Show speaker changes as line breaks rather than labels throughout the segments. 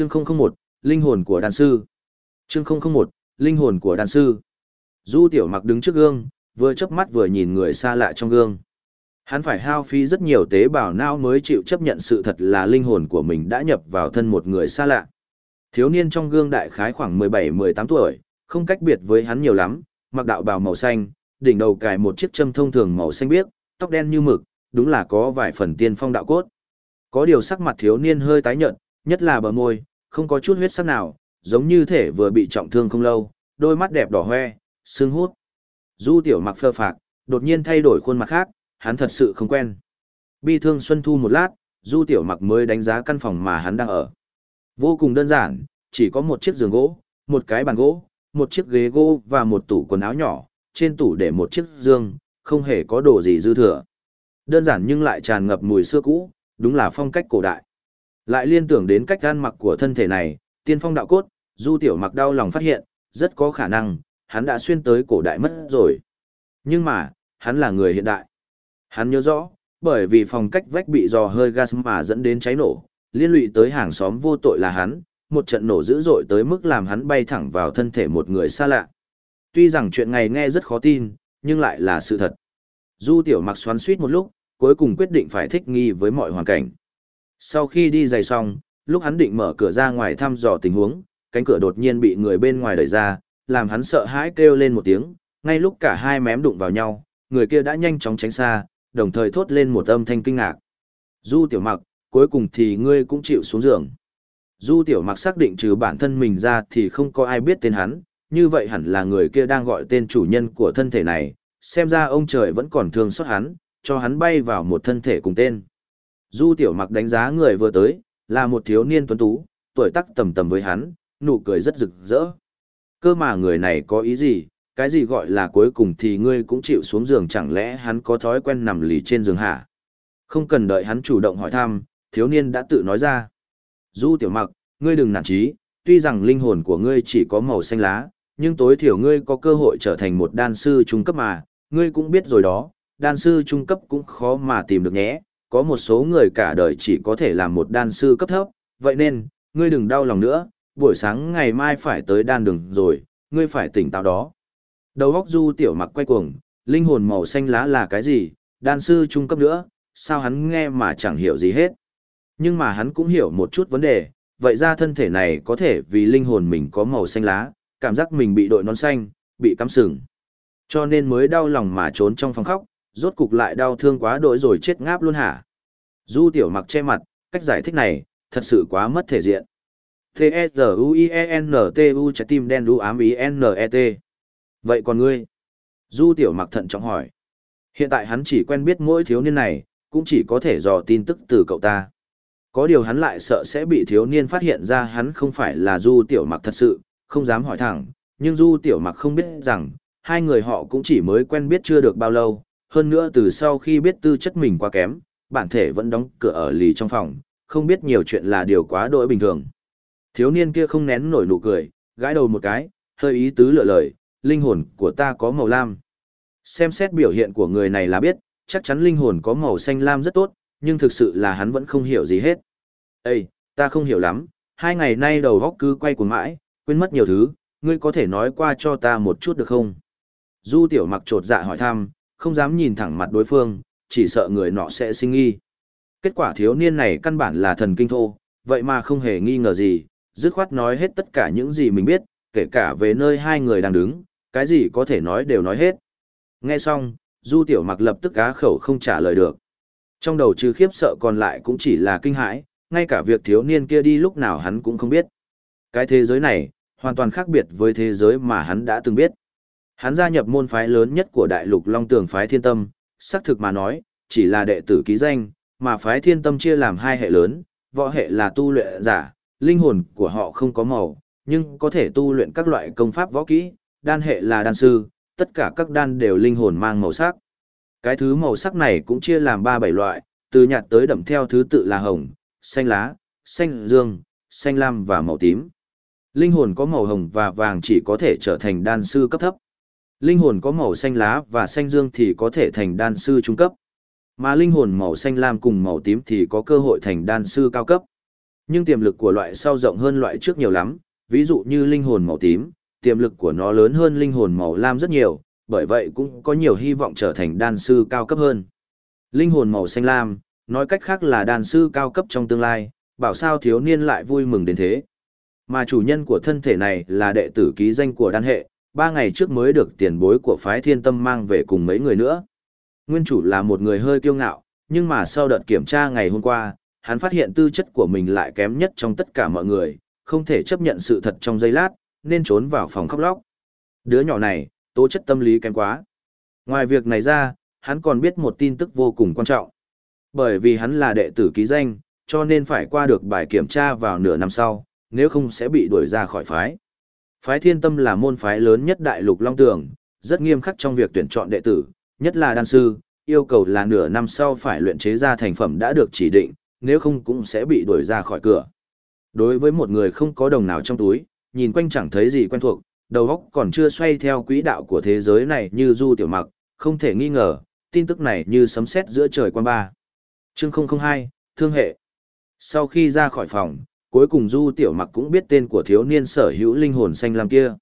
Chương 001, Linh hồn của đàn sư. Chương 001, Linh hồn của đàn sư. Du tiểu mặc đứng trước gương, vừa chớp mắt vừa nhìn người xa lạ trong gương. Hắn phải hao phí rất nhiều tế bào não mới chịu chấp nhận sự thật là linh hồn của mình đã nhập vào thân một người xa lạ. Thiếu niên trong gương đại khái khoảng 17-18 tuổi, không cách biệt với hắn nhiều lắm, mặc đạo bào màu xanh, đỉnh đầu cài một chiếc châm thông thường màu xanh biếc, tóc đen như mực, đúng là có vài phần tiên phong đạo cốt. Có điều sắc mặt thiếu niên hơi tái nhợt, nhất là bờ môi, không có chút huyết sắc nào, giống như thể vừa bị trọng thương không lâu, đôi mắt đẹp đỏ hoe, sưng hút. Du tiểu mặc phơ phạc, đột nhiên thay đổi khuôn mặt khác, hắn thật sự không quen. Bi thương Xuân Thu một lát, Du tiểu mặc mới đánh giá căn phòng mà hắn đang ở. Vô cùng đơn giản, chỉ có một chiếc giường gỗ, một cái bàn gỗ, một chiếc ghế gỗ và một tủ quần áo nhỏ, trên tủ để một chiếc giường, không hề có đồ gì dư thừa. Đơn giản nhưng lại tràn ngập mùi xưa cũ, đúng là phong cách cổ đại. Lại liên tưởng đến cách gan mặc của thân thể này, tiên phong đạo cốt, du tiểu mặc đau lòng phát hiện, rất có khả năng, hắn đã xuyên tới cổ đại mất rồi. Nhưng mà, hắn là người hiện đại. Hắn nhớ rõ, bởi vì phòng cách vách bị dò hơi gas mà dẫn đến cháy nổ, liên lụy tới hàng xóm vô tội là hắn, một trận nổ dữ dội tới mức làm hắn bay thẳng vào thân thể một người xa lạ. Tuy rằng chuyện này nghe rất khó tin, nhưng lại là sự thật. Du tiểu mặc xoắn suýt một lúc, cuối cùng quyết định phải thích nghi với mọi hoàn cảnh. Sau khi đi giày xong, lúc hắn định mở cửa ra ngoài thăm dò tình huống, cánh cửa đột nhiên bị người bên ngoài đẩy ra, làm hắn sợ hãi kêu lên một tiếng, ngay lúc cả hai mém đụng vào nhau, người kia đã nhanh chóng tránh xa, đồng thời thốt lên một âm thanh kinh ngạc. Du tiểu mặc, cuối cùng thì ngươi cũng chịu xuống giường. Du tiểu mặc xác định trừ bản thân mình ra thì không có ai biết tên hắn, như vậy hẳn là người kia đang gọi tên chủ nhân của thân thể này, xem ra ông trời vẫn còn thương xót hắn, cho hắn bay vào một thân thể cùng tên. Du tiểu mặc đánh giá người vừa tới, là một thiếu niên tuấn tú, tuổi tác tầm tầm với hắn, nụ cười rất rực rỡ. Cơ mà người này có ý gì, cái gì gọi là cuối cùng thì ngươi cũng chịu xuống giường chẳng lẽ hắn có thói quen nằm lì trên giường hả? Không cần đợi hắn chủ động hỏi thăm, thiếu niên đã tự nói ra. Du tiểu mặc, ngươi đừng nản chí, tuy rằng linh hồn của ngươi chỉ có màu xanh lá, nhưng tối thiểu ngươi có cơ hội trở thành một đan sư trung cấp mà, ngươi cũng biết rồi đó, đan sư trung cấp cũng khó mà tìm được nhé, có một số người cả đời chỉ có thể làm một đan sư cấp thấp, vậy nên, ngươi đừng đau lòng nữa, buổi sáng ngày mai phải tới đan đường rồi, ngươi phải tỉnh táo đó. Đầu góc du tiểu mặc quay cuồng, linh hồn màu xanh lá là cái gì, đan sư trung cấp nữa, sao hắn nghe mà chẳng hiểu gì hết. Nhưng mà hắn cũng hiểu một chút vấn đề, vậy ra thân thể này có thể vì linh hồn mình có màu xanh lá, cảm giác mình bị đội nón xanh, bị cắm sừng. Cho nên mới đau lòng mà trốn trong phòng khóc, rốt cục lại đau thương quá đỗi rồi chết ngáp luôn hả. Du tiểu mặc che mặt, cách giải thích này, thật sự quá mất thể diện. T-E-Z-U-I-E-N-T-U trái tim đen đu ám ý N-E-T. Vậy còn ngươi? Du tiểu mặc thận trọng hỏi. Hiện tại hắn chỉ quen biết mỗi thiếu niên này, cũng chỉ có thể dò tin tức từ cậu ta. Có điều hắn lại sợ sẽ bị thiếu niên phát hiện ra hắn không phải là du tiểu mặc thật sự, không dám hỏi thẳng, nhưng du tiểu mặc không biết rằng, hai người họ cũng chỉ mới quen biết chưa được bao lâu, hơn nữa từ sau khi biết tư chất mình quá kém, bản thể vẫn đóng cửa ở lì trong phòng, không biết nhiều chuyện là điều quá đỗi bình thường. Thiếu niên kia không nén nổi nụ cười, gãi đầu một cái, hơi ý tứ lựa lời, linh hồn của ta có màu lam. Xem xét biểu hiện của người này là biết, chắc chắn linh hồn có màu xanh lam rất tốt, nhưng thực sự là hắn vẫn không hiểu gì hết. Ê, ta không hiểu lắm, hai ngày nay đầu góc cứ quay cuồng mãi, quên mất nhiều thứ, ngươi có thể nói qua cho ta một chút được không? Du tiểu mặc trột dạ hỏi thăm, không dám nhìn thẳng mặt đối phương, chỉ sợ người nọ sẽ sinh nghi. Kết quả thiếu niên này căn bản là thần kinh thô, vậy mà không hề nghi ngờ gì, dứt khoát nói hết tất cả những gì mình biết, kể cả về nơi hai người đang đứng, cái gì có thể nói đều nói hết. Nghe xong, Du Tiểu Mặc lập tức á khẩu không trả lời được. Trong đầu trừ khiếp sợ còn lại cũng chỉ là kinh hãi, ngay cả việc thiếu niên kia đi lúc nào hắn cũng không biết. Cái thế giới này, hoàn toàn khác biệt với thế giới mà hắn đã từng biết. Hắn gia nhập môn phái lớn nhất của đại lục Long Tường phái Thiên Tâm, xác thực mà nói, chỉ là đệ tử ký danh, mà phái Thiên Tâm chia làm hai hệ lớn, võ hệ là tu luyện giả, linh hồn của họ không có màu, nhưng có thể tu luyện các loại công pháp võ kỹ, đan hệ là đan sư, tất cả các đan đều linh hồn mang màu sắc. Cái thứ màu sắc này cũng chia làm ba bảy loại, từ nhạt tới đậm theo thứ tự là hồng, xanh lá, xanh dương, xanh lam và màu tím. Linh hồn có màu hồng và vàng chỉ có thể trở thành đan sư cấp thấp. Linh hồn có màu xanh lá và xanh dương thì có thể thành đan sư trung cấp. Mà linh hồn màu xanh lam cùng màu tím thì có cơ hội thành đan sư cao cấp. Nhưng tiềm lực của loại sau rộng hơn loại trước nhiều lắm, ví dụ như linh hồn màu tím, tiềm lực của nó lớn hơn linh hồn màu lam rất nhiều, bởi vậy cũng có nhiều hy vọng trở thành đan sư cao cấp hơn. Linh hồn màu xanh lam, nói cách khác là đan sư cao cấp trong tương lai, bảo sao thiếu niên lại vui mừng đến thế. Mà chủ nhân của thân thể này là đệ tử ký danh của đan hệ, ba ngày trước mới được tiền bối của phái thiên tâm mang về cùng mấy người nữa. Nguyên chủ là một người hơi kiêu ngạo, nhưng mà sau đợt kiểm tra ngày hôm qua, hắn phát hiện tư chất của mình lại kém nhất trong tất cả mọi người, không thể chấp nhận sự thật trong giây lát, nên trốn vào phòng khóc lóc. Đứa nhỏ này, tố chất tâm lý kém quá. Ngoài việc này ra, hắn còn biết một tin tức vô cùng quan trọng. Bởi vì hắn là đệ tử ký danh, cho nên phải qua được bài kiểm tra vào nửa năm sau, nếu không sẽ bị đuổi ra khỏi phái. Phái thiên tâm là môn phái lớn nhất đại lục Long Tường, rất nghiêm khắc trong việc tuyển chọn đệ tử, nhất là đan sư, yêu cầu là nửa năm sau phải luyện chế ra thành phẩm đã được chỉ định, nếu không cũng sẽ bị đuổi ra khỏi cửa. Đối với một người không có đồng nào trong túi, nhìn quanh chẳng thấy gì quen thuộc, đầu óc còn chưa xoay theo quỹ đạo của thế giới này như du tiểu mặc, không thể nghi ngờ, tin tức này như sấm sét giữa trời quan ba. Chương 002, Thương hệ. Sau khi ra khỏi phòng, cuối cùng du tiểu mặc cũng biết tên của thiếu niên sở hữu linh hồn xanh lam kia.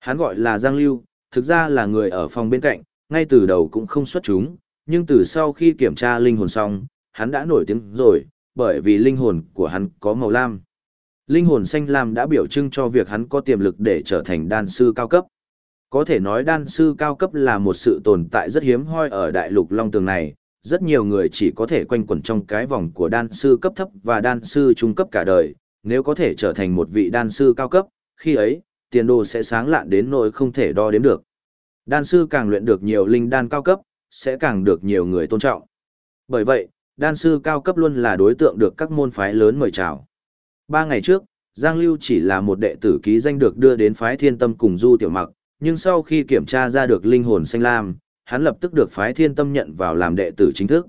Hắn gọi là Giang Lưu, thực ra là người ở phòng bên cạnh, ngay từ đầu cũng không xuất chúng, nhưng từ sau khi kiểm tra linh hồn xong, hắn đã nổi tiếng rồi, bởi vì linh hồn của hắn có màu lam. Linh hồn xanh lam đã biểu trưng cho việc hắn có tiềm lực để trở thành đan sư cao cấp. Có thể nói đan sư cao cấp là một sự tồn tại rất hiếm hoi ở đại lục Long Tường này, rất nhiều người chỉ có thể quanh quẩn trong cái vòng của đan sư cấp thấp và đan sư trung cấp cả đời, nếu có thể trở thành một vị đan sư cao cấp, khi ấy, tiền đồ sẽ sáng lạn đến nỗi không thể đo đếm được. Đan sư càng luyện được nhiều linh đan cao cấp, sẽ càng được nhiều người tôn trọng. Bởi vậy, đan sư cao cấp luôn là đối tượng được các môn phái lớn mời chào. Ba ngày trước, Giang Lưu chỉ là một đệ tử ký danh được đưa đến phái thiên tâm cùng Du Tiểu Mặc, nhưng sau khi kiểm tra ra được linh hồn xanh lam, hắn lập tức được phái thiên tâm nhận vào làm đệ tử chính thức.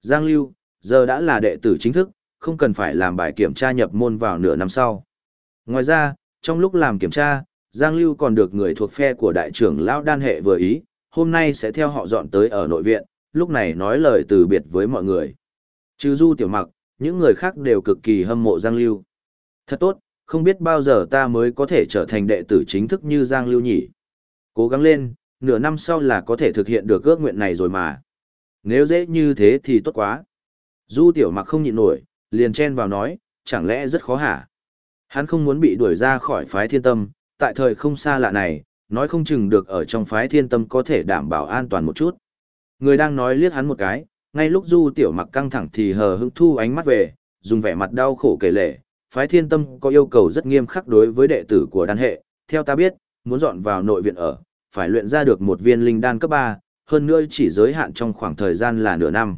Giang Lưu, giờ đã là đệ tử chính thức, không cần phải làm bài kiểm tra nhập môn vào nửa năm sau. Ngoài ra, trong lúc làm kiểm tra, Giang Lưu còn được người thuộc phe của đại trưởng Lão Đan Hệ vừa ý, hôm nay sẽ theo họ dọn tới ở nội viện, lúc này nói lời từ biệt với mọi người. Trừ Du Tiểu Mặc, những người khác đều cực kỳ hâm mộ Giang Lưu. Thật tốt, không biết bao giờ ta mới có thể trở thành đệ tử chính thức như Giang Lưu nhỉ. Cố gắng lên, nửa năm sau là có thể thực hiện được ước nguyện này rồi mà. Nếu dễ như thế thì tốt quá. Du Tiểu Mặc không nhịn nổi, liền chen vào nói, chẳng lẽ rất khó hả? Hắn không muốn bị đuổi ra khỏi phái thiên tâm, tại thời không xa lạ này, nói không chừng được ở trong phái thiên tâm có thể đảm bảo an toàn một chút. Người đang nói liếc hắn một cái, ngay lúc du tiểu mặc căng thẳng thì hờ hững thu ánh mắt về, dùng vẻ mặt đau khổ kể lể, phái thiên tâm có yêu cầu rất nghiêm khắc đối với đệ tử của đan hệ, theo ta biết, muốn dọn vào nội viện ở, phải luyện ra được một viên linh đan cấp 3, hơn nữa chỉ giới hạn trong khoảng thời gian là nửa năm.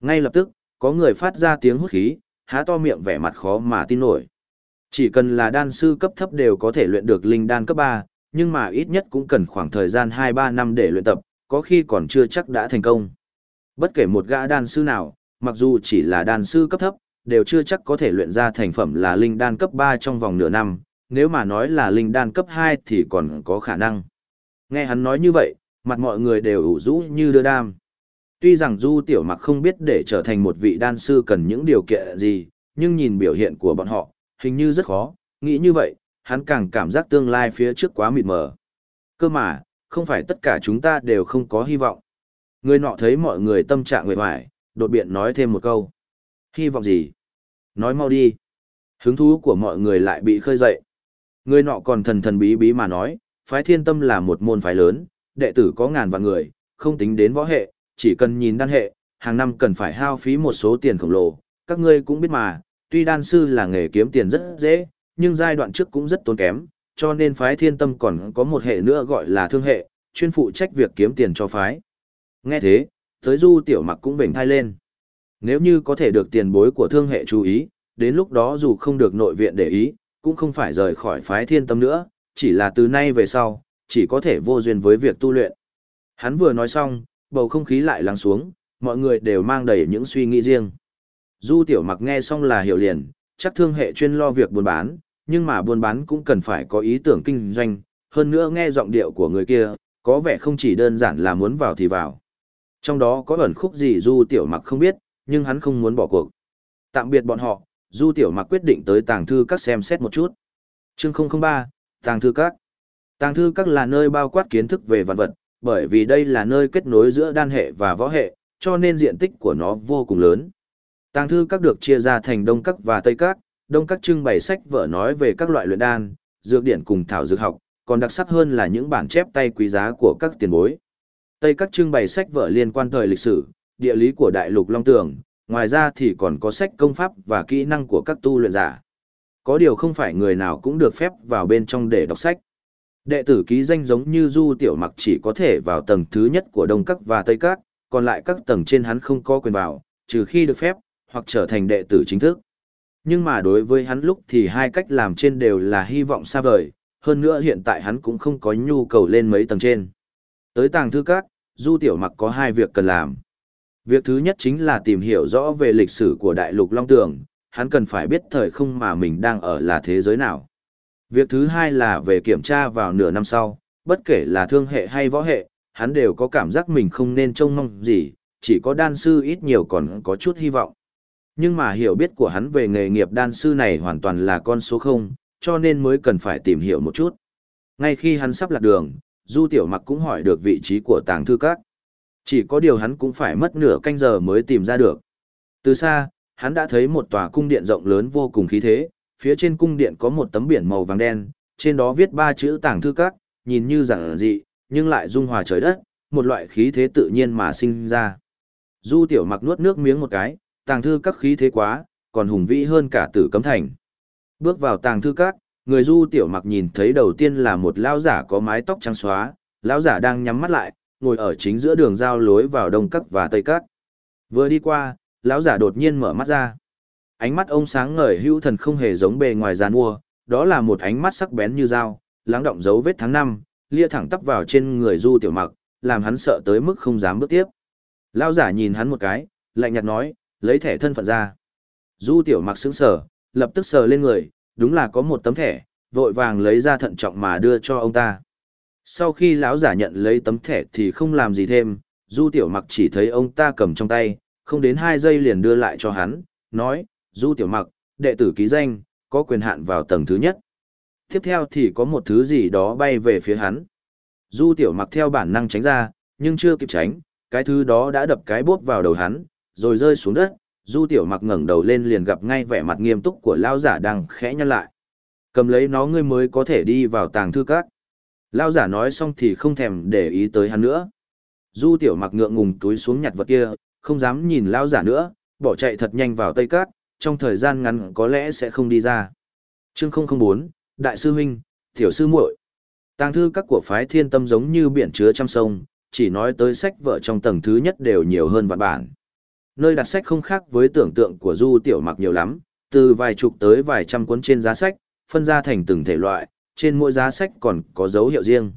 Ngay lập tức, có người phát ra tiếng hút khí, há to miệng vẻ mặt khó mà tin nổi. Chỉ cần là đan sư cấp thấp đều có thể luyện được linh đan cấp 3, nhưng mà ít nhất cũng cần khoảng thời gian 2-3 năm để luyện tập, có khi còn chưa chắc đã thành công. Bất kể một gã đan sư nào, mặc dù chỉ là đan sư cấp thấp, đều chưa chắc có thể luyện ra thành phẩm là linh đan cấp 3 trong vòng nửa năm, nếu mà nói là linh đan cấp 2 thì còn có khả năng. Nghe hắn nói như vậy, mặt mọi người đều ủ rũ như đưa đam. Tuy rằng Du Tiểu Mặc không biết để trở thành một vị đan sư cần những điều kiện gì, nhưng nhìn biểu hiện của bọn họ, hình như rất khó, nghĩ như vậy, hắn càng cảm giác tương lai phía trước quá mịt mờ. Cơ mà, không phải tất cả chúng ta đều không có hy vọng. Người nọ thấy mọi người tâm trạng nguệ hoài, đột biện nói thêm một câu. Hy vọng gì? Nói mau đi. Hứng thú của mọi người lại bị khơi dậy. Người nọ còn thần thần bí bí mà nói, phái thiên tâm là một môn phái lớn, đệ tử có ngàn vạn người, không tính đến võ hệ, chỉ cần nhìn đan hệ, hàng năm cần phải hao phí một số tiền khổng lồ. Các ngươi cũng biết mà, tuy đan sư là nghề kiếm tiền rất dễ, nhưng giai đoạn trước cũng rất tốn kém, cho nên phái thiên tâm còn có một hệ nữa gọi là thương hệ, chuyên phụ trách việc kiếm tiền cho phái. Nghe thế, tới du tiểu mặc cũng vểnh thai lên. Nếu như có thể được tiền bối của thương hệ chú ý, đến lúc đó dù không được nội viện để ý, cũng không phải rời khỏi phái thiên tâm nữa, chỉ là từ nay về sau, chỉ có thể vô duyên với việc tu luyện. Hắn vừa nói xong, bầu không khí lại lắng xuống, mọi người đều mang đầy những suy nghĩ riêng. Du tiểu mặc nghe xong là hiểu liền, chắc thương hệ chuyên lo việc buôn bán, nhưng mà buôn bán cũng cần phải có ý tưởng kinh doanh, hơn nữa nghe giọng điệu của người kia, có vẻ không chỉ đơn giản là muốn vào thì vào. Trong đó có ẩn khúc gì Du tiểu mặc không biết, nhưng hắn không muốn bỏ cuộc. Tạm biệt bọn họ, Du Tiểu Mặc quyết định tới tàng thư các xem xét một chút. Chương 003, tàng thư các. Tàng thư các là nơi bao quát kiến thức về văn vật, bởi vì đây là nơi kết nối giữa đan hệ và võ hệ, cho nên diện tích của nó vô cùng lớn. Tàng thư các được chia ra thành đông các và tây các, đông các trưng bày sách vở nói về các loại luyện đan, dược điển cùng thảo dược học, còn đặc sắc hơn là những bản chép tay quý giá của các tiền bối. Tây các trưng bày sách vở liên quan thời lịch sử, địa lý của đại lục Long Tường, ngoài ra thì còn có sách công pháp và kỹ năng của các tu luyện giả. Có điều không phải người nào cũng được phép vào bên trong để đọc sách. Đệ tử ký danh giống như Du Tiểu Mặc chỉ có thể vào tầng thứ nhất của Đông Các và Tây Các, còn lại các tầng trên hắn không có quyền vào, trừ khi được phép, hoặc trở thành đệ tử chính thức. Nhưng mà đối với hắn lúc thì hai cách làm trên đều là hy vọng xa vời, hơn nữa hiện tại hắn cũng không có nhu cầu lên mấy tầng trên. Tới tàng thư các, Du Tiểu Mặc có hai việc cần làm. Việc thứ nhất chính là tìm hiểu rõ về lịch sử của Đại lục Long Tường, hắn cần phải biết thời không mà mình đang ở là thế giới nào. Việc thứ hai là về kiểm tra vào nửa năm sau, bất kể là thương hệ hay võ hệ, hắn đều có cảm giác mình không nên trông mong gì, chỉ có đan sư ít nhiều còn có chút hy vọng. Nhưng mà hiểu biết của hắn về nghề nghiệp đan sư này hoàn toàn là con số không, cho nên mới cần phải tìm hiểu một chút. Ngay khi hắn sắp lạc đường, Du Tiểu Mặc cũng hỏi được vị trí của tàng thư các. Chỉ có điều hắn cũng phải mất nửa canh giờ mới tìm ra được. Từ xa, hắn đã thấy một tòa cung điện rộng lớn vô cùng khí thế, phía trên cung điện có một tấm biển màu vàng đen, trên đó viết ba chữ tàng thư các, nhìn như rằng dị, nhưng lại dung hòa trời đất, một loại khí thế tự nhiên mà sinh ra. Du Tiểu Mặc nuốt nước miếng một cái, tàng thư các khí thế quá, còn hùng vĩ hơn cả tử cấm thành. Bước vào tàng thư các, người du tiểu mặc nhìn thấy đầu tiên là một lão giả có mái tóc trắng xóa, lão giả đang nhắm mắt lại, ngồi ở chính giữa đường giao lối vào đông các và tây các. Vừa đi qua, lão giả đột nhiên mở mắt ra. Ánh mắt ông sáng ngời hữu thần không hề giống bề ngoài giàn mua, đó là một ánh mắt sắc bén như dao, lắng động dấu vết tháng năm, lia thẳng tắp vào trên người du tiểu mặc, làm hắn sợ tới mức không dám bước tiếp. Lão giả nhìn hắn một cái, lạnh nhạt nói, lấy thẻ thân phận ra. Du tiểu mặc sững sờ, lập tức sờ lên người, đúng là có một tấm thẻ, vội vàng lấy ra thận trọng mà đưa cho ông ta. Sau khi lão giả nhận lấy tấm thẻ thì không làm gì thêm, Du Tiểu Mặc chỉ thấy ông ta cầm trong tay, không đến hai giây liền đưa lại cho hắn, nói, Du Tiểu Mặc, đệ tử ký danh, có quyền hạn vào tầng thứ nhất. Tiếp theo thì có một thứ gì đó bay về phía hắn. Du Tiểu Mặc theo bản năng tránh ra, nhưng chưa kịp tránh, cái thứ đó đã đập cái bốp vào đầu hắn, rồi rơi xuống đất, du tiểu mặc ngẩng đầu lên liền gặp ngay vẻ mặt nghiêm túc của lão giả đang khẽ nhăn lại cầm lấy nó ngươi mới có thể đi vào tàng thư các lão giả nói xong thì không thèm để ý tới hắn nữa du tiểu mặc ngượng ngùng túi xuống nhặt vật kia không dám nhìn lão giả nữa bỏ chạy thật nhanh vào tây cát trong thời gian ngắn có lẽ sẽ không đi ra chương 004, đại sư huynh tiểu sư muội tàng thư các của phái thiên tâm giống như biển chứa trăm sông chỉ nói tới sách vợ trong tầng thứ nhất đều nhiều hơn vạn bản Nơi đặt sách không khác với tưởng tượng của Du Tiểu Mặc nhiều lắm, từ vài chục tới vài trăm cuốn trên giá sách, phân ra thành từng thể loại, trên mỗi giá sách còn có dấu hiệu riêng.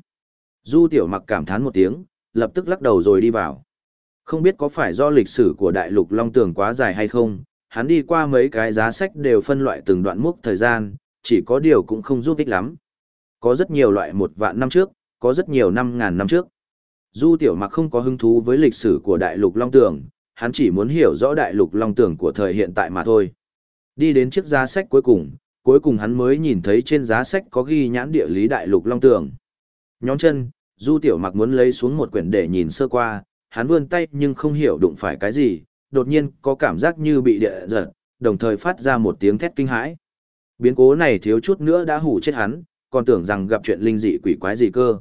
Du Tiểu Mặc cảm thán một tiếng, lập tức lắc đầu rồi đi vào. Không biết có phải do lịch sử của đại lục Long Tường quá dài hay không, hắn đi qua mấy cái giá sách đều phân loại từng đoạn mốc thời gian, chỉ có điều cũng không giúp ích lắm. Có rất nhiều loại một vạn năm trước, có rất nhiều năm ngàn năm trước. Du Tiểu Mặc không có hứng thú với lịch sử của đại lục Long Tường, hắn chỉ muốn hiểu rõ đại lục long tưởng của thời hiện tại mà thôi. Đi đến chiếc giá sách cuối cùng, cuối cùng hắn mới nhìn thấy trên giá sách có ghi nhãn địa lý đại lục long tưởng. Nhón chân, Du Tiểu Mặc muốn lấy xuống một quyển để nhìn sơ qua, hắn vươn tay nhưng không hiểu đụng phải cái gì, đột nhiên có cảm giác như bị địa giật, đồng thời phát ra một tiếng thét kinh hãi. Biến cố này thiếu chút nữa đã hủ chết hắn, còn tưởng rằng gặp chuyện linh dị quỷ quái gì cơ.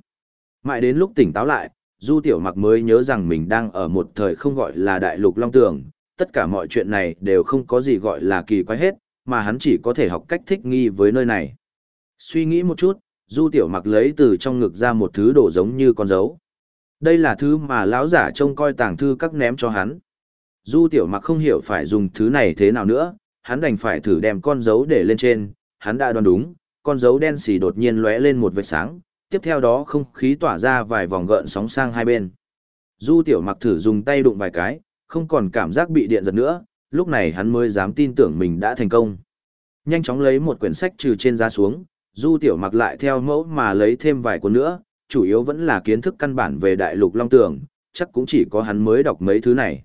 Mãi đến lúc tỉnh táo lại, Du Tiểu Mặc mới nhớ rằng mình đang ở một thời không gọi là đại lục long tường, tất cả mọi chuyện này đều không có gì gọi là kỳ quái hết, mà hắn chỉ có thể học cách thích nghi với nơi này. Suy nghĩ một chút, Du Tiểu Mặc lấy từ trong ngực ra một thứ đồ giống như con dấu. Đây là thứ mà lão giả trông coi tàng thư các ném cho hắn. Du Tiểu Mặc không hiểu phải dùng thứ này thế nào nữa, hắn đành phải thử đem con dấu để lên trên, hắn đã đoán đúng, con dấu đen xì đột nhiên lóe lên một vệt sáng, tiếp theo đó không khí tỏa ra vài vòng gợn sóng sang hai bên. Du tiểu mặc thử dùng tay đụng vài cái, không còn cảm giác bị điện giật nữa, lúc này hắn mới dám tin tưởng mình đã thành công. Nhanh chóng lấy một quyển sách trừ trên giá xuống, du tiểu mặc lại theo mẫu mà lấy thêm vài cuốn nữa, chủ yếu vẫn là kiến thức căn bản về đại lục long tường, chắc cũng chỉ có hắn mới đọc mấy thứ này.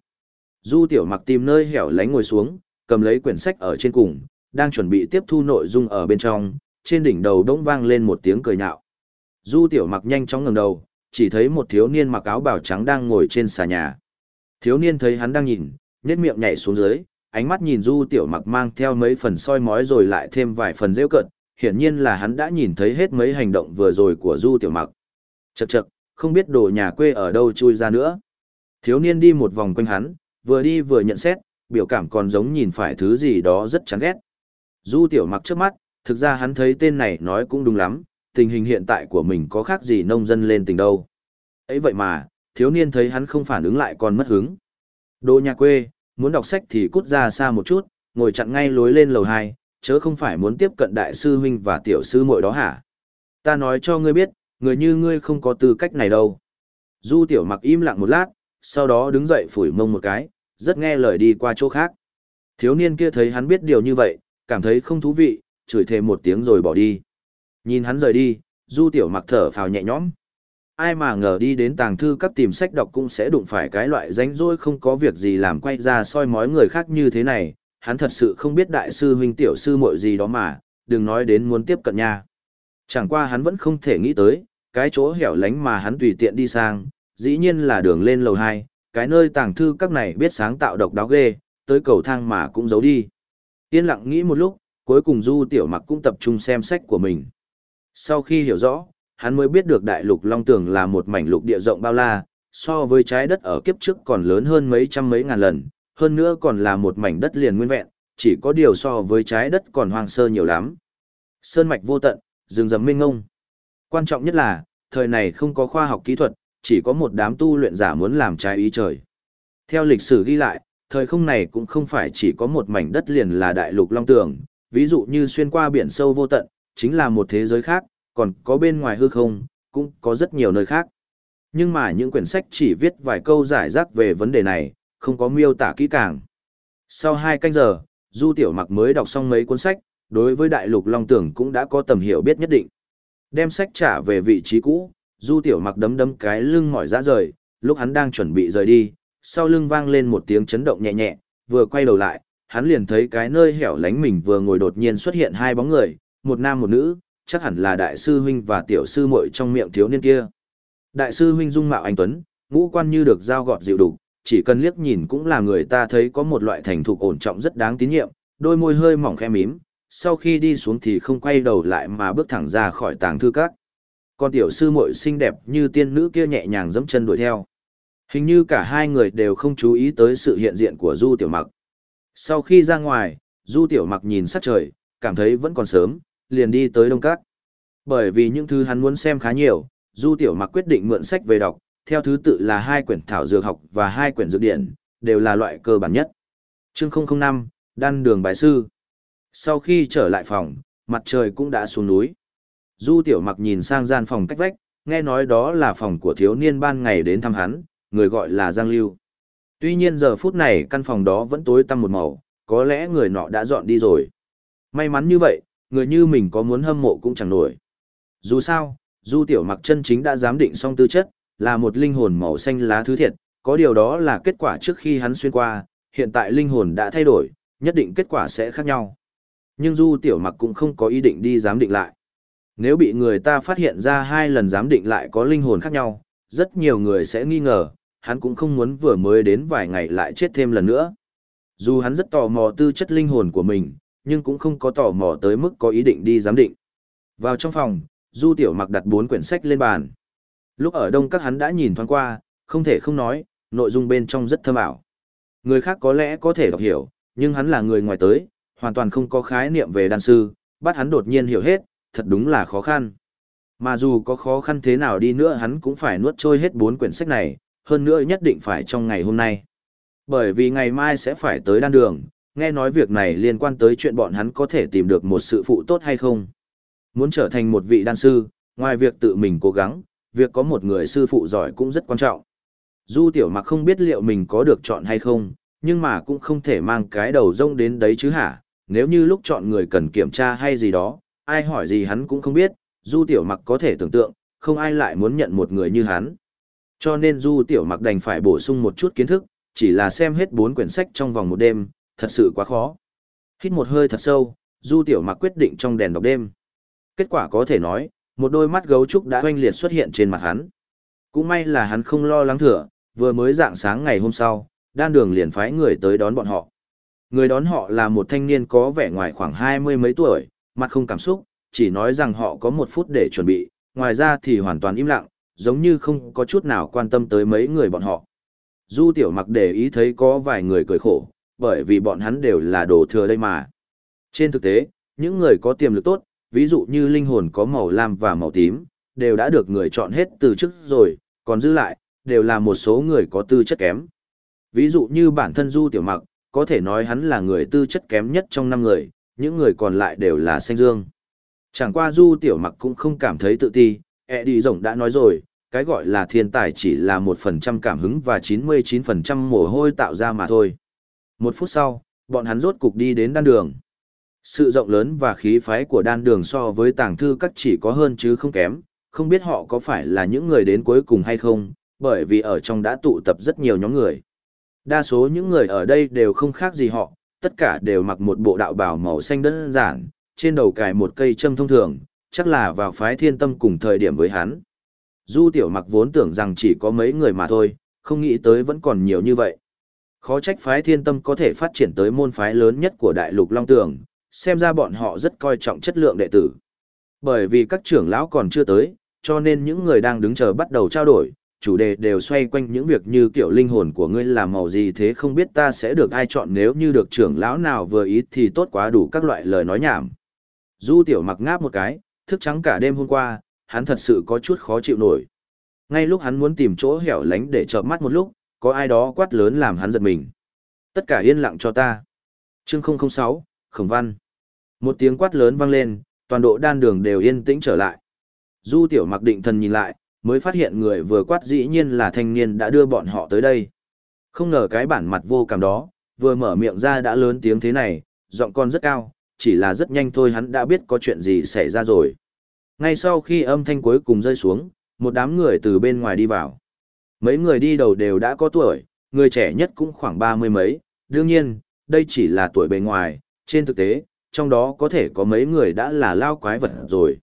Du tiểu mặc tìm nơi hẻo lánh ngồi xuống, cầm lấy quyển sách ở trên cùng, đang chuẩn bị tiếp thu nội dung ở bên trong, trên đỉnh đầu đống vang lên một tiếng cười nhạo. Du tiểu mặc nhanh chóng ngẩng đầu, chỉ thấy một thiếu niên mặc áo bào trắng đang ngồi trên xà nhà. Thiếu niên thấy hắn đang nhìn, nhếch miệng nhảy xuống dưới, ánh mắt nhìn Du tiểu mặc mang theo mấy phần soi mói rồi lại thêm vài phần rêu cận, hiển nhiên là hắn đã nhìn thấy hết mấy hành động vừa rồi của Du tiểu mặc. Chậc chậc, không biết đồ nhà quê ở đâu chui ra nữa. Thiếu niên đi một vòng quanh hắn, vừa đi vừa nhận xét, biểu cảm còn giống nhìn phải thứ gì đó rất chán ghét. Du tiểu mặc trước mắt, thực ra hắn thấy tên này nói cũng đúng lắm, tình hình hiện tại của mình có khác gì nông dân lên tình đâu. ấy vậy mà, thiếu niên thấy hắn không phản ứng lại còn mất hứng. Đồ nhà quê, muốn đọc sách thì cút ra xa một chút, ngồi chặn ngay lối lên lầu 2, chớ không phải muốn tiếp cận đại sư huynh và tiểu sư muội đó hả? Ta nói cho ngươi biết, người như ngươi không có tư cách này đâu. Du tiểu mặc im lặng một lát, sau đó đứng dậy phủi mông một cái, rất nghe lời đi qua chỗ khác. Thiếu niên kia thấy hắn biết điều như vậy, cảm thấy không thú vị, chửi thêm một tiếng rồi bỏ đi. Nhìn hắn rời đi, du tiểu mặc thở phào nhẹ nhõm. Ai mà ngờ đi đến tàng thư cấp tìm sách đọc cũng sẽ đụng phải cái loại ránh rỗi không có việc gì làm quay ra soi mói người khác như thế này, hắn thật sự không biết đại sư huynh tiểu sư muội gì đó mà, đừng nói đến muốn tiếp cận nha. Chẳng qua hắn vẫn không thể nghĩ tới, cái chỗ hẻo lánh mà hắn tùy tiện đi sang, dĩ nhiên là đường lên lầu 2, cái nơi tàng thư các này biết sáng tạo độc đáo ghê, tới cầu thang mà cũng giấu đi. Yên lặng nghĩ một lúc, cuối cùng Du Tiểu Mặc cũng tập trung xem sách của mình. Sau khi hiểu rõ, hắn mới biết được đại lục Long Tường là một mảnh lục địa rộng bao la, so với trái đất ở kiếp trước còn lớn hơn mấy trăm mấy ngàn lần, hơn nữa còn là một mảnh đất liền nguyên vẹn, chỉ có điều so với trái đất còn hoang sơ nhiều lắm. Sơn mạch vô tận, rừng rậm mênh ngông. Quan trọng nhất là, thời này không có khoa học kỹ thuật, chỉ có một đám tu luyện giả muốn làm trái ý trời. Theo lịch sử ghi lại, thời không này cũng không phải chỉ có một mảnh đất liền là đại lục long tường, ví dụ như xuyên qua biển sâu vô tận, chính là một thế giới khác, còn có bên ngoài hư không, cũng có rất nhiều nơi khác. Nhưng mà những quyển sách chỉ viết vài câu giải rác về vấn đề này, không có miêu tả kỹ càng. Sau hai canh giờ, Du Tiểu Mặc mới đọc xong mấy cuốn sách, đối với đại lục long tưởng cũng đã có tầm hiểu biết nhất định. Đem sách trả về vị trí cũ, Du Tiểu Mặc đấm đấm cái lưng mỏi ra rời, lúc hắn đang chuẩn bị rời đi, sau lưng vang lên một tiếng chấn động nhẹ nhẹ, vừa quay đầu lại, hắn liền thấy cái nơi hẻo lánh mình vừa ngồi đột nhiên xuất hiện hai bóng người, một nam một nữ, chắc hẳn là đại sư huynh và tiểu sư muội trong miệng thiếu niên kia. Đại sư huynh dung mạo anh tuấn, ngũ quan như được giao gọt dịu đủ, chỉ cần liếc nhìn cũng là người ta thấy có một loại thành thục ổn trọng rất đáng tín nhiệm, đôi môi hơi mỏng khẽ mím, sau khi đi xuống thì không quay đầu lại mà bước thẳng ra khỏi tàng thư các. Con tiểu sư muội xinh đẹp như tiên nữ kia nhẹ nhàng dẫm chân đuổi theo. Hình như cả hai người đều không chú ý tới sự hiện diện của Du Tiểu Mặc. Sau khi ra ngoài, Du Tiểu Mặc nhìn sát trời, cảm thấy vẫn còn sớm, liền đi tới Đông Các. Bởi vì những thứ hắn muốn xem khá nhiều, Du Tiểu Mặc quyết định mượn sách về đọc, theo thứ tự là hai quyển thảo dược học và hai quyển dược điển, đều là loại cơ bản nhất. Chương 005, Đan đường bài sư. Sau khi trở lại phòng, mặt trời cũng đã xuống núi. Du Tiểu Mặc nhìn sang gian phòng cách vách, nghe nói đó là phòng của thiếu niên ban ngày đến thăm hắn, người gọi là Giang Lưu. Tuy nhiên giờ phút này căn phòng đó vẫn tối tăm một màu, có lẽ người nọ đã dọn đi rồi. May mắn như vậy, người như mình có muốn hâm mộ cũng chẳng nổi. Dù sao, Du Tiểu Mặc chân chính đã giám định xong tư chất, là một linh hồn màu xanh lá thứ thiệt, có điều đó là kết quả trước khi hắn xuyên qua, hiện tại linh hồn đã thay đổi, nhất định kết quả sẽ khác nhau. Nhưng Du Tiểu Mặc cũng không có ý định đi giám định lại. Nếu bị người ta phát hiện ra hai lần giám định lại có linh hồn khác nhau, rất nhiều người sẽ nghi ngờ, hắn cũng không muốn vừa mới đến vài ngày lại chết thêm lần nữa. Dù hắn rất tò mò tư chất linh hồn của mình, nhưng cũng không có tò mò tới mức có ý định đi giám định. Vào trong phòng, Du Tiểu Mặc đặt bốn quyển sách lên bàn. Lúc ở đông các hắn đã nhìn thoáng qua, không thể không nói, nội dung bên trong rất thâm ảo. Người khác có lẽ có thể đọc hiểu, nhưng hắn là người ngoài tới, hoàn toàn không có khái niệm về đan sư, bắt hắn đột nhiên hiểu hết, thật đúng là khó khăn. Mà dù có khó khăn thế nào đi nữa hắn cũng phải nuốt trôi hết bốn quyển sách này, hơn nữa nhất định phải trong ngày hôm nay. Bởi vì ngày mai sẽ phải tới đan đường, nghe nói việc này liên quan tới chuyện bọn hắn có thể tìm được một sự phụ tốt hay không. Muốn trở thành một vị đan sư, ngoài việc tự mình cố gắng, việc có một người sư phụ giỏi cũng rất quan trọng. Du tiểu mặc không biết liệu mình có được chọn hay không, nhưng mà cũng không thể mang cái đầu rông đến đấy chứ hả, nếu như lúc chọn người cần kiểm tra hay gì đó, ai hỏi gì hắn cũng không biết, du tiểu mặc có thể tưởng tượng, không ai lại muốn nhận một người như hắn. Cho nên du tiểu mặc đành phải bổ sung một chút kiến thức, chỉ là xem hết bốn quyển sách trong vòng một đêm, thật sự quá khó. Hít một hơi thật sâu, Du Tiểu Mặc quyết định trong đèn đọc đêm. Kết quả có thể nói, một đôi mắt gấu trúc đã oanh liệt xuất hiện trên mặt hắn. Cũng may là hắn không lo lắng thừa, vừa mới dạng sáng ngày hôm sau, đan đường liền phái người tới đón bọn họ. Người đón họ là một thanh niên có vẻ ngoài khoảng hai mươi mấy tuổi, mặt không cảm xúc, chỉ nói rằng họ có một phút để chuẩn bị, ngoài ra thì hoàn toàn im lặng, giống như không có chút nào quan tâm tới mấy người bọn họ. Du tiểu mặc để ý thấy có vài người cười khổ, bởi vì bọn hắn đều là đồ thừa đây mà. Trên thực tế, những người có tiềm lực tốt, ví dụ như linh hồn có màu lam và màu tím, đều đã được người chọn hết từ trước rồi, còn dư lại, đều là một số người có tư chất kém. Ví dụ như bản thân Du Tiểu Mặc, có thể nói hắn là người tư chất kém nhất trong năm người, những người còn lại đều là xanh dương. Chẳng qua Du Tiểu Mặc cũng không cảm thấy tự ti, e đi rộng đã nói rồi, cái gọi là thiên tài chỉ là một phần trăm cảm hứng và 99% mồ hôi tạo ra mà thôi. Một phút sau, bọn hắn rốt cục đi đến đan đường. Sự rộng lớn và khí phái của đan đường so với tàng thư các chỉ có hơn chứ không kém, không biết họ có phải là những người đến cuối cùng hay không, bởi vì ở trong đã tụ tập rất nhiều nhóm người. Đa số những người ở đây đều không khác gì họ, tất cả đều mặc một bộ đạo bào màu xanh đơn giản, trên đầu cài một cây châm thông thường, chắc là vào phái thiên tâm cùng thời điểm với hắn. Du tiểu mặc vốn tưởng rằng chỉ có mấy người mà thôi, không nghĩ tới vẫn còn nhiều như vậy. Khó trách phái thiên tâm có thể phát triển tới môn phái lớn nhất của đại lục Long Tường, xem ra bọn họ rất coi trọng chất lượng đệ tử. Bởi vì các trưởng lão còn chưa tới, cho nên những người đang đứng chờ bắt đầu trao đổi, chủ đề đều xoay quanh những việc như kiểu linh hồn của ngươi là màu gì thế không biết ta sẽ được ai chọn nếu như được trưởng lão nào vừa ý thì tốt quá đủ các loại lời nói nhảm. Du tiểu mặc ngáp một cái, thức trắng cả đêm hôm qua, hắn thật sự có chút khó chịu nổi. Ngay lúc hắn muốn tìm chỗ hẻo lánh để chợp mắt một lúc, có ai đó quát lớn làm hắn giật mình. Tất cả yên lặng cho ta. Chương 006, Khổng Văn. Một tiếng quát lớn vang lên, toàn bộ đan đường đều yên tĩnh trở lại. Du tiểu mặc định thần nhìn lại, mới phát hiện người vừa quát dĩ nhiên là thanh niên đã đưa bọn họ tới đây. Không ngờ cái bản mặt vô cảm đó, vừa mở miệng ra đã lớn tiếng thế này, giọng con rất cao, chỉ là rất nhanh thôi hắn đã biết có chuyện gì xảy ra rồi. Ngay sau khi âm thanh cuối cùng rơi xuống, một đám người từ bên ngoài đi vào. Mấy người đi đầu đều đã có tuổi, người trẻ nhất cũng khoảng ba mươi mấy, đương nhiên, đây chỉ là tuổi bề ngoài, trên thực tế, trong đó có thể có mấy người đã là lao quái vật rồi.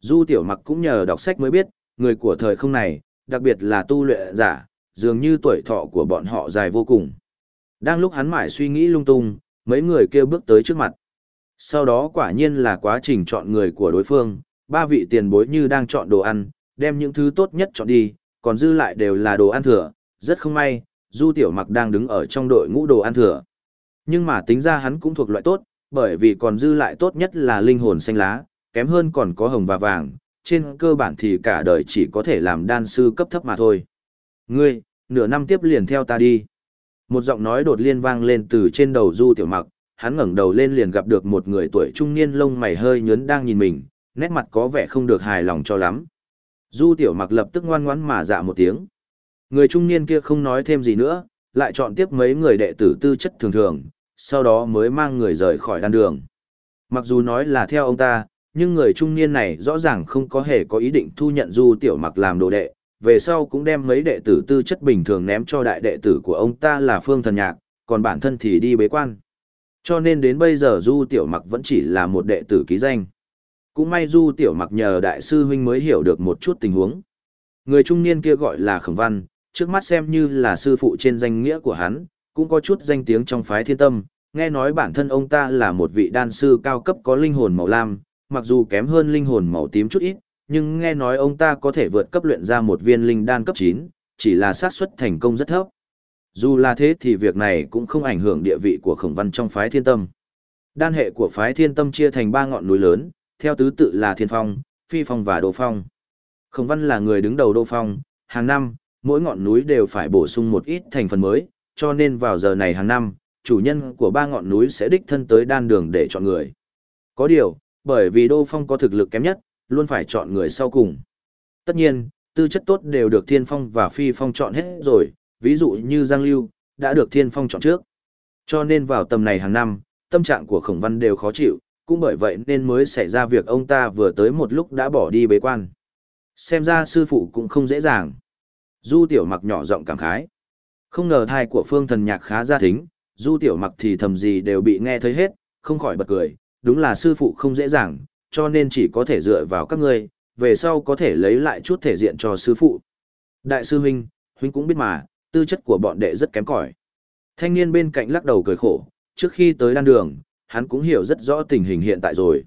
Du tiểu mặc cũng nhờ đọc sách mới biết, người của thời không này, đặc biệt là tu luyện giả, dường như tuổi thọ của bọn họ dài vô cùng. Đang lúc hắn mải suy nghĩ lung tung, mấy người kêu bước tới trước mặt. Sau đó quả nhiên là quá trình chọn người của đối phương, ba vị tiền bối như đang chọn đồ ăn, đem những thứ tốt nhất chọn đi, còn dư lại đều là đồ ăn thừa, rất không may, Du Tiểu Mặc đang đứng ở trong đội ngũ đồ ăn thừa. Nhưng mà tính ra hắn cũng thuộc loại tốt, bởi vì còn dư lại tốt nhất là linh hồn xanh lá, kém hơn còn có hồng và vàng, trên cơ bản thì cả đời chỉ có thể làm đan sư cấp thấp mà thôi. Ngươi, nửa năm tiếp liền theo ta đi. Một giọng nói đột liên vang lên từ trên đầu Du Tiểu Mặc, hắn ngẩng đầu lên liền gặp được một người tuổi trung niên lông mày hơi nhớn đang nhìn mình, nét mặt có vẻ không được hài lòng cho lắm. Du Tiểu Mặc lập tức ngoan ngoãn mà dạ một tiếng. Người trung niên kia không nói thêm gì nữa, lại chọn tiếp mấy người đệ tử tư chất thường thường, sau đó mới mang người rời khỏi đan đường. Mặc dù nói là theo ông ta, nhưng người trung niên này rõ ràng không có hề có ý định thu nhận Du Tiểu Mặc làm đồ đệ, về sau cũng đem mấy đệ tử tư chất bình thường ném cho đại đệ tử của ông ta là Phương Thần Nhạc, còn bản thân thì đi bế quan. Cho nên đến bây giờ Du Tiểu Mặc vẫn chỉ là một đệ tử ký danh. Cũng may Du Tiểu Mặc nhờ đại sư huynh mới hiểu được một chút tình huống. Người trung niên kia gọi là Khổng Văn, trước mắt xem như là sư phụ trên danh nghĩa của hắn, cũng có chút danh tiếng trong phái thiên tâm, nghe nói bản thân ông ta là một vị đan sư cao cấp có linh hồn màu lam, mặc dù kém hơn linh hồn màu tím chút ít, nhưng nghe nói ông ta có thể vượt cấp luyện ra một viên linh đan cấp 9, chỉ là xác suất thành công rất thấp. Dù là thế thì việc này cũng không ảnh hưởng địa vị của khổng văn trong phái thiên tâm. Đan hệ của phái thiên tâm chia thành ba ngọn núi lớn, theo tứ tự là thiên phong, phi phong và đô phong. Khổng văn là người đứng đầu đô phong, hàng năm, mỗi ngọn núi đều phải bổ sung một ít thành phần mới, cho nên vào giờ này hàng năm, chủ nhân của ba ngọn núi sẽ đích thân tới đan đường để chọn người. Có điều, bởi vì đô phong có thực lực kém nhất, luôn phải chọn người sau cùng. Tất nhiên, tư chất tốt đều được thiên phong và phi phong chọn hết rồi, ví dụ như Giang Lưu, đã được thiên phong chọn trước. Cho nên vào tầm này hàng năm, tâm trạng của khổng văn đều khó chịu, cũng bởi vậy nên mới xảy ra việc ông ta vừa tới một lúc đã bỏ đi bế quan. Xem ra sư phụ cũng không dễ dàng. Du tiểu mặc nhỏ giọng cảm khái. Không ngờ thai của phương thần nhạc khá gia thính, du tiểu mặc thì thầm gì đều bị nghe thấy hết, không khỏi bật cười, đúng là sư phụ không dễ dàng, cho nên chỉ có thể dựa vào các ngươi, về sau có thể lấy lại chút thể diện cho sư phụ. Đại sư huynh, huynh cũng biết mà, tư chất của bọn đệ rất kém cỏi. Thanh niên bên cạnh lắc đầu cười khổ, trước khi tới đan đường, hắn cũng hiểu rất rõ tình hình hiện tại rồi.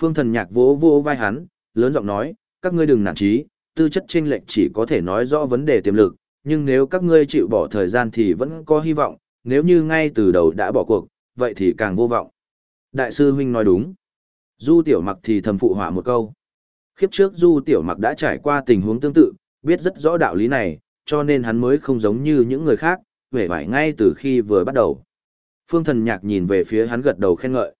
Phương thần nhạc vỗ vỗ vai hắn, lớn giọng nói, các ngươi đừng nản chí, tư chất chênh lệch chỉ có thể nói rõ vấn đề tiềm lực, nhưng nếu các ngươi chịu bỏ thời gian thì vẫn có hy vọng, nếu như ngay từ đầu đã bỏ cuộc, vậy thì càng vô vọng. Đại sư huynh nói đúng. Du tiểu mặc thì thầm phụ họa một câu. Khiếp trước Du tiểu mặc đã trải qua tình huống tương tự, biết rất rõ đạo lý này, cho nên hắn mới không giống như những người khác, vẻ vải ngay từ khi vừa bắt đầu. Phương thần nhạc nhìn về phía hắn gật đầu khen ngợi.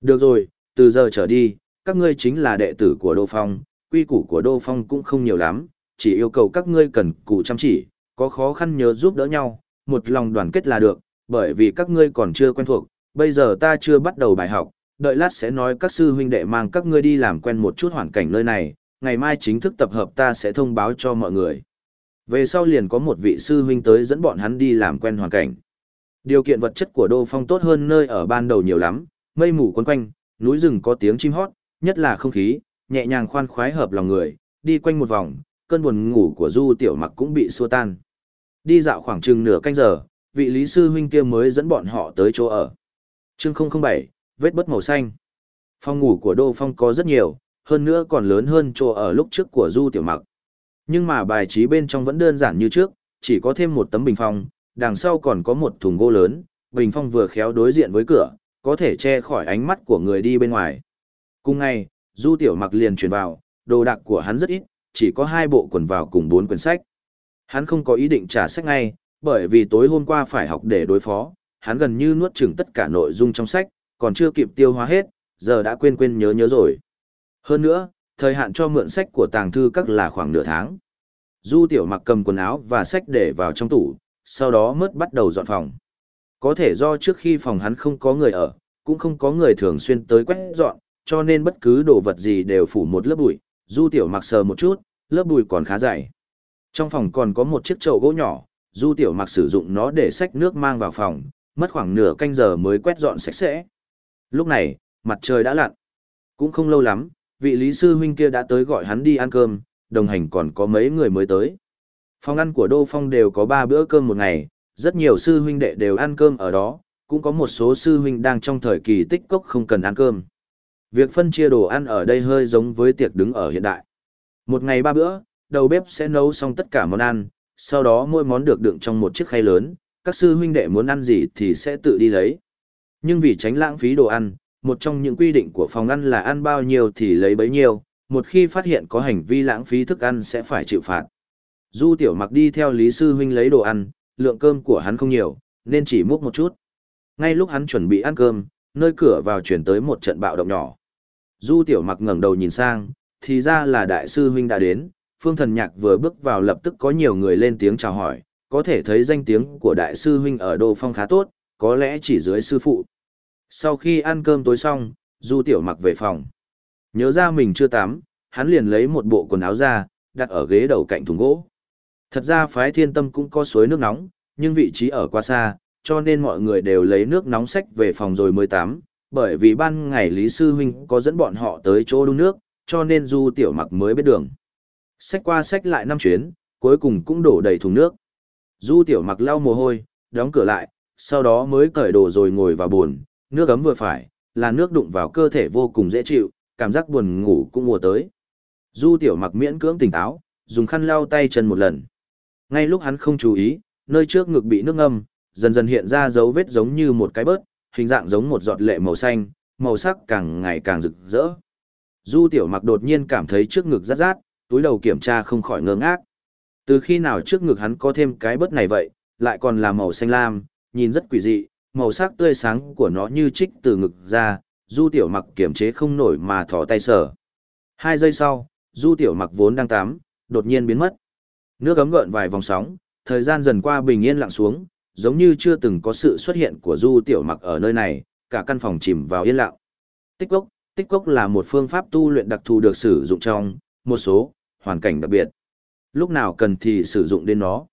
Được rồi, từ giờ trở đi, các ngươi chính là đệ tử của Đô Phong, quy củ của Đô Phong cũng không nhiều lắm, chỉ yêu cầu các ngươi cần cù chăm chỉ, có khó khăn nhớ giúp đỡ nhau, một lòng đoàn kết là được, bởi vì các ngươi còn chưa quen thuộc, bây giờ ta chưa bắt đầu bài học, đợi lát sẽ nói các sư huynh đệ mang các ngươi đi làm quen một chút hoàn cảnh nơi này, ngày mai chính thức tập hợp ta sẽ thông báo cho mọi người. Về sau liền có một vị sư huynh tới dẫn bọn hắn đi làm quen hoàn cảnh. Điều kiện vật chất của Đô Phong tốt hơn nơi ở ban đầu nhiều lắm, mây mù quấn quanh, núi rừng có tiếng chim hót, nhất là không khí, nhẹ nhàng khoan khoái hợp lòng người, đi quanh một vòng, cơn buồn ngủ của Du Tiểu Mặc cũng bị xua tan. Đi dạo khoảng chừng nửa canh giờ, vị lý sư huynh kia mới dẫn bọn họ tới chỗ ở. Chương 007, vết bất màu xanh. Phòng ngủ của Đô Phong có rất nhiều, hơn nữa còn lớn hơn chỗ ở lúc trước của Du Tiểu Mặc. Nhưng mà bài trí bên trong vẫn đơn giản như trước, chỉ có thêm một tấm bình phong, đằng sau còn có một thùng gỗ lớn, bình phong vừa khéo đối diện với cửa, có thể che khỏi ánh mắt của người đi bên ngoài. Cùng ngày, Du Tiểu Mặc liền chuyển vào, đồ đạc của hắn rất ít, chỉ có hai bộ quần vào cùng bốn quyển sách. Hắn không có ý định trả sách ngay, bởi vì tối hôm qua phải học để đối phó, hắn gần như nuốt chửng tất cả nội dung trong sách, còn chưa kịp tiêu hóa hết, giờ đã quên quên nhớ nhớ rồi. Hơn nữa, thời hạn cho mượn sách của tàng thư các là khoảng nửa tháng. Du Tiểu Mặc cầm quần áo và sách để vào trong tủ, sau đó mất bắt đầu dọn phòng. Có thể do trước khi phòng hắn không có người ở, cũng không có người thường xuyên tới quét dọn, cho nên bất cứ đồ vật gì đều phủ một lớp bụi, Du Tiểu Mặc sờ một chút, lớp bụi còn khá dày. Trong phòng còn có một chiếc chậu gỗ nhỏ, Du Tiểu Mặc sử dụng nó để xách nước mang vào phòng, mất khoảng nửa canh giờ mới quét dọn sạch sẽ. Lúc này, mặt trời đã lặn. Cũng không lâu lắm, vị lý sư huynh kia đã tới gọi hắn đi ăn cơm, đồng hành còn có mấy người mới tới. Phòng ăn của Đô Phong đều có 3 bữa cơm một ngày, rất nhiều sư huynh đệ đều ăn cơm ở đó, cũng có một số sư huynh đang trong thời kỳ tích cốc không cần ăn cơm. Việc phân chia đồ ăn ở đây hơi giống với tiệc đứng ở hiện đại. Một ngày ba bữa, đầu bếp sẽ nấu xong tất cả món ăn, sau đó mỗi món được đựng trong một chiếc khay lớn, các sư huynh đệ muốn ăn gì thì sẽ tự đi lấy. Nhưng vì tránh lãng phí đồ ăn, một trong những quy định của phòng ăn là ăn bao nhiêu thì lấy bấy nhiêu, một khi phát hiện có hành vi lãng phí thức ăn sẽ phải chịu phạt. Du tiểu mặc đi theo Lý Sư Huynh lấy đồ ăn, lượng cơm của hắn không nhiều, nên chỉ múc một chút. Ngay lúc hắn chuẩn bị ăn cơm, nơi cửa vào chuyển tới một trận bạo động nhỏ. Du tiểu mặc ngẩng đầu nhìn sang, thì ra là đại sư huynh đã đến, phương thần nhạc vừa bước vào lập tức có nhiều người lên tiếng chào hỏi, có thể thấy danh tiếng của đại sư huynh ở Đô Phong khá tốt, có lẽ chỉ dưới sư phụ. Sau khi ăn cơm tối xong, Du tiểu mặc về phòng. Nhớ ra mình chưa tắm, hắn liền lấy một bộ quần áo ra, đặt ở ghế đầu cạnh thùng gỗ. Thật ra phái thiên tâm cũng có suối nước nóng, nhưng vị trí ở quá xa, cho nên mọi người đều lấy nước nóng sách về phòng rồi mới tắm, bởi vì ban ngày Lý Sư Huynh có dẫn bọn họ tới chỗ đun nước, cho nên Du Tiểu Mặc mới biết đường. Sách qua sách lại năm chuyến, cuối cùng cũng đổ đầy thùng nước. Du Tiểu Mặc lau mồ hôi, đóng cửa lại, sau đó mới cởi đồ rồi ngồi vào buồn, nước ấm vừa phải, là nước đụng vào cơ thể vô cùng dễ chịu, cảm giác buồn ngủ cũng mùa tới. Du Tiểu Mặc miễn cưỡng tỉnh táo, dùng khăn lau tay chân một lần. Ngay lúc hắn không chú ý, nơi trước ngực bị nước ngâm, dần dần hiện ra dấu vết giống như một cái bớt, hình dạng giống một giọt lệ màu xanh, màu sắc càng ngày càng rực rỡ. Du tiểu mặc đột nhiên cảm thấy trước ngực rát rát, túi đầu kiểm tra không khỏi ngơ ngác. Từ khi nào trước ngực hắn có thêm cái bớt này vậy, lại còn là màu xanh lam, nhìn rất quỷ dị, màu sắc tươi sáng của nó như trích từ ngực ra, du tiểu mặc kiểm chế không nổi mà thỏ tay sờ. Hai giây sau, du tiểu mặc vốn đang tắm, đột nhiên biến mất. Nước ấm gợn vài vòng sóng, thời gian dần qua bình yên lặng xuống, giống như chưa từng có sự xuất hiện của Du Tiểu Mặc ở nơi này, cả căn phòng chìm vào yên lặng. Tích cốc, tích cốc là một phương pháp tu luyện đặc thù được sử dụng trong một số hoàn cảnh đặc biệt. Lúc nào cần thì sử dụng đến nó.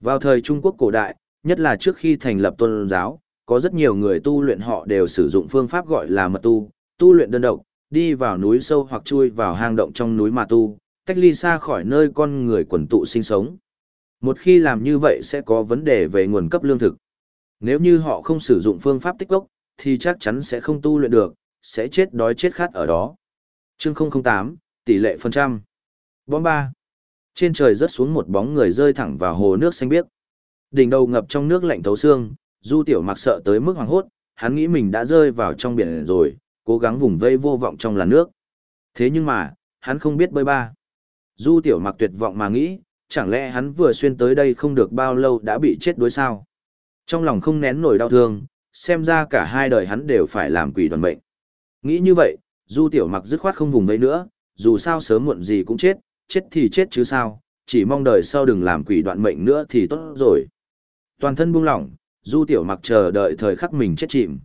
Vào thời Trung Quốc cổ đại, nhất là trước khi thành lập tôn giáo, Có rất nhiều người tu luyện họ đều sử dụng phương pháp gọi là mật tu, tu luyện đơn độc, đi vào núi sâu hoặc chui vào hang động trong núi mà tu, cách ly xa khỏi nơi con người quần tụ sinh sống. Một khi làm như vậy sẽ có vấn đề về nguồn cấp lương thực. Nếu như họ không sử dụng phương pháp tích gốc, thì chắc chắn sẽ không tu luyện được, sẽ chết đói chết khát ở đó. Chương 008, tỷ lệ phần trăm. Bóng ba. Trên trời rớt xuống một bóng người rơi thẳng vào hồ nước xanh biếc. Đỉnh đầu ngập trong nước lạnh thấu xương, Du Tiểu Mặc sợ tới mức hoảng hốt, hắn nghĩ mình đã rơi vào trong biển rồi, cố gắng vùng vây vô vọng trong làn nước. Thế nhưng mà, hắn không biết bơi ba. Du Tiểu Mặc tuyệt vọng mà nghĩ, chẳng lẽ hắn vừa xuyên tới đây không được bao lâu đã bị chết đuối sao? Trong lòng không nén nổi đau thương, xem ra cả hai đời hắn đều phải làm quỷ đoàn bệnh. Nghĩ như vậy, Du Tiểu Mặc dứt khoát không vùng vây nữa, dù sao sớm muộn gì cũng chết, chết thì chết chứ sao, chỉ mong đời sau đừng làm quỷ đoạn mệnh nữa thì tốt rồi. Toàn thân buông lỏng, Du Tiểu Mặc chờ đợi thời khắc mình chết chìm.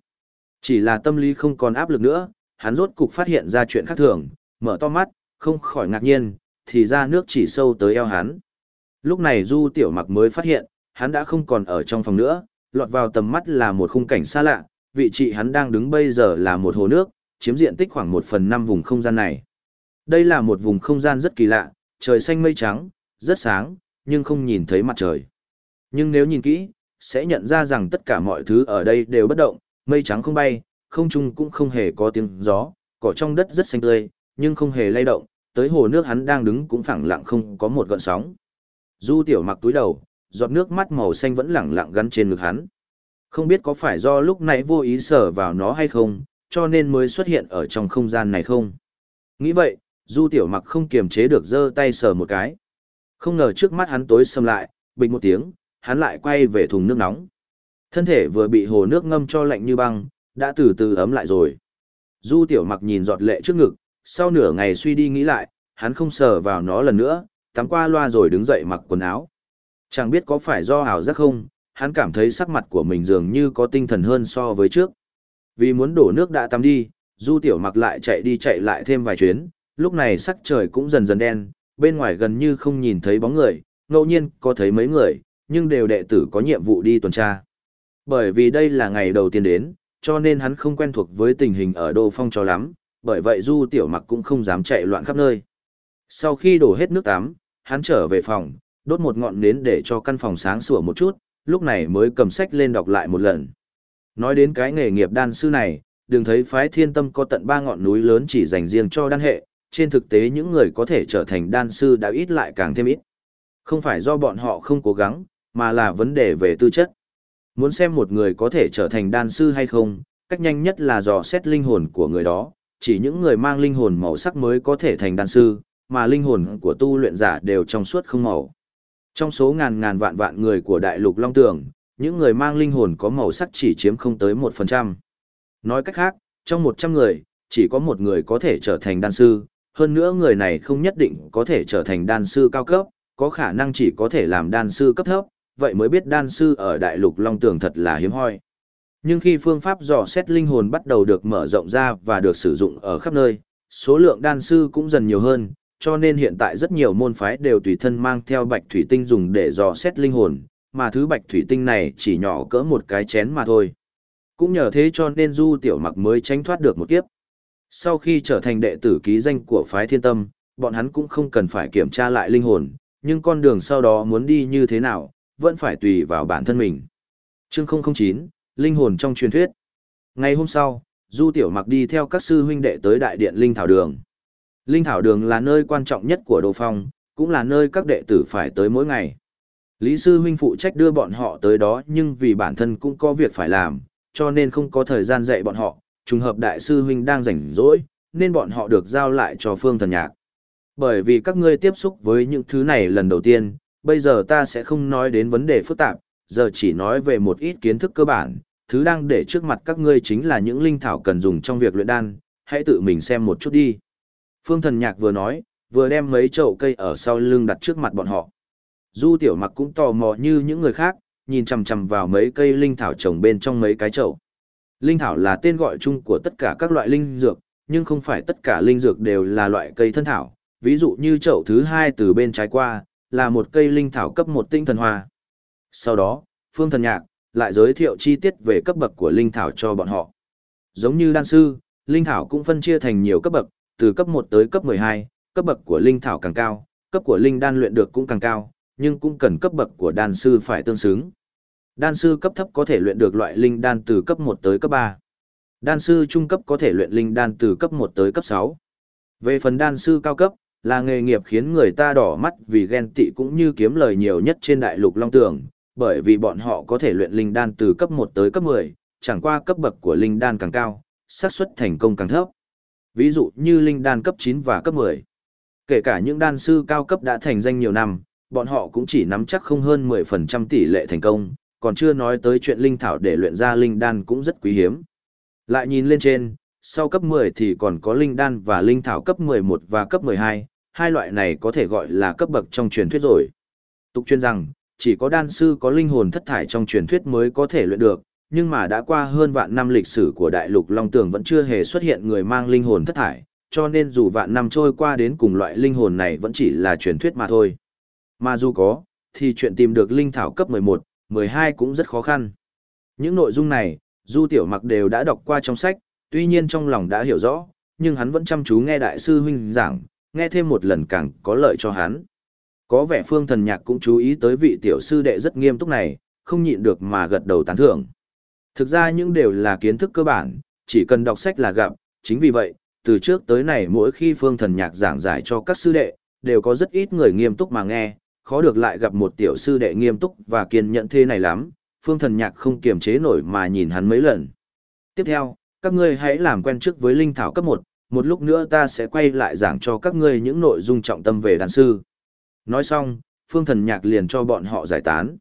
Chỉ là tâm lý không còn áp lực nữa, hắn rốt cục phát hiện ra chuyện khác thường, mở to mắt, không khỏi ngạc nhiên, thì ra nước chỉ sâu tới eo hắn. Lúc này Du Tiểu Mặc mới phát hiện, hắn đã không còn ở trong phòng nữa, lọt vào tầm mắt là một khung cảnh xa lạ, vị trí hắn đang đứng bây giờ là một hồ nước, chiếm diện tích khoảng một phần năm vùng không gian này. Đây là một vùng không gian rất kỳ lạ, trời xanh mây trắng, rất sáng, nhưng không nhìn thấy mặt trời. Nhưng nếu nhìn kỹ, sẽ nhận ra rằng tất cả mọi thứ ở đây đều bất động, mây trắng không bay, không trung cũng không hề có tiếng gió, cỏ trong đất rất xanh tươi, nhưng không hề lay động, tới hồ nước hắn đang đứng cũng phẳng lặng không có một gợn sóng. Du tiểu mặc túi đầu, giọt nước mắt màu xanh vẫn lẳng lặng gắn trên ngực hắn. Không biết có phải do lúc nãy vô ý sờ vào nó hay không, cho nên mới xuất hiện ở trong không gian này không. Nghĩ vậy, du tiểu mặc không kiềm chế được giơ tay sờ một cái. Không ngờ trước mắt hắn tối sầm lại, bình một tiếng, hắn lại quay về thùng nước nóng. Thân thể vừa bị hồ nước ngâm cho lạnh như băng, đã từ từ ấm lại rồi. Du tiểu mặc nhìn giọt lệ trước ngực, sau nửa ngày suy đi nghĩ lại, hắn không sờ vào nó lần nữa, tắm qua loa rồi đứng dậy mặc quần áo. Chẳng biết có phải do ảo giác không, hắn cảm thấy sắc mặt của mình dường như có tinh thần hơn so với trước. Vì muốn đổ nước đã tắm đi, du tiểu mặc lại chạy đi chạy lại thêm vài chuyến, lúc này sắc trời cũng dần dần đen, bên ngoài gần như không nhìn thấy bóng người, ngẫu nhiên có thấy mấy người, nhưng đều đệ tử có nhiệm vụ đi tuần tra. Bởi vì đây là ngày đầu tiên đến, cho nên hắn không quen thuộc với tình hình ở Đô Phong cho lắm, bởi vậy Du Tiểu Mặc cũng không dám chạy loạn khắp nơi. Sau khi đổ hết nước tắm, hắn trở về phòng, đốt một ngọn nến để cho căn phòng sáng sủa một chút, lúc này mới cầm sách lên đọc lại một lần. Nói đến cái nghề nghiệp đan sư này, đừng thấy phái thiên tâm có tận ba ngọn núi lớn chỉ dành riêng cho đan hệ, trên thực tế những người có thể trở thành đan sư đã ít lại càng thêm ít. Không phải do bọn họ không cố gắng, mà là vấn đề về tư chất. Muốn xem một người có thể trở thành đan sư hay không, cách nhanh nhất là dò xét linh hồn của người đó, chỉ những người mang linh hồn màu sắc mới có thể thành đan sư, mà linh hồn của tu luyện giả đều trong suốt không màu. Trong số ngàn ngàn vạn vạn người của đại lục Long Tường, những người mang linh hồn có màu sắc chỉ chiếm không tới 1%. Nói cách khác, trong 100 người, chỉ có một người có thể trở thành đan sư, hơn nữa người này không nhất định có thể trở thành đan sư cao cấp, có khả năng chỉ có thể làm đan sư cấp thấp, vậy mới biết đan sư ở đại lục Long Tường thật là hiếm hoi. Nhưng khi phương pháp dò xét linh hồn bắt đầu được mở rộng ra và được sử dụng ở khắp nơi, số lượng đan sư cũng dần nhiều hơn, cho nên hiện tại rất nhiều môn phái đều tùy thân mang theo bạch thủy tinh dùng để dò xét linh hồn, mà thứ bạch thủy tinh này chỉ nhỏ cỡ một cái chén mà thôi. Cũng nhờ thế cho nên Du Tiểu Mặc mới tránh thoát được một kiếp. Sau khi trở thành đệ tử ký danh của phái thiên tâm, bọn hắn cũng không cần phải kiểm tra lại linh hồn, nhưng con đường sau đó muốn đi như thế nào, vẫn phải tùy vào bản thân mình. Chương 009, Linh hồn trong truyền thuyết. Ngày hôm sau, Du Tiểu Mặc đi theo các sư huynh đệ tới đại điện Linh Thảo Đường. Linh Thảo Đường là nơi quan trọng nhất của Đồ Phong, cũng là nơi các đệ tử phải tới mỗi ngày. Lý sư huynh phụ trách đưa bọn họ tới đó nhưng vì bản thân cũng có việc phải làm, cho nên không có thời gian dạy bọn họ, trùng hợp đại sư huynh đang rảnh rỗi, nên bọn họ được giao lại cho Phương Thần Nhạc. Bởi vì các ngươi tiếp xúc với những thứ này lần đầu tiên, bây giờ ta sẽ không nói đến vấn đề phức tạp, giờ chỉ nói về một ít kiến thức cơ bản, thứ đang để trước mặt các ngươi chính là những linh thảo cần dùng trong việc luyện đan, hãy tự mình xem một chút đi. Phương Thần Nhạc vừa nói, vừa đem mấy chậu cây ở sau lưng đặt trước mặt bọn họ. Du Tiểu Mặc cũng tò mò như những người khác, nhìn chằm chằm vào mấy cây linh thảo trồng bên trong mấy cái chậu. Linh thảo là tên gọi chung của tất cả các loại linh dược, nhưng không phải tất cả linh dược đều là loại cây thân thảo. Ví dụ như chậu thứ hai từ bên trái qua, là một cây linh thảo cấp một tinh thần hoa. Sau đó, Phương Thần Nhạc, lại giới thiệu chi tiết về cấp bậc của linh thảo cho bọn họ. Giống như đan sư, linh thảo cũng phân chia thành nhiều cấp bậc, từ cấp 1 tới cấp 12, cấp bậc của linh thảo càng cao, cấp của linh đan luyện được cũng càng cao, nhưng cũng cần cấp bậc của đan sư phải tương xứng. Đan sư cấp thấp có thể luyện được loại linh đan từ cấp 1 tới cấp 3. Đan sư trung cấp có thể luyện linh đan từ cấp 1 tới cấp 6. Về phần đan sư cao cấp, là nghề nghiệp khiến người ta đỏ mắt vì ghen tị cũng như kiếm lời nhiều nhất trên đại lục Long Tường, bởi vì bọn họ có thể luyện linh đan từ cấp 1 tới cấp 10, chẳng qua cấp bậc của linh đan càng cao, xác suất thành công càng thấp. Ví dụ như linh đan cấp 9 và cấp 10. Kể cả những đan sư cao cấp đã thành danh nhiều năm, bọn họ cũng chỉ nắm chắc không hơn 10% tỷ lệ thành công, còn chưa nói tới chuyện linh thảo để luyện ra linh đan cũng rất quý hiếm. Lại nhìn lên trên, sau cấp 10 thì còn có linh đan và linh thảo cấp 11 và cấp 12, hai loại này có thể gọi là cấp bậc trong truyền thuyết rồi. Tục chuyên rằng, chỉ có đan sư có linh hồn thất thải trong truyền thuyết mới có thể luyện được, nhưng mà đã qua hơn vạn năm lịch sử của đại lục Long Tường vẫn chưa hề xuất hiện người mang linh hồn thất thải, cho nên dù vạn năm trôi qua đến cùng loại linh hồn này vẫn chỉ là truyền thuyết mà thôi. Mà dù có, thì chuyện tìm được linh thảo cấp 11, 12 cũng rất khó khăn. Những nội dung này, Du Tiểu Mặc đều đã đọc qua trong sách, tuy nhiên trong lòng đã hiểu rõ, nhưng hắn vẫn chăm chú nghe đại sư huynh giảng, nghe thêm một lần càng có lợi cho hắn. Có vẻ Phương Thần Nhạc cũng chú ý tới vị tiểu sư đệ rất nghiêm túc này, không nhịn được mà gật đầu tán thưởng. Thực ra những đều là kiến thức cơ bản, chỉ cần đọc sách là gặp, chính vì vậy, từ trước tới nay mỗi khi Phương Thần Nhạc giảng giải cho các sư đệ, đều có rất ít người nghiêm túc mà nghe, khó được lại gặp một tiểu sư đệ nghiêm túc và kiên nhẫn thế này lắm, Phương Thần Nhạc không kiềm chế nổi mà nhìn hắn mấy lần. Tiếp theo, các ngươi hãy làm quen trước với linh thảo cấp 1, một lúc nữa ta sẽ quay lại giảng cho các ngươi những nội dung trọng tâm về đàn sư. Nói xong, Phương Thần Nhạc liền cho bọn họ giải tán.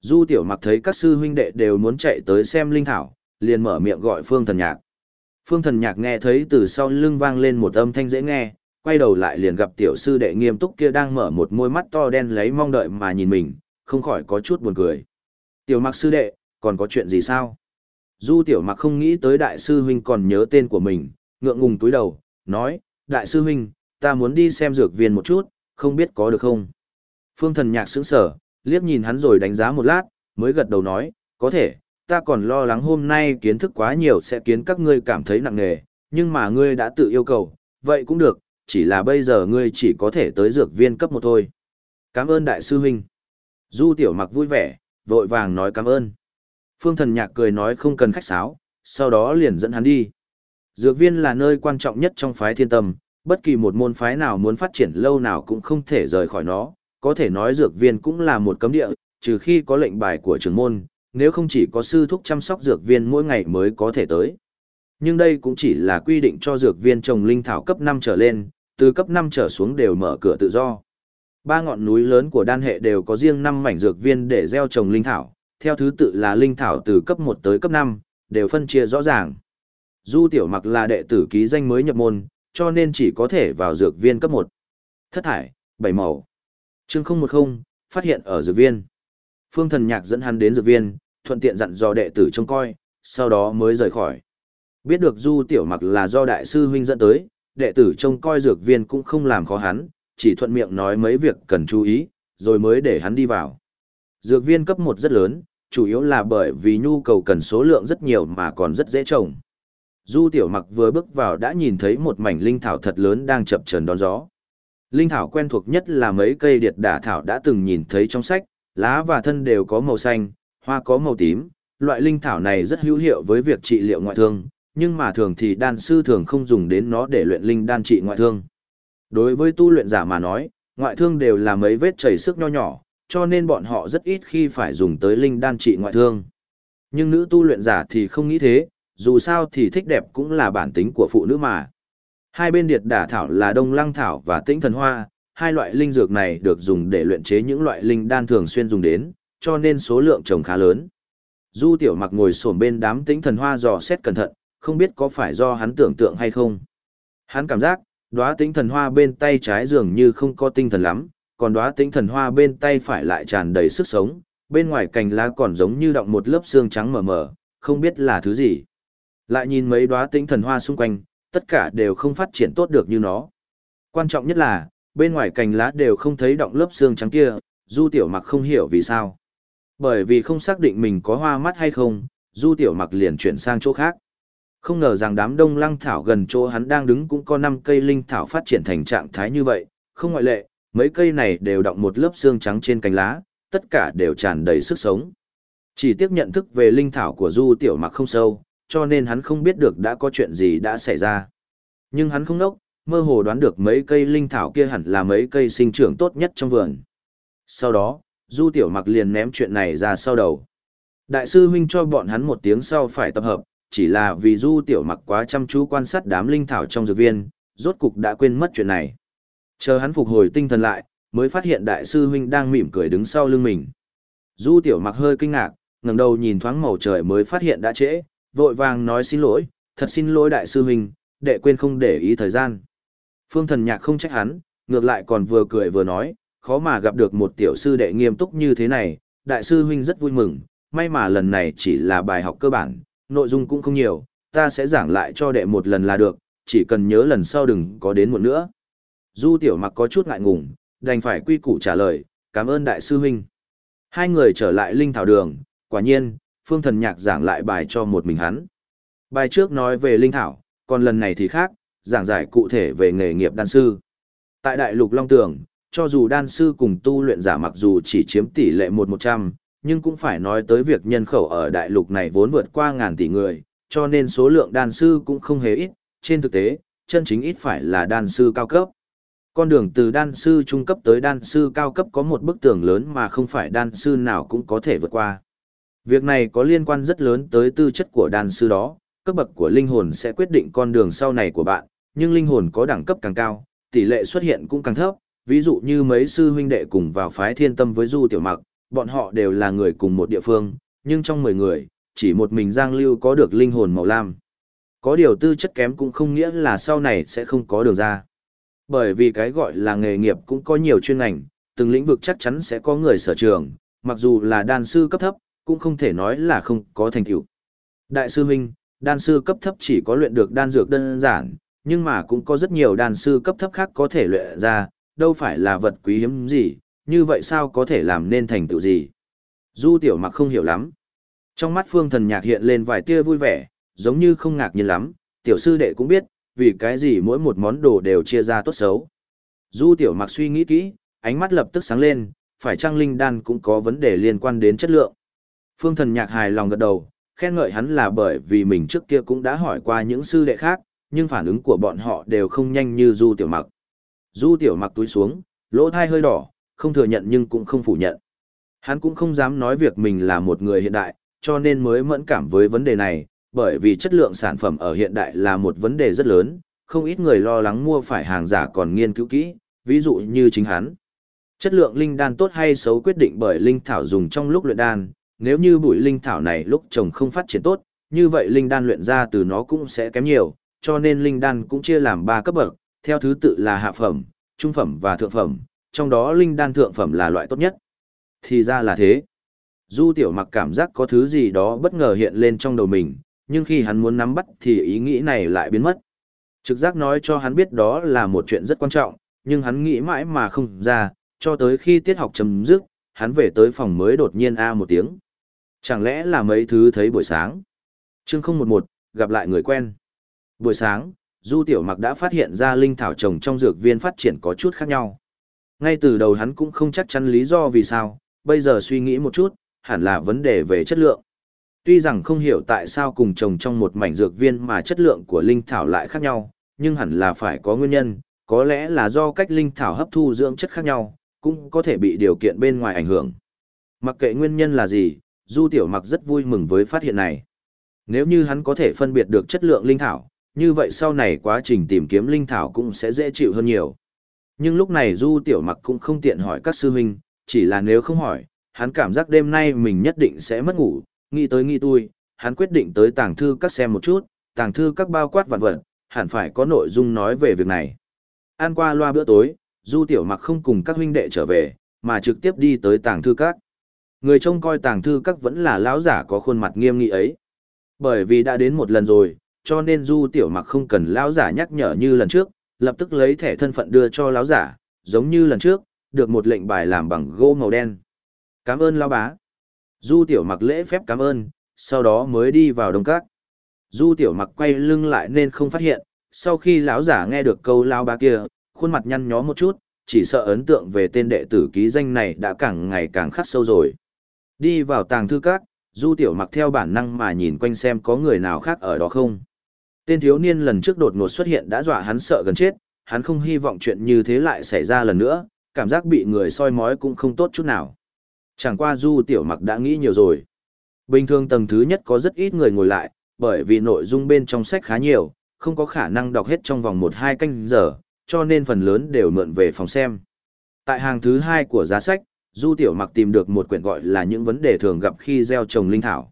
Du Tiểu Mặc thấy các sư huynh đệ đều muốn chạy tới xem linh thảo, liền mở miệng gọi Phương Thần Nhạc. Phương Thần Nhạc nghe thấy từ sau lưng vang lên một âm thanh dễ nghe, quay đầu lại liền gặp tiểu sư đệ nghiêm túc kia đang mở một môi mắt to đen lấy mong đợi mà nhìn mình, không khỏi có chút buồn cười. Tiểu Mặc sư đệ, còn có chuyện gì sao? Du Tiểu Mặc không nghĩ tới đại sư huynh còn nhớ tên của mình, ngượng ngùng túi đầu, nói, đại sư huynh, ta muốn đi xem dược viên một chút, không biết có được không? Phương thần nhạc sững sở, liếc nhìn hắn rồi đánh giá một lát, mới gật đầu nói, có thể, ta còn lo lắng hôm nay kiến thức quá nhiều sẽ khiến các ngươi cảm thấy nặng nề, nhưng mà ngươi đã tự yêu cầu, vậy cũng được, chỉ là bây giờ ngươi chỉ có thể tới dược viên cấp một thôi. Cảm ơn đại sư huynh. Du tiểu mặc vui vẻ, vội vàng nói cảm ơn. Phương thần nhạc cười nói không cần khách sáo, sau đó liền dẫn hắn đi. Dược viên là nơi quan trọng nhất trong phái thiên tâm, bất kỳ một môn phái nào muốn phát triển lâu nào cũng không thể rời khỏi nó, có thể nói dược viên cũng là một cấm địa, trừ khi có lệnh bài của trưởng môn, nếu không chỉ có sư thúc chăm sóc dược viên mỗi ngày mới có thể tới. Nhưng đây cũng chỉ là quy định cho dược viên trồng linh thảo cấp 5 trở lên, từ cấp 5 trở xuống đều mở cửa tự do. Ba ngọn núi lớn của đan hệ đều có riêng 5 mảnh dược viên để gieo trồng linh thảo, theo thứ tự là linh thảo từ cấp 1 tới cấp 5, đều phân chia rõ ràng. Du Tiểu Mặc là đệ tử ký danh mới nhập môn, cho nên chỉ có thể vào dược viên cấp 1. Thất thải, bảy màu. Chương 010, phát hiện ở dược viên. Phương Thần Nhạc dẫn hắn đến dược viên, thuận tiện dặn dò đệ tử trông coi, sau đó mới rời khỏi. Biết được Du Tiểu Mặc là do đại sư huynh dẫn tới, đệ tử trông coi dược viên cũng không làm khó hắn, chỉ thuận miệng nói mấy việc cần chú ý, rồi mới để hắn đi vào. Dược viên cấp 1 rất lớn, chủ yếu là bởi vì nhu cầu cần số lượng rất nhiều mà còn rất dễ trồng. Du Tiểu Mặc vừa bước vào đã nhìn thấy một mảnh linh thảo thật lớn đang chập chờn đón gió. Linh thảo quen thuộc nhất là mấy cây điệt đả thảo đã từng nhìn thấy trong sách, lá và thân đều có màu xanh, hoa có màu tím. Loại linh thảo này rất hữu hiệu với việc trị liệu ngoại thương, nhưng mà thường thì đan sư thường không dùng đến nó để luyện linh đan trị ngoại thương. Đối với tu luyện giả mà nói, ngoại thương đều là mấy vết chảy sức nho nhỏ, cho nên bọn họ rất ít khi phải dùng tới linh đan trị ngoại thương. Nhưng nữ tu luyện giả thì không nghĩ thế, dù sao thì thích đẹp cũng là bản tính của phụ nữ mà. Hai bên điệt đả thảo là đông lăng thảo và tĩnh thần hoa, hai loại linh dược này được dùng để luyện chế những loại linh đan thường xuyên dùng đến, cho nên số lượng trồng khá lớn. Du tiểu mặc ngồi xổm bên đám tĩnh thần hoa dò xét cẩn thận, không biết có phải do hắn tưởng tượng hay không. Hắn cảm giác, đóa tĩnh thần hoa bên tay trái dường như không có tinh thần lắm, còn đóa tĩnh thần hoa bên tay phải lại tràn đầy sức sống, bên ngoài cành lá còn giống như đọng một lớp xương trắng mờ mờ, không biết là thứ gì. Lại nhìn mấy đóa tĩnh thần hoa xung quanh, tất cả đều không phát triển tốt được như nó. Quan trọng nhất là, bên ngoài cành lá đều không thấy động lớp xương trắng kia, Du Tiểu Mặc không hiểu vì sao. Bởi vì không xác định mình có hoa mắt hay không, Du Tiểu Mặc liền chuyển sang chỗ khác. Không ngờ rằng đám đông lăng thảo gần chỗ hắn đang đứng cũng có 5 cây linh thảo phát triển thành trạng thái như vậy, không ngoại lệ, mấy cây này đều đọng một lớp xương trắng trên cánh lá, tất cả đều tràn đầy sức sống. Chỉ tiếc nhận thức về linh thảo của Du Tiểu Mặc không sâu, cho nên hắn không biết được đã có chuyện gì đã xảy ra. Nhưng hắn không đốc, mơ hồ đoán được mấy cây linh thảo kia hẳn là mấy cây sinh trưởng tốt nhất trong vườn. Sau đó, Du Tiểu Mặc liền ném chuyện này ra sau đầu. Đại sư huynh cho bọn hắn một tiếng sau phải tập hợp, chỉ là vì Du Tiểu Mặc quá chăm chú quan sát đám linh thảo trong dược viên, rốt cục đã quên mất chuyện này. Chờ hắn phục hồi tinh thần lại, mới phát hiện đại sư huynh đang mỉm cười đứng sau lưng mình. Du Tiểu Mặc hơi kinh ngạc, ngẩng đầu nhìn thoáng màu trời mới phát hiện đã trễ, vội vàng nói xin lỗi, thật xin lỗi đại sư huynh, đệ quên không để ý thời gian. Phương Thần Nhạc không trách hắn, ngược lại còn vừa cười vừa nói, khó mà gặp được một tiểu sư đệ nghiêm túc như thế này, đại sư huynh rất vui mừng, may mà lần này chỉ là bài học cơ bản, nội dung cũng không nhiều, ta sẽ giảng lại cho đệ một lần là được, chỉ cần nhớ lần sau đừng có đến muộn nữa. Du tiểu mặc có chút ngại ngùng, đành phải quy củ trả lời, cảm ơn đại sư huynh. Hai người trở lại linh thảo đường, quả nhiên, phương thần nhạc giảng lại bài cho một mình hắn. Bài trước nói về linh thảo, còn lần này thì khác, giảng giải cụ thể về nghề nghiệp đan sư. Tại đại lục Long Tường, cho dù đan sư cùng tu luyện giả mặc dù chỉ chiếm tỷ lệ một một trăm, nhưng cũng phải nói tới việc nhân khẩu ở đại lục này vốn vượt qua ngàn tỷ người, cho nên số lượng đan sư cũng không hề ít, trên thực tế, chân chính ít phải là đan sư cao cấp. Con đường từ đan sư trung cấp tới đan sư cao cấp có một bức tường lớn mà không phải đan sư nào cũng có thể vượt qua. Việc này có liên quan rất lớn tới tư chất của đan sư đó, cấp bậc của linh hồn sẽ quyết định con đường sau này của bạn, nhưng linh hồn có đẳng cấp càng cao, tỷ lệ xuất hiện cũng càng thấp, ví dụ như mấy sư huynh đệ cùng vào phái thiên tâm với Du Tiểu Mặc, bọn họ đều là người cùng một địa phương, nhưng trong 10 người, chỉ một mình Giang Lưu có được linh hồn màu lam. Có điều tư chất kém cũng không nghĩa là sau này sẽ không có đường ra. Bởi vì cái gọi là nghề nghiệp cũng có nhiều chuyên ngành, từng lĩnh vực chắc chắn sẽ có người sở trường, mặc dù là đan sư cấp thấp, cũng không thể nói là không có thành tựu. Đại sư huynh, đan sư cấp thấp chỉ có luyện được đan dược đơn giản, nhưng mà cũng có rất nhiều đan sư cấp thấp khác có thể luyện ra, đâu phải là vật quý hiếm gì, như vậy sao có thể làm nên thành tựu gì. Du tiểu mặc không hiểu lắm. Trong mắt phương thần nhạc hiện lên vài tia vui vẻ, giống như không ngạc nhiên lắm, tiểu sư đệ cũng biết, vì cái gì mỗi một món đồ đều chia ra tốt xấu. Du tiểu mặc suy nghĩ kỹ, ánh mắt lập tức sáng lên, phải Trang linh đan cũng có vấn đề liên quan đến chất lượng. Phương thần nhạc hài lòng gật đầu, khen ngợi hắn là bởi vì mình trước kia cũng đã hỏi qua những sư đệ khác, nhưng phản ứng của bọn họ đều không nhanh như Du Tiểu Mặc. Du Tiểu Mặc túi xuống, lỗ thai hơi đỏ, không thừa nhận nhưng cũng không phủ nhận. Hắn cũng không dám nói việc mình là một người hiện đại, cho nên mới mẫn cảm với vấn đề này, bởi vì chất lượng sản phẩm ở hiện đại là một vấn đề rất lớn, không ít người lo lắng mua phải hàng giả còn nghiên cứu kỹ, ví dụ như chính hắn. Chất lượng linh đan tốt hay xấu quyết định bởi linh thảo dùng trong lúc luyện đan, nếu như bụi linh thảo này lúc trồng không phát triển tốt, như vậy linh đan luyện ra từ nó cũng sẽ kém nhiều, cho nên linh đan cũng chia làm 3 cấp bậc, theo thứ tự là hạ phẩm, trung phẩm và thượng phẩm, trong đó linh đan thượng phẩm là loại tốt nhất. Thì ra là thế. Du tiểu mặc cảm giác có thứ gì đó bất ngờ hiện lên trong đầu mình, nhưng khi hắn muốn nắm bắt thì ý nghĩ này lại biến mất. Trực giác nói cho hắn biết đó là một chuyện rất quan trọng, nhưng hắn nghĩ mãi mà không ra, cho tới khi tiết học chấm dứt, hắn về tới phòng mới đột nhiên a một tiếng. Chẳng lẽ là mấy thứ thấy buổi sáng? Chương 011, gặp lại người quen. Buổi sáng, Du Tiểu Mặc đã phát hiện ra linh thảo trồng trong dược viên phát triển có chút khác nhau. Ngay từ đầu hắn cũng không chắc chắn lý do vì sao, bây giờ suy nghĩ một chút, hẳn là vấn đề về chất lượng. Tuy rằng không hiểu tại sao cùng trồng trong một mảnh dược viên mà chất lượng của linh thảo lại khác nhau, nhưng hẳn là phải có nguyên nhân, có lẽ là do cách linh thảo hấp thu dưỡng chất khác nhau, cũng có thể bị điều kiện bên ngoài ảnh hưởng. Mặc kệ nguyên nhân là gì, Du Tiểu Mặc rất vui mừng với phát hiện này. Nếu như hắn có thể phân biệt được chất lượng linh thảo, như vậy sau này quá trình tìm kiếm linh thảo cũng sẽ dễ chịu hơn nhiều. Nhưng lúc này Du Tiểu Mặc cũng không tiện hỏi các sư huynh, chỉ là nếu không hỏi, hắn cảm giác đêm nay mình nhất định sẽ mất ngủ, nghĩ tới nghĩ tôi, hắn quyết định tới tàng thư các xem một chút, tàng thư các bao quát vạn vật, hẳn phải có nội dung nói về việc này. Ăn qua loa bữa tối, Du Tiểu Mặc không cùng các huynh đệ trở về, mà trực tiếp đi tới tàng thư các. Người trông coi tàng thư các vẫn là lão giả có khuôn mặt nghiêm nghị ấy. Bởi vì đã đến một lần rồi, cho nên Du Tiểu Mặc không cần lão giả nhắc nhở như lần trước, lập tức lấy thẻ thân phận đưa cho lão giả, giống như lần trước, được một lệnh bài làm bằng gỗ màu đen. Cảm ơn lão bá. Du tiểu mặc lễ phép cảm ơn, sau đó mới đi vào đông các. Du tiểu mặc quay lưng lại nên không phát hiện, sau khi lão giả nghe được câu lão bá kia, khuôn mặt nhăn nhó một chút, chỉ sợ ấn tượng về tên đệ tử ký danh này đã càng ngày càng khắc sâu rồi. Đi vào tàng thư các, Du Tiểu Mặc theo bản năng mà nhìn quanh xem có người nào khác ở đó không. Tên thiếu niên lần trước đột ngột xuất hiện đã dọa hắn sợ gần chết, hắn không hy vọng chuyện như thế lại xảy ra lần nữa, cảm giác bị người soi mói cũng không tốt chút nào. Chẳng qua Du Tiểu Mặc đã nghĩ nhiều rồi. Bình thường tầng thứ nhất có rất ít người ngồi lại, bởi vì nội dung bên trong sách khá nhiều, không có khả năng đọc hết trong vòng 1-2 canh giờ, cho nên phần lớn đều mượn về phòng xem. Tại hàng thứ hai của giá sách, Du Tiểu Mặc tìm được một quyển gọi là những vấn đề thường gặp khi gieo trồng linh thảo.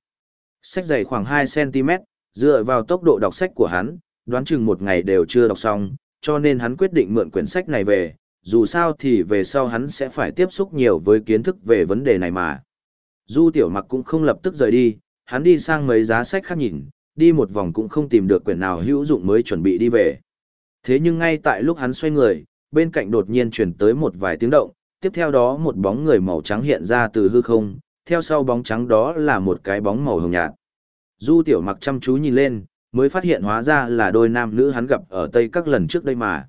Sách dày khoảng 2cm, dựa vào tốc độ đọc sách của hắn, đoán chừng một ngày đều chưa đọc xong, cho nên hắn quyết định mượn quyển sách này về, dù sao thì về sau hắn sẽ phải tiếp xúc nhiều với kiến thức về vấn đề này mà. Du Tiểu Mặc cũng không lập tức rời đi, hắn đi sang mấy giá sách khác nhìn, đi một vòng cũng không tìm được quyển nào hữu dụng mới chuẩn bị đi về. Thế nhưng ngay tại lúc hắn xoay người, bên cạnh đột nhiên chuyển tới một vài tiếng động, tiếp theo đó một bóng người màu trắng hiện ra từ hư không, theo sau bóng trắng đó là một cái bóng màu hồng nhạt. Du tiểu mặc chăm chú nhìn lên, mới phát hiện hóa ra là đôi nam nữ hắn gặp ở Tây các lần trước đây mà.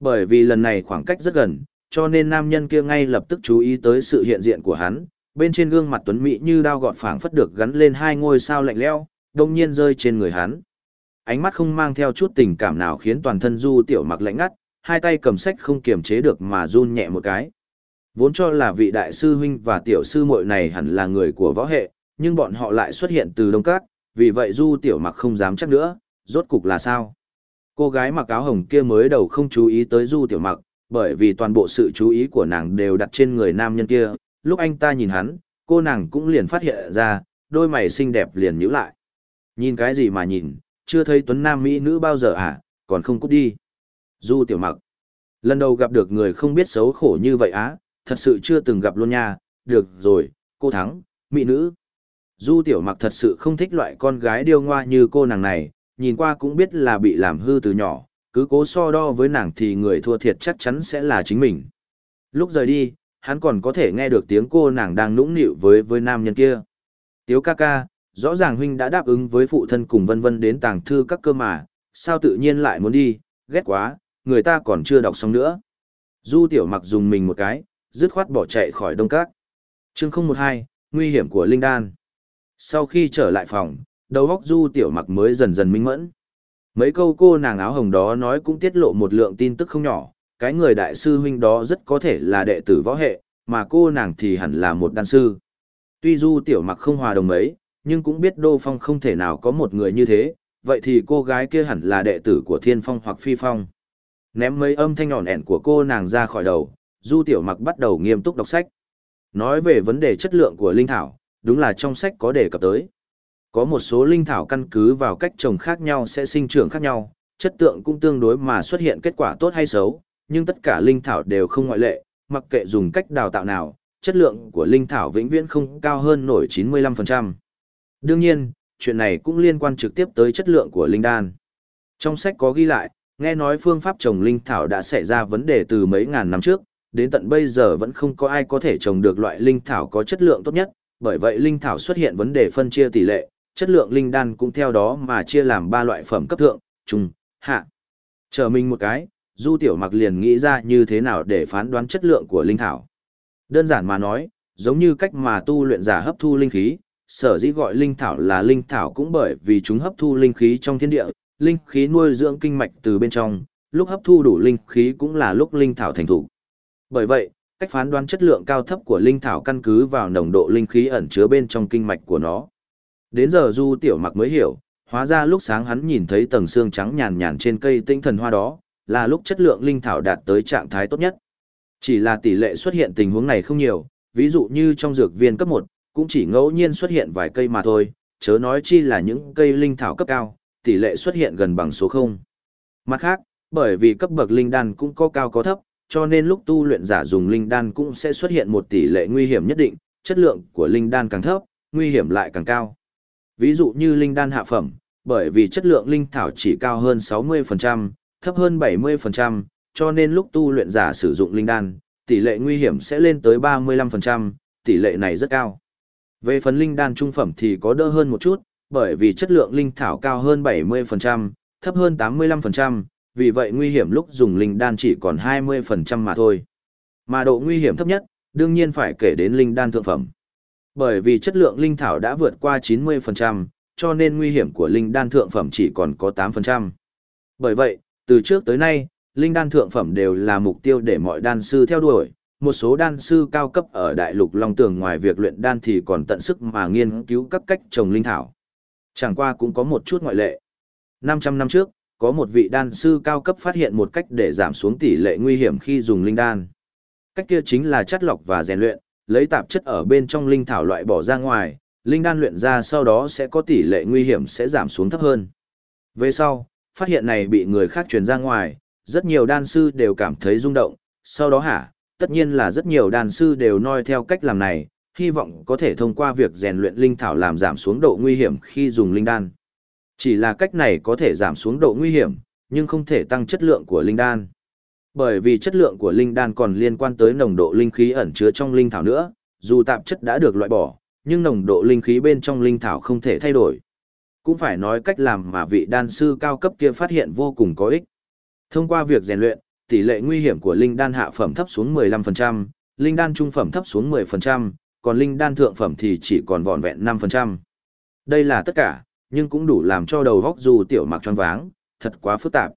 Bởi vì lần này khoảng cách rất gần, cho nên nam nhân kia ngay lập tức chú ý tới sự hiện diện của hắn, bên trên gương mặt tuấn mỹ như đao gọt phảng phất được gắn lên hai ngôi sao lạnh lẽo, đông nhiên rơi trên người hắn. Ánh mắt không mang theo chút tình cảm nào khiến toàn thân Du tiểu mặc lạnh ngắt, hai tay cầm sách không kiềm chế được mà run nhẹ một cái. Vốn cho là vị đại sư huynh và tiểu sư muội này hẳn là người của võ hệ, nhưng bọn họ lại xuất hiện từ Đông Cát, vì vậy Du Tiểu Mặc không dám chắc nữa, rốt cục là sao? Cô gái mặc áo hồng kia mới đầu không chú ý tới Du Tiểu Mặc, bởi vì toàn bộ sự chú ý của nàng đều đặt trên người nam nhân kia, lúc anh ta nhìn hắn, cô nàng cũng liền phát hiện ra, đôi mày xinh đẹp liền nhíu lại. Nhìn cái gì mà nhìn, chưa thấy tuấn nam mỹ nữ bao giờ à, còn không cút đi. Du Tiểu Mặc, lần đầu gặp được người không biết xấu khổ như vậy á, thật sự chưa từng gặp luôn nha, được rồi, cô thắng, mỹ nữ. Du tiểu mặc thật sự không thích loại con gái điêu ngoa như cô nàng này, nhìn qua cũng biết là bị làm hư từ nhỏ, cứ cố so đo với nàng thì người thua thiệt chắc chắn sẽ là chính mình. Lúc rời đi, hắn còn có thể nghe được tiếng cô nàng đang nũng nịu với với nam nhân kia. Tiếu ca ca, rõ ràng huynh đã đáp ứng với phụ thân cùng vân vân đến tàng thư các cơ mà, sao tự nhiên lại muốn đi, ghét quá, người ta còn chưa đọc xong nữa. Du tiểu mặc dùng mình một cái, dứt khoát bỏ chạy khỏi đông các. Chương 012, nguy hiểm của Linh Đan. Sau khi trở lại phòng, đầu óc du tiểu mặc mới dần dần minh mẫn. Mấy câu cô nàng áo hồng đó nói cũng tiết lộ một lượng tin tức không nhỏ, cái người đại sư huynh đó rất có thể là đệ tử võ hệ, mà cô nàng thì hẳn là một đan sư. Tuy du tiểu mặc không hòa đồng mấy, nhưng cũng biết Đô Phong không thể nào có một người như thế, vậy thì cô gái kia hẳn là đệ tử của Thiên Phong hoặc Phi Phong. Ném mấy âm thanh nhọn ẹn của cô nàng ra khỏi đầu, Du Tiểu Mặc bắt đầu nghiêm túc đọc sách. Nói về vấn đề chất lượng của linh thảo, đúng là trong sách có đề cập tới. Có một số linh thảo căn cứ vào cách trồng khác nhau sẽ sinh trưởng khác nhau, chất tượng cũng tương đối mà xuất hiện kết quả tốt hay xấu, nhưng tất cả linh thảo đều không ngoại lệ, mặc kệ dùng cách đào tạo nào, chất lượng của linh thảo vĩnh viễn không cao hơn nổi 95%. Đương nhiên, chuyện này cũng liên quan trực tiếp tới chất lượng của linh đan. Trong sách có ghi lại, nghe nói phương pháp trồng linh thảo đã xảy ra vấn đề từ mấy ngàn năm trước, đến tận bây giờ vẫn không có ai có thể trồng được loại linh thảo có chất lượng tốt nhất, bởi vậy linh thảo xuất hiện vấn đề phân chia tỷ lệ, chất lượng linh đan cũng theo đó mà chia làm ba loại phẩm cấp thượng, trung, hạ. Chờ mình một cái, Du Tiểu Mặc liền nghĩ ra như thế nào để phán đoán chất lượng của linh thảo. Đơn giản mà nói, giống như cách mà tu luyện giả hấp thu linh khí, sở dĩ gọi linh thảo là linh thảo cũng bởi vì chúng hấp thu linh khí trong thiên địa, linh khí nuôi dưỡng kinh mạch từ bên trong, lúc hấp thu đủ linh khí cũng là lúc linh thảo thành thủ. Bởi vậy, cách phán đoán chất lượng cao thấp của linh thảo căn cứ vào nồng độ linh khí ẩn chứa bên trong kinh mạch của nó. Đến giờ Du Tiểu Mặc mới hiểu, hóa ra lúc sáng hắn nhìn thấy tầng xương trắng nhàn nhàn trên cây tinh thần hoa đó, là lúc chất lượng linh thảo đạt tới trạng thái tốt nhất. Chỉ là tỷ lệ xuất hiện tình huống này không nhiều, ví dụ như trong dược viên cấp 1, cũng chỉ ngẫu nhiên xuất hiện vài cây mà thôi, chớ nói chi là những cây linh thảo cấp cao, tỷ lệ xuất hiện gần bằng số 0. Mặt khác, bởi vì cấp bậc linh đan cũng có cao có thấp, cho nên lúc tu luyện giả dùng linh đan cũng sẽ xuất hiện một tỷ lệ nguy hiểm nhất định, chất lượng của linh đan càng thấp, nguy hiểm lại càng cao. Ví dụ như linh đan hạ phẩm, bởi vì chất lượng linh thảo chỉ cao hơn 60%, thấp hơn 70%, cho nên lúc tu luyện giả sử dụng linh đan, tỷ lệ nguy hiểm sẽ lên tới 35%, tỷ lệ này rất cao. Về phần linh đan trung phẩm thì có đỡ hơn một chút, bởi vì chất lượng linh thảo cao hơn 70%, thấp hơn 85%, vì vậy nguy hiểm lúc dùng linh đan chỉ còn 20% mà thôi. Mà độ nguy hiểm thấp nhất, đương nhiên phải kể đến linh đan thượng phẩm. Bởi vì chất lượng linh thảo đã vượt qua 90%, cho nên nguy hiểm của linh đan thượng phẩm chỉ còn có 8%. Bởi vậy, từ trước tới nay, linh đan thượng phẩm đều là mục tiêu để mọi đan sư theo đuổi. Một số đan sư cao cấp ở đại lục Long Tường ngoài việc luyện đan thì còn tận sức mà nghiên cứu các cách trồng linh thảo. Chẳng qua cũng có một chút ngoại lệ. 500 năm trước, có một vị đan sư cao cấp phát hiện một cách để giảm xuống tỷ lệ nguy hiểm khi dùng linh đan. Cách kia chính là chất lọc và rèn luyện, lấy tạp chất ở bên trong linh thảo loại bỏ ra ngoài, linh đan luyện ra sau đó sẽ có tỷ lệ nguy hiểm sẽ giảm xuống thấp hơn. Về sau, phát hiện này bị người khác truyền ra ngoài, rất nhiều đan sư đều cảm thấy rung động, sau đó hả, tất nhiên là rất nhiều đan sư đều noi theo cách làm này, hy vọng có thể thông qua việc rèn luyện linh thảo làm giảm xuống độ nguy hiểm khi dùng linh đan. Chỉ là cách này có thể giảm xuống độ nguy hiểm, nhưng không thể tăng chất lượng của linh đan. Bởi vì chất lượng của linh đan còn liên quan tới nồng độ linh khí ẩn chứa trong linh thảo nữa, dù tạp chất đã được loại bỏ, nhưng nồng độ linh khí bên trong linh thảo không thể thay đổi. Cũng phải nói cách làm mà vị đan sư cao cấp kia phát hiện vô cùng có ích. Thông qua việc rèn luyện, tỷ lệ nguy hiểm của linh đan hạ phẩm thấp xuống 15%, linh đan trung phẩm thấp xuống 10%, còn linh đan thượng phẩm thì chỉ còn vỏn vẹn 5%. Đây là tất cả, nhưng cũng đủ làm cho đầu góc dù tiểu mặc tròn váng, thật quá phức tạp.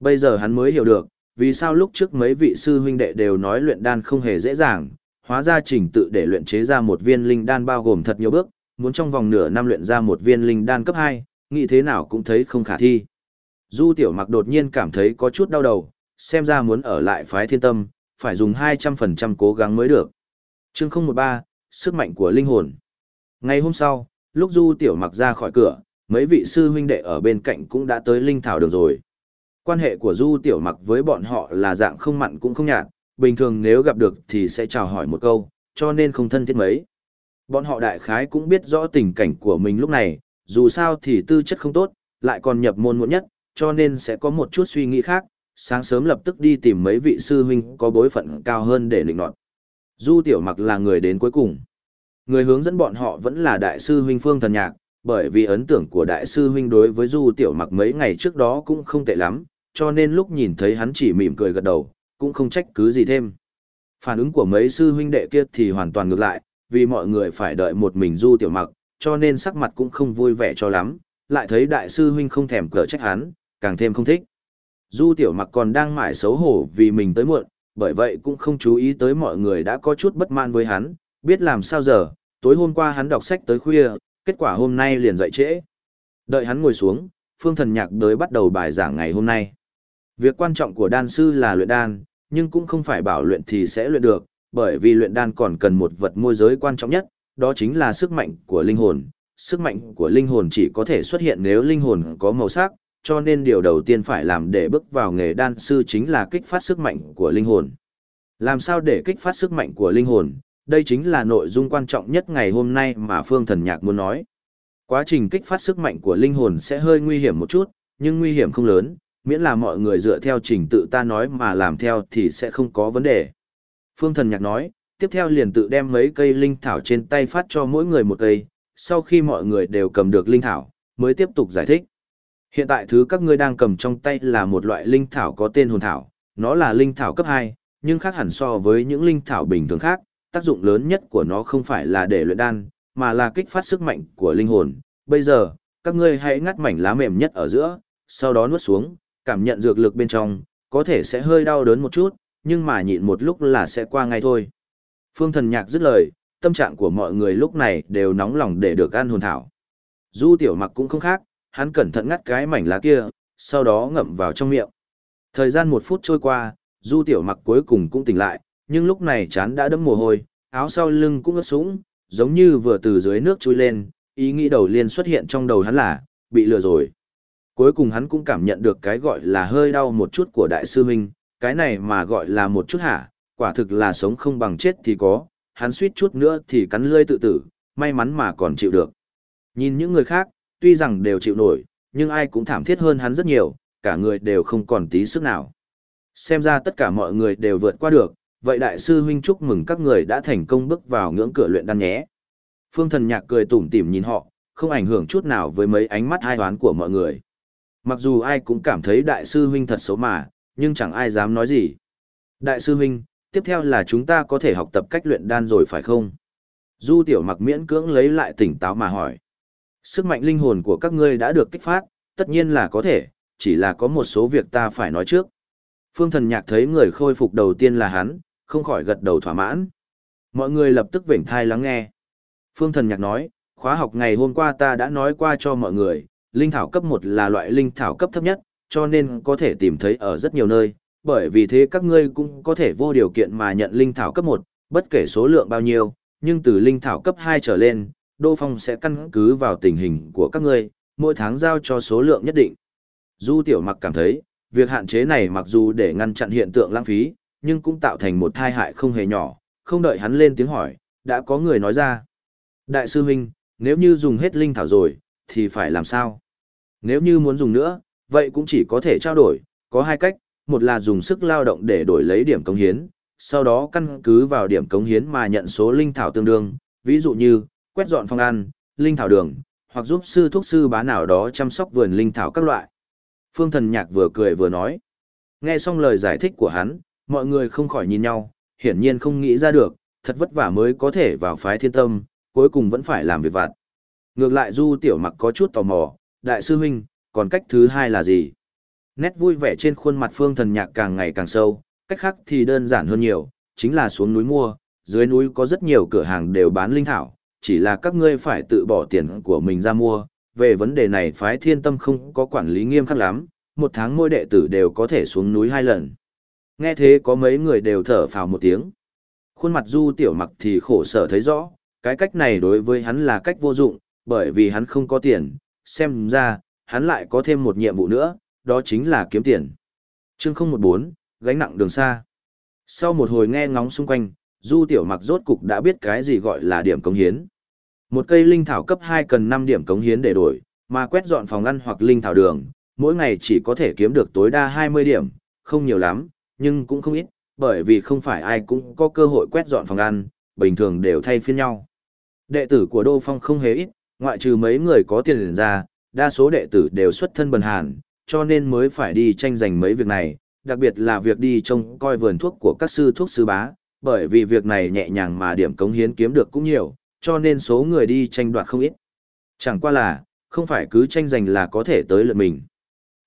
Bây giờ hắn mới hiểu được, vì sao lúc trước mấy vị sư huynh đệ đều nói luyện đan không hề dễ dàng, hóa ra trình tự để luyện chế ra một viên linh đan bao gồm thật nhiều bước, muốn trong vòng nửa năm luyện ra một viên linh đan cấp 2, nghĩ thế nào cũng thấy không khả thi. Du tiểu mặc đột nhiên cảm thấy có chút đau đầu, xem ra muốn ở lại phái thiên tâm, phải dùng 200% cố gắng mới được. Chương 013, sức mạnh của linh hồn. Ngày hôm sau, lúc Du tiểu mặc ra khỏi cửa, mấy vị sư huynh đệ ở bên cạnh cũng đã tới linh thảo được rồi. Quan hệ của Du tiểu mặc với bọn họ là dạng không mặn cũng không nhạt, bình thường nếu gặp được thì sẽ chào hỏi một câu, cho nên không thân thiết mấy. Bọn họ đại khái cũng biết rõ tình cảnh của mình lúc này, dù sao thì tư chất không tốt, lại còn nhập môn muộn nhất, cho nên sẽ có một chút suy nghĩ khác, sáng sớm lập tức đi tìm mấy vị sư huynh có bối phận cao hơn để lĩnh nọt. Du Tiểu Mặc là người đến cuối cùng. Người hướng dẫn bọn họ vẫn là đại sư huynh Phương Thần Nhạc, bởi vì ấn tượng của đại sư huynh đối với Du Tiểu Mặc mấy ngày trước đó cũng không tệ lắm, cho nên lúc nhìn thấy hắn chỉ mỉm cười gật đầu, cũng không trách cứ gì thêm. Phản ứng của mấy sư huynh đệ kia thì hoàn toàn ngược lại, vì mọi người phải đợi một mình Du Tiểu Mặc, cho nên sắc mặt cũng không vui vẻ cho lắm, lại thấy đại sư huynh không thèm cỡ trách hắn, càng thêm không thích. Du Tiểu Mặc còn đang mải xấu hổ vì mình tới muộn, bởi vậy cũng không chú ý tới mọi người đã có chút bất mãn với hắn, biết làm sao giờ, tối hôm qua hắn đọc sách tới khuya, kết quả hôm nay liền dậy trễ. Đợi hắn ngồi xuống, Phương Thần Nhạc đới bắt đầu bài giảng ngày hôm nay. Việc quan trọng của đan sư là luyện đan, nhưng cũng không phải bảo luyện thì sẽ luyện được, bởi vì luyện đan còn cần một vật môi giới quan trọng nhất, đó chính là sức mạnh của linh hồn. Sức mạnh của linh hồn chỉ có thể xuất hiện nếu linh hồn có màu sắc, cho nên điều đầu tiên phải làm để bước vào nghề đan sư chính là kích phát sức mạnh của linh hồn. Làm sao để kích phát sức mạnh của linh hồn? Đây chính là nội dung quan trọng nhất ngày hôm nay mà Phương Thần Nhạc muốn nói. Quá trình kích phát sức mạnh của linh hồn sẽ hơi nguy hiểm một chút, nhưng nguy hiểm không lớn, miễn là mọi người dựa theo trình tự ta nói mà làm theo thì sẽ không có vấn đề. Phương Thần Nhạc nói, tiếp theo liền tự đem mấy cây linh thảo trên tay phát cho mỗi người một cây, sau khi mọi người đều cầm được linh thảo, mới tiếp tục giải thích. Hiện tại thứ các ngươi đang cầm trong tay là một loại linh thảo có tên hồn thảo, nó là linh thảo cấp 2, nhưng khác hẳn so với những linh thảo bình thường khác, tác dụng lớn nhất của nó không phải là để luyện đan, mà là kích phát sức mạnh của linh hồn. Bây giờ, các ngươi hãy ngắt mảnh lá mềm nhất ở giữa, sau đó nuốt xuống, cảm nhận dược lực bên trong, có thể sẽ hơi đau đớn một chút, nhưng mà nhịn một lúc là sẽ qua ngay thôi. Phương thần nhạc dứt lời, tâm trạng của mọi người lúc này đều nóng lòng để được ăn hồn thảo. Du tiểu mặc cũng không khác, hắn cẩn thận ngắt cái mảnh lá kia, sau đó ngậm vào trong miệng. Thời gian một phút trôi qua, du tiểu mặc cuối cùng cũng tỉnh lại, nhưng lúc này chán đã đẫm mồ hôi, áo sau lưng cũng ướt sũng, giống như vừa từ dưới nước trôi lên, ý nghĩ đầu liên xuất hiện trong đầu hắn là, bị lừa rồi. Cuối cùng hắn cũng cảm nhận được cái gọi là hơi đau một chút của đại sư huynh, cái này mà gọi là một chút hả, quả thực là sống không bằng chết thì có, hắn suýt chút nữa thì cắn lưỡi tự tử, may mắn mà còn chịu được. Nhìn những người khác, tuy rằng đều chịu nổi, nhưng ai cũng thảm thiết hơn hắn rất nhiều, cả người đều không còn tí sức nào. Xem ra tất cả mọi người đều vượt qua được, vậy đại sư huynh chúc mừng các người đã thành công bước vào ngưỡng cửa luyện đan nhé. Phương thần nhạc cười tủm tỉm nhìn họ, không ảnh hưởng chút nào với mấy ánh mắt hai toán của mọi người. Mặc dù ai cũng cảm thấy đại sư huynh thật xấu mà, nhưng chẳng ai dám nói gì. Đại sư huynh, tiếp theo là chúng ta có thể học tập cách luyện đan rồi phải không? Du tiểu mặc miễn cưỡng lấy lại tỉnh táo mà hỏi. Sức mạnh linh hồn của các ngươi đã được kích phát, tất nhiên là có thể, chỉ là có một số việc ta phải nói trước. Phương thần nhạc thấy người khôi phục đầu tiên là hắn, không khỏi gật đầu thỏa mãn. Mọi người lập tức vểnh thai lắng nghe. Phương thần nhạc nói, khóa học ngày hôm qua ta đã nói qua cho mọi người, linh thảo cấp 1 là loại linh thảo cấp thấp nhất, cho nên có thể tìm thấy ở rất nhiều nơi, bởi vì thế các ngươi cũng có thể vô điều kiện mà nhận linh thảo cấp 1, bất kể số lượng bao nhiêu, nhưng từ linh thảo cấp 2 trở lên, Đô Phong sẽ căn cứ vào tình hình của các ngươi, mỗi tháng giao cho số lượng nhất định. Du Tiểu Mặc cảm thấy, việc hạn chế này mặc dù để ngăn chặn hiện tượng lãng phí, nhưng cũng tạo thành một thai hại không hề nhỏ, không đợi hắn lên tiếng hỏi, đã có người nói ra. Đại sư huynh, nếu như dùng hết linh thảo rồi, thì phải làm sao? Nếu như muốn dùng nữa, vậy cũng chỉ có thể trao đổi, có hai cách, một là dùng sức lao động để đổi lấy điểm cống hiến, sau đó căn cứ vào điểm cống hiến mà nhận số linh thảo tương đương, ví dụ như, quét dọn phòng ăn, linh thảo đường, hoặc giúp sư thuốc sư bá nào đó chăm sóc vườn linh thảo các loại. Phương thần nhạc vừa cười vừa nói. Nghe xong lời giải thích của hắn, mọi người không khỏi nhìn nhau, hiển nhiên không nghĩ ra được, thật vất vả mới có thể vào phái thiên tâm, cuối cùng vẫn phải làm việc vặt. Ngược lại Du Tiểu Mặc có chút tò mò, đại sư huynh, còn cách thứ hai là gì? Nét vui vẻ trên khuôn mặt phương thần nhạc càng ngày càng sâu, cách khác thì đơn giản hơn nhiều, chính là xuống núi mua, dưới núi có rất nhiều cửa hàng đều bán linh thảo, chỉ là các ngươi phải tự bỏ tiền của mình ra mua. Về vấn đề này phái thiên tâm không có quản lý nghiêm khắc lắm, một tháng mỗi đệ tử đều có thể xuống núi hai lần. Nghe thế có mấy người đều thở phào một tiếng. Khuôn mặt du tiểu mặc thì khổ sở thấy rõ, cái cách này đối với hắn là cách vô dụng, bởi vì hắn không có tiền, xem ra, hắn lại có thêm một nhiệm vụ nữa, đó chính là kiếm tiền. Chương 014, gánh nặng đường xa. Sau một hồi nghe ngóng xung quanh, Du Tiểu Mặc rốt cục đã biết cái gì gọi là điểm cống hiến. Một cây linh thảo cấp 2 cần 5 điểm cống hiến để đổi, mà quét dọn phòng ăn hoặc linh thảo đường, mỗi ngày chỉ có thể kiếm được tối đa 20 điểm, không nhiều lắm, nhưng cũng không ít, bởi vì không phải ai cũng có cơ hội quét dọn phòng ăn, bình thường đều thay phiên nhau. Đệ tử của Đô Phong không hề ít, ngoại trừ mấy người có tiền ra, đa số đệ tử đều xuất thân bần hàn, cho nên mới phải đi tranh giành mấy việc này, đặc biệt là việc đi trông coi vườn thuốc của các sư thuốc sư bá, bởi vì việc này nhẹ nhàng mà điểm cống hiến kiếm được cũng nhiều, cho nên số người đi tranh đoạt không ít. Chẳng qua là, không phải cứ tranh giành là có thể tới lượt mình.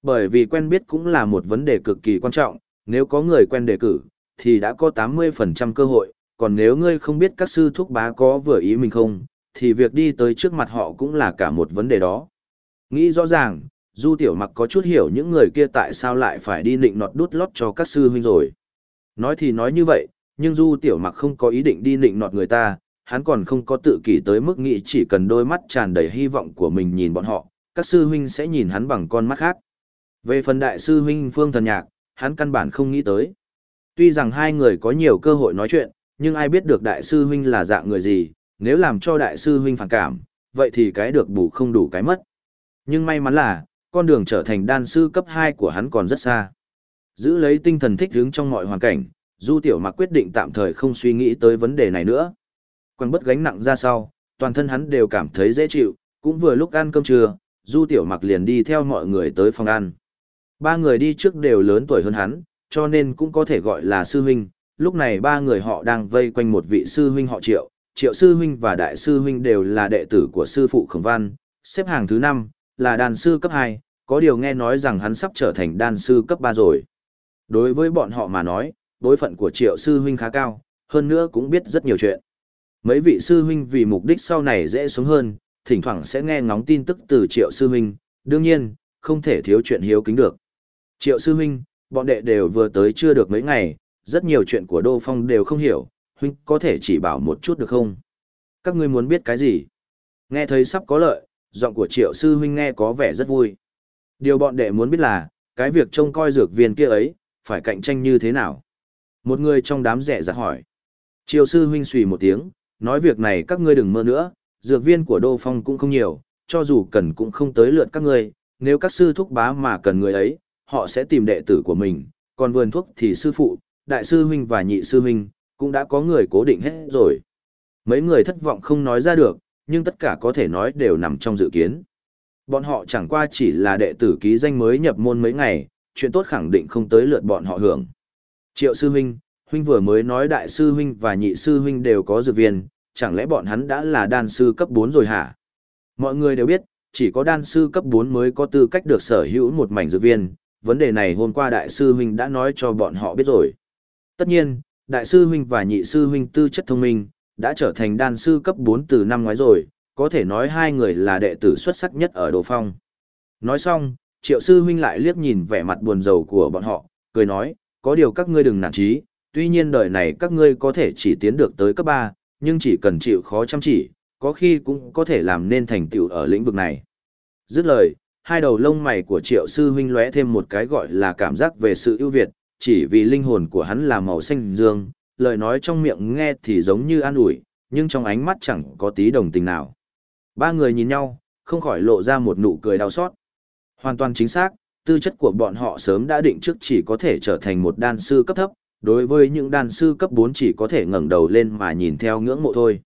Bởi vì quen biết cũng là một vấn đề cực kỳ quan trọng, nếu có người quen đề cử, thì đã có 80% cơ hội, còn nếu ngươi không biết các sư thúc bá có vừa ý mình không, thì việc đi tới trước mặt họ cũng là cả một vấn đề đó. Nghĩ rõ ràng, Du Tiểu Mặc có chút hiểu những người kia tại sao lại phải đi nịnh nọt đút lót cho các sư huynh rồi. Nói thì nói như vậy, nhưng Du Tiểu Mặc không có ý định đi nịnh nọt người ta, hắn còn không có tự kỷ tới mức nghĩ chỉ cần đôi mắt tràn đầy hy vọng của mình nhìn bọn họ, các sư huynh sẽ nhìn hắn bằng con mắt khác. Về phần đại sư huynh Phương Thần Nhạc, hắn căn bản không nghĩ tới. Tuy rằng hai người có nhiều cơ hội nói chuyện, nhưng ai biết được đại sư huynh là dạng người gì, nếu làm cho đại sư huynh phản cảm, vậy thì cái được bù không đủ cái mất. Nhưng may mắn là, con đường trở thành đan sư cấp 2 của hắn còn rất xa. Giữ lấy tinh thần thích ứng trong mọi hoàn cảnh, Du Tiểu Mặc quyết định tạm thời không suy nghĩ tới vấn đề này nữa. Quăng bất gánh nặng ra sau, toàn thân hắn đều cảm thấy dễ chịu, cũng vừa lúc ăn cơm trưa, Du Tiểu Mặc liền đi theo mọi người tới phòng ăn. Ba người đi trước đều lớn tuổi hơn hắn, cho nên cũng có thể gọi là sư huynh. Lúc này ba người họ đang vây quanh một vị sư huynh họ Triệu, Triệu sư huynh và đại sư huynh đều là đệ tử của sư phụ Khổng Văn, xếp hàng thứ 5, là đàn sư cấp 2, có điều nghe nói rằng hắn sắp trở thành đàn sư cấp 3 rồi. Đối với bọn họ mà nói, đối phận của triệu sư huynh khá cao, hơn nữa cũng biết rất nhiều chuyện. Mấy vị sư huynh vì mục đích sau này dễ sống hơn, thỉnh thoảng sẽ nghe ngóng tin tức từ triệu sư huynh, đương nhiên, không thể thiếu chuyện hiếu kính được. Triệu sư huynh, bọn đệ đều vừa tới chưa được mấy ngày, rất nhiều chuyện của Đô Phong đều không hiểu, huynh có thể chỉ bảo một chút được không? Các ngươi muốn biết cái gì? Nghe thấy sắp có lợi, giọng của triệu sư huynh nghe có vẻ rất vui. Điều bọn đệ muốn biết là, cái việc trông coi dược viên kia ấy, phải cạnh tranh như thế nào? Một người trong đám rẻ rặt hỏi. Triệu sư huynh xùy một tiếng, nói việc này các ngươi đừng mơ nữa, dược viên của Đô Phong cũng không nhiều, cho dù cần cũng không tới lượt các ngươi, nếu các sư thúc bá mà cần người ấy, họ sẽ tìm đệ tử của mình, còn vườn thuốc thì sư phụ, đại sư huynh và nhị sư huynh, cũng đã có người cố định hết rồi. Mấy người thất vọng không nói ra được, nhưng tất cả có thể nói đều nằm trong dự kiến. Bọn họ chẳng qua chỉ là đệ tử ký danh mới nhập môn mấy ngày, chuyện tốt khẳng định không tới lượt bọn họ hưởng. Triệu sư huynh, huynh vừa mới nói đại sư huynh và nhị sư huynh đều có dược viên, chẳng lẽ bọn hắn đã là đan sư cấp 4 rồi hả? Mọi người đều biết, chỉ có đan sư cấp 4 mới có tư cách được sở hữu một mảnh dược viên, vấn đề này hôm qua đại sư huynh đã nói cho bọn họ biết rồi. Tất nhiên, đại sư huynh và nhị sư huynh tư chất thông minh, đã trở thành đan sư cấp 4 từ năm ngoái rồi, có thể nói hai người là đệ tử xuất sắc nhất ở Đồ Phong. Nói xong, triệu sư huynh lại liếc nhìn vẻ mặt buồn rầu của bọn họ, cười nói, có điều các ngươi đừng nản chí, tuy nhiên đời này các ngươi có thể chỉ tiến được tới cấp 3, nhưng chỉ cần chịu khó chăm chỉ, có khi cũng có thể làm nên thành tựu ở lĩnh vực này. Dứt lời, hai đầu lông mày của triệu sư huynh lóe thêm một cái gọi là cảm giác về sự ưu việt, chỉ vì linh hồn của hắn là màu xanh dương, lời nói trong miệng nghe thì giống như an ủi, nhưng trong ánh mắt chẳng có tí đồng tình nào. Ba người nhìn nhau, không khỏi lộ ra một nụ cười đau xót. Hoàn toàn chính xác, tư chất của bọn họ sớm đã định trước chỉ có thể trở thành một đan sư cấp thấp, đối với những đan sư cấp 4 chỉ có thể ngẩng đầu lên mà nhìn theo ngưỡng mộ thôi.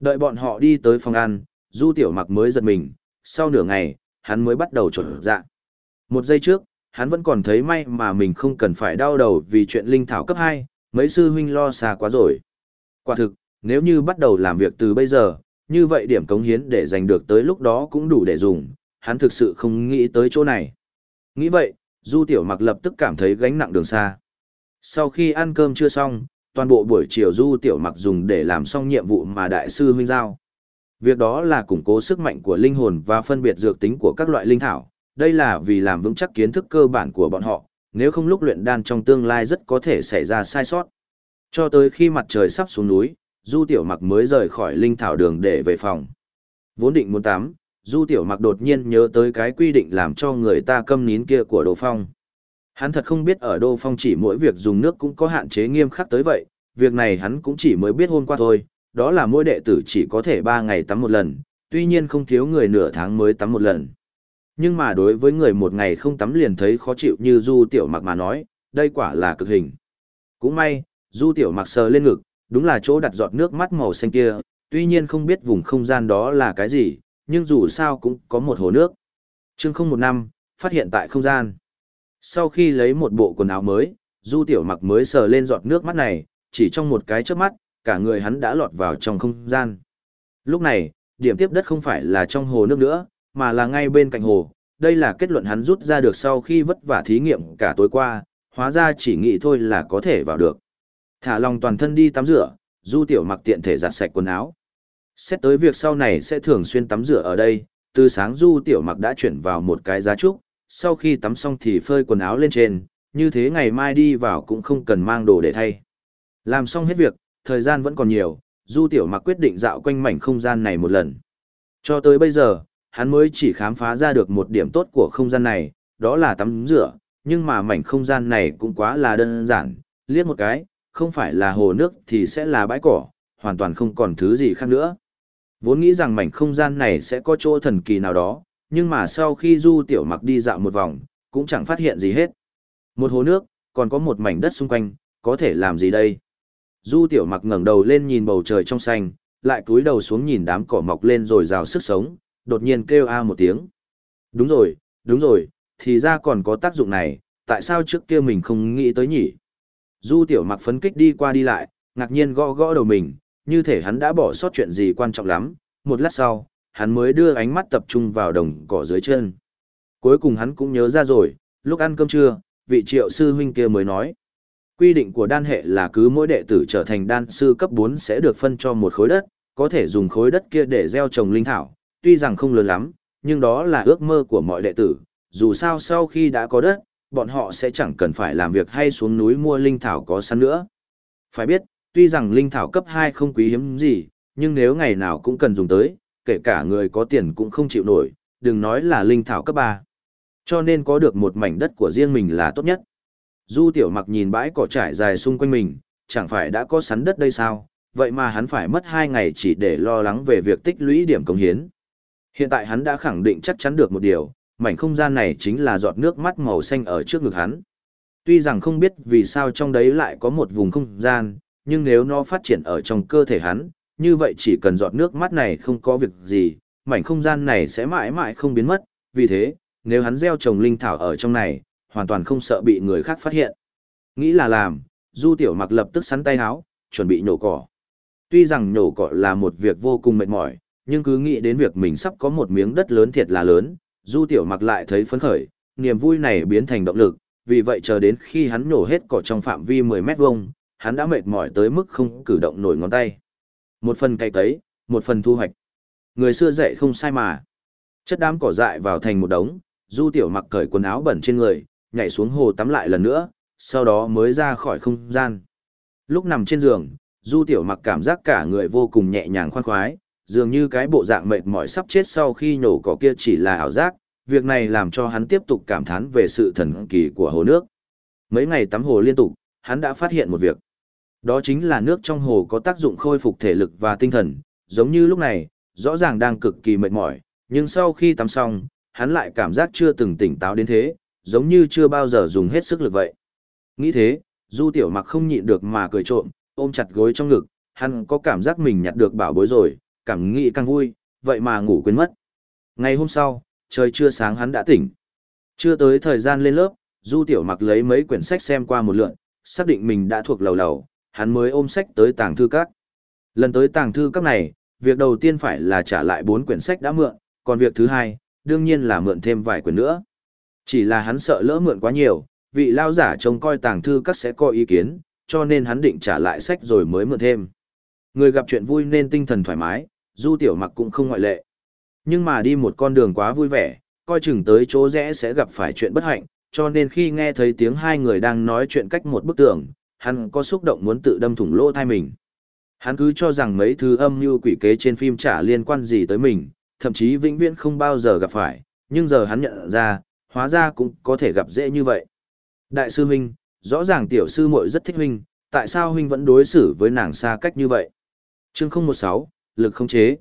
Đợi bọn họ đi tới phòng ăn, Du Tiểu Mặc mới giật mình, sau nửa ngày, hắn mới bắt đầu chuẩn dạ. Một giây trước, hắn vẫn còn thấy may mà mình không cần phải đau đầu vì chuyện linh thảo cấp 2, mấy sư huynh lo xa quá rồi. Quả thực, nếu như bắt đầu làm việc từ bây giờ, như vậy điểm cống hiến để giành được tới lúc đó cũng đủ để dùng, hắn thực sự không nghĩ tới chỗ này. Nghĩ vậy, Du Tiểu Mặc lập tức cảm thấy gánh nặng đường xa. Sau khi ăn cơm chưa xong, toàn bộ buổi chiều Du Tiểu Mặc dùng để làm xong nhiệm vụ mà đại sư huynh giao. Việc đó là củng cố sức mạnh của linh hồn và phân biệt dược tính của các loại linh thảo, đây là vì làm vững chắc kiến thức cơ bản của bọn họ, nếu không lúc luyện đan trong tương lai rất có thể xảy ra sai sót. Cho tới khi mặt trời sắp xuống núi, Du Tiểu Mặc mới rời khỏi linh thảo đường để về phòng. Vốn định muốn tắm, Du Tiểu Mặc đột nhiên nhớ tới cái quy định làm cho người ta câm nín kia của Đô Phong. Hắn thật không biết ở Đô Phong chỉ mỗi việc dùng nước cũng có hạn chế nghiêm khắc tới vậy, việc này hắn cũng chỉ mới biết hôm qua thôi, đó là mỗi đệ tử chỉ có thể 3 ngày tắm một lần, tuy nhiên không thiếu người nửa tháng mới tắm một lần. Nhưng mà đối với người một ngày không tắm liền thấy khó chịu như Du Tiểu Mặc mà nói, đây quả là cực hình. Cũng may, Du Tiểu Mặc sờ lên ngực, đúng là chỗ đặt giọt nước mắt màu xanh kia, tuy nhiên không biết vùng không gian đó là cái gì, nhưng dù sao cũng có một hồ nước. Chương không một năm, phát hiện tại không gian. Sau khi lấy một bộ quần áo mới, Du Tiểu Mặc mới sờ lên giọt nước mắt này, chỉ trong một cái chớp mắt, cả người hắn đã lọt vào trong không gian. Lúc này, điểm tiếp đất không phải là trong hồ nước nữa, mà là ngay bên cạnh hồ. Đây là kết luận hắn rút ra được sau khi vất vả thí nghiệm cả tối qua, hóa ra chỉ nghĩ thôi là có thể vào được. Thả lòng toàn thân đi tắm rửa, Du Tiểu Mặc tiện thể giặt sạch quần áo. Xét tới việc sau này sẽ thường xuyên tắm rửa ở đây, từ sáng Du Tiểu Mặc đã chuyển vào một cái giá trúc, sau khi tắm xong thì phơi quần áo lên trên, như thế ngày mai đi vào cũng không cần mang đồ để thay. Làm xong hết việc, thời gian vẫn còn nhiều, Du Tiểu Mặc quyết định dạo quanh mảnh không gian này một lần. Cho tới bây giờ, hắn mới chỉ khám phá ra được một điểm tốt của không gian này, đó là tắm rửa, nhưng mà mảnh không gian này cũng quá là đơn giản, liếc một cái, không phải là hồ nước thì sẽ là bãi cỏ, hoàn toàn không còn thứ gì khác nữa. Vốn nghĩ rằng mảnh không gian này sẽ có chỗ thần kỳ nào đó, nhưng mà sau khi Du Tiểu Mặc đi dạo một vòng, cũng chẳng phát hiện gì hết. Một hồ nước, còn có một mảnh đất xung quanh, có thể làm gì đây? Du Tiểu Mặc ngẩng đầu lên nhìn bầu trời trong xanh, lại cúi đầu xuống nhìn đám cỏ mọc lên rồi rào sức sống, đột nhiên kêu a một tiếng. Đúng rồi, đúng rồi, thì ra còn có tác dụng này, tại sao trước kia mình không nghĩ tới nhỉ? Du Tiểu Mặc phấn kích đi qua đi lại, ngạc nhiên gõ gõ đầu mình, như thể hắn đã bỏ sót chuyện gì quan trọng lắm, một lát sau, hắn mới đưa ánh mắt tập trung vào đồng cỏ dưới chân. Cuối cùng hắn cũng nhớ ra rồi, lúc ăn cơm trưa, vị triệu sư huynh kia mới nói. Quy định của đan hệ là cứ mỗi đệ tử trở thành đan sư cấp 4 sẽ được phân cho một khối đất, có thể dùng khối đất kia để gieo trồng linh thảo, tuy rằng không lớn lắm, nhưng đó là ước mơ của mọi đệ tử, dù sao sau khi đã có đất, bọn họ sẽ chẳng cần phải làm việc hay xuống núi mua linh thảo có sẵn nữa. Phải biết, tuy rằng linh thảo cấp 2 không quý hiếm gì, nhưng nếu ngày nào cũng cần dùng tới, kể cả người có tiền cũng không chịu nổi, đừng nói là linh thảo cấp 3. Cho nên có được một mảnh đất của riêng mình là tốt nhất. Du tiểu mặc nhìn bãi cỏ trải dài xung quanh mình, chẳng phải đã có sắn đất đây sao, vậy mà hắn phải mất 2 ngày chỉ để lo lắng về việc tích lũy điểm công hiến. Hiện tại hắn đã khẳng định chắc chắn được một điều, mảnh không gian này chính là giọt nước mắt màu xanh ở trước ngực hắn. Tuy rằng không biết vì sao trong đấy lại có một vùng không gian, nhưng nếu nó phát triển ở trong cơ thể hắn, như vậy chỉ cần giọt nước mắt này không có việc gì, mảnh không gian này sẽ mãi mãi không biến mất, vì thế, nếu hắn gieo trồng linh thảo ở trong này, hoàn toàn không sợ bị người khác phát hiện. Nghĩ là làm, Du Tiểu Mặc lập tức sắn tay háo, chuẩn bị nhổ cỏ. Tuy rằng nhổ cỏ là một việc vô cùng mệt mỏi, nhưng cứ nghĩ đến việc mình sắp có một miếng đất lớn thiệt là lớn, Du Tiểu Mặc lại thấy phấn khởi, niềm vui này biến thành động lực, vì vậy chờ đến khi hắn nhổ hết cỏ trong phạm vi 10 mét vuông, hắn đã mệt mỏi tới mức không cử động nổi ngón tay. Một phần cày cấy, một phần thu hoạch. Người xưa dạy không sai mà. Chất đám cỏ dại vào thành một đống, Du Tiểu Mặc cởi quần áo bẩn trên người, nhảy xuống hồ tắm lại lần nữa, sau đó mới ra khỏi không gian. Lúc nằm trên giường, Du Tiểu Mặc cảm giác cả người vô cùng nhẹ nhàng khoan khoái, dường như cái bộ dạng mệt mỏi sắp chết sau khi nhổ cỏ kia chỉ là ảo giác, việc này làm cho hắn tiếp tục cảm thán về sự thần kỳ của hồ nước. Mấy ngày tắm hồ liên tục, hắn đã phát hiện một việc. Đó chính là nước trong hồ có tác dụng khôi phục thể lực và tinh thần, giống như lúc này, rõ ràng đang cực kỳ mệt mỏi, nhưng sau khi tắm xong, hắn lại cảm giác chưa từng tỉnh táo đến thế, giống như chưa bao giờ dùng hết sức lực vậy. Nghĩ thế, Du Tiểu Mặc không nhịn được mà cười trộm, ôm chặt gối trong ngực, hắn có cảm giác mình nhặt được bảo bối rồi, cảm nghĩ càng vui, vậy mà ngủ quên mất. Ngày hôm sau, trời chưa sáng hắn đã tỉnh. Chưa tới thời gian lên lớp, Du Tiểu Mặc lấy mấy quyển sách xem qua một lượt, xác định mình đã thuộc lầu lầu, hắn mới ôm sách tới tàng thư các. Lần tới tàng thư các này, việc đầu tiên phải là trả lại bốn quyển sách đã mượn, còn việc thứ hai, đương nhiên là mượn thêm vài quyển nữa. Chỉ là hắn sợ lỡ mượn quá nhiều, vị lao giả trông coi tàng thư các sẽ có ý kiến, cho nên hắn định trả lại sách rồi mới mượn thêm. Người gặp chuyện vui nên tinh thần thoải mái, Du Tiểu Mặc cũng không ngoại lệ. Nhưng mà đi một con đường quá vui vẻ, coi chừng tới chỗ rẽ sẽ gặp phải chuyện bất hạnh, cho nên khi nghe thấy tiếng hai người đang nói chuyện cách một bức tường, hắn có xúc động muốn tự đâm thủng lỗ thai mình. Hắn cứ cho rằng mấy thứ âm mưu quỷ kế trên phim chả liên quan gì tới mình, thậm chí vĩnh viễn không bao giờ gặp phải, nhưng giờ hắn nhận ra, hóa ra cũng có thể gặp dễ như vậy. Đại sư huynh, rõ ràng tiểu sư muội rất thích huynh, tại sao huynh vẫn đối xử với nàng xa cách như vậy? Chương 016, lực không chế.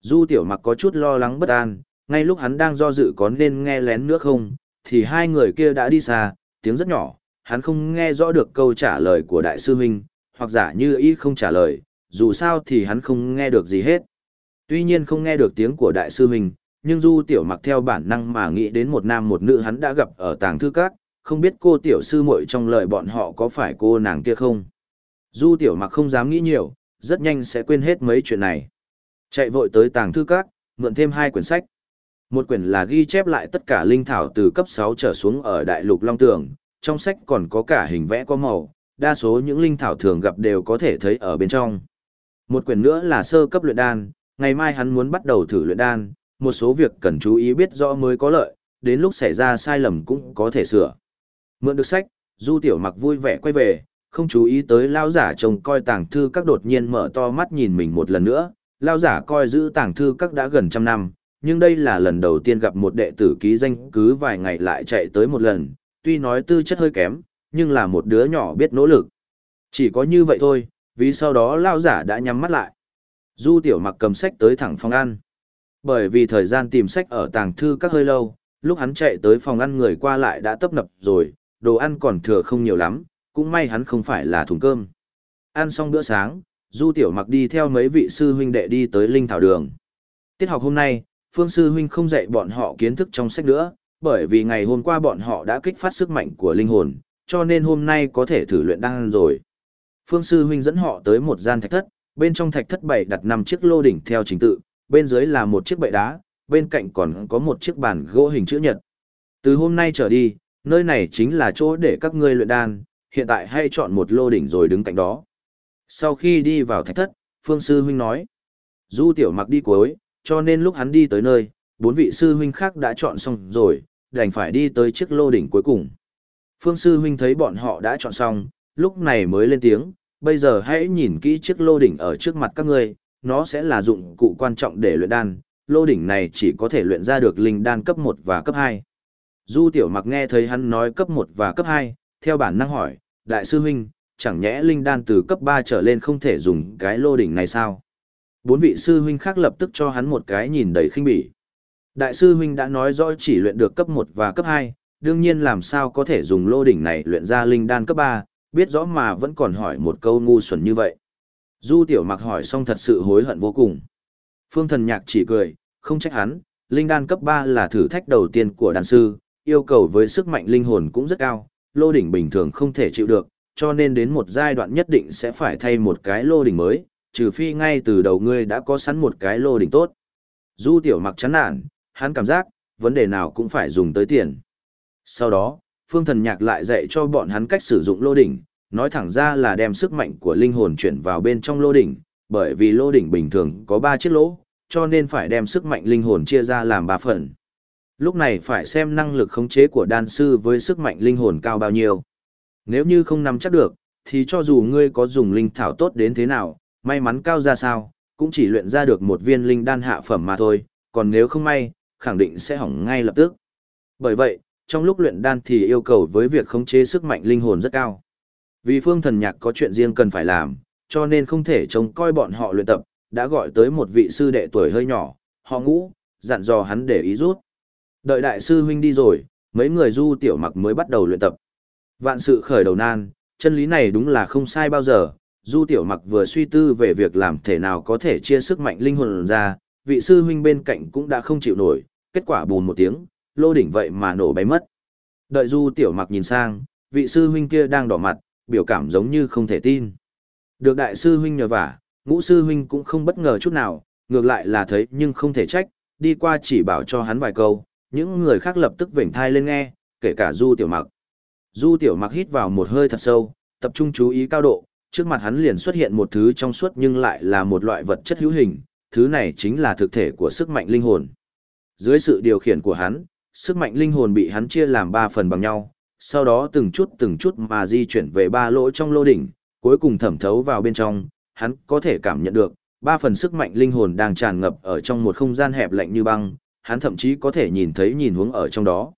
Du tiểu mặc có chút lo lắng bất an, ngay lúc hắn đang do dự có nên nghe lén nữa không, thì hai người kia đã đi xa, tiếng rất nhỏ, hắn không nghe rõ được câu trả lời của đại sư huynh, hoặc giả như y không trả lời, dù sao thì hắn không nghe được gì hết. Tuy nhiên không nghe được tiếng của đại sư huynh, nhưng Du Tiểu Mặc theo bản năng mà nghĩ đến một nam một nữ hắn đã gặp ở tàng thư các, không biết cô tiểu sư muội trong lời bọn họ có phải cô nàng kia không. Du Tiểu Mặc không dám nghĩ nhiều, rất nhanh sẽ quên hết mấy chuyện này. Chạy vội tới tàng thư các, mượn thêm hai quyển sách. Một quyển là ghi chép lại tất cả linh thảo từ cấp 6 trở xuống ở Đại Lục Long Tường, trong sách còn có cả hình vẽ có màu, đa số những linh thảo thường gặp đều có thể thấy ở bên trong. Một quyển nữa là sơ cấp luyện đan, ngày mai hắn muốn bắt đầu thử luyện đan, một số việc cần chú ý biết rõ mới có lợi, đến lúc xảy ra sai lầm cũng có thể sửa. Mượn được sách, Du Tiểu Mặc vui vẻ quay về, không chú ý tới lao giả trông coi tàng thư các đột nhiên mở to mắt nhìn mình một lần nữa. Lao giả coi giữ tàng thư các đã gần trăm năm, nhưng đây là lần đầu tiên gặp một đệ tử ký danh cứ vài ngày lại chạy tới một lần, tuy nói tư chất hơi kém, nhưng là một đứa nhỏ biết nỗ lực. Chỉ có như vậy thôi, vì sau đó lao giả đã nhắm mắt lại. Du tiểu mặc cầm sách tới thẳng phòng ăn. Bởi vì thời gian tìm sách ở tàng thư các hơi lâu, lúc hắn chạy tới phòng ăn người qua lại đã tấp nập rồi, đồ ăn còn thừa không nhiều lắm, cũng may hắn không phải là thùng cơm. Ăn xong bữa sáng, Du Tiểu Mặc đi theo mấy vị sư huynh đệ đi tới Linh Thảo Đường. Tiết học hôm nay, Phương Sư Huynh không dạy bọn họ kiến thức trong sách nữa, bởi vì ngày hôm qua bọn họ đã kích phát sức mạnh của linh hồn, cho nên hôm nay có thể thử luyện đan rồi. Phương Sư Huynh dẫn họ tới một gian thạch thất, bên trong thạch thất bảy đặt năm chiếc lô đỉnh theo trình tự, bên dưới là một chiếc bệ đá, bên cạnh còn có một chiếc bàn gỗ hình chữ nhật. Từ hôm nay trở đi, nơi này chính là chỗ để các ngươi luyện đan, hiện tại hãy chọn một lô đỉnh rồi đứng cạnh đó. Sau khi đi vào thạch thất, Phương Sư Huynh nói, Du Tiểu Mặc đi cuối, cho nên lúc hắn đi tới nơi, bốn vị sư huynh khác đã chọn xong rồi, đành phải đi tới chiếc lô đỉnh cuối cùng. Phương Sư Huynh thấy bọn họ đã chọn xong, lúc này mới lên tiếng, bây giờ hãy nhìn kỹ chiếc lô đỉnh ở trước mặt các ngươi, nó sẽ là dụng cụ quan trọng để luyện đan, lô đỉnh này chỉ có thể luyện ra được linh đan cấp 1 và cấp 2. Du Tiểu Mặc nghe thấy hắn nói cấp 1 và cấp 2, theo bản năng hỏi, Đại sư huynh, chẳng nhẽ linh đan từ cấp 3 trở lên không thể dùng cái lô đỉnh này sao? Bốn vị sư huynh khác lập tức cho hắn một cái nhìn đầy khinh bỉ. Đại sư huynh đã nói rõ chỉ luyện được cấp 1 và cấp 2, đương nhiên làm sao có thể dùng lô đỉnh này luyện ra linh đan cấp 3, biết rõ mà vẫn còn hỏi một câu ngu xuẩn như vậy. Du tiểu mặc hỏi xong thật sự hối hận vô cùng. Phương thần nhạc chỉ cười, không trách hắn, linh đan cấp 3 là thử thách đầu tiên của đàn sư, yêu cầu với sức mạnh linh hồn cũng rất cao, lô đỉnh bình thường không thể chịu được, cho nên đến một giai đoạn nhất định sẽ phải thay một cái lô đỉnh mới, trừ phi ngay từ đầu ngươi đã có sẵn một cái lô đỉnh tốt. Du tiểu mặc chán nản, hắn cảm giác, vấn đề nào cũng phải dùng tới tiền. Sau đó, phương thần nhạc lại dạy cho bọn hắn cách sử dụng lô đỉnh, nói thẳng ra là đem sức mạnh của linh hồn chuyển vào bên trong lô đỉnh, bởi vì lô đỉnh bình thường có 3 chiếc lỗ, cho nên phải đem sức mạnh linh hồn chia ra làm 3 phần. Lúc này phải xem năng lực khống chế của đan sư với sức mạnh linh hồn cao bao nhiêu. Nếu như không nắm chắc được, thì cho dù ngươi có dùng linh thảo tốt đến thế nào, may mắn cao ra sao, cũng chỉ luyện ra được một viên linh đan hạ phẩm mà thôi, còn nếu không may, khẳng định sẽ hỏng ngay lập tức. Bởi vậy, trong lúc luyện đan thì yêu cầu với việc khống chế sức mạnh linh hồn rất cao. Vì phương thần nhạc có chuyện riêng cần phải làm, cho nên không thể trông coi bọn họ luyện tập, đã gọi tới một vị sư đệ tuổi hơi nhỏ, họ ngũ, dặn dò hắn để ý rút. Đợi đại sư huynh đi rồi, mấy người du tiểu mặc mới bắt đầu luyện tập. Vạn sự khởi đầu nan, chân lý này đúng là không sai bao giờ, du tiểu mặc vừa suy tư về việc làm thể nào có thể chia sức mạnh linh hồn ra, vị sư huynh bên cạnh cũng đã không chịu nổi, kết quả bùn một tiếng, lô đỉnh vậy mà nổ bay mất. Đợi du tiểu mặc nhìn sang, vị sư huynh kia đang đỏ mặt, biểu cảm giống như không thể tin. Được đại sư huynh nhờ vả, ngũ sư huynh cũng không bất ngờ chút nào, ngược lại là thấy nhưng không thể trách, đi qua chỉ bảo cho hắn vài câu, những người khác lập tức vểnh thai lên nghe, kể cả du tiểu mặc. Du tiểu mặc hít vào một hơi thật sâu, tập trung chú ý cao độ, trước mặt hắn liền xuất hiện một thứ trong suốt nhưng lại là một loại vật chất hữu hình, thứ này chính là thực thể của sức mạnh linh hồn. Dưới sự điều khiển của hắn, sức mạnh linh hồn bị hắn chia làm ba phần bằng nhau, sau đó từng chút từng chút mà di chuyển về ba lỗ trong lô đỉnh, cuối cùng thẩm thấu vào bên trong, hắn có thể cảm nhận được, ba phần sức mạnh linh hồn đang tràn ngập ở trong một không gian hẹp lạnh như băng, hắn thậm chí có thể nhìn thấy nhìn hướng ở trong đó.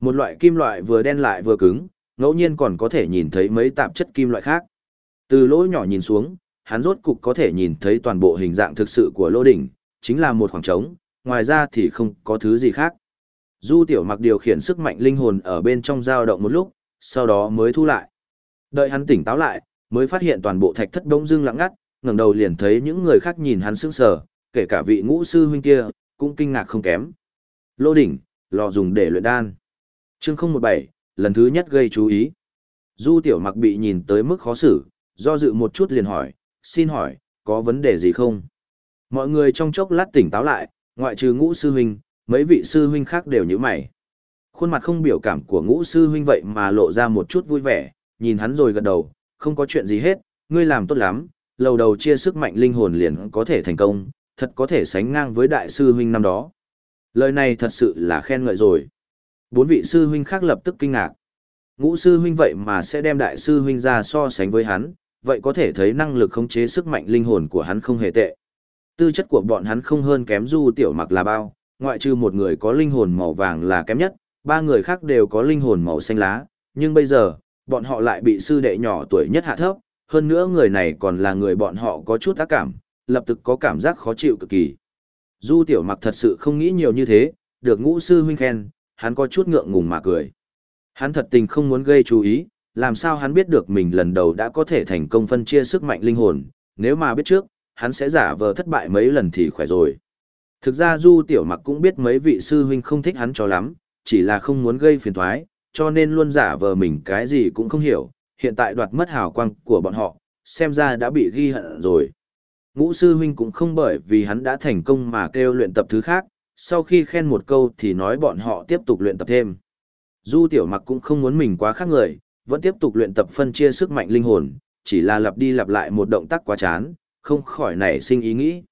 Một loại kim loại vừa đen lại vừa cứng, ngẫu nhiên còn có thể nhìn thấy mấy tạp chất kim loại khác. Từ lỗ nhỏ nhìn xuống, hắn rốt cục có thể nhìn thấy toàn bộ hình dạng thực sự của lô đỉnh, chính là một khoảng trống, ngoài ra thì không có thứ gì khác. Du tiểu mặc điều khiển sức mạnh linh hồn ở bên trong dao động một lúc, sau đó mới thu lại. Đợi hắn tỉnh táo lại, mới phát hiện toàn bộ thạch thất đông dưng lặng ngắt, ngẩng đầu liền thấy những người khác nhìn hắn sững sờ, kể cả vị ngũ sư huynh kia, cũng kinh ngạc không kém. Lô đỉnh, lò dùng để luyện đan. Chương 017, lần thứ nhất gây chú ý. Du tiểu mặc bị nhìn tới mức khó xử, do dự một chút liền hỏi, xin hỏi, có vấn đề gì không? Mọi người trong chốc lát tỉnh táo lại, ngoại trừ ngũ sư huynh, mấy vị sư huynh khác đều như mày. Khuôn mặt không biểu cảm của ngũ sư huynh vậy mà lộ ra một chút vui vẻ, nhìn hắn rồi gật đầu, không có chuyện gì hết, ngươi làm tốt lắm, lầu đầu chia sức mạnh linh hồn liền có thể thành công, thật có thể sánh ngang với đại sư huynh năm đó. Lời này thật sự là khen ngợi rồi. Bốn vị sư huynh khác lập tức kinh ngạc. Ngũ sư huynh vậy mà sẽ đem đại sư huynh ra so sánh với hắn, vậy có thể thấy năng lực khống chế sức mạnh linh hồn của hắn không hề tệ. Tư chất của bọn hắn không hơn kém du tiểu mặc là bao, ngoại trừ một người có linh hồn màu vàng là kém nhất, ba người khác đều có linh hồn màu xanh lá, nhưng bây giờ, bọn họ lại bị sư đệ nhỏ tuổi nhất hạ thấp, hơn nữa người này còn là người bọn họ có chút ác cảm, lập tức có cảm giác khó chịu cực kỳ. Du tiểu mặc thật sự không nghĩ nhiều như thế, được ngũ sư huynh khen, hắn có chút ngượng ngùng mà cười. Hắn thật tình không muốn gây chú ý, làm sao hắn biết được mình lần đầu đã có thể thành công phân chia sức mạnh linh hồn, nếu mà biết trước, hắn sẽ giả vờ thất bại mấy lần thì khỏe rồi. Thực ra Du Tiểu Mặc cũng biết mấy vị sư huynh không thích hắn cho lắm, chỉ là không muốn gây phiền toái, cho nên luôn giả vờ mình cái gì cũng không hiểu, hiện tại đoạt mất hào quang của bọn họ, xem ra đã bị ghi hận rồi. Ngũ sư huynh cũng không bởi vì hắn đã thành công mà kêu luyện tập thứ khác, sau khi khen một câu thì nói bọn họ tiếp tục luyện tập thêm. Du Tiểu Mặc cũng không muốn mình quá khác người, vẫn tiếp tục luyện tập phân chia sức mạnh linh hồn, chỉ là lặp đi lặp lại một động tác quá chán, không khỏi nảy sinh ý nghĩ.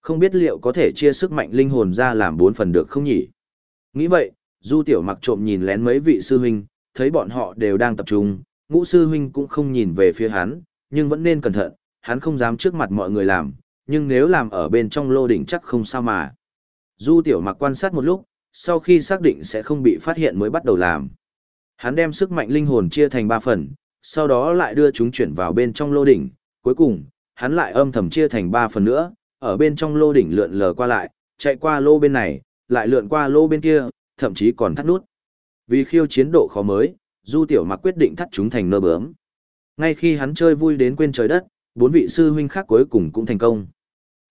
Không biết liệu có thể chia sức mạnh linh hồn ra làm bốn phần được không nhỉ? Nghĩ vậy, Du Tiểu Mặc trộm nhìn lén mấy vị sư huynh, thấy bọn họ đều đang tập trung, ngũ sư huynh cũng không nhìn về phía hắn, nhưng vẫn nên cẩn thận, hắn không dám trước mặt mọi người làm, nhưng nếu làm ở bên trong lô đỉnh chắc không sao mà. Du Tiểu Mặc quan sát một lúc, sau khi xác định sẽ không bị phát hiện mới bắt đầu làm. Hắn đem sức mạnh linh hồn chia thành ba phần, sau đó lại đưa chúng chuyển vào bên trong lô đỉnh, cuối cùng, hắn lại âm thầm chia thành ba phần nữa, ở bên trong lô đỉnh lượn lờ qua lại, chạy qua lô bên này, lại lượn qua lô bên kia, thậm chí còn thắt nút. Vì khiêu chiến độ khó mới, Du Tiểu Mặc quyết định thắt chúng thành nơ bướm. Ngay khi hắn chơi vui đến quên trời đất, bốn vị sư huynh khác cuối cùng cũng thành công.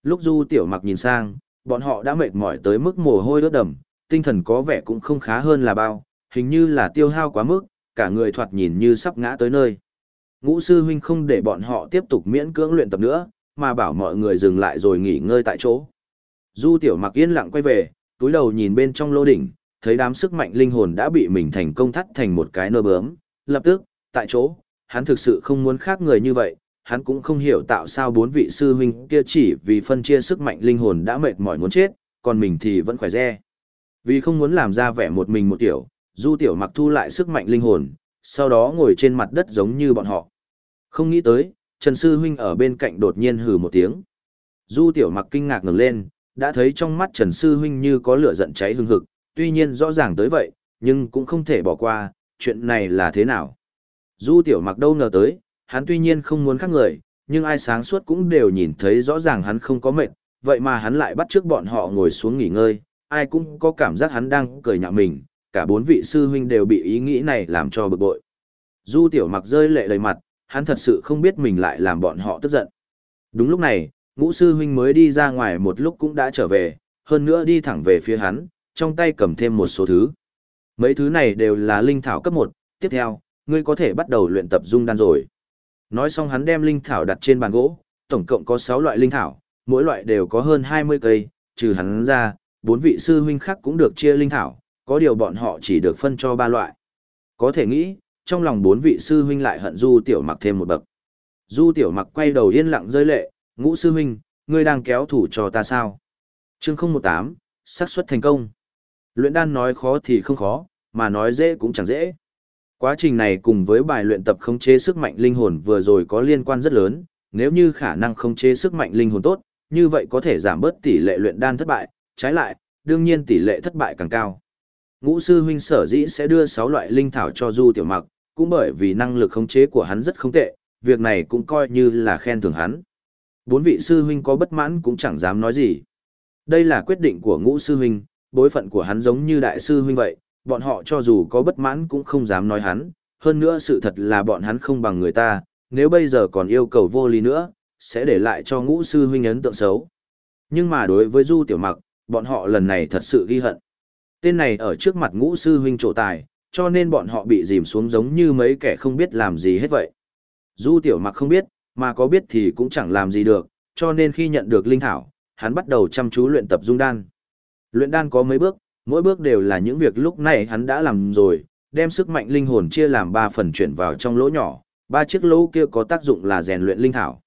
Lúc Du Tiểu Mặc nhìn sang, bọn họ đã mệt mỏi tới mức mồ hôi ướt đầm, tinh thần có vẻ cũng không khá hơn là bao, hình như là tiêu hao quá mức, cả người thoạt nhìn như sắp ngã tới nơi. Ngũ sư huynh không để bọn họ tiếp tục miễn cưỡng luyện tập nữa, mà bảo mọi người dừng lại rồi nghỉ ngơi tại chỗ. Du Tiểu Mặc yên lặng quay về, túi đầu nhìn bên trong lô đỉnh, thấy đám sức mạnh linh hồn đã bị mình thành công thắt thành một cái nơ bướm, lập tức, tại chỗ, hắn thực sự không muốn khác người như vậy, hắn cũng không hiểu tạo sao bốn vị sư huynh kia chỉ vì phân chia sức mạnh linh hồn đã mệt mỏi muốn chết, còn mình thì vẫn khỏe re. Vì không muốn làm ra vẻ một mình một tiểu, Du Tiểu Mặc thu lại sức mạnh linh hồn, sau đó ngồi trên mặt đất giống như bọn họ. Không nghĩ tới, Trần Sư Huynh ở bên cạnh đột nhiên hừ một tiếng. Du Tiểu Mặc kinh ngạc ngẩng lên, đã thấy trong mắt Trần Sư Huynh như có lửa giận cháy hừng hực, tuy nhiên rõ ràng tới vậy, nhưng cũng không thể bỏ qua, chuyện này là thế nào. Du Tiểu Mặc đâu ngờ tới, hắn tuy nhiên không muốn khác người, nhưng ai sáng suốt cũng đều nhìn thấy rõ ràng hắn không có mệt, vậy mà hắn lại bắt trước bọn họ ngồi xuống nghỉ ngơi, ai cũng có cảm giác hắn đang cười nhạo mình, cả bốn vị sư huynh đều bị ý nghĩ này làm cho bực bội. Du Tiểu Mặc rơi lệ đầy mặt, hắn thật sự không biết mình lại làm bọn họ tức giận. Đúng lúc này, ngũ sư huynh mới đi ra ngoài một lúc cũng đã trở về, hơn nữa đi thẳng về phía hắn, trong tay cầm thêm một số thứ. Mấy thứ này đều là linh thảo cấp 1, tiếp theo, ngươi có thể bắt đầu luyện tập dung đan rồi. Nói xong hắn đem linh thảo đặt trên bàn gỗ, tổng cộng có 6 loại linh thảo, mỗi loại đều có hơn 20 cây, trừ hắn ra, bốn vị sư huynh khác cũng được chia linh thảo, có điều bọn họ chỉ được phân cho ba loại. Có thể nghĩ, trong lòng bốn vị sư huynh lại hận Du Tiểu Mặc thêm một bậc. Du Tiểu Mặc quay đầu yên lặng rơi lệ, ngũ sư huynh, ngươi đang kéo thủ cho ta sao? Chương 018, xác suất thành công. Luyện đan nói khó thì không khó, mà nói dễ cũng chẳng dễ. Quá trình này cùng với bài luyện tập khống chế sức mạnh linh hồn vừa rồi có liên quan rất lớn, nếu như khả năng khống chế sức mạnh linh hồn tốt, như vậy có thể giảm bớt tỷ lệ luyện đan thất bại, trái lại, đương nhiên tỷ lệ thất bại càng cao. Ngũ sư huynh sở dĩ sẽ đưa 6 loại linh thảo cho Du Tiểu Mặc, cũng bởi vì năng lực khống chế của hắn rất không tệ, việc này cũng coi như là khen thưởng hắn. Bốn vị sư huynh có bất mãn cũng chẳng dám nói gì. Đây là quyết định của ngũ sư huynh, bối phận của hắn giống như đại sư huynh vậy, bọn họ cho dù có bất mãn cũng không dám nói hắn, hơn nữa sự thật là bọn hắn không bằng người ta, nếu bây giờ còn yêu cầu vô lý nữa, sẽ để lại cho ngũ sư huynh ấn tượng xấu. Nhưng mà đối với Du Tiểu Mặc, bọn họ lần này thật sự ghi hận. Tên này ở trước mặt ngũ sư huynh trổ tài, cho nên bọn họ bị dìm xuống giống như mấy kẻ không biết làm gì hết vậy. Du Tiểu Mặc không biết, mà có biết thì cũng chẳng làm gì được, cho nên khi nhận được linh thảo, hắn bắt đầu chăm chú luyện tập dung đan. Luyện đan có mấy bước, mỗi bước đều là những việc lúc này hắn đã làm rồi, đem sức mạnh linh hồn chia làm ba phần chuyển vào trong lỗ nhỏ, ba chiếc lỗ kia có tác dụng là rèn luyện linh thảo.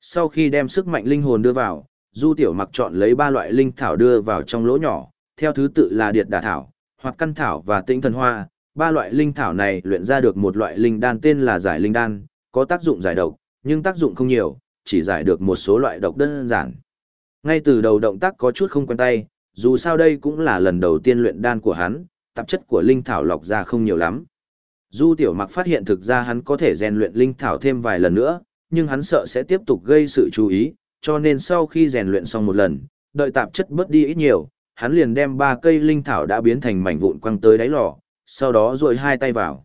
Sau khi đem sức mạnh linh hồn đưa vào, Du Tiểu Mặc chọn lấy ba loại linh thảo đưa vào trong lỗ nhỏ, theo thứ tự là điệt đà thảo, hoặc căn thảo và tinh thần hoa. Ba loại linh thảo này luyện ra được một loại linh đan tên là giải linh đan, có tác dụng giải độc, nhưng tác dụng không nhiều, chỉ giải được một số loại độc đơn giản. Ngay từ đầu động tác có chút không quen tay, dù sao đây cũng là lần đầu tiên luyện đan của hắn, tạp chất của linh thảo lọc ra không nhiều lắm. Du Tiểu Mặc phát hiện thực ra hắn có thể rèn luyện linh thảo thêm vài lần nữa, nhưng hắn sợ sẽ tiếp tục gây sự chú ý, cho nên sau khi rèn luyện xong một lần, đợi tạp chất bớt đi ít nhiều, hắn liền đem ba cây linh thảo đã biến thành mảnh vụn quăng tới đáy lò, sau đó rồi hai tay vào.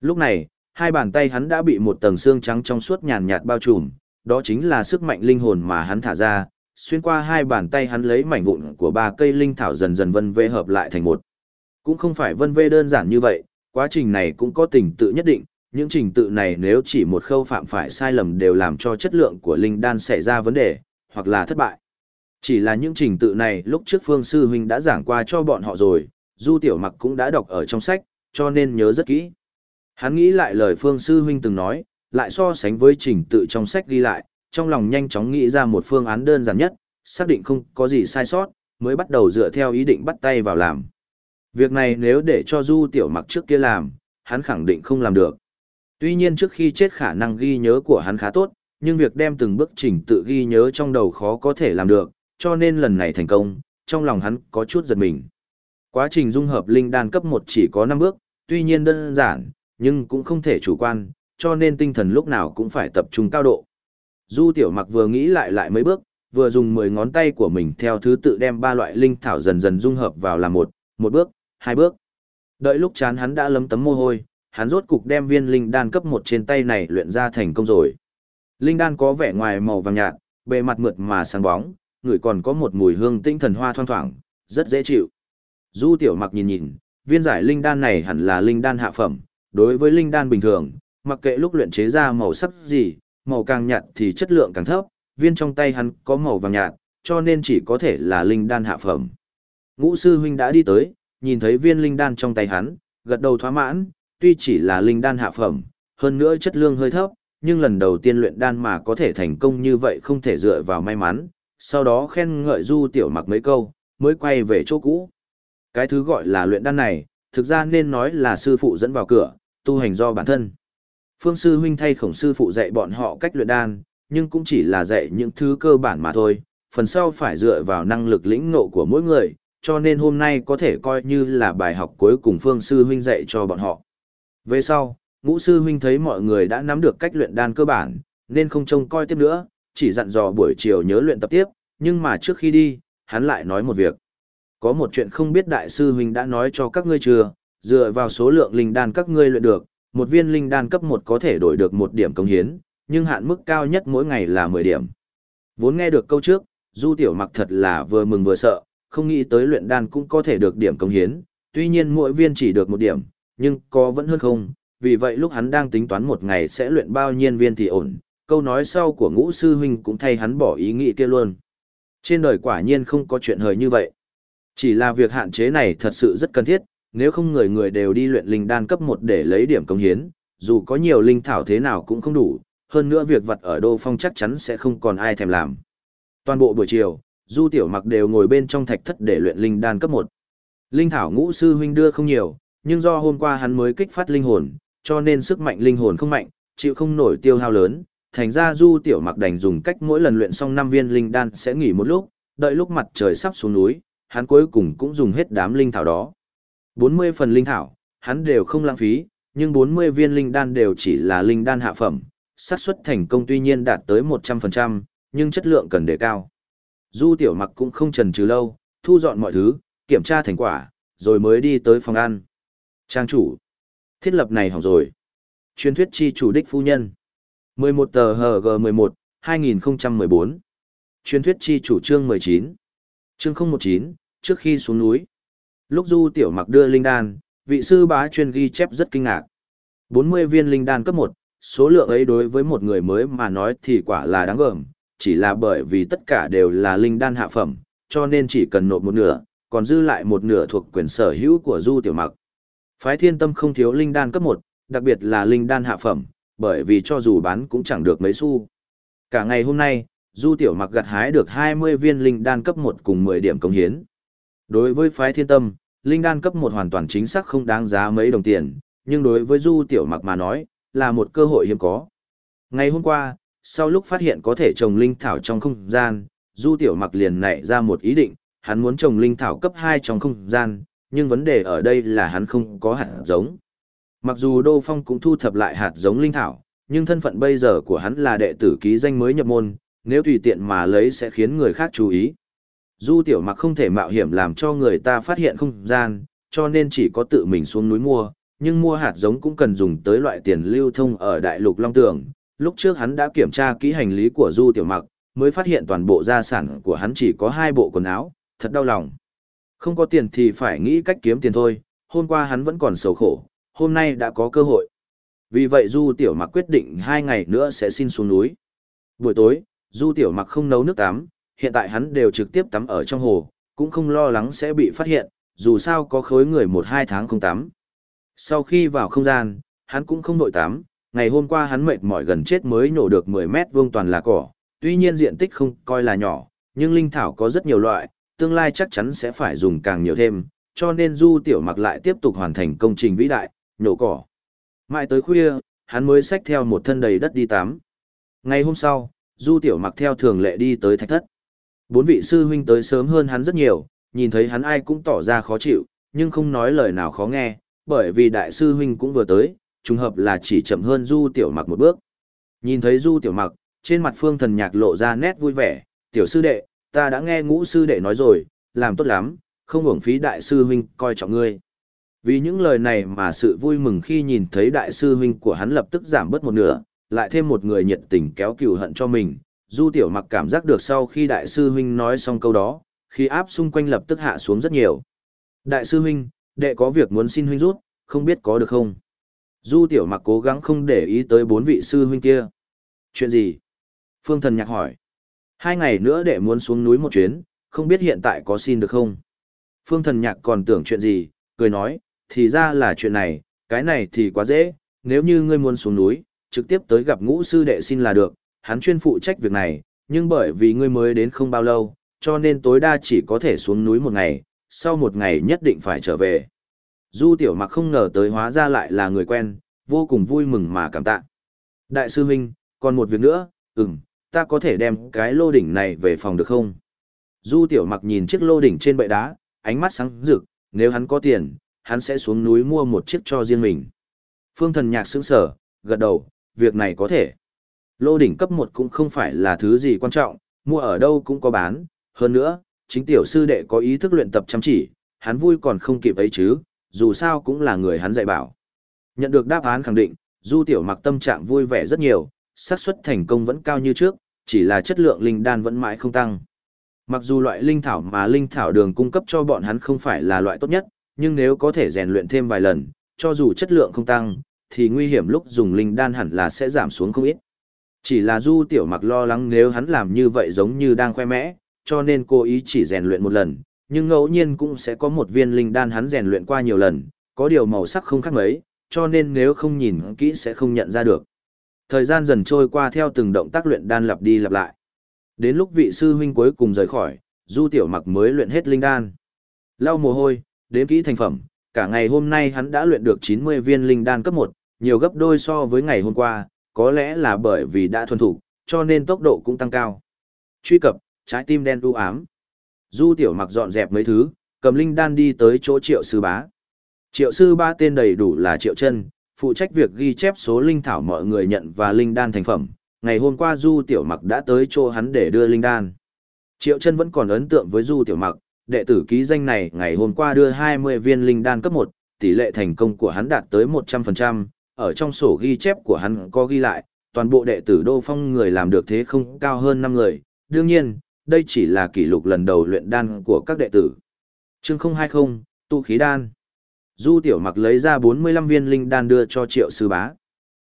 Lúc này, hai bàn tay hắn đã bị một tầng xương trắng trong suốt nhàn nhạt bao trùm, đó chính là sức mạnh linh hồn mà hắn thả ra, xuyên qua hai bàn tay hắn lấy mảnh vụn của ba cây linh thảo dần dần vân vê hợp lại thành một. Cũng không phải vân vê đơn giản như vậy, quá trình này cũng có tình tự nhất định, những trình tự này nếu chỉ một khâu phạm phải sai lầm đều làm cho chất lượng của linh đan xảy ra vấn đề, hoặc là thất bại. Chỉ là những trình tự này lúc trước Phương Sư Huynh đã giảng qua cho bọn họ rồi, Du Tiểu Mặc cũng đã đọc ở trong sách, cho nên nhớ rất kỹ. Hắn nghĩ lại lời Phương Sư Huynh từng nói, lại so sánh với trình tự trong sách ghi lại, trong lòng nhanh chóng nghĩ ra một phương án đơn giản nhất, xác định không có gì sai sót, mới bắt đầu dựa theo ý định bắt tay vào làm. Việc này nếu để cho Du Tiểu Mặc trước kia làm, hắn khẳng định không làm được. Tuy nhiên trước khi chết khả năng ghi nhớ của hắn khá tốt, nhưng việc đem từng bước trình tự ghi nhớ trong đầu khó có thể làm được, cho nên lần này thành công, trong lòng hắn có chút giật mình. Quá trình dung hợp linh đan cấp 1 chỉ có 5 bước, tuy nhiên đơn giản, nhưng cũng không thể chủ quan, cho nên tinh thần lúc nào cũng phải tập trung cao độ. Du tiểu mặc vừa nghĩ lại lại mấy bước, vừa dùng 10 ngón tay của mình theo thứ tự đem ba loại linh thảo dần dần dung hợp vào làm một, một bước, hai bước. Đợi lúc chán hắn đã lấm tấm mồ hôi, hắn rốt cục đem viên linh đan cấp 1 trên tay này luyện ra thành công rồi. Linh đan có vẻ ngoài màu vàng nhạt, bề mặt mượt mà sáng bóng, người còn có một mùi hương tinh thần hoa thoang thoảng, rất dễ chịu. Du tiểu mặc nhìn nhìn, viên giải linh đan này hẳn là linh đan hạ phẩm, đối với linh đan bình thường, mặc kệ lúc luyện chế ra màu sắc gì, màu càng nhạt thì chất lượng càng thấp, viên trong tay hắn có màu vàng nhạt, cho nên chỉ có thể là linh đan hạ phẩm. Ngũ sư huynh đã đi tới, nhìn thấy viên linh đan trong tay hắn, gật đầu thỏa mãn, tuy chỉ là linh đan hạ phẩm, hơn nữa chất lượng hơi thấp, nhưng lần đầu tiên luyện đan mà có thể thành công như vậy không thể dựa vào may mắn, sau đó khen ngợi Du Tiểu Mặc mấy câu, mới quay về chỗ cũ. Cái thứ gọi là luyện đan này, thực ra nên nói là sư phụ dẫn vào cửa, tu hành do bản thân. Phương sư huynh thay khổng sư phụ dạy bọn họ cách luyện đan, nhưng cũng chỉ là dạy những thứ cơ bản mà thôi, phần sau phải dựa vào năng lực lĩnh ngộ của mỗi người, cho nên hôm nay có thể coi như là bài học cuối cùng Phương sư huynh dạy cho bọn họ. Về sau, ngũ sư huynh thấy mọi người đã nắm được cách luyện đan cơ bản, nên không trông coi tiếp nữa, chỉ dặn dò buổi chiều nhớ luyện tập tiếp, nhưng mà trước khi đi, hắn lại nói một việc. Có một chuyện không biết đại sư huynh đã nói cho các ngươi chưa, dựa vào số lượng linh đan các ngươi luyện được, một viên linh đan cấp 1 có thể đổi được một điểm công hiến, nhưng hạn mức cao nhất mỗi ngày là 10 điểm. Vốn nghe được câu trước, Du Tiểu Mặc thật là vừa mừng vừa sợ, không nghĩ tới luyện đan cũng có thể được điểm công hiến, tuy nhiên mỗi viên chỉ được một điểm, nhưng có vẫn hơn không, vì vậy lúc hắn đang tính toán một ngày sẽ luyện bao nhiêu viên thì ổn, câu nói sau của ngũ sư huynh cũng thay hắn bỏ ý nghĩ kia luôn. Trên đời quả nhiên không có chuyện hời như vậy. Chỉ là việc hạn chế này thật sự rất cần thiết, nếu không người người đều đi luyện linh đan cấp 1 để lấy điểm công hiến, dù có nhiều linh thảo thế nào cũng không đủ, hơn nữa việc vật ở Đô Phong chắc chắn sẽ không còn ai thèm làm. Toàn bộ buổi chiều, Du Tiểu Mặc đều ngồi bên trong thạch thất để luyện linh đan cấp 1. Linh thảo ngũ sư huynh đưa không nhiều, nhưng do hôm qua hắn mới kích phát linh hồn, cho nên sức mạnh linh hồn không mạnh, chịu không nổi tiêu hao lớn, thành ra Du Tiểu Mặc đành dùng cách mỗi lần luyện xong 5 viên linh đan sẽ nghỉ một lúc, đợi lúc mặt trời sắp xuống núi, hắn cuối cùng cũng dùng hết đám linh thảo đó. 40 phần linh thảo, hắn đều không lãng phí, nhưng 40 viên linh đan đều chỉ là linh đan hạ phẩm, xác suất thành công tuy nhiên đạt tới 100%, nhưng chất lượng cần đề cao. Du Tiểu Mặc cũng không trần trừ lâu, thu dọn mọi thứ, kiểm tra thành quả, rồi mới đi tới phòng ăn. Trang chủ, thiết lập này hỏng rồi. Truyền thuyết chi chủ đích phu nhân. 11 tờ HG11, 2014. Truyền thuyết chi chủ trương 19. Chương 019, trước khi xuống núi. Lúc Du Tiểu Mặc đưa linh đan, vị sư bá chuyên ghi chép rất kinh ngạc. 40 viên linh đan cấp 1, số lượng ấy đối với một người mới mà nói thì quả là đáng gờm, chỉ là bởi vì tất cả đều là linh đan hạ phẩm, cho nên chỉ cần nộp một nửa, còn dư lại một nửa thuộc quyền sở hữu của Du Tiểu Mặc. Phái Thiên Tâm không thiếu linh đan cấp 1, đặc biệt là linh đan hạ phẩm, bởi vì cho dù bán cũng chẳng được mấy xu. Cả ngày hôm nay, Du Tiểu Mặc gặt hái được 20 viên linh đan cấp 1 cùng 10 điểm công hiến. Đối với phái thiên tâm, linh đan cấp 1 hoàn toàn chính xác không đáng giá mấy đồng tiền, nhưng đối với Du Tiểu Mặc mà nói, là một cơ hội hiếm có. Ngày hôm qua, sau lúc phát hiện có thể trồng linh thảo trong không gian, Du Tiểu Mặc liền nảy ra một ý định, hắn muốn trồng linh thảo cấp 2 trong không gian, nhưng vấn đề ở đây là hắn không có hạt giống. Mặc dù Đô Phong cũng thu thập lại hạt giống linh thảo, nhưng thân phận bây giờ của hắn là đệ tử ký danh mới nhập môn, nếu tùy tiện mà lấy sẽ khiến người khác chú ý. Du tiểu mặc không thể mạo hiểm làm cho người ta phát hiện không gian, cho nên chỉ có tự mình xuống núi mua, nhưng mua hạt giống cũng cần dùng tới loại tiền lưu thông ở đại lục Long Tường. Lúc trước hắn đã kiểm tra kỹ hành lý của Du tiểu mặc, mới phát hiện toàn bộ gia sản của hắn chỉ có hai bộ quần áo, thật đau lòng. Không có tiền thì phải nghĩ cách kiếm tiền thôi, hôm qua hắn vẫn còn sầu khổ, hôm nay đã có cơ hội. Vì vậy Du Tiểu Mặc quyết định hai ngày nữa sẽ xin xuống núi. Buổi tối, Du Tiểu Mặc không nấu nước tắm, hiện tại hắn đều trực tiếp tắm ở trong hồ, cũng không lo lắng sẽ bị phát hiện, dù sao có khối người một hai tháng không tắm. Sau khi vào không gian, hắn cũng không nội tắm, ngày hôm qua hắn mệt mỏi gần chết mới nổ được 10 mét vuông toàn là cỏ, tuy nhiên diện tích không coi là nhỏ, nhưng linh thảo có rất nhiều loại, tương lai chắc chắn sẽ phải dùng càng nhiều thêm, cho nên Du Tiểu Mặc lại tiếp tục hoàn thành công trình vĩ đại, nhổ cỏ. Mãi tới khuya, hắn mới xách theo một thân đầy đất đi tắm. Ngày hôm sau, Du Tiểu Mặc theo thường lệ đi tới thạch thất. Bốn vị sư huynh tới sớm hơn hắn rất nhiều, nhìn thấy hắn ai cũng tỏ ra khó chịu, nhưng không nói lời nào khó nghe, bởi vì đại sư huynh cũng vừa tới, trùng hợp là chỉ chậm hơn Du Tiểu Mặc một bước. Nhìn thấy Du Tiểu Mặc, trên mặt Phương Thần Nhạc lộ ra nét vui vẻ, "Tiểu sư đệ, ta đã nghe Ngũ sư đệ nói rồi, làm tốt lắm, không uổng phí đại sư huynh coi trọng ngươi." Vì những lời này mà sự vui mừng khi nhìn thấy đại sư huynh của hắn lập tức giảm bớt một nửa, lại thêm một người nhiệt tình kéo cừu hận cho mình, Du Tiểu Mặc cảm giác được sau khi đại sư huynh nói xong câu đó, khi áp xung quanh lập tức hạ xuống rất nhiều. Đại sư huynh, đệ có việc muốn xin huynh rút, không biết có được không? Du Tiểu Mặc cố gắng không để ý tới bốn vị sư huynh kia. Chuyện gì? Phương Thần Nhạc hỏi. Hai ngày nữa đệ muốn xuống núi một chuyến, không biết hiện tại có xin được không? Phương Thần Nhạc còn tưởng chuyện gì, cười nói, thì ra là chuyện này, cái này thì quá dễ, nếu như ngươi muốn xuống núi, trực tiếp tới gặp ngũ sư đệ xin là được, hắn chuyên phụ trách việc này, nhưng bởi vì ngươi mới đến không bao lâu, cho nên tối đa chỉ có thể xuống núi một ngày, sau một ngày nhất định phải trở về. Du tiểu mặc không ngờ tới hóa ra lại là người quen, vô cùng vui mừng mà cảm tạ. Đại sư huynh, còn một việc nữa, ừm, ta có thể đem cái lô đỉnh này về phòng được không? Du tiểu mặc nhìn chiếc lô đỉnh trên bệ đá, ánh mắt sáng rực, nếu hắn có tiền, hắn sẽ xuống núi mua một chiếc cho riêng mình. Phương thần nhạc sững sở, gật đầu, việc này có thể. Lô đỉnh cấp 1 cũng không phải là thứ gì quan trọng, mua ở đâu cũng có bán, hơn nữa, chính tiểu sư đệ có ý thức luyện tập chăm chỉ, hắn vui còn không kịp ấy chứ, dù sao cũng là người hắn dạy bảo. Nhận được đáp án khẳng định, Du Tiểu Mặc tâm trạng vui vẻ rất nhiều, xác suất thành công vẫn cao như trước, chỉ là chất lượng linh đan vẫn mãi không tăng. Mặc dù loại linh thảo mà linh thảo đường cung cấp cho bọn hắn không phải là loại tốt nhất, nhưng nếu có thể rèn luyện thêm vài lần, cho dù chất lượng không tăng, thì nguy hiểm lúc dùng linh đan hẳn là sẽ giảm xuống không ít. Chỉ là Du Tiểu Mặc lo lắng nếu hắn làm như vậy giống như đang khoe mẽ, cho nên cố ý chỉ rèn luyện một lần, nhưng ngẫu nhiên cũng sẽ có một viên linh đan hắn rèn luyện qua nhiều lần, có điều màu sắc không khác mấy, cho nên nếu không nhìn kỹ sẽ không nhận ra được. Thời gian dần trôi qua theo từng động tác luyện đan lặp đi lặp lại. Đến lúc vị sư huynh cuối cùng rời khỏi, Du Tiểu Mặc mới luyện hết linh đan. Lau mồ hôi, đếm kỹ thành phẩm, cả ngày hôm nay hắn đã luyện được 90 viên linh đan cấp 1, nhiều gấp đôi so với ngày hôm qua, có lẽ là bởi vì đã thuần thủ, cho nên tốc độ cũng tăng cao. Truy cập, trái tim đen u ám. Du tiểu mặc dọn dẹp mấy thứ, cầm linh đan đi tới chỗ triệu sư bá. Triệu sư bá tên đầy đủ là triệu chân, phụ trách việc ghi chép số linh thảo mọi người nhận và linh đan thành phẩm. Ngày hôm qua Du tiểu mặc đã tới chỗ hắn để đưa linh đan. Triệu chân vẫn còn ấn tượng với Du tiểu mặc, đệ tử ký danh này ngày hôm qua đưa 20 viên linh đan cấp 1, tỷ lệ thành công của hắn đạt tới 100%, ở trong sổ ghi chép của hắn có ghi lại, toàn bộ đệ tử Đô Phong người làm được thế không cao hơn 5 người, đương nhiên, đây chỉ là kỷ lục lần đầu luyện đan của các đệ tử. Chương 020, tu khí đan. Du Tiểu Mặc lấy ra 45 viên linh đan đưa cho Triệu sư bá.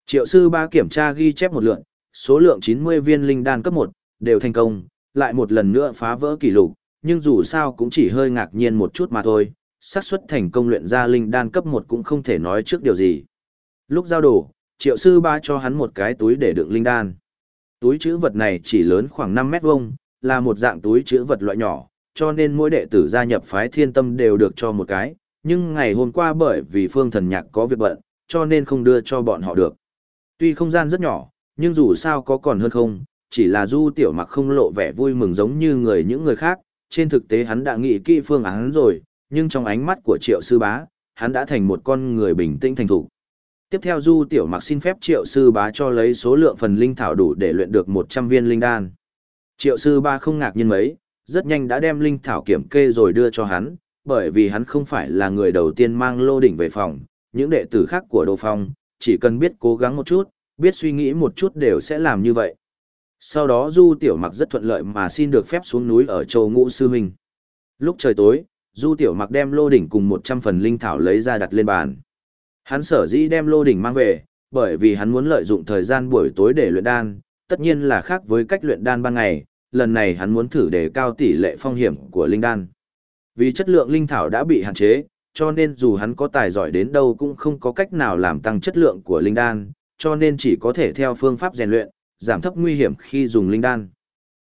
Triệu sư bá kiểm tra ghi chép một lượng, số lượng 90 viên linh đan cấp 1 đều thành công, lại một lần nữa phá vỡ kỷ lục, nhưng dù sao cũng chỉ hơi ngạc nhiên một chút mà thôi, xác suất thành công luyện ra linh đan cấp 1 cũng không thể nói trước điều gì. Lúc giao đồ, Triệu sư bá cho hắn một cái túi để đựng linh đan. Túi chữ vật này chỉ lớn khoảng 5 mét vuông, là một dạng túi chữ vật loại nhỏ, cho nên mỗi đệ tử gia nhập phái thiên tâm đều được cho một cái, nhưng ngày hôm qua bởi vì phương thần nhạc có việc bận, cho nên không đưa cho bọn họ được. Tuy không gian rất nhỏ, nhưng dù sao có còn hơn không, chỉ là du tiểu mặc không lộ vẻ vui mừng giống như người những người khác, trên thực tế hắn đã nghĩ kỹ phương án rồi, nhưng trong ánh mắt của triệu sư bá, hắn đã thành một con người bình tĩnh thành thủ. Tiếp theo du tiểu mặc xin phép triệu sư bá cho lấy số lượng phần linh thảo đủ để luyện được 100 viên linh đan. Triệu sư ba không ngạc nhiên mấy, rất nhanh đã đem linh thảo kiểm kê rồi đưa cho hắn, bởi vì hắn không phải là người đầu tiên mang lô đỉnh về phòng, những đệ tử khác của Đô Phong, chỉ cần biết cố gắng một chút, biết suy nghĩ một chút đều sẽ làm như vậy. Sau đó Du Tiểu Mặc rất thuận lợi mà xin được phép xuống núi ở châu Ngũ Sư Minh. Lúc trời tối, Du Tiểu Mặc đem lô đỉnh cùng 100 phần linh thảo lấy ra đặt lên bàn. Hắn sở dĩ đem lô đỉnh mang về, bởi vì hắn muốn lợi dụng thời gian buổi tối để luyện đan, tất nhiên là khác với cách luyện đan ban ngày, lần này hắn muốn thử đề cao tỷ lệ phong hiểm của linh đan. Vì chất lượng linh thảo đã bị hạn chế, cho nên dù hắn có tài giỏi đến đâu cũng không có cách nào làm tăng chất lượng của linh đan, cho nên chỉ có thể theo phương pháp rèn luyện, giảm thấp nguy hiểm khi dùng linh đan.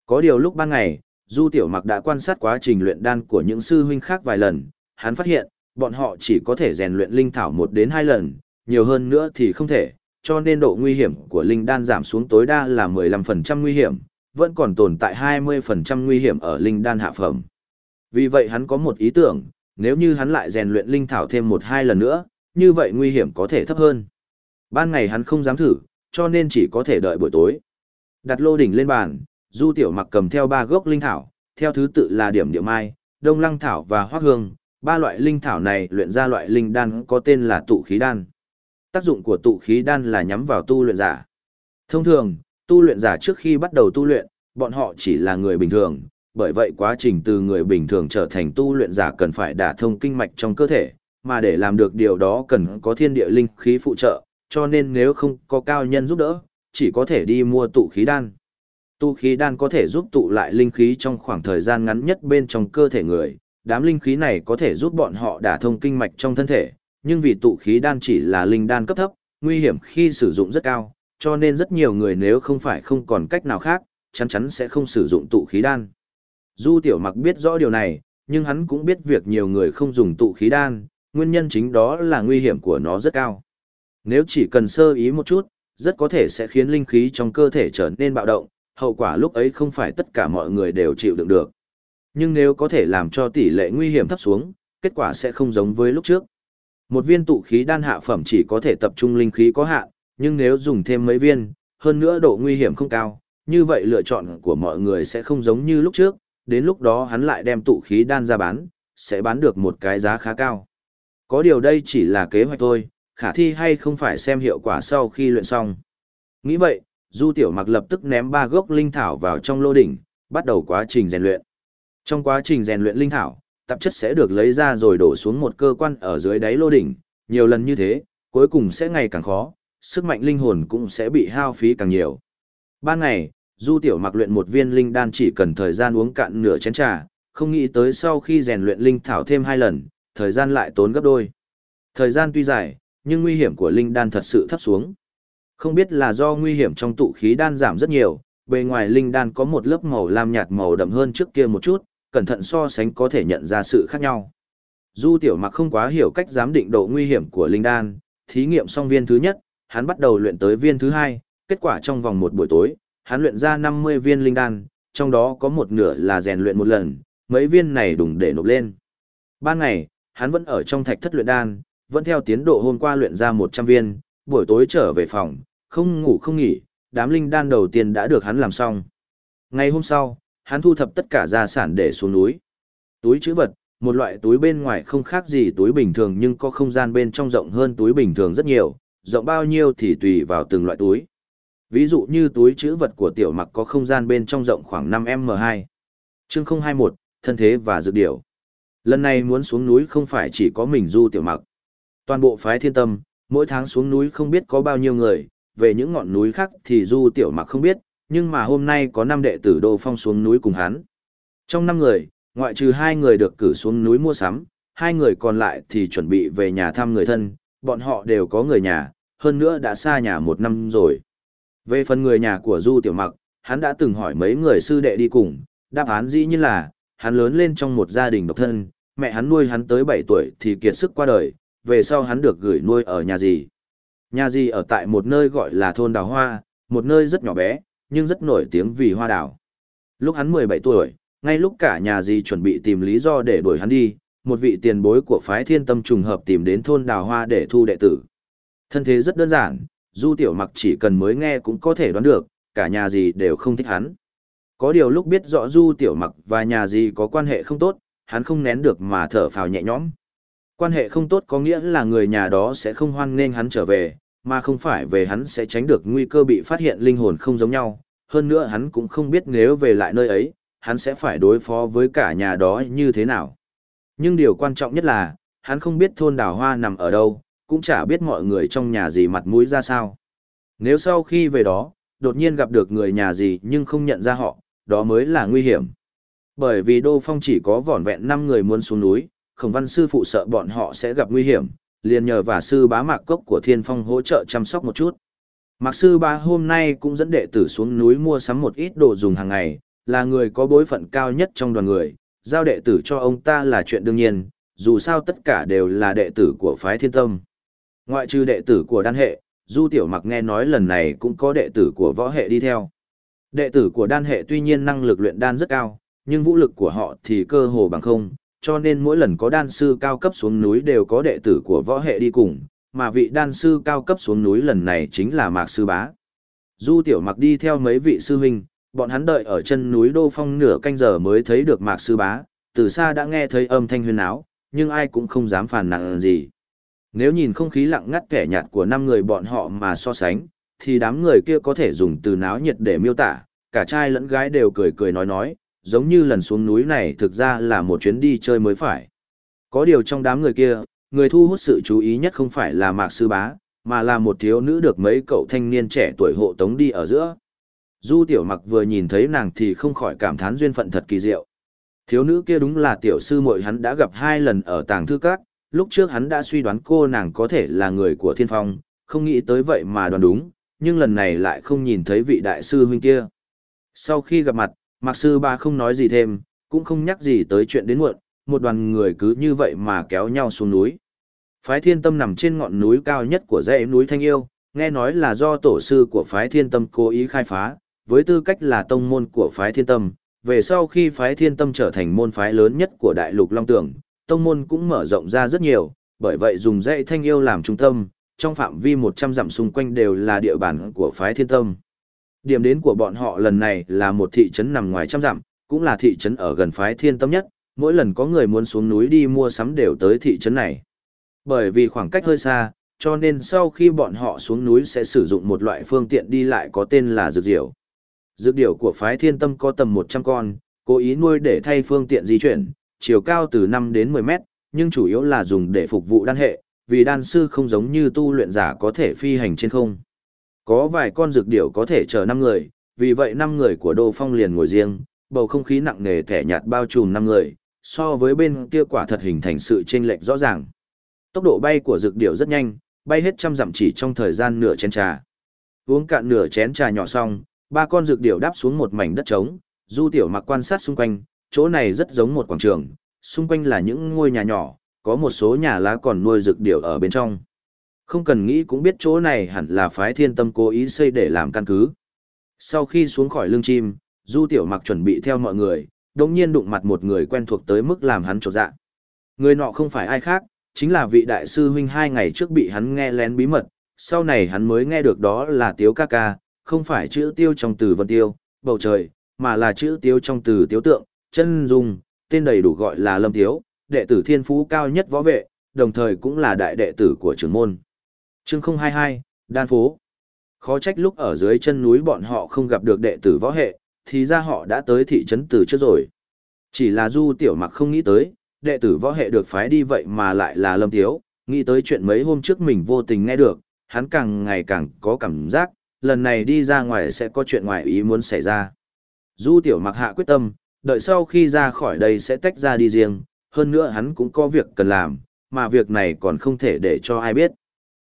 Có điều lúc ban ngày, Du Tiểu Mặc đã quan sát quá trình luyện đan của những sư huynh khác vài lần, hắn phát hiện, bọn họ chỉ có thể rèn luyện linh thảo một đến hai lần, nhiều hơn nữa thì không thể, cho nên độ nguy hiểm của linh đan giảm xuống tối đa là 15% nguy hiểm, vẫn còn tồn tại 20% nguy hiểm ở linh đan hạ phẩm. Vì vậy hắn có một ý tưởng, nếu như hắn lại rèn luyện linh thảo thêm một hai lần nữa, như vậy nguy hiểm có thể thấp hơn. Ban ngày hắn không dám thử, cho nên chỉ có thể đợi buổi tối. Đặt lô đỉnh lên bàn, Du Tiểu Mặc cầm theo ba gốc linh thảo, theo thứ tự là điểm địa mai, đông lăng thảo và hoác hương. Ba loại linh thảo này luyện ra loại linh đan có tên là tụ khí đan. Tác dụng của tụ khí đan là nhắm vào tu luyện giả. Thông thường, tu luyện giả trước khi bắt đầu tu luyện, bọn họ chỉ là người bình thường, bởi vậy quá trình từ người bình thường trở thành tu luyện giả cần phải đả thông kinh mạch trong cơ thể, mà để làm được điều đó cần có thiên địa linh khí phụ trợ, cho nên nếu không có cao nhân giúp đỡ, chỉ có thể đi mua tụ khí đan. Tụ khí đan có thể giúp tụ lại linh khí trong khoảng thời gian ngắn nhất bên trong cơ thể người, đám linh khí này có thể giúp bọn họ đả thông kinh mạch trong thân thể, nhưng vì tụ khí đan chỉ là linh đan cấp thấp, nguy hiểm khi sử dụng rất cao, cho nên rất nhiều người nếu không phải không còn cách nào khác, chắn chắn sẽ không sử dụng tụ khí đan. Du Tiểu Mặc biết rõ điều này, nhưng hắn cũng biết việc nhiều người không dùng tụ khí đan, nguyên nhân chính đó là nguy hiểm của nó rất cao. Nếu chỉ cần sơ ý một chút, rất có thể sẽ khiến linh khí trong cơ thể trở nên bạo động, hậu quả lúc ấy không phải tất cả mọi người đều chịu đựng được. Nhưng nếu có thể làm cho tỷ lệ nguy hiểm thấp xuống, kết quả sẽ không giống với lúc trước. Một viên tụ khí đan hạ phẩm chỉ có thể tập trung linh khí có hạn, nhưng nếu dùng thêm mấy viên, hơn nữa độ nguy hiểm không cao, như vậy lựa chọn của mọi người sẽ không giống như lúc trước, đến lúc đó hắn lại đem tụ khí đan ra bán, sẽ bán được một cái giá khá cao. Có điều đây chỉ là kế hoạch thôi, khả thi hay không phải xem hiệu quả sau khi luyện xong. Nghĩ vậy, Du Tiểu Mặc lập tức ném ba gốc linh thảo vào trong lô đỉnh, bắt đầu quá trình rèn luyện. Trong quá trình rèn luyện linh thảo, tạp chất sẽ được lấy ra rồi đổ xuống một cơ quan ở dưới đáy lô đỉnh, nhiều lần như thế, cuối cùng sẽ ngày càng khó, sức mạnh linh hồn cũng sẽ bị hao phí càng nhiều. Ban ngày, Du Tiểu Mặc luyện một viên linh đan chỉ cần thời gian uống cạn nửa chén trà, không nghĩ tới sau khi rèn luyện linh thảo thêm hai lần, thời gian lại tốn gấp đôi. Thời gian tuy dài, nhưng nguy hiểm của linh đan thật sự thấp xuống. Không biết là do nguy hiểm trong tụ khí đan giảm rất nhiều, bề ngoài linh đan có một lớp màu lam nhạt màu đậm hơn trước kia một chút, cẩn thận so sánh có thể nhận ra sự khác nhau. Du Tiểu Mặc không quá hiểu cách giám định độ nguy hiểm của linh đan, thí nghiệm xong viên thứ nhất, hắn bắt đầu luyện tới viên thứ hai, kết quả trong vòng một buổi tối, hắn luyện ra 50 viên linh đan, trong đó có một nửa là rèn luyện một lần, mấy viên này đùng để nộp lên. Ban ngày, hắn vẫn ở trong thạch thất luyện đan, vẫn theo tiến độ hôm qua luyện ra 100 viên, buổi tối trở về phòng, không ngủ không nghỉ, đám linh đan đầu tiên đã được hắn làm xong. Ngày hôm sau, hắn thu thập tất cả gia sản để xuống núi. Túi chữ vật, một loại túi bên ngoài không khác gì túi bình thường nhưng có không gian bên trong rộng hơn túi bình thường rất nhiều, rộng bao nhiêu thì tùy vào từng loại túi. Ví dụ như túi chữ vật của tiểu mặc có không gian bên trong rộng khoảng 5M2. Chương 021, thân thế và dược điểu. Lần này muốn xuống núi không phải chỉ có mình du tiểu mặc. Toàn bộ phái thiên tâm, mỗi tháng xuống núi không biết có bao nhiêu người, về những ngọn núi khác thì du tiểu mặc không biết, nhưng mà hôm nay có năm đệ tử Đô Phong xuống núi cùng hắn. Trong năm người, ngoại trừ hai người được cử xuống núi mua sắm, hai người còn lại thì chuẩn bị về nhà thăm người thân, bọn họ đều có người nhà, hơn nữa đã xa nhà một năm rồi. Về phần người nhà của Du Tiểu Mặc, hắn đã từng hỏi mấy người sư đệ đi cùng, đáp án dĩ nhiên là, hắn lớn lên trong một gia đình độc thân, mẹ hắn nuôi hắn tới 7 tuổi thì kiệt sức qua đời, về sau hắn được gửi nuôi ở nhà gì. Nhà gì ở tại một nơi gọi là thôn Đào Hoa, một nơi rất nhỏ bé, nhưng rất nổi tiếng vì hoa đào. Lúc hắn 17 tuổi, ngay lúc cả nhà gì chuẩn bị tìm lý do để đuổi hắn đi, một vị tiền bối của phái thiên tâm trùng hợp tìm đến thôn Đào Hoa để thu đệ tử. Thân thế rất đơn giản, Du Tiểu Mặc chỉ cần mới nghe cũng có thể đoán được, cả nhà gì đều không thích hắn. Có điều lúc biết rõ Du Tiểu Mặc và nhà gì có quan hệ không tốt, hắn không nén được mà thở phào nhẹ nhõm. Quan hệ không tốt có nghĩa là người nhà đó sẽ không hoan nghênh hắn trở về, mà không phải về hắn sẽ tránh được nguy cơ bị phát hiện linh hồn không giống nhau. Hơn nữa hắn cũng không biết nếu về lại nơi ấy, hắn sẽ phải đối phó với cả nhà đó như thế nào. Nhưng điều quan trọng nhất là, hắn không biết thôn đào hoa nằm ở đâu, cũng chả biết mọi người trong nhà gì mặt mũi ra sao. Nếu sau khi về đó, đột nhiên gặp được người nhà gì nhưng không nhận ra họ, đó mới là nguy hiểm. Bởi vì Đô Phong chỉ có vỏn vẹn 5 người muốn xuống núi, khổng văn sư phụ sợ bọn họ sẽ gặp nguy hiểm, liền nhờ và sư bá mạc cốc của Thiên Phong hỗ trợ chăm sóc một chút. Mạc sư bá hôm nay cũng dẫn đệ tử xuống núi mua sắm một ít đồ dùng hàng ngày, là người có bối phận cao nhất trong đoàn người, giao đệ tử cho ông ta là chuyện đương nhiên, dù sao tất cả đều là đệ tử của phái thiên tâm. Ngoại trừ đệ tử của đan hệ, Du Tiểu Mặc nghe nói lần này cũng có đệ tử của võ hệ đi theo. Đệ tử của đan hệ tuy nhiên năng lực luyện đan rất cao, nhưng vũ lực của họ thì cơ hồ bằng không, cho nên mỗi lần có đan sư cao cấp xuống núi đều có đệ tử của võ hệ đi cùng, mà vị đan sư cao cấp xuống núi lần này chính là Mạc Sư Bá. Du Tiểu Mặc đi theo mấy vị sư huynh, bọn hắn đợi ở chân núi Đô Phong nửa canh giờ mới thấy được Mạc Sư Bá, từ xa đã nghe thấy âm thanh huyên áo, nhưng ai cũng không dám phàn nặng gì. Nếu nhìn không khí lặng ngắt kẻ nhạt của năm người bọn họ mà so sánh, thì đám người kia có thể dùng từ náo nhiệt để miêu tả, cả trai lẫn gái đều cười cười nói nói, giống như lần xuống núi này thực ra là một chuyến đi chơi mới phải. Có điều trong đám người kia, người thu hút sự chú ý nhất không phải là Mạc Sư Bá, mà là một thiếu nữ được mấy cậu thanh niên trẻ tuổi hộ tống đi ở giữa. Du Tiểu Mặc vừa nhìn thấy nàng thì không khỏi cảm thán duyên phận thật kỳ diệu. Thiếu nữ kia đúng là tiểu sư muội hắn đã gặp hai lần ở tàng thư các, lúc trước hắn đã suy đoán cô nàng có thể là người của thiên phong, không nghĩ tới vậy mà đoán đúng, nhưng lần này lại không nhìn thấy vị đại sư huynh kia. Sau khi gặp mặt, Mạc Sư Ba không nói gì thêm, cũng không nhắc gì tới chuyện đến muộn, một đoàn người cứ như vậy mà kéo nhau xuống núi. Phái thiên tâm nằm trên ngọn núi cao nhất của dãy núi Thanh Yêu, nghe nói là do tổ sư của phái thiên tâm cố ý khai phá, với tư cách là tông môn của phái thiên tâm. Về sau khi phái thiên tâm trở thành môn phái lớn nhất của đại lục Long Tường, tông môn cũng mở rộng ra rất nhiều, bởi vậy dùng dãy Thanh Yêu làm trung tâm, trong phạm vi 100 dặm xung quanh đều là địa bàn của phái thiên tâm. Điểm đến của bọn họ lần này là một thị trấn nằm ngoài trăm dặm, cũng là thị trấn ở gần phái thiên tâm nhất, mỗi lần có người muốn xuống núi đi mua sắm đều tới thị trấn này. Bởi vì khoảng cách hơi xa, cho nên sau khi bọn họ xuống núi sẽ sử dụng một loại phương tiện đi lại có tên là dược điểu. Dược điểu của phái thiên tâm có tầm 100 con, cố ý nuôi để thay phương tiện di chuyển, chiều cao từ 5 đến 10 mét, nhưng chủ yếu là dùng để phục vụ đan hệ, vì đan sư không giống như tu luyện giả có thể phi hành trên không. Có vài con dược điểu có thể chở 5 người, vì vậy 5 người của Đô Phong liền ngồi riêng, bầu không khí nặng nề thẻ nhạt bao trùm 5 người, so với bên kia quả thật hình thành sự chênh lệch rõ ràng. Tốc độ bay của dược điểu rất nhanh, bay hết trăm dặm chỉ trong thời gian nửa chén trà. Uống cạn nửa chén trà nhỏ xong, ba con dược điểu đáp xuống một mảnh đất trống, Du Tiểu Mặc quan sát xung quanh, chỗ này rất giống một quảng trường, xung quanh là những ngôi nhà nhỏ, có một số nhà lá còn nuôi dược điểu ở bên trong. Không cần nghĩ cũng biết chỗ này hẳn là phái thiên tâm cố ý xây để làm căn cứ. Sau khi xuống khỏi lưng chim, Du Tiểu Mặc chuẩn bị theo mọi người, đồng nhiên đụng mặt một người quen thuộc tới mức làm hắn trột dạ. Người nọ không phải ai khác, chính là vị đại sư huynh hai ngày trước bị hắn nghe lén bí mật, sau này hắn mới nghe được đó là tiếu ca ca, không phải chữ tiêu trong từ vân tiêu, bầu trời, mà là chữ tiêu trong từ tiếu tượng, chân dung, tên đầy đủ gọi là lâm tiếu, đệ tử thiên phú cao nhất võ vệ, đồng thời cũng là đại đệ tử của trưởng môn. Chương 022, Đan Phố Khó trách lúc ở dưới chân núi bọn họ không gặp được đệ tử võ hệ, thì ra họ đã tới thị trấn từ trước rồi. Chỉ là Du Tiểu Mặc không nghĩ tới, đệ tử võ hệ được phái đi vậy mà lại là Lâm Tiếu, nghĩ tới chuyện mấy hôm trước mình vô tình nghe được, hắn càng ngày càng có cảm giác, lần này đi ra ngoài sẽ có chuyện ngoài ý muốn xảy ra. Du Tiểu Mặc hạ quyết tâm, đợi sau khi ra khỏi đây sẽ tách ra đi riêng, hơn nữa hắn cũng có việc cần làm, mà việc này còn không thể để cho ai biết.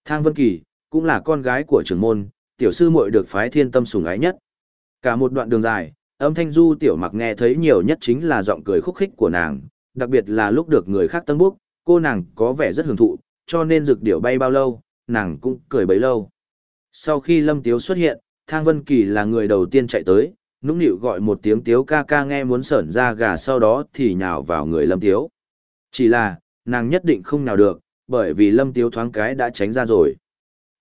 Thang Vân Kỳ, cũng là con gái của trưởng môn, tiểu sư muội được phái thiên tâm sủng ái nhất. Cả một đoạn đường dài, âm thanh du tiểu mặc nghe thấy nhiều nhất chính là giọng cười khúc khích của nàng, đặc biệt là lúc được người khác tân bốc, cô nàng có vẻ rất hưởng thụ, cho nên rực điểu bay bao lâu, nàng cũng cười bấy lâu. Sau khi Lâm Tiếu xuất hiện, Thang Vân Kỳ là người đầu tiên chạy tới, nũng nịu gọi một tiếng Tiếu ca ca nghe muốn sởn ra gà sau đó thì nhào vào người Lâm Tiếu. Chỉ là, nàng nhất định không nào được, bởi vì Lâm Tiếu thoáng cái đã tránh ra rồi.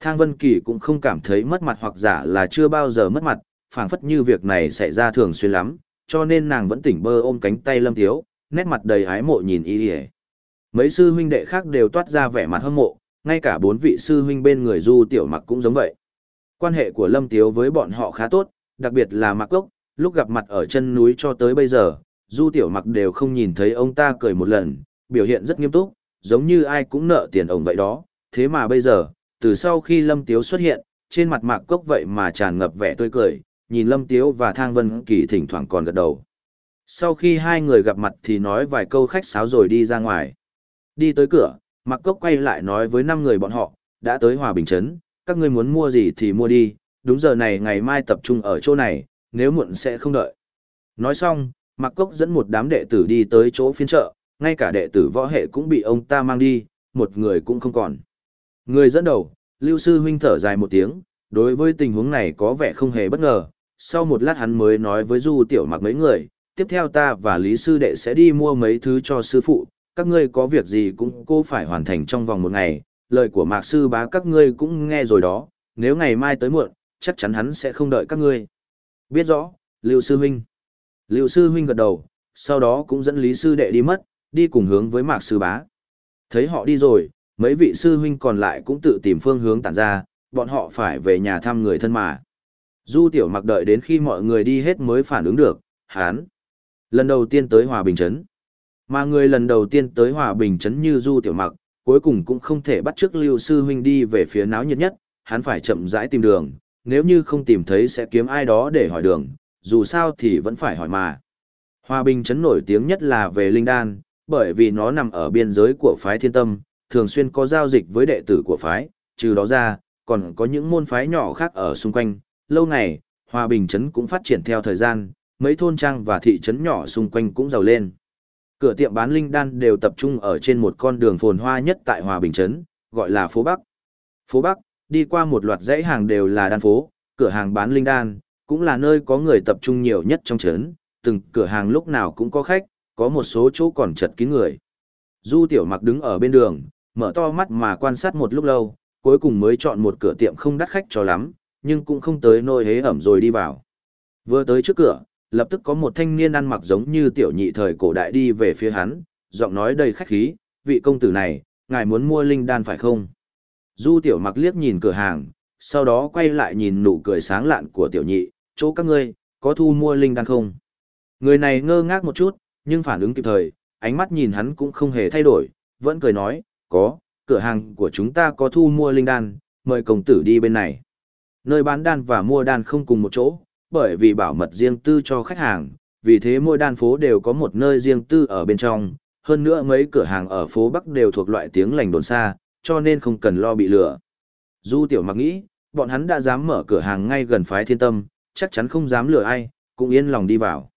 Thang Vân Kỳ cũng không cảm thấy mất mặt hoặc giả là chưa bao giờ mất mặt, phảng phất như việc này xảy ra thường xuyên lắm, cho nên nàng vẫn tỉnh bơ ôm cánh tay Lâm Tiếu, nét mặt đầy ái mộ nhìn y ỉa mấy sư huynh đệ khác đều toát ra vẻ mặt hâm mộ ngay cả bốn vị sư huynh bên người du tiểu mặc cũng giống vậy quan hệ của lâm tiếu với bọn họ khá tốt đặc biệt là mặc cốc lúc gặp mặt ở chân núi cho tới bây giờ du tiểu mặc đều không nhìn thấy ông ta cười một lần biểu hiện rất nghiêm túc giống như ai cũng nợ tiền ông vậy đó thế mà bây giờ từ sau khi lâm tiếu xuất hiện trên mặt mạc cốc vậy mà tràn ngập vẻ tươi cười nhìn lâm tiếu và thang vân kỳ thỉnh thoảng còn gật đầu sau khi hai người gặp mặt thì nói vài câu khách sáo rồi đi ra ngoài. Đi tới cửa, Mặc Cốc quay lại nói với năm người bọn họ, đã tới Hòa Bình Trấn, các ngươi muốn mua gì thì mua đi, đúng giờ này ngày mai tập trung ở chỗ này, nếu muộn sẽ không đợi. Nói xong, Mặc Cốc dẫn một đám đệ tử đi tới chỗ phiên chợ, ngay cả đệ tử võ hệ cũng bị ông ta mang đi, một người cũng không còn. Người dẫn đầu, Lưu Sư Huynh thở dài một tiếng, đối với tình huống này có vẻ không hề bất ngờ, sau một lát hắn mới nói với Du Tiểu Mặc mấy người, tiếp theo ta và Lý Sư Đệ sẽ đi mua mấy thứ cho sư phụ, các ngươi có việc gì cũng cô phải hoàn thành trong vòng một ngày, lời của Mạc Sư bá các ngươi cũng nghe rồi đó, nếu ngày mai tới muộn, chắc chắn hắn sẽ không đợi các ngươi. Biết rõ, Lưu Sư Huynh. Lưu Sư Huynh gật đầu, sau đó cũng dẫn Lý Sư Đệ đi mất, đi cùng hướng với Mạc Sư bá. Thấy họ đi rồi, mấy vị sư huynh còn lại cũng tự tìm phương hướng tản ra, bọn họ phải về nhà thăm người thân mà. Du tiểu mặc đợi đến khi mọi người đi hết mới phản ứng được, hán. Lần đầu tiên tới Hòa Bình Trấn. Mà người lần đầu tiên tới Hòa Bình Trấn như Du tiểu mặc, cuối cùng cũng không thể bắt chước Lưu Sư Huynh đi về phía náo nhiệt nhất, hắn phải chậm rãi tìm đường, nếu như không tìm thấy sẽ kiếm ai đó để hỏi đường, dù sao thì vẫn phải hỏi mà. Hòa Bình Trấn nổi tiếng nhất là về Linh Đan, bởi vì nó nằm ở biên giới của phái thiên tâm, thường xuyên có giao dịch với đệ tử của phái, trừ đó ra, còn có những môn phái nhỏ khác ở xung quanh. Lâu ngày, Hòa Bình Trấn cũng phát triển theo thời gian, mấy thôn trang và thị trấn nhỏ xung quanh cũng giàu lên. Cửa tiệm bán linh đan đều tập trung ở trên một con đường phồn hoa nhất tại Hòa Bình Trấn, gọi là phố Bắc. Phố Bắc, đi qua một loạt dãy hàng đều là đan phố, cửa hàng bán linh đan, cũng là nơi có người tập trung nhiều nhất trong trấn, từng cửa hàng lúc nào cũng có khách, có một số chỗ còn chật kín người. Du Tiểu Mặc đứng ở bên đường, mở to mắt mà quan sát một lúc lâu, cuối cùng mới chọn một cửa tiệm không đắt khách cho lắm, nhưng cũng không tới nôi hế ẩm rồi đi vào. Vừa tới trước cửa, lập tức có một thanh niên ăn mặc giống như tiểu nhị thời cổ đại đi về phía hắn, giọng nói đầy khách khí, vị công tử này, ngài muốn mua linh đan phải không? Du Tiểu Mặc liếc nhìn cửa hàng, sau đó quay lại nhìn nụ cười sáng lạn của tiểu nhị, chỗ các ngươi, có thu mua linh đan không? Người này ngơ ngác một chút, nhưng phản ứng kịp thời, ánh mắt nhìn hắn cũng không hề thay đổi, vẫn cười nói, có, cửa hàng của chúng ta có thu mua linh đan, mời công tử đi bên này. Nơi bán đan và mua đan không cùng một chỗ, bởi vì bảo mật riêng tư cho khách hàng, vì thế mỗi đan phố đều có một nơi riêng tư ở bên trong, hơn nữa mấy cửa hàng ở phố Bắc đều thuộc loại tiếng lành đồn xa, cho nên không cần lo bị lừa. Du tiểu mặc nghĩ, bọn hắn đã dám mở cửa hàng ngay gần phái thiên tâm, chắc chắn không dám lừa ai, cũng yên lòng đi vào.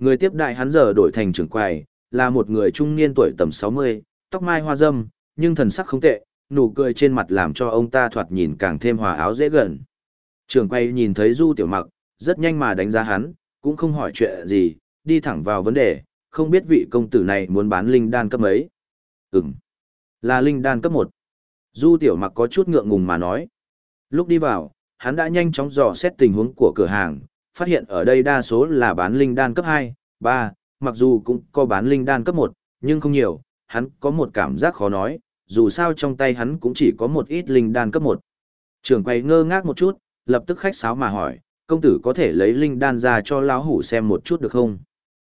Người tiếp đại hắn giờ đổi thành trưởng quầy, là một người trung niên tuổi tầm 60, tóc mai hoa dâm, nhưng thần sắc không tệ, nụ cười trên mặt làm cho ông ta thoạt nhìn càng thêm hòa áo dễ gần. Trưởng quầy nhìn thấy Du Tiểu Mặc, rất nhanh mà đánh giá hắn, cũng không hỏi chuyện gì, đi thẳng vào vấn đề, không biết vị công tử này muốn bán linh đan cấp mấy. Ừm, là linh đan cấp 1. Du Tiểu Mặc có chút ngượng ngùng mà nói. Lúc đi vào, hắn đã nhanh chóng dò xét tình huống của cửa hàng, phát hiện ở đây đa số là bán linh đan cấp 2, 3, mặc dù cũng có bán linh đan cấp 1, nhưng không nhiều, hắn có một cảm giác khó nói, dù sao trong tay hắn cũng chỉ có một ít linh đan cấp 1. Trưởng quầy ngơ ngác một chút, lập tức khách sáo mà hỏi, công tử có thể lấy linh đan ra cho lão hủ xem một chút được không?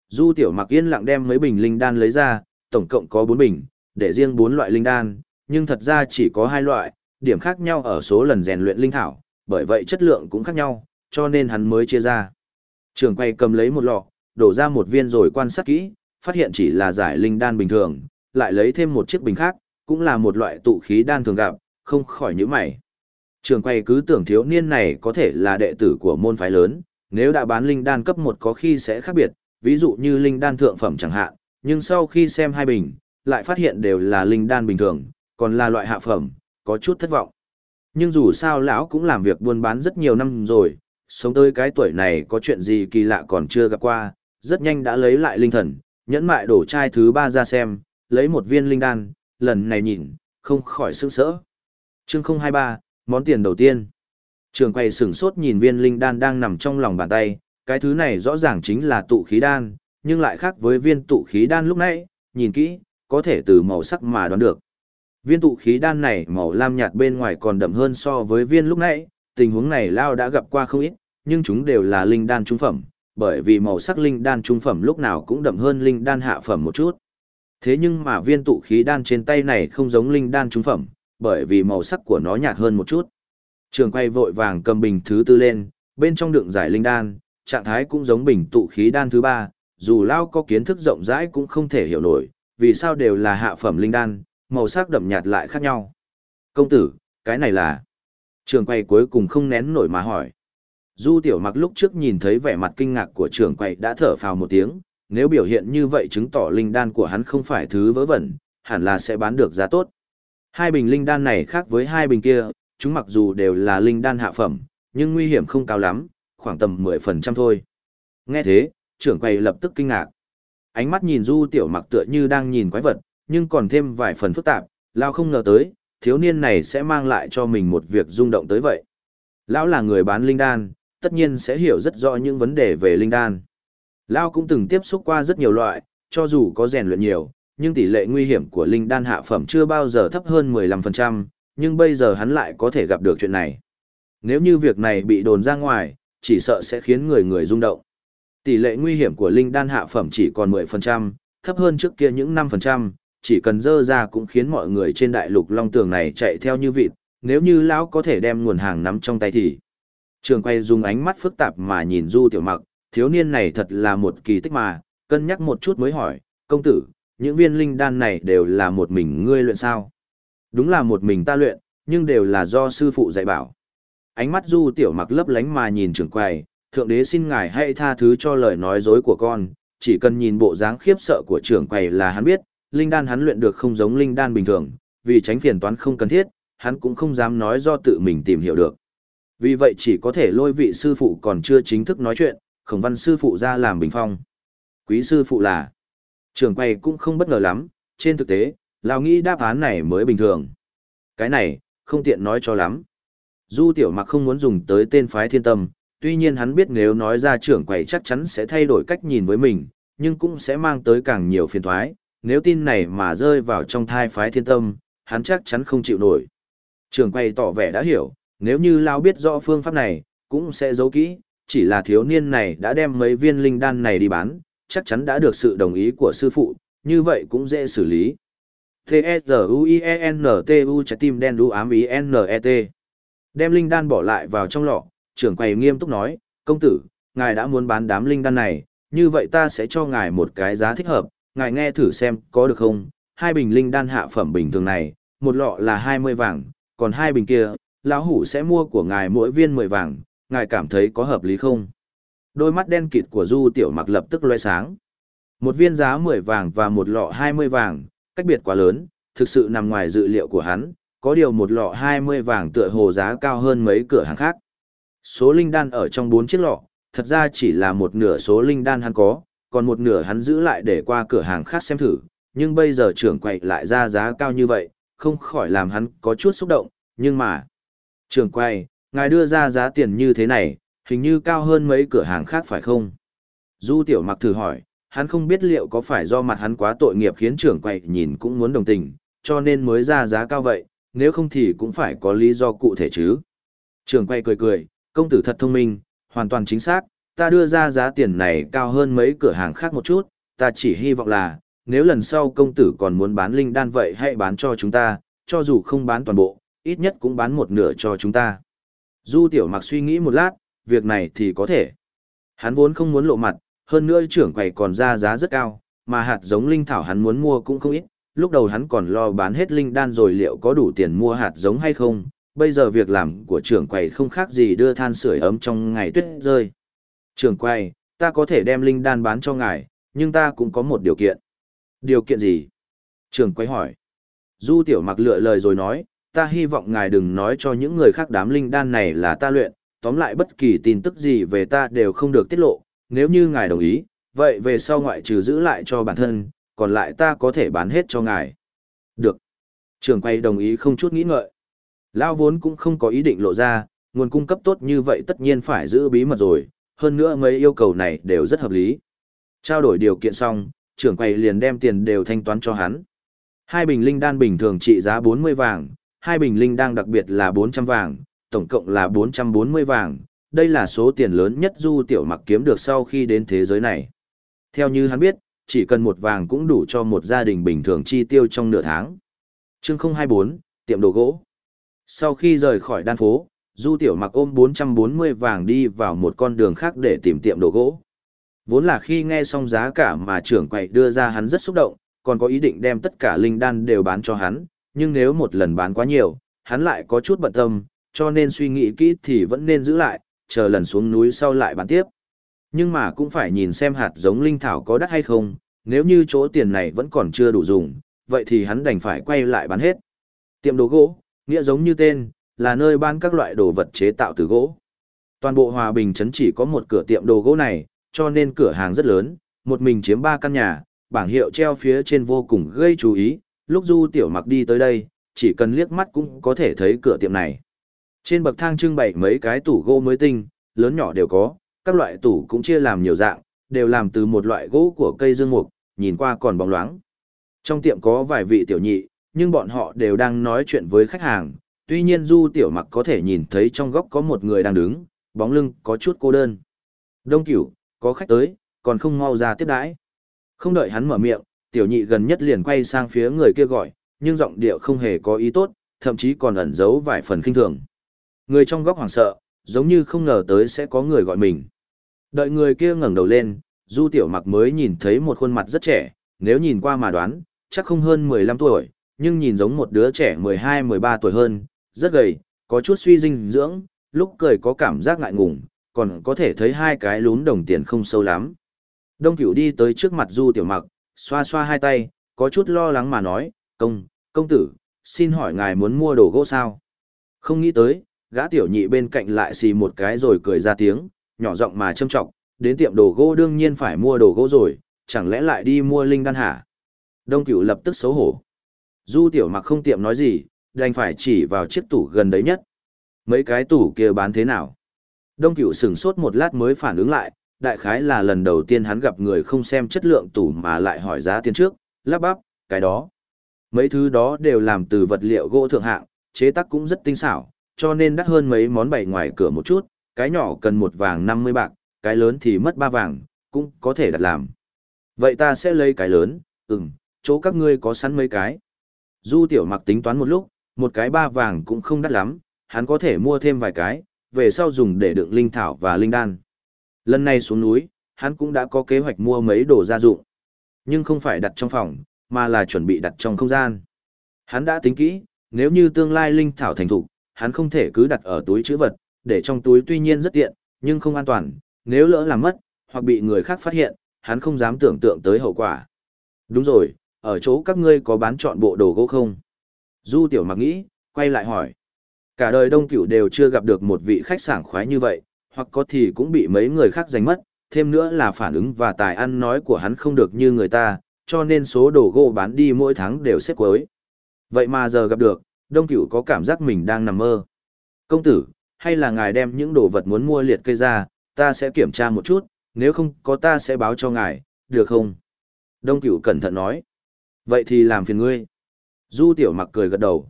Du tiểu mặc yên lặng đem mấy bình linh đan lấy ra, tổng cộng có 4 bình, để riêng 4 loại linh đan, nhưng thật ra chỉ có hai loại, điểm khác nhau ở số lần rèn luyện linh thảo, bởi vậy chất lượng cũng khác nhau, cho nên hắn mới chia ra. Trường quay cầm lấy một lọ, đổ ra một viên rồi quan sát kỹ, phát hiện chỉ là giải linh đan bình thường, lại lấy thêm một chiếc bình khác, cũng là một loại tụ khí đan thường gặp, không khỏi nhíu mày. Trường quay cứ tưởng thiếu niên này có thể là đệ tử của môn phái lớn, nếu đã bán linh đan cấp 1 có khi sẽ khác biệt, ví dụ như linh đan thượng phẩm chẳng hạn, nhưng sau khi xem hai bình, lại phát hiện đều là linh đan bình thường, còn là loại hạ phẩm, có chút thất vọng. Nhưng dù sao lão cũng làm việc buôn bán rất nhiều năm rồi, sống tới cái tuổi này có chuyện gì kỳ lạ còn chưa gặp qua, rất nhanh đã lấy lại linh thần, nhẫn mại đổ chai thứ ba ra xem, lấy một viên linh đan, lần này nhìn, không khỏi sững sỡ. Chương 023, món tiền đầu tiên. Trường quay sửng sốt nhìn viên linh đan đang nằm trong lòng bàn tay, cái thứ này rõ ràng chính là tụ khí đan, nhưng lại khác với viên tụ khí đan lúc nãy, nhìn kỹ, có thể từ màu sắc mà đoán được. Viên tụ khí đan này màu lam nhạt bên ngoài còn đậm hơn so với viên lúc nãy, tình huống này Lao đã gặp qua không ít, nhưng chúng đều là linh đan trung phẩm, bởi vì màu sắc linh đan trung phẩm lúc nào cũng đậm hơn linh đan hạ phẩm một chút. Thế nhưng mà viên tụ khí đan trên tay này không giống linh đan trung phẩm, bởi vì màu sắc của nó nhạt hơn một chút. Trường quay vội vàng cầm bình thứ tư lên, bên trong đựng giải linh đan, trạng thái cũng giống bình tụ khí đan thứ ba, dù Lao có kiến thức rộng rãi cũng không thể hiểu nổi, vì sao đều là hạ phẩm linh đan, màu sắc đậm nhạt lại khác nhau. Công tử, cái này là... Trường quay cuối cùng không nén nổi mà hỏi. Du tiểu mặc lúc trước nhìn thấy vẻ mặt kinh ngạc của trưởng quầy đã thở phào một tiếng, nếu biểu hiện như vậy chứng tỏ linh đan của hắn không phải thứ vớ vẩn, hẳn là sẽ bán được giá tốt. Hai bình linh đan này khác với hai bình kia, chúng mặc dù đều là linh đan hạ phẩm, nhưng nguy hiểm không cao lắm, khoảng tầm 10% thôi. Nghe thế, trưởng quầy lập tức kinh ngạc. Ánh mắt nhìn du tiểu mặc tựa như đang nhìn quái vật, nhưng còn thêm vài phần phức tạp, Lao không ngờ tới, thiếu niên này sẽ mang lại cho mình một việc rung động tới vậy. Lão là người bán linh đan, tất nhiên sẽ hiểu rất rõ những vấn đề về linh đan. Lao cũng từng tiếp xúc qua rất nhiều loại, cho dù có rèn luyện nhiều, nhưng tỷ lệ nguy hiểm của linh đan hạ phẩm chưa bao giờ thấp hơn 15%, nhưng bây giờ hắn lại có thể gặp được chuyện này. Nếu như việc này bị đồn ra ngoài, chỉ sợ sẽ khiến người người rung động. Tỷ lệ nguy hiểm của linh đan hạ phẩm chỉ còn 10%, thấp hơn trước kia những 5%, chỉ cần dơ ra cũng khiến mọi người trên đại lục long tường này chạy theo như vịt, nếu như lão có thể đem nguồn hàng nắm trong tay thì. Trường quay dùng ánh mắt phức tạp mà nhìn Du Tiểu Mặc, thiếu niên này thật là một kỳ tích mà, cân nhắc một chút mới hỏi, công tử, những viên linh đan này đều là một mình ngươi luyện sao? Đúng là một mình ta luyện, nhưng đều là do sư phụ dạy bảo. Ánh mắt Du Tiểu Mặc lấp lánh mà nhìn trường quay, thượng đế xin ngài hãy tha thứ cho lời nói dối của con, chỉ cần nhìn bộ dáng khiếp sợ của trưởng quầy là hắn biết, linh đan hắn luyện được không giống linh đan bình thường, vì tránh phiền toán không cần thiết, hắn cũng không dám nói do tự mình tìm hiểu được. Vì vậy chỉ có thể lôi vị sư phụ còn chưa chính thức nói chuyện, khổng văn sư phụ ra làm bình phong. Quý sư phụ là, trưởng quầy cũng không bất ngờ lắm, trên thực tế, lão nghĩ đáp án này mới bình thường. Cái này, không tiện nói cho lắm. Du tiểu mặc không muốn dùng tới tên phái thiên tâm, tuy nhiên hắn biết nếu nói ra trưởng quầy chắc chắn sẽ thay đổi cách nhìn với mình, nhưng cũng sẽ mang tới càng nhiều phiền thoái, nếu tin này mà rơi vào trong thai phái thiên tâm, hắn chắc chắn không chịu nổi. Trưởng quầy tỏ vẻ đã hiểu, nếu như Lao biết rõ phương pháp này, cũng sẽ giấu kỹ, chỉ là thiếu niên này đã đem mấy viên linh đan này đi bán, chắc chắn đã được sự đồng ý của sư phụ, như vậy cũng dễ xử lý. T-E-Z-U-I-E-N-T-U trái tim đen đu ám ý N-E-T. Đem linh đan bỏ lại vào trong lọ, trưởng quầy nghiêm túc nói, công tử, ngài đã muốn bán đám linh đan này, như vậy ta sẽ cho ngài một cái giá thích hợp, ngài nghe thử xem có được không, hai bình linh đan hạ phẩm bình thường này, một lọ là 20 vàng, còn hai bình kia, lão hủ sẽ mua của ngài mỗi viên 10 vàng, ngài cảm thấy có hợp lý không? Đôi mắt đen kịt của Du Tiểu Mặc lập tức loe sáng. Một viên giá 10 vàng và một lọ 20 vàng, cách biệt quá lớn, thực sự nằm ngoài dự liệu của hắn, có điều một lọ 20 vàng tựa hồ giá cao hơn mấy cửa hàng khác. Số linh đan ở trong bốn chiếc lọ, thật ra chỉ là một nửa số linh đan hắn có, còn một nửa hắn giữ lại để qua cửa hàng khác xem thử, nhưng bây giờ trưởng quậy lại ra giá cao như vậy, không khỏi làm hắn có chút xúc động, nhưng mà... Trưởng quay, ngài đưa ra giá tiền như thế này, hình như cao hơn mấy cửa hàng khác phải không? Du tiểu mặc thử hỏi, hắn không biết liệu có phải do mặt hắn quá tội nghiệp khiến trưởng quầy nhìn cũng muốn đồng tình, cho nên mới ra giá cao vậy, nếu không thì cũng phải có lý do cụ thể chứ. Trưởng quay cười cười, công tử thật thông minh, hoàn toàn chính xác, ta đưa ra giá tiền này cao hơn mấy cửa hàng khác một chút, ta chỉ hy vọng là, nếu lần sau công tử còn muốn bán linh đan vậy hãy bán cho chúng ta, cho dù không bán toàn bộ, ít nhất cũng bán một nửa cho chúng ta. Du tiểu mặc suy nghĩ một lát, việc này thì có thể. Hắn vốn không muốn lộ mặt, hơn nữa trưởng quầy còn ra giá rất cao, mà hạt giống linh thảo hắn muốn mua cũng không ít, lúc đầu hắn còn lo bán hết linh đan rồi liệu có đủ tiền mua hạt giống hay không, bây giờ việc làm của trưởng quầy không khác gì đưa than sưởi ấm trong ngày tuyết rơi. Trưởng quầy, ta có thể đem linh đan bán cho ngài, nhưng ta cũng có một điều kiện. Điều kiện gì? Trưởng quầy hỏi. Du tiểu mặc lựa lời rồi nói, ta hy vọng ngài đừng nói cho những người khác đám linh đan này là ta luyện, tóm lại bất kỳ tin tức gì về ta đều không được tiết lộ, nếu như ngài đồng ý, vậy về sau ngoại trừ giữ lại cho bản thân, còn lại ta có thể bán hết cho ngài. Được. Trường quay đồng ý không chút nghĩ ngợi. Lao vốn cũng không có ý định lộ ra, nguồn cung cấp tốt như vậy tất nhiên phải giữ bí mật rồi, hơn nữa mấy yêu cầu này đều rất hợp lý. Trao đổi điều kiện xong, trưởng quầy liền đem tiền đều thanh toán cho hắn. Hai bình linh đan bình thường trị giá 40 vàng, hai bình linh đang đặc biệt là 400 vàng, tổng cộng là 440 vàng. Đây là số tiền lớn nhất Du Tiểu Mặc kiếm được sau khi đến thế giới này. Theo như hắn biết, chỉ cần một vàng cũng đủ cho một gia đình bình thường chi tiêu trong nửa tháng. Chương 024, tiệm đồ gỗ. Sau khi rời khỏi đan phố, Du Tiểu Mặc ôm 440 vàng đi vào một con đường khác để tìm tiệm đồ gỗ. Vốn là khi nghe xong giá cả mà trưởng quầy đưa ra hắn rất xúc động, còn có ý định đem tất cả linh đan đều bán cho hắn, nhưng nếu một lần bán quá nhiều, hắn lại có chút bận tâm, cho nên suy nghĩ kỹ thì vẫn nên giữ lại, chờ lần xuống núi sau lại bán tiếp. Nhưng mà cũng phải nhìn xem hạt giống linh thảo có đắt hay không, nếu như chỗ tiền này vẫn còn chưa đủ dùng, vậy thì hắn đành phải quay lại bán hết. Tiệm đồ gỗ, nghĩa giống như tên, là nơi bán các loại đồ vật chế tạo từ gỗ. Toàn bộ Hòa Bình Trấn chỉ có một cửa tiệm đồ gỗ này, cho nên cửa hàng rất lớn, một mình chiếm ba căn nhà, bảng hiệu treo phía trên vô cùng gây chú ý, lúc Du Tiểu Mặc đi tới đây, chỉ cần liếc mắt cũng có thể thấy cửa tiệm này. Trên bậc thang trưng bày mấy cái tủ gỗ mới tinh, lớn nhỏ đều có, các loại tủ cũng chia làm nhiều dạng, đều làm từ một loại gỗ của cây dương mục, nhìn qua còn bóng loáng. Trong tiệm có vài vị tiểu nhị, nhưng bọn họ đều đang nói chuyện với khách hàng, tuy nhiên Du Tiểu Mặc có thể nhìn thấy trong góc có một người đang đứng, bóng lưng có chút cô đơn. Đông Cửu, có khách tới, còn không mau ra tiếp đãi. Không đợi hắn mở miệng, tiểu nhị gần nhất liền quay sang phía người kia gọi, nhưng giọng điệu không hề có ý tốt, thậm chí còn ẩn giấu vài phần kinh thường. Người trong góc hoảng sợ, giống như không ngờ tới sẽ có người gọi mình. Đợi người kia ngẩng đầu lên, Du Tiểu Mặc mới nhìn thấy một khuôn mặt rất trẻ, nếu nhìn qua mà đoán, chắc không hơn 15 tuổi, nhưng nhìn giống một đứa trẻ 12-13 tuổi hơn, rất gầy, có chút suy dinh dưỡng, lúc cười có cảm giác ngại ngùng, còn có thể thấy hai cái lún đồng tiền không sâu lắm. Đông Cửu đi tới trước mặt Du Tiểu Mặc, xoa xoa hai tay, có chút lo lắng mà nói, công, công tử, xin hỏi ngài muốn mua đồ gỗ sao? Không nghĩ tới, gã tiểu nhị bên cạnh lại xì một cái rồi cười ra tiếng, nhỏ giọng mà châm trọng, đến tiệm đồ gỗ đương nhiên phải mua đồ gỗ rồi, chẳng lẽ lại đi mua linh đan hả? Đông Cửu lập tức xấu hổ. Du Tiểu Mặc không tiệm nói gì, đành phải chỉ vào chiếc tủ gần đấy nhất. Mấy cái tủ kia bán thế nào? Đông Cửu sửng sốt một lát mới phản ứng lại, đại khái là lần đầu tiên hắn gặp người không xem chất lượng tủ mà lại hỏi giá tiền trước, lắp bắp, cái đó. Mấy thứ đó đều làm từ vật liệu gỗ thượng hạng, chế tác cũng rất tinh xảo, cho nên đắt hơn mấy món bày ngoài cửa một chút, cái nhỏ cần một vàng 50 bạc, cái lớn thì mất ba vàng, cũng có thể đặt làm. Vậy ta sẽ lấy cái lớn, ừm, chỗ các ngươi có sẵn mấy cái. Du tiểu mặc tính toán một lúc, một cái ba vàng cũng không đắt lắm, hắn có thể mua thêm vài cái, về sau dùng để đựng linh thảo và linh đan. Lần này xuống núi, hắn cũng đã có kế hoạch mua mấy đồ gia dụng. Nhưng không phải đặt trong phòng, mà là chuẩn bị đặt trong không gian. Hắn đã tính kỹ, nếu như tương lai linh thảo thành thục, hắn không thể cứ đặt ở túi chữ vật, để trong túi tuy nhiên rất tiện, nhưng không an toàn, nếu lỡ làm mất, hoặc bị người khác phát hiện, hắn không dám tưởng tượng tới hậu quả. Đúng rồi, ở chỗ các ngươi có bán chọn bộ đồ gỗ không? Du tiểu mặc nghĩ, quay lại hỏi. Cả đời đông cửu đều chưa gặp được một vị khách sảng khoái như vậy, hoặc có thì cũng bị mấy người khác giành mất, thêm nữa là phản ứng và tài ăn nói của hắn không được như người ta, cho nên số đồ gỗ bán đi mỗi tháng đều xếp cuối. Vậy mà giờ gặp được, đông cửu có cảm giác mình đang nằm mơ. Công tử, hay là ngài đem những đồ vật muốn mua liệt kê ra, ta sẽ kiểm tra một chút, nếu không có ta sẽ báo cho ngài, được không? Đông cửu cẩn thận nói. Vậy thì làm phiền ngươi. Du tiểu mặc cười gật đầu.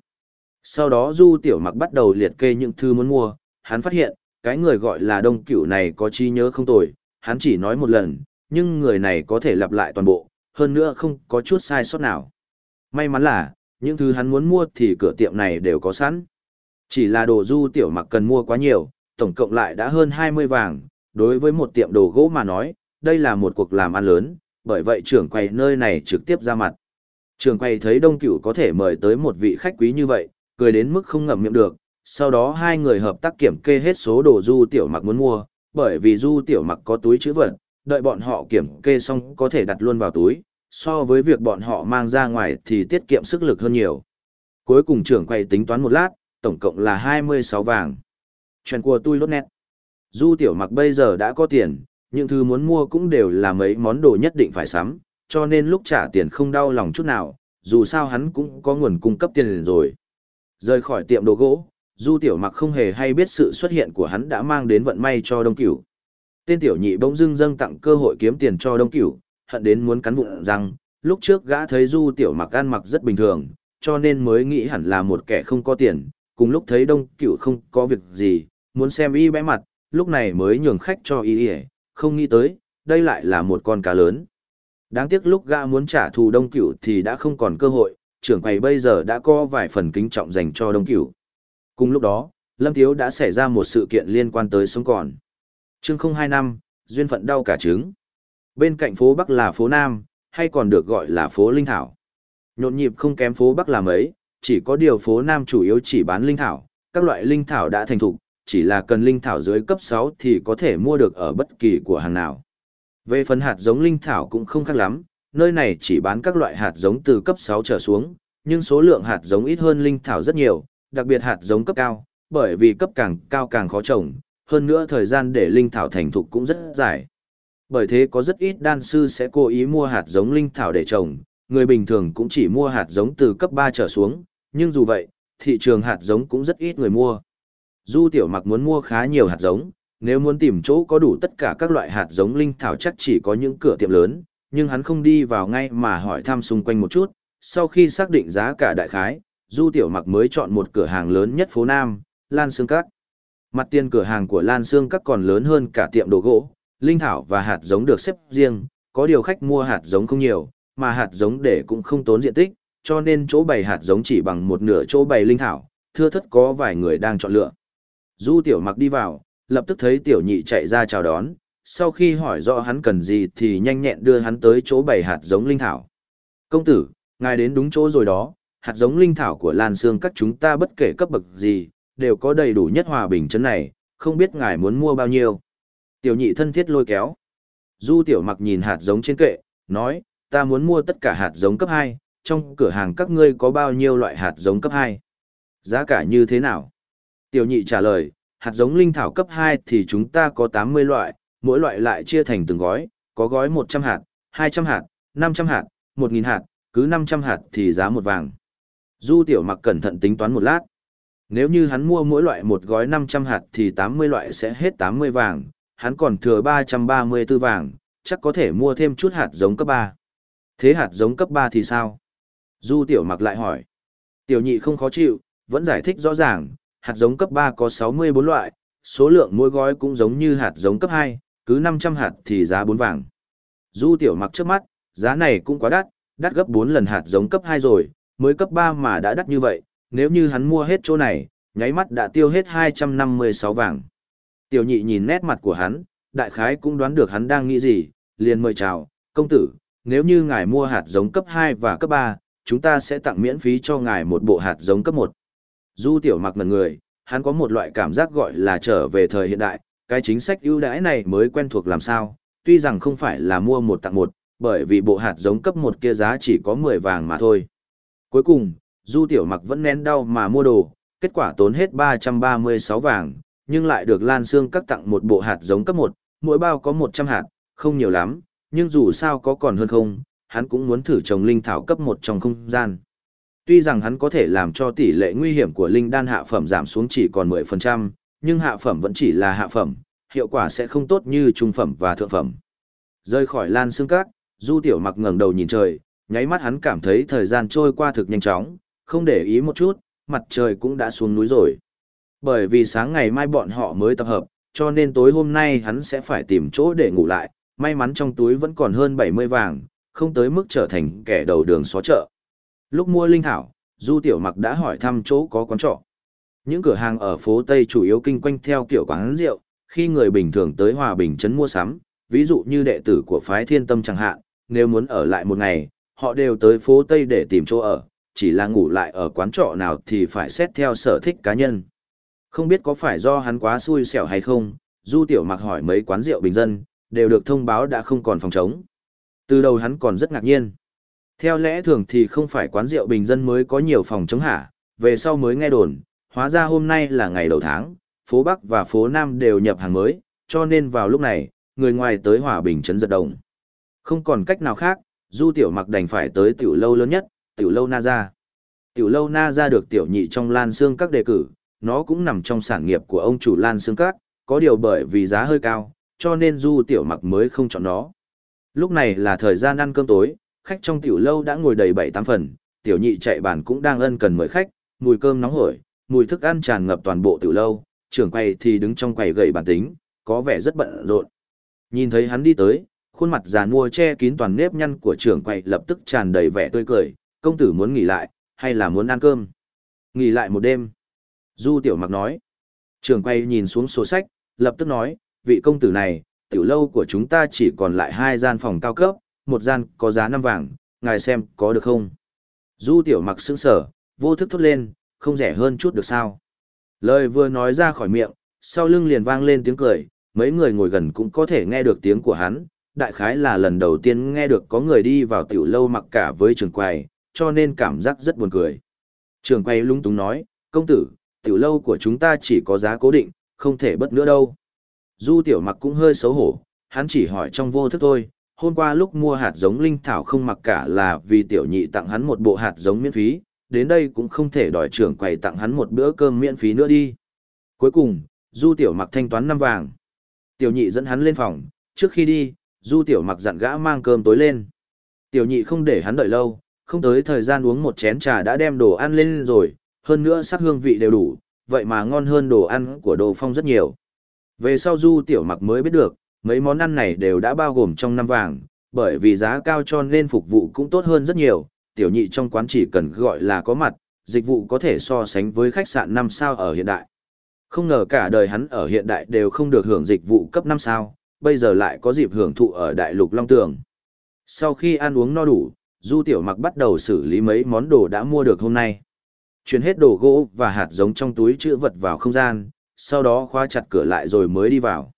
Sau đó Du tiểu mặc bắt đầu liệt kê những thứ muốn mua, hắn phát hiện, cái người gọi là đông cửu này có trí nhớ không tồi, hắn chỉ nói một lần, nhưng người này có thể lặp lại toàn bộ, hơn nữa không có chút sai sót nào. May mắn là, những thứ hắn muốn mua thì cửa tiệm này đều có sẵn. Chỉ là đồ du tiểu mặc cần mua quá nhiều, tổng cộng lại đã hơn 20 vàng, đối với một tiệm đồ gỗ mà nói, đây là một cuộc làm ăn lớn, bởi vậy trưởng quầy nơi này trực tiếp ra mặt. Trưởng quầy thấy đông cửu có thể mời tới một vị khách quý như vậy, cười đến mức không ngậm miệng được, sau đó hai người hợp tác kiểm kê hết số đồ du tiểu mặc muốn mua, bởi vì du tiểu mặc có túi chữ vật, đợi bọn họ kiểm kê xong có thể đặt luôn vào túi, so với việc bọn họ mang ra ngoài thì tiết kiệm sức lực hơn nhiều. Cuối cùng trưởng quầy tính toán một lát, tổng cộng là 26 vàng. Chuyện của tôi lốt nét. Du tiểu mặc bây giờ đã có tiền, những thứ muốn mua cũng đều là mấy món đồ nhất định phải sắm, cho nên lúc trả tiền không đau lòng chút nào, dù sao hắn cũng có nguồn cung cấp tiền rồi. Rời khỏi tiệm đồ gỗ, Du Tiểu Mặc không hề hay biết sự xuất hiện của hắn đã mang đến vận may cho Đông Cửu. Tên tiểu nhị bỗng dưng dâng tặng cơ hội kiếm tiền cho Đông Cửu, hận đến muốn cắn vụn rằng, lúc trước gã thấy Du Tiểu Mặc ăn mặc rất bình thường, cho nên mới nghĩ hẳn là một kẻ không có tiền, cùng lúc thấy Đông Cửu không có việc gì, muốn xem y bẽ mặt, lúc này mới nhường khách cho y không nghĩ tới, đây lại là một con cá lớn. Đáng tiếc lúc gã muốn trả thù Đông Cửu thì đã không còn cơ hội, trưởng quầy bây giờ đã có vài phần kính trọng dành cho Đông Cửu. Cùng lúc đó, Lâm Tiếu đã xảy ra một sự kiện liên quan tới sống còn. chương 025, duyên phận đau cả trứng. Bên cạnh phố Bắc là phố Nam, hay còn được gọi là phố Linh Thảo. Nhộn nhịp không kém phố Bắc là mấy, chỉ có điều phố Nam chủ yếu chỉ bán Linh Thảo, các loại Linh Thảo đã thành thục, chỉ là cần Linh Thảo dưới cấp 6 thì có thể mua được ở bất kỳ của hàng nào. Về phần hạt giống Linh Thảo cũng không khác lắm, nơi này chỉ bán các loại hạt giống từ cấp 6 trở xuống, nhưng số lượng hạt giống ít hơn Linh Thảo rất nhiều, đặc biệt hạt giống cấp cao, bởi vì cấp càng cao càng khó trồng, hơn nữa thời gian để linh thảo thành thục cũng rất dài. Bởi thế có rất ít đan sư sẽ cố ý mua hạt giống linh thảo để trồng, người bình thường cũng chỉ mua hạt giống từ cấp 3 trở xuống, nhưng dù vậy, thị trường hạt giống cũng rất ít người mua. Du tiểu mặc muốn mua khá nhiều hạt giống, nếu muốn tìm chỗ có đủ tất cả các loại hạt giống linh thảo chắc chỉ có những cửa tiệm lớn, nhưng hắn không đi vào ngay mà hỏi thăm xung quanh một chút, sau khi xác định giá cả đại khái, Du Tiểu Mặc mới chọn một cửa hàng lớn nhất phố Nam, Lan Sương Các. Mặt tiền cửa hàng của Lan Sương Các còn lớn hơn cả tiệm đồ gỗ, linh thảo và hạt giống được xếp riêng, có điều khách mua hạt giống không nhiều, mà hạt giống để cũng không tốn diện tích, cho nên chỗ bày hạt giống chỉ bằng một nửa chỗ bày linh thảo, thưa thất có vài người đang chọn lựa. Du Tiểu Mặc đi vào, lập tức thấy Tiểu Nhị chạy ra chào đón, sau khi hỏi rõ hắn cần gì thì nhanh nhẹn đưa hắn tới chỗ bày hạt giống linh thảo. Công tử, ngài đến đúng chỗ rồi đó, hạt giống linh thảo của Lan Sương các chúng ta bất kể cấp bậc gì, đều có đầy đủ nhất hòa bình chấn này, không biết ngài muốn mua bao nhiêu. Tiểu nhị thân thiết lôi kéo. Du tiểu mặc nhìn hạt giống trên kệ, nói, ta muốn mua tất cả hạt giống cấp 2, trong cửa hàng các ngươi có bao nhiêu loại hạt giống cấp 2? Giá cả như thế nào? Tiểu nhị trả lời, hạt giống linh thảo cấp 2 thì chúng ta có 80 loại, mỗi loại lại chia thành từng gói, có gói 100 hạt, 200 hạt, 500 hạt, 1000 hạt, cứ 500 hạt thì giá một vàng. Du tiểu mặc cẩn thận tính toán một lát. Nếu như hắn mua mỗi loại một gói 500 hạt thì 80 loại sẽ hết 80 vàng, hắn còn thừa 334 vàng, chắc có thể mua thêm chút hạt giống cấp 3. Thế hạt giống cấp 3 thì sao? Du tiểu mặc lại hỏi. Tiểu nhị không khó chịu, vẫn giải thích rõ ràng, hạt giống cấp 3 có 64 loại, số lượng mỗi gói cũng giống như hạt giống cấp 2, cứ 500 hạt thì giá 4 vàng. Du tiểu mặc trước mắt, giá này cũng quá đắt, đắt gấp 4 lần hạt giống cấp 2 rồi, mới cấp 3 mà đã đắt như vậy, nếu như hắn mua hết chỗ này, nháy mắt đã tiêu hết 256 vàng. Tiểu nhị nhìn nét mặt của hắn, đại khái cũng đoán được hắn đang nghĩ gì, liền mời chào, công tử, nếu như ngài mua hạt giống cấp 2 và cấp 3, chúng ta sẽ tặng miễn phí cho ngài một bộ hạt giống cấp 1. Du tiểu mặc ngần người, hắn có một loại cảm giác gọi là trở về thời hiện đại, cái chính sách ưu đãi này mới quen thuộc làm sao, tuy rằng không phải là mua một tặng một, bởi vì bộ hạt giống cấp 1 kia giá chỉ có 10 vàng mà thôi. Cuối cùng, Du Tiểu Mặc vẫn nén đau mà mua đồ, kết quả tốn hết 336 vàng, nhưng lại được Lan Sương cắt tặng một bộ hạt giống cấp 1, mỗi bao có 100 hạt, không nhiều lắm, nhưng dù sao có còn hơn không, hắn cũng muốn thử trồng linh thảo cấp 1 trong không gian. Tuy rằng hắn có thể làm cho tỷ lệ nguy hiểm của linh đan hạ phẩm giảm xuống chỉ còn 10%, nhưng hạ phẩm vẫn chỉ là hạ phẩm, hiệu quả sẽ không tốt như trung phẩm và thượng phẩm. Rơi khỏi Lan Sương Các, Du Tiểu Mặc ngẩng đầu nhìn trời, nháy mắt hắn cảm thấy thời gian trôi qua thực nhanh chóng, không để ý một chút, mặt trời cũng đã xuống núi rồi. Bởi vì sáng ngày mai bọn họ mới tập hợp, cho nên tối hôm nay hắn sẽ phải tìm chỗ để ngủ lại, may mắn trong túi vẫn còn hơn 70 vàng, không tới mức trở thành kẻ đầu đường xó chợ. Lúc mua linh thảo, Du Tiểu Mặc đã hỏi thăm chỗ có quán trọ. Những cửa hàng ở phố Tây chủ yếu kinh quanh theo kiểu quán rượu, khi người bình thường tới Hòa Bình trấn mua sắm, ví dụ như đệ tử của phái Thiên Tâm chẳng hạn, nếu muốn ở lại một ngày, họ đều tới phố Tây để tìm chỗ ở, chỉ là ngủ lại ở quán trọ nào thì phải xét theo sở thích cá nhân. Không biết có phải do hắn quá xui xẻo hay không, Du Tiểu Mặc hỏi mấy quán rượu bình dân, đều được thông báo đã không còn phòng trống. Từ đầu hắn còn rất ngạc nhiên. Theo lẽ thường thì không phải quán rượu bình dân mới có nhiều phòng trống hả, về sau mới nghe đồn, hóa ra hôm nay là ngày đầu tháng, phố Bắc và phố Nam đều nhập hàng mới, cho nên vào lúc này, người ngoài tới Hòa Bình trấn giật động, Không còn cách nào khác, Du Tiểu Mặc đành phải tới tiểu lâu lớn nhất, tiểu lâu Na Gia. Tiểu lâu Na Gia được tiểu nhị trong Lan Xương các đề cử, nó cũng nằm trong sản nghiệp của ông chủ Lan Xương các, có điều bởi vì giá hơi cao, cho nên Du Tiểu Mặc mới không chọn nó. Lúc này là thời gian ăn cơm tối, khách trong tiểu lâu đã ngồi đầy bảy tám phần, tiểu nhị chạy bàn cũng đang ân cần mời khách, mùi cơm nóng hổi, mùi thức ăn tràn ngập toàn bộ tiểu lâu, trưởng quầy thì đứng trong quầy gậy bàn tính, có vẻ rất bận rộn. Nhìn thấy hắn đi tới, khuôn mặt già nua che kín toàn nếp nhăn của trưởng quầy lập tức tràn đầy vẻ tươi cười, công tử muốn nghỉ lại, hay là muốn ăn cơm? Nghỉ lại một đêm. Du tiểu mặc nói. Trưởng quầy nhìn xuống sổ sách, lập tức nói, vị công tử này, tiểu lâu của chúng ta chỉ còn lại hai gian phòng cao cấp, một gian có giá năm vàng, ngài xem có được không? Du tiểu mặc sững sở, vô thức thốt lên, không rẻ hơn chút được sao? Lời vừa nói ra khỏi miệng, sau lưng liền vang lên tiếng cười, mấy người ngồi gần cũng có thể nghe được tiếng của hắn, đại khái là lần đầu tiên nghe được có người đi vào tiểu lâu mặc cả với trường quầy, cho nên cảm giác rất buồn cười. Trường quầy lung túng nói, công tử, tiểu lâu của chúng ta chỉ có giá cố định, không thể bất nữa đâu. Du tiểu mặc cũng hơi xấu hổ, hắn chỉ hỏi trong vô thức thôi, hôm qua lúc mua hạt giống linh thảo không mặc cả là vì tiểu nhị tặng hắn một bộ hạt giống miễn phí, đến đây cũng không thể đòi trưởng quầy tặng hắn một bữa cơm miễn phí nữa đi. Cuối cùng, du tiểu mặc thanh toán năm vàng. Tiểu nhị dẫn hắn lên phòng, trước khi đi, du tiểu mặc dặn gã mang cơm tối lên. Tiểu nhị không để hắn đợi lâu, không tới thời gian uống một chén trà đã đem đồ ăn lên rồi, hơn nữa sắc hương vị đều đủ, vậy mà ngon hơn đồ ăn của đồ phong rất nhiều. Về sau du tiểu mặc mới biết được, mấy món ăn này đều đã bao gồm trong năm vàng, bởi vì giá cao cho nên phục vụ cũng tốt hơn rất nhiều, tiểu nhị trong quán chỉ cần gọi là có mặt, dịch vụ có thể so sánh với khách sạn 5 sao ở hiện đại. Không ngờ cả đời hắn ở hiện đại đều không được hưởng dịch vụ cấp 5 sao, bây giờ lại có dịp hưởng thụ ở đại lục Long Tường. Sau khi ăn uống no đủ, Du Tiểu Mặc bắt đầu xử lý mấy món đồ đã mua được hôm nay. Chuyển hết đồ gỗ và hạt giống trong túi chữ vật vào không gian, sau đó khóa chặt cửa lại rồi mới đi vào.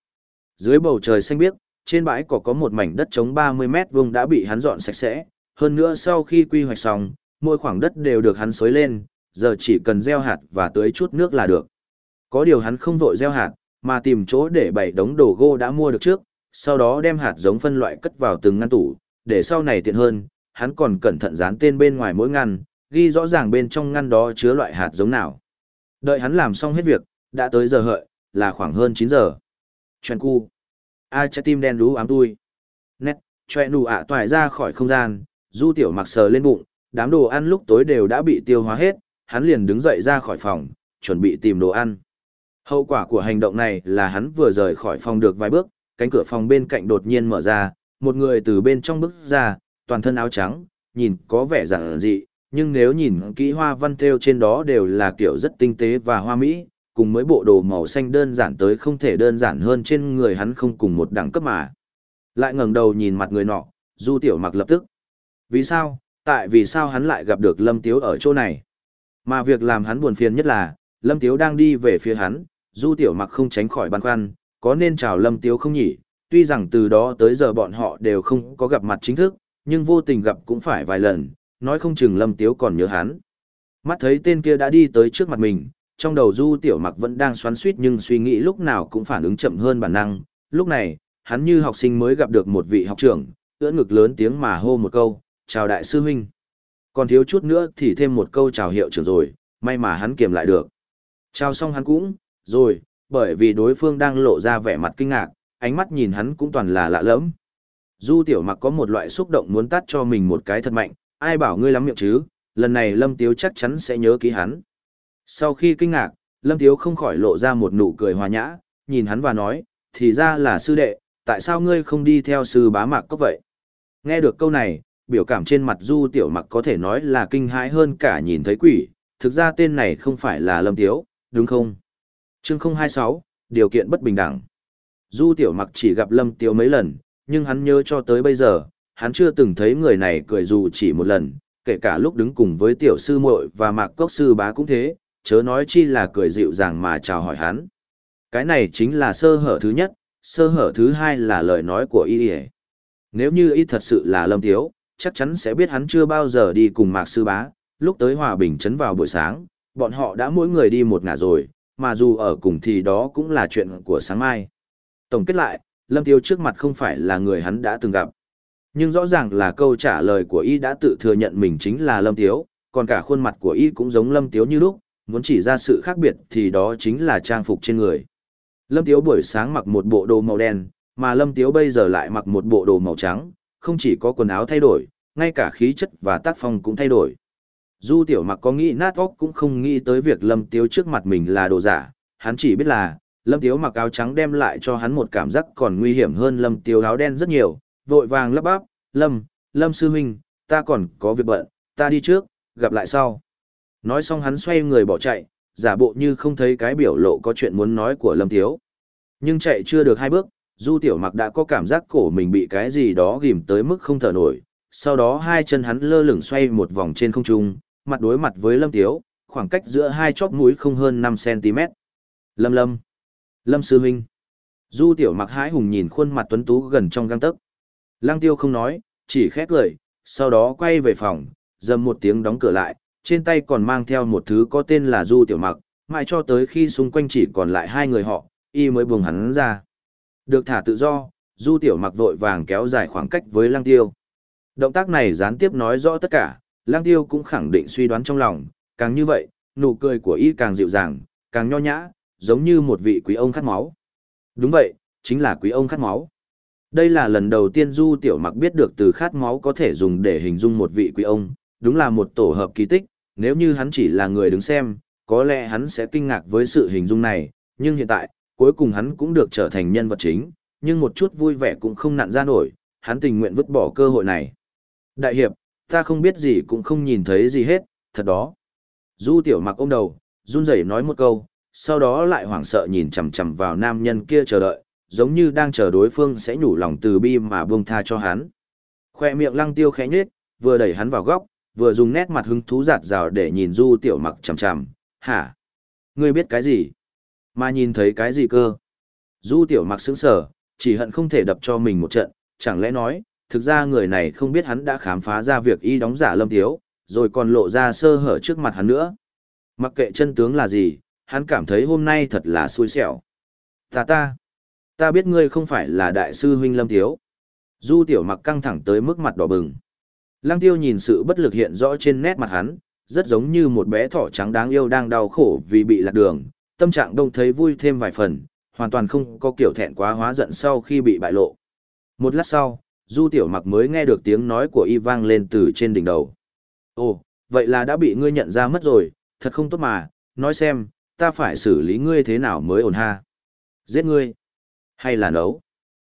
Dưới bầu trời xanh biếc, trên bãi cỏ có một mảnh đất trống 30 mét vuông đã bị hắn dọn sạch sẽ, hơn nữa sau khi quy hoạch xong, mỗi khoảng đất đều được hắn xới lên, giờ chỉ cần gieo hạt và tưới chút nước là được. Có điều hắn không vội gieo hạt, mà tìm chỗ để bày đống đồ gỗ đã mua được trước, sau đó đem hạt giống phân loại cất vào từng ngăn tủ, để sau này tiện hơn, hắn còn cẩn thận dán tên bên ngoài mỗi ngăn, ghi rõ ràng bên trong ngăn đó chứa loại hạt giống nào. Đợi hắn làm xong hết việc, đã tới giờ hợi, là khoảng hơn 9 giờ. Chuyện cu. A trái tim đen đú ám tui. Nét, choẹ nụ ạ toài ra khỏi không gian, du tiểu mặc sờ lên bụng, đám đồ ăn lúc tối đều đã bị tiêu hóa hết, hắn liền đứng dậy ra khỏi phòng, chuẩn bị tìm đồ ăn. Hậu quả của hành động này là hắn vừa rời khỏi phòng được vài bước, cánh cửa phòng bên cạnh đột nhiên mở ra, một người từ bên trong bước ra, toàn thân áo trắng, nhìn có vẻ giản dị, nhưng nếu nhìn kỹ hoa văn thêu trên đó đều là kiểu rất tinh tế và hoa mỹ, cùng với bộ đồ màu xanh đơn giản tới không thể đơn giản hơn trên người hắn không cùng một đẳng cấp mà. Lại ngẩng đầu nhìn mặt người nọ, Du Tiểu Mặc lập tức. Vì sao? Tại vì sao hắn lại gặp được Lâm Tiếu ở chỗ này? Mà việc làm hắn buồn phiền nhất là, Lâm Tiếu đang đi về phía hắn, Du Tiểu Mặc không tránh khỏi băn khoăn, có nên chào Lâm Tiếu không nhỉ? Tuy rằng từ đó tới giờ bọn họ đều không có gặp mặt chính thức, nhưng vô tình gặp cũng phải vài lần, nói không chừng Lâm Tiếu còn nhớ hắn. Mắt thấy tên kia đã đi tới trước mặt mình, trong đầu Du Tiểu Mặc vẫn đang xoắn suýt nhưng suy nghĩ lúc nào cũng phản ứng chậm hơn bản năng. Lúc này, hắn như học sinh mới gặp được một vị học trưởng, ưỡn ngực lớn tiếng mà hô một câu, chào đại sư huynh. Còn thiếu chút nữa thì thêm một câu chào hiệu trưởng rồi, may mà hắn kiềm lại được. Chào xong hắn cũng, rồi, bởi vì đối phương đang lộ ra vẻ mặt kinh ngạc, ánh mắt nhìn hắn cũng toàn là lạ lẫm. Du tiểu mặc có một loại xúc động muốn tắt cho mình một cái thật mạnh, ai bảo ngươi lắm miệng chứ, lần này Lâm Tiếu chắc chắn sẽ nhớ ký hắn. Sau khi kinh ngạc, Lâm Tiếu không khỏi lộ ra một nụ cười hòa nhã, nhìn hắn và nói, thì ra là sư đệ, tại sao ngươi không đi theo sư bá mạc cốc vậy? Nghe được câu này, biểu cảm trên mặt du tiểu mặc có thể nói là kinh hãi hơn cả nhìn thấy quỷ, thực ra tên này không phải là Lâm Tiếu, đúng không? Chương 026, điều kiện bất bình đẳng. Du tiểu mặc chỉ gặp Lâm Tiếu mấy lần, nhưng hắn nhớ cho tới bây giờ, hắn chưa từng thấy người này cười dù chỉ một lần, kể cả lúc đứng cùng với tiểu sư muội và mạc cốc sư bá cũng thế, chớ nói chi là cười dịu dàng mà chào hỏi hắn. Cái này chính là sơ hở thứ nhất, sơ hở thứ hai là lời nói của y Nếu như y thật sự là lâm tiếu, chắc chắn sẽ biết hắn chưa bao giờ đi cùng mạc sư bá, lúc tới hòa bình trấn vào buổi sáng, bọn họ đã mỗi người đi một ngả rồi, mà dù ở cùng thì đó cũng là chuyện của sáng mai. Tổng kết lại, lâm Tiêu trước mặt không phải là người hắn đã từng gặp. Nhưng rõ ràng là câu trả lời của y đã tự thừa nhận mình chính là lâm tiếu, còn cả khuôn mặt của y cũng giống lâm tiếu như lúc, muốn chỉ ra sự khác biệt thì đó chính là trang phục trên người. Lâm Tiếu buổi sáng mặc một bộ đồ màu đen, mà Lâm Tiếu bây giờ lại mặc một bộ đồ màu trắng, không chỉ có quần áo thay đổi, ngay cả khí chất và tác phong cũng thay đổi. Du Tiểu Mặc có nghĩ nát óc cũng không nghĩ tới việc Lâm Tiếu trước mặt mình là đồ giả, hắn chỉ biết là, Lâm Tiếu mặc áo trắng đem lại cho hắn một cảm giác còn nguy hiểm hơn Lâm Tiếu áo đen rất nhiều, vội vàng lắp bắp, Lâm, Lâm Sư Huynh, ta còn có việc bận, ta đi trước, gặp lại sau. Nói xong hắn xoay người bỏ chạy, giả bộ như không thấy cái biểu lộ có chuyện muốn nói của Lâm Tiếu. Nhưng chạy chưa được hai bước, Du Tiểu Mặc đã có cảm giác cổ mình bị cái gì đó ghìm tới mức không thở nổi. Sau đó hai chân hắn lơ lửng xoay một vòng trên không trung, mặt đối mặt với Lâm Tiếu, khoảng cách giữa hai chóp mũi không hơn 5cm. Lâm Lâm. Lâm Sư Minh. Du Tiểu Mặc hãi hùng nhìn khuôn mặt tuấn tú gần trong găng tấc. Lăng Tiêu không nói, chỉ khét lời, sau đó quay về phòng, dầm một tiếng đóng cửa lại, trên tay còn mang theo một thứ có tên là Du Tiểu Mặc, mãi cho tới khi xung quanh chỉ còn lại hai người họ, y mới buông hắn ra. Được thả tự do, Du Tiểu Mặc vội vàng kéo dài khoảng cách với Lăng Tiêu. Động tác này gián tiếp nói rõ tất cả, Lang Tiêu cũng khẳng định suy đoán trong lòng, càng như vậy, nụ cười của y càng dịu dàng, càng nho nhã, giống như một vị quý ông khát máu. Đúng vậy, chính là quý ông khát máu. Đây là lần đầu tiên Du Tiểu Mặc biết được từ khát máu có thể dùng để hình dung một vị quý ông, đúng là một tổ hợp kỳ tích, nếu như hắn chỉ là người đứng xem, có lẽ hắn sẽ kinh ngạc với sự hình dung này, nhưng hiện tại, cuối cùng hắn cũng được trở thành nhân vật chính, nhưng một chút vui vẻ cũng không nặn ra nổi, hắn tình nguyện vứt bỏ cơ hội này. Đại hiệp, ta không biết gì cũng không nhìn thấy gì hết, thật đó. Du tiểu mặc ôm đầu, run rẩy nói một câu, sau đó lại hoảng sợ nhìn chằm chằm vào nam nhân kia chờ đợi, giống như đang chờ đối phương sẽ nhủ lòng từ bi mà buông tha cho hắn. Khoe miệng lăng tiêu khẽ nhếch, vừa đẩy hắn vào góc, vừa dùng nét mặt hứng thú giạt rào để nhìn du tiểu mặc chằm chằm, hả? Ngươi biết cái gì? Mà nhìn thấy cái gì cơ? Du tiểu mặc sững sờ, chỉ hận không thể đập cho mình một trận, chẳng lẽ nói, thực ra người này không biết hắn đã khám phá ra việc y đóng giả lâm tiếu, rồi còn lộ ra sơ hở trước mặt hắn nữa. Mặc kệ chân tướng là gì, hắn cảm thấy hôm nay thật là xui xẻo. Ta ta, ta biết ngươi không phải là đại sư huynh lâm tiếu. Du tiểu mặc căng thẳng tới mức mặt đỏ bừng. Lăng tiêu nhìn sự bất lực hiện rõ trên nét mặt hắn, rất giống như một bé thỏ trắng đáng yêu đang đau khổ vì bị lạc đường, tâm trạng đông thấy vui thêm vài phần, hoàn toàn không có kiểu thẹn quá hóa giận sau khi bị bại lộ. Một lát sau, Du Tiểu Mặc mới nghe được tiếng nói của y vang lên từ trên đỉnh đầu. Ồ, vậy là đã bị ngươi nhận ra mất rồi, thật không tốt mà, nói xem, ta phải xử lý ngươi thế nào mới ổn ha. Giết ngươi, hay là nấu,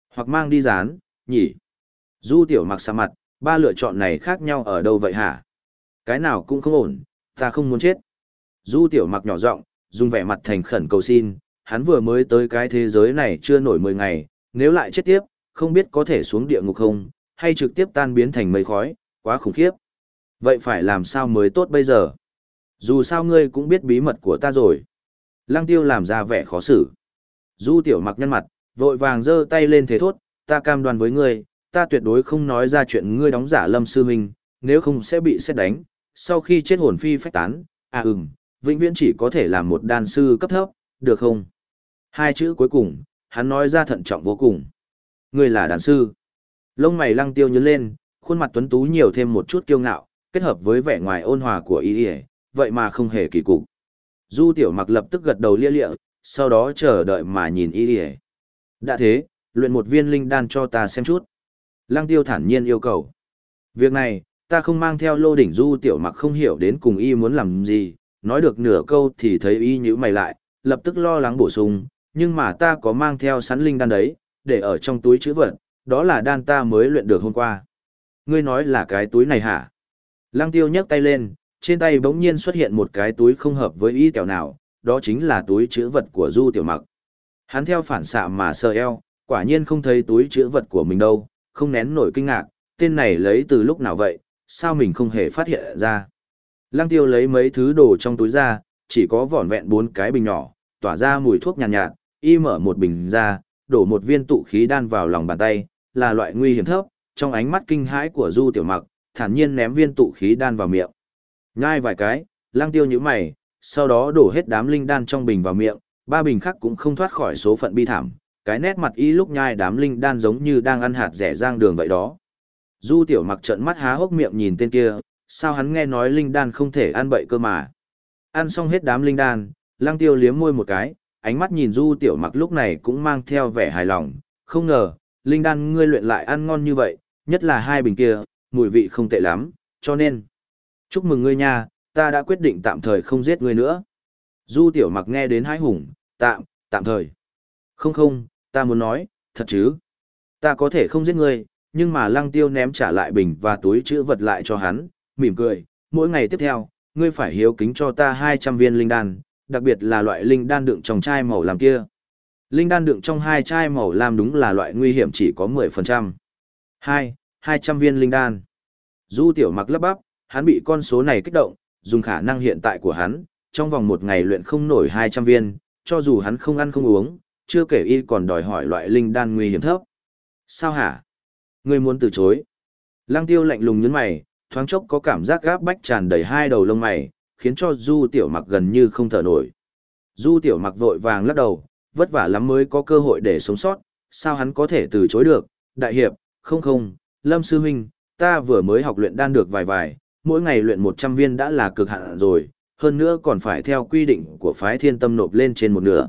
hoặc mang đi rán, nhỉ. Du Tiểu Mặc xa mặt, ba lựa chọn này khác nhau ở đâu vậy hả? Cái nào cũng không ổn, ta không muốn chết. Du Tiểu Mặc nhỏ giọng, dùng vẻ mặt thành khẩn cầu xin, hắn vừa mới tới cái thế giới này chưa nổi 10 ngày, nếu lại chết tiếp, không biết có thể xuống địa ngục không, hay trực tiếp tan biến thành mây khói, quá khủng khiếp. Vậy phải làm sao mới tốt bây giờ? Dù sao ngươi cũng biết bí mật của ta rồi. Lăng tiêu làm ra vẻ khó xử. Du tiểu mặc nhân mặt, vội vàng giơ tay lên thế thốt, ta cam đoan với ngươi, ta tuyệt đối không nói ra chuyện ngươi đóng giả lâm sư huynh, nếu không sẽ bị xét đánh. Sau khi chết hồn phi phách tán, à ừm, vĩnh viễn chỉ có thể làm một đan sư cấp thấp, được không? Hai chữ cuối cùng, hắn nói ra thận trọng vô cùng. Ngươi là đàn sư. Lông mày lăng tiêu nhướng lên, khuôn mặt tuấn tú nhiều thêm một chút kiêu ngạo, kết hợp với vẻ ngoài ôn hòa của y vậy mà không hề kỳ cục. Du tiểu mặc lập tức gật đầu lia lịa, sau đó chờ đợi mà nhìn y Đã thế, luyện một viên linh đan cho ta xem chút. Lăng tiêu thản nhiên yêu cầu. Việc này, ta không mang theo lô đỉnh du tiểu mặc không hiểu đến cùng y muốn làm gì, nói được nửa câu thì thấy y nhữ mày lại, lập tức lo lắng bổ sung, nhưng mà ta có mang theo sắn linh đan đấy, để ở trong túi chữ vật, đó là đan ta mới luyện được hôm qua. Ngươi nói là cái túi này hả? Lăng tiêu nhấc tay lên, trên tay bỗng nhiên xuất hiện một cái túi không hợp với y tiểu nào, đó chính là túi chữ vật của Du Tiểu Mặc. Hắn theo phản xạ mà sờ eo, quả nhiên không thấy túi chữ vật của mình đâu, không nén nổi kinh ngạc, tên này lấy từ lúc nào vậy, sao mình không hề phát hiện ra. Lăng tiêu lấy mấy thứ đồ trong túi ra, chỉ có vỏn vẹn bốn cái bình nhỏ, tỏa ra mùi thuốc nhàn nhạt, nhạt, y mở một bình ra, đổ một viên tụ khí đan vào lòng bàn tay, là loại nguy hiểm thấp, trong ánh mắt kinh hãi của Du Tiểu Mặc, thản nhiên ném viên tụ khí đan vào miệng. Nhai vài cái, Lăng Tiêu nhíu mày, sau đó đổ hết đám linh đan trong bình vào miệng, ba bình khác cũng không thoát khỏi số phận bi thảm, cái nét mặt y lúc nhai đám linh đan giống như đang ăn hạt rẻ rang đường vậy đó. Du Tiểu Mặc trợn mắt há hốc miệng nhìn tên kia, sao hắn nghe nói linh đan không thể ăn bậy cơ mà. Ăn xong hết đám linh đan, Lăng Tiêu liếm môi một cái, ánh mắt nhìn Du Tiểu Mặc lúc này cũng mang theo vẻ hài lòng, không ngờ, linh đan ngươi luyện lại ăn ngon như vậy, nhất là hai bình kia, mùi vị không tệ lắm, cho nên, chúc mừng ngươi nha, ta đã quyết định tạm thời không giết ngươi nữa. Du Tiểu Mặc nghe đến hái hùng, tạm, tạm thời. Không không, ta muốn nói, thật chứ. Ta có thể không giết ngươi, nhưng mà lăng tiêu ném trả lại bình và túi chữ vật lại cho hắn, mỉm cười, mỗi ngày tiếp theo, ngươi phải hiếu kính cho ta 200 viên linh đan, đặc biệt là loại linh đan đựng trong chai màu làm kia. Linh đan đựng trong hai chai màu lam đúng là loại nguy hiểm chỉ có 10%. 2. 200 viên linh đan. Du tiểu mặc lắp bắp, hắn bị con số này kích động, dùng khả năng hiện tại của hắn, trong vòng một ngày luyện không nổi 200 viên, cho dù hắn không ăn không uống, chưa kể y còn đòi hỏi loại linh đan nguy hiểm thấp. Sao hả? Ngươi muốn từ chối. Lăng tiêu lạnh lùng nhấn mày, thoáng chốc có cảm giác gáp bách tràn đầy hai đầu lông mày, khiến cho Du Tiểu Mặc gần như không thở nổi. Du Tiểu Mặc vội vàng lắc đầu, vất vả lắm mới có cơ hội để sống sót, sao hắn có thể từ chối được, đại hiệp, không không, Lâm Sư Huynh, ta vừa mới học luyện đan được vài vài, mỗi ngày luyện 100 viên đã là cực hạn rồi, hơn nữa còn phải theo quy định của phái thiên tâm nộp lên trên một nửa.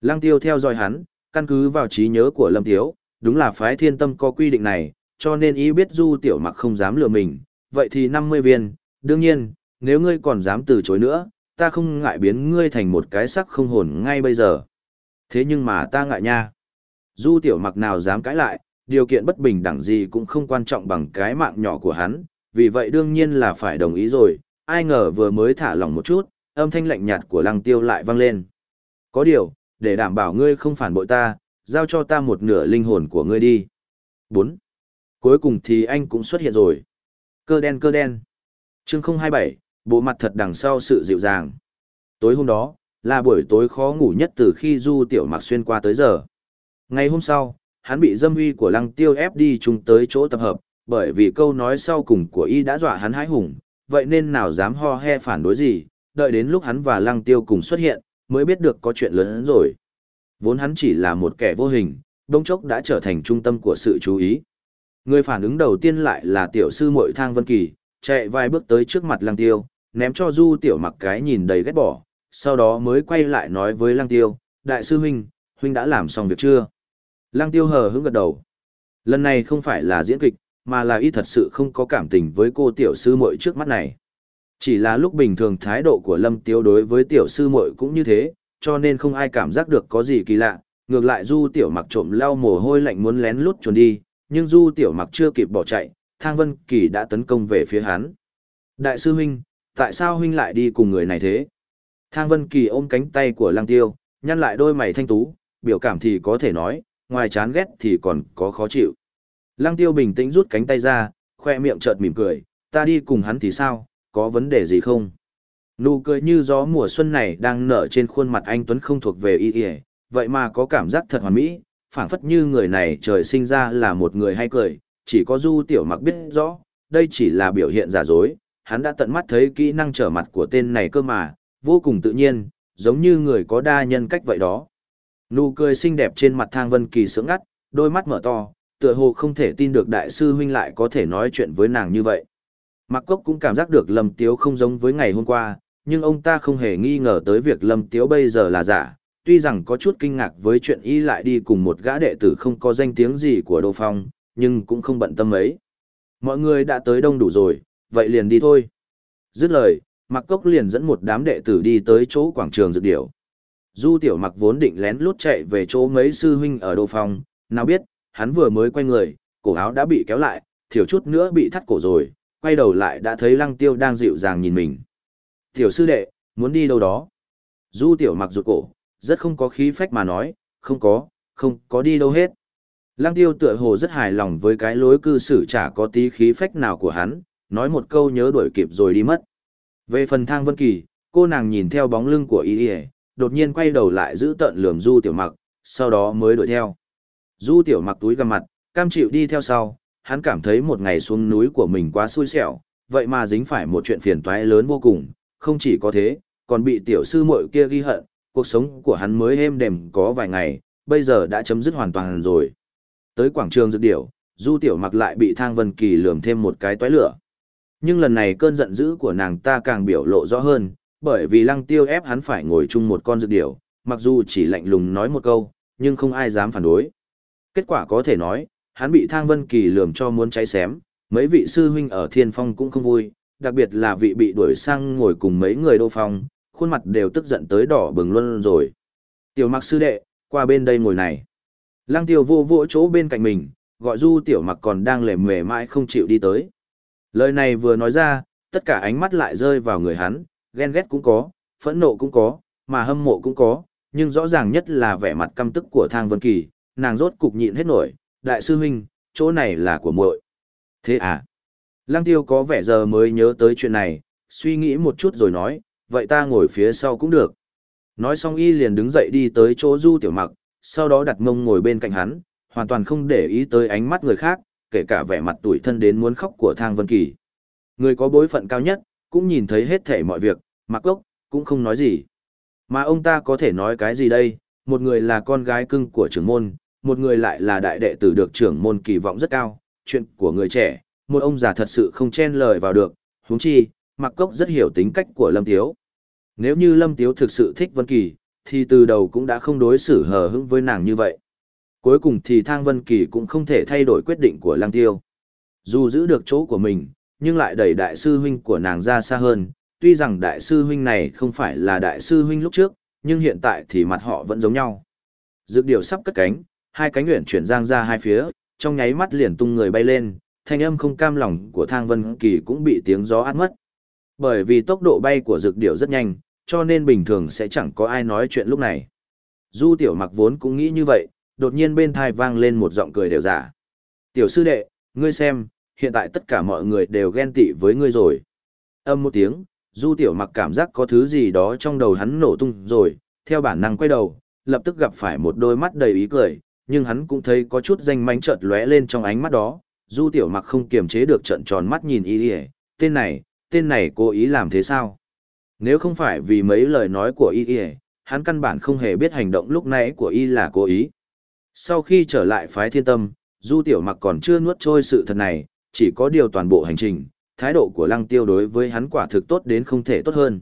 Lăng tiêu theo dõi hắn, căn cứ vào trí nhớ của Lâm Tiếu, đúng là phái thiên tâm có quy định này, cho nên ý biết du tiểu mặc không dám lừa mình, vậy thì 50 viên, đương nhiên, nếu ngươi còn dám từ chối nữa, ta không ngại biến ngươi thành một cái sắc không hồn ngay bây giờ. Thế nhưng mà ta ngại nha. Du tiểu mặc nào dám cãi lại, điều kiện bất bình đẳng gì cũng không quan trọng bằng cái mạng nhỏ của hắn, vì vậy đương nhiên là phải đồng ý rồi, ai ngờ vừa mới thả lỏng một chút, âm thanh lạnh nhạt của lăng tiêu lại vang lên. Có điều, để đảm bảo ngươi không phản bội ta, giao cho ta một nửa linh hồn của ngươi đi. 4. Cuối cùng thì anh cũng xuất hiện rồi. Cơ đen cơ đen. Chương 027, bộ mặt thật đằng sau sự dịu dàng. Tối hôm đó, là buổi tối khó ngủ nhất từ khi Du Tiểu Mặc xuyên qua tới giờ. Ngày hôm sau, hắn bị dâm uy của lăng tiêu ép đi chung tới chỗ tập hợp, bởi vì câu nói sau cùng của y đã dọa hắn hãi hùng, vậy nên nào dám ho he phản đối gì, đợi đến lúc hắn và lăng tiêu cùng xuất hiện, mới biết được có chuyện lớn hơn rồi. Vốn hắn chỉ là một kẻ vô hình, đông chốc đã trở thành trung tâm của sự chú ý. Người phản ứng đầu tiên lại là tiểu sư muội thang vân kỳ, chạy vài bước tới trước mặt lăng tiêu, ném cho du tiểu mặc cái nhìn đầy ghét bỏ, sau đó mới quay lại nói với lăng tiêu, đại sư huynh, huynh đã làm xong việc chưa? Lăng tiêu hờ hững gật đầu. Lần này không phải là diễn kịch, mà là y thật sự không có cảm tình với cô tiểu sư muội trước mắt này. Chỉ là lúc bình thường thái độ của Lâm Tiêu đối với tiểu sư muội cũng như thế, cho nên không ai cảm giác được có gì kỳ lạ. Ngược lại Du Tiểu Mặc trộm lau mồ hôi lạnh muốn lén lút trốn đi, nhưng Du Tiểu Mặc chưa kịp bỏ chạy, Thang Vân Kỳ đã tấn công về phía hắn. Đại sư huynh, tại sao huynh lại đi cùng người này thế? Thang Vân Kỳ ôm cánh tay của Lăng Tiêu, nhăn lại đôi mày thanh tú, biểu cảm thì có thể nói, ngoài chán ghét thì còn có khó chịu. Lăng Tiêu bình tĩnh rút cánh tay ra, khoe miệng chợt mỉm cười, ta đi cùng hắn thì sao, có vấn đề gì không? Nụ cười như gió mùa xuân này đang nở trên khuôn mặt anh Tuấn không thuộc về y y, vậy mà có cảm giác thật hoàn mỹ, phảng phất như người này trời sinh ra là một người hay cười, chỉ có Du Tiểu Mặc biết rõ, đây chỉ là biểu hiện giả dối, hắn đã tận mắt thấy kỹ năng trở mặt của tên này cơ mà, vô cùng tự nhiên, giống như người có đa nhân cách vậy đó. Nụ cười xinh đẹp trên mặt Thang Vân Kỳ sướng ngắt, đôi mắt mở to, tựa hồ không thể tin được đại sư huynh lại có thể nói chuyện với nàng như vậy. Mạc Cốc cũng cảm giác được Lâm Tiếu không giống với ngày hôm qua, nhưng ông ta không hề nghi ngờ tới việc Lâm Tiếu bây giờ là giả, tuy rằng có chút kinh ngạc với chuyện y lại đi cùng một gã đệ tử không có danh tiếng gì của Đô Phong, nhưng cũng không bận tâm ấy. Mọi người đã tới đông đủ rồi, vậy liền đi thôi. Dứt lời, Mạc Cốc liền dẫn một đám đệ tử đi tới chỗ quảng trường dược điểu. Du Tiểu Mặc vốn định lén lút chạy về chỗ mấy sư huynh ở Đô phòng, nào biết, hắn vừa mới quay người, cổ áo đã bị kéo lại, thiểu chút nữa bị thắt cổ rồi, quay đầu lại đã thấy lăng tiêu đang dịu dàng nhìn mình. Tiểu sư đệ, muốn đi đâu đó? Du tiểu mặc rụt cổ, rất không có khí phách mà nói, không có, không có đi đâu hết. Lăng tiêu tựa hồ rất hài lòng với cái lối cư xử chả có tí khí phách nào của hắn, nói một câu nhớ đuổi kịp rồi đi mất. Về phần thang vân kỳ, cô nàng nhìn theo bóng lưng của y Y đột nhiên quay đầu lại giữ tận lườm du tiểu mặc, sau đó mới đuổi theo. Du tiểu mặc túi gầm mặt, cam chịu đi theo sau, hắn cảm thấy một ngày xuống núi của mình quá xui xẻo, vậy mà dính phải một chuyện phiền toái lớn vô cùng, không chỉ có thế, còn bị tiểu sư muội kia ghi hận, cuộc sống của hắn mới êm đềm có vài ngày, bây giờ đã chấm dứt hoàn toàn rồi. Tới quảng trường dược điểu, Du Tiểu Mặc lại bị Thang Vân Kỳ lườm thêm một cái toái lửa. Nhưng lần này cơn giận dữ của nàng ta càng biểu lộ rõ hơn, bởi vì Lăng Tiêu ép hắn phải ngồi chung một con dược điểu, mặc dù chỉ lạnh lùng nói một câu, nhưng không ai dám phản đối. Kết quả có thể nói, hắn bị Thang Vân Kỳ lường cho muốn cháy xém, mấy vị sư huynh ở Thiên Phong cũng không vui, đặc biệt là vị bị đuổi sang ngồi cùng mấy người đô phong, khuôn mặt đều tức giận tới đỏ bừng luôn rồi. Tiểu mặc sư đệ, qua bên đây ngồi này. Lăng Tiêu vô vỗ chỗ bên cạnh mình, gọi du tiểu mặc còn đang lề mề mãi không chịu đi tới. Lời này vừa nói ra, tất cả ánh mắt lại rơi vào người hắn, ghen ghét cũng có, phẫn nộ cũng có, mà hâm mộ cũng có, nhưng rõ ràng nhất là vẻ mặt căm tức của Thang Vân Kỳ, nàng rốt cục nhịn hết nổi, đại sư huynh, chỗ này là của muội. Thế à? Lăng tiêu có vẻ giờ mới nhớ tới chuyện này, suy nghĩ một chút rồi nói, vậy ta ngồi phía sau cũng được. Nói xong y liền đứng dậy đi tới chỗ du tiểu mặc, sau đó đặt mông ngồi bên cạnh hắn, hoàn toàn không để ý tới ánh mắt người khác, kể cả vẻ mặt tủi thân đến muốn khóc của Thang Vân Kỳ. Người có bối phận cao nhất, cũng nhìn thấy hết thể mọi việc, mặc gốc, cũng không nói gì. Mà ông ta có thể nói cái gì đây, một người là con gái cưng của trưởng môn, một người lại là đại đệ tử được trưởng môn kỳ vọng rất cao, chuyện của người trẻ, một ông già thật sự không chen lời vào được, huống chi, Mặc Cốc rất hiểu tính cách của Lâm Tiếu. Nếu như Lâm Tiếu thực sự thích Vân Kỳ, thì từ đầu cũng đã không đối xử hờ hững với nàng như vậy. Cuối cùng thì Thang Vân Kỳ cũng không thể thay đổi quyết định của Lăng Tiêu. Dù giữ được chỗ của mình, nhưng lại đẩy đại sư huynh của nàng ra xa hơn. Tuy rằng đại sư huynh này không phải là đại sư huynh lúc trước, nhưng hiện tại thì mặt họ vẫn giống nhau. Dược điểu sắp cất cánh, hai cánh luyện chuyển giang ra hai phía, trong nháy mắt liền tung người bay lên, thanh âm không cam lòng của Thang Vân Kỳ cũng bị tiếng gió át mất. Bởi vì tốc độ bay của dược điểu rất nhanh, cho nên bình thường sẽ chẳng có ai nói chuyện lúc này. Du tiểu mặc vốn cũng nghĩ như vậy, đột nhiên bên thai vang lên một giọng cười đều giả. Tiểu sư đệ, ngươi xem, hiện tại tất cả mọi người đều ghen tị với ngươi rồi. Âm một tiếng, du tiểu mặc cảm giác có thứ gì đó trong đầu hắn nổ tung rồi, theo bản năng quay đầu, lập tức gặp phải một đôi mắt đầy ý cười, nhưng hắn cũng thấy có chút danh mánh chợt lóe lên trong ánh mắt đó. Du tiểu mặc không kiềm chế được trận tròn mắt nhìn y tên này, tên này cố ý làm thế sao? Nếu không phải vì mấy lời nói của y y, hắn căn bản không hề biết hành động lúc nãy của y là cố ý. Sau khi trở lại phái thiên tâm, Du Tiểu Mặc còn chưa nuốt trôi sự thật này, chỉ có điều toàn bộ hành trình, thái độ của Lăng Tiêu đối với hắn quả thực tốt đến không thể tốt hơn.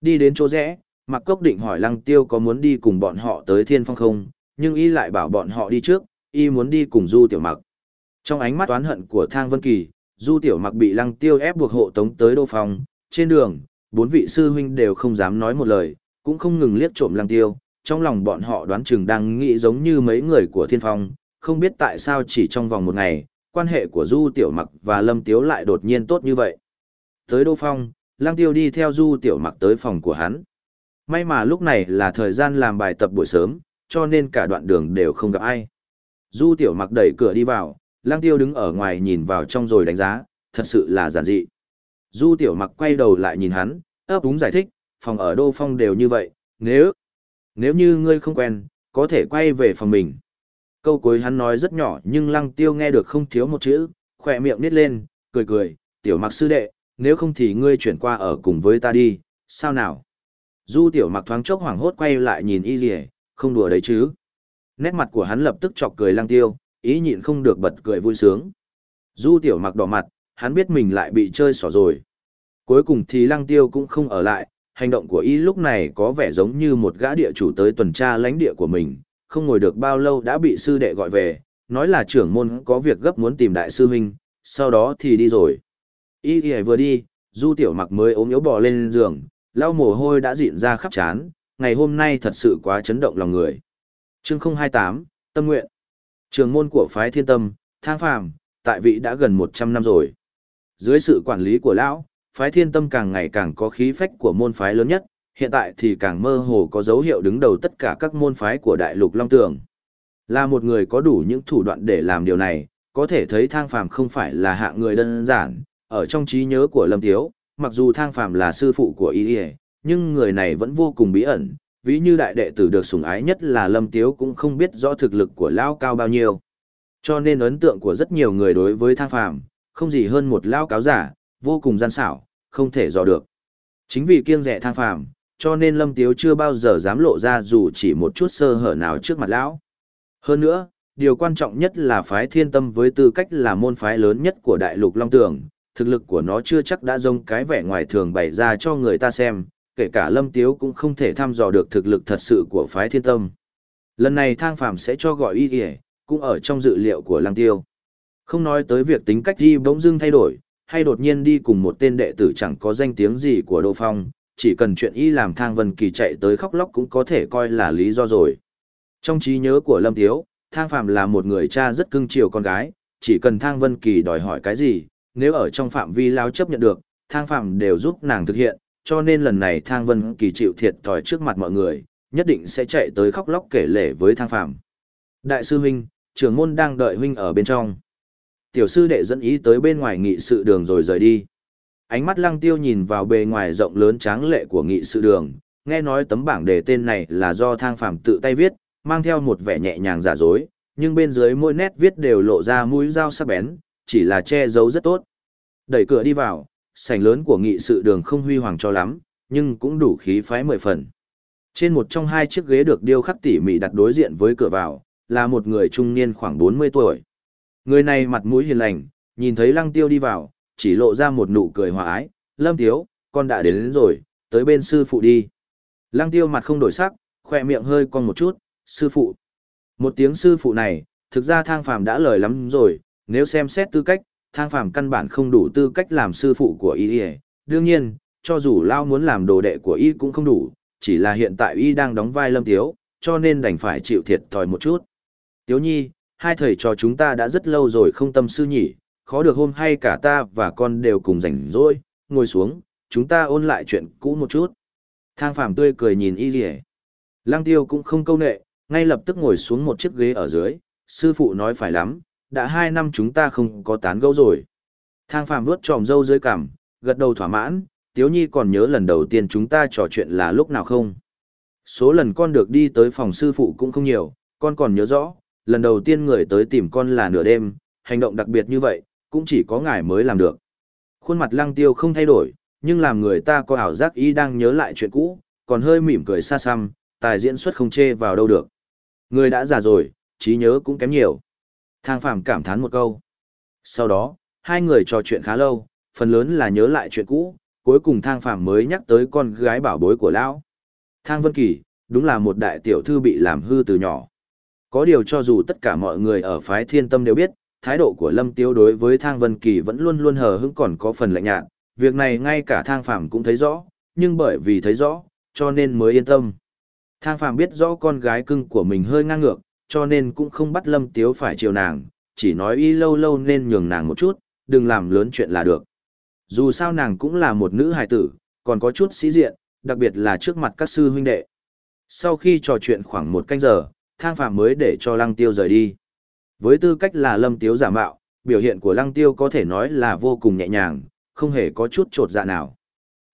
Đi đến chỗ rẽ, Mặc Cốc định hỏi Lăng Tiêu có muốn đi cùng bọn họ tới Thiên Phong không, nhưng y lại bảo bọn họ đi trước, y muốn đi cùng Du Tiểu Mặc. Trong ánh mắt oán hận của Thang Vân Kỳ, Du Tiểu Mặc bị Lăng Tiêu ép buộc hộ tống tới đô phòng, trên đường, bốn vị sư huynh đều không dám nói một lời, cũng không ngừng liếc trộm Lăng Tiêu, trong lòng bọn họ đoán chừng đang nghĩ giống như mấy người của Thiên Phong, không biết tại sao chỉ trong vòng một ngày, quan hệ của Du Tiểu Mặc và Lâm Tiếu lại đột nhiên tốt như vậy. Tới Đô Phong, Lăng Tiêu đi theo Du Tiểu Mặc tới phòng của hắn. May mà lúc này là thời gian làm bài tập buổi sớm, cho nên cả đoạn đường đều không gặp ai. Du Tiểu Mặc đẩy cửa đi vào, Lăng Tiêu đứng ở ngoài nhìn vào trong rồi đánh giá, thật sự là giản dị. Du Tiểu Mặc quay đầu lại nhìn hắn, ấp úng giải thích, phòng ở Đô Phong đều như vậy, nếu, nếu như ngươi không quen, có thể quay về phòng mình. Câu cuối hắn nói rất nhỏ nhưng lăng tiêu nghe được không thiếu một chữ, khỏe miệng nít lên, cười cười, tiểu mặc sư đệ, nếu không thì ngươi chuyển qua ở cùng với ta đi, sao nào? Du tiểu mặc thoáng chốc hoảng hốt quay lại nhìn y rìa, không đùa đấy chứ. Nét mặt của hắn lập tức chọc cười lăng tiêu, ý nhịn không được bật cười vui sướng. Du tiểu mặc đỏ mặt, hắn biết mình lại bị chơi xỏ rồi. Cuối cùng thì lăng tiêu cũng không ở lại, hành động của y lúc này có vẻ giống như một gã địa chủ tới tuần tra lãnh địa của mình, không ngồi được bao lâu đã bị sư đệ gọi về, nói là trưởng môn có việc gấp muốn tìm đại sư huynh, sau đó thì đi rồi. Y y vừa đi, du tiểu mặc mới ốm yếu bò lên giường, lau mồ hôi đã dịn ra khắp trán, ngày hôm nay thật sự quá chấn động lòng người. Chương 028, Tâm Nguyện Trường môn của phái thiên tâm, thang phàm, tại vị đã gần 100 năm rồi. Dưới sự quản lý của lão, phái thiên tâm càng ngày càng có khí phách của môn phái lớn nhất, hiện tại thì càng mơ hồ có dấu hiệu đứng đầu tất cả các môn phái của đại lục Long Tường. Là một người có đủ những thủ đoạn để làm điều này, có thể thấy thang phàm không phải là hạng người đơn giản, ở trong trí nhớ của Lâm Tiếu, mặc dù thang phàm là sư phụ của y nhưng người này vẫn vô cùng bí ẩn, ví như đại đệ tử được sủng ái nhất là Lâm Tiếu cũng không biết rõ thực lực của Lao cao bao nhiêu. Cho nên ấn tượng của rất nhiều người đối với thang phàm, không gì hơn một Lao cáo giả, vô cùng gian xảo, không thể dò được. Chính vì kiêng rẻ thang phàm, cho nên Lâm Tiếu chưa bao giờ dám lộ ra dù chỉ một chút sơ hở nào trước mặt lão. Hơn nữa, điều quan trọng nhất là phái thiên tâm với tư cách là môn phái lớn nhất của đại lục Long Tường, thực lực của nó chưa chắc đã giống cái vẻ ngoài thường bày ra cho người ta xem, kể cả Lâm Tiếu cũng không thể thăm dò được thực lực thật sự của phái thiên tâm. Lần này thang phàm sẽ cho gọi y kìa, cũng ở trong dự liệu của Lăng Tiêu. Không nói tới việc tính cách y bỗng dưng thay đổi, hay đột nhiên đi cùng một tên đệ tử chẳng có danh tiếng gì của Đô Phong, chỉ cần chuyện y làm Thang Vân Kỳ chạy tới khóc lóc cũng có thể coi là lý do rồi. Trong trí nhớ của Lâm Tiếu, Thang Phạm là một người cha rất cưng chiều con gái, chỉ cần Thang Vân Kỳ đòi hỏi cái gì, nếu ở trong phạm vi lao chấp nhận được, Thang Phạm đều giúp nàng thực hiện, cho nên lần này Thang Vân Kỳ chịu thiệt thòi trước mặt mọi người, nhất định sẽ chạy tới khóc lóc kể lể với Thang Phạm. Đại sư huynh, trưởng môn đang đợi huynh ở bên trong. Tiểu sư đệ dẫn ý tới bên ngoài nghị sự đường rồi rời đi ánh mắt lăng tiêu nhìn vào bề ngoài rộng lớn tráng lệ của nghị sự đường, nghe nói tấm bảng đề tên này là do thang phàm tự tay viết, mang theo một vẻ nhẹ nhàng giả dối, nhưng bên dưới mỗi nét viết đều lộ ra mũi dao sắc bén, chỉ là che giấu rất tốt. Đẩy cửa đi vào, sảnh lớn của nghị sự đường không huy hoàng cho lắm, nhưng cũng đủ khí phái mười phần. Trên một trong hai chiếc ghế được điêu khắc tỉ mỉ đặt đối diện với cửa vào, là một người trung niên khoảng 40 tuổi. Người này mặt mũi hiền lành, nhìn thấy lăng tiêu đi vào, chỉ lộ ra một nụ cười hòa ái, lâm tiếu, con đã đến, đến rồi, tới bên sư phụ đi. Lăng tiêu mặt không đổi sắc, khỏe miệng hơi cong một chút, sư phụ. Một tiếng sư phụ này, thực ra thang phàm đã lời lắm rồi, nếu xem xét tư cách, thang phàm căn bản không đủ tư cách làm sư phụ của y đương nhiên, cho dù Lao muốn làm đồ đệ của y cũng không đủ, chỉ là hiện tại y đang đóng vai lâm tiếu, cho nên đành phải chịu thiệt thòi một chút. Tiếu nhi, hai thầy trò chúng ta đã rất lâu rồi không tâm sư nhỉ, khó được hôm hay cả ta và con đều cùng rảnh rỗi, ngồi xuống, chúng ta ôn lại chuyện cũ một chút. Thang Phạm tươi cười nhìn y dì Lăng tiêu cũng không câu nệ, ngay lập tức ngồi xuống một chiếc ghế ở dưới, sư phụ nói phải lắm, đã hai năm chúng ta không có tán gẫu rồi. Thang Phạm vuốt tròm râu dưới cằm, gật đầu thỏa mãn, Tiếu Nhi còn nhớ lần đầu tiên chúng ta trò chuyện là lúc nào không? Số lần con được đi tới phòng sư phụ cũng không nhiều, con còn nhớ rõ, lần đầu tiên người tới tìm con là nửa đêm, hành động đặc biệt như vậy, cũng chỉ có ngài mới làm được. Khuôn mặt lăng tiêu không thay đổi, nhưng làm người ta có ảo giác y đang nhớ lại chuyện cũ, còn hơi mỉm cười xa xăm, tài diễn xuất không chê vào đâu được. Người đã già rồi, trí nhớ cũng kém nhiều. Thang phàm cảm thán một câu. Sau đó, hai người trò chuyện khá lâu, phần lớn là nhớ lại chuyện cũ, cuối cùng thang phàm mới nhắc tới con gái bảo bối của lão. Thang Vân Kỳ, đúng là một đại tiểu thư bị làm hư từ nhỏ. Có điều cho dù tất cả mọi người ở phái thiên tâm đều biết, thái độ của Lâm Tiêu đối với Thang Vân Kỳ vẫn luôn luôn hờ hững còn có phần lạnh nhạt, việc này ngay cả Thang Phàm cũng thấy rõ, nhưng bởi vì thấy rõ, cho nên mới yên tâm. Thang Phàm biết rõ con gái cưng của mình hơi ngang ngược, cho nên cũng không bắt Lâm Tiếu phải chiều nàng, chỉ nói y lâu lâu nên nhường nàng một chút, đừng làm lớn chuyện là được. Dù sao nàng cũng là một nữ hài tử, còn có chút sĩ diện, đặc biệt là trước mặt các sư huynh đệ. Sau khi trò chuyện khoảng một canh giờ, thang phạm mới để cho lăng tiêu rời đi. Với tư cách là lâm tiếu giả mạo, biểu hiện của lăng tiêu có thể nói là vô cùng nhẹ nhàng, không hề có chút trột dạ nào.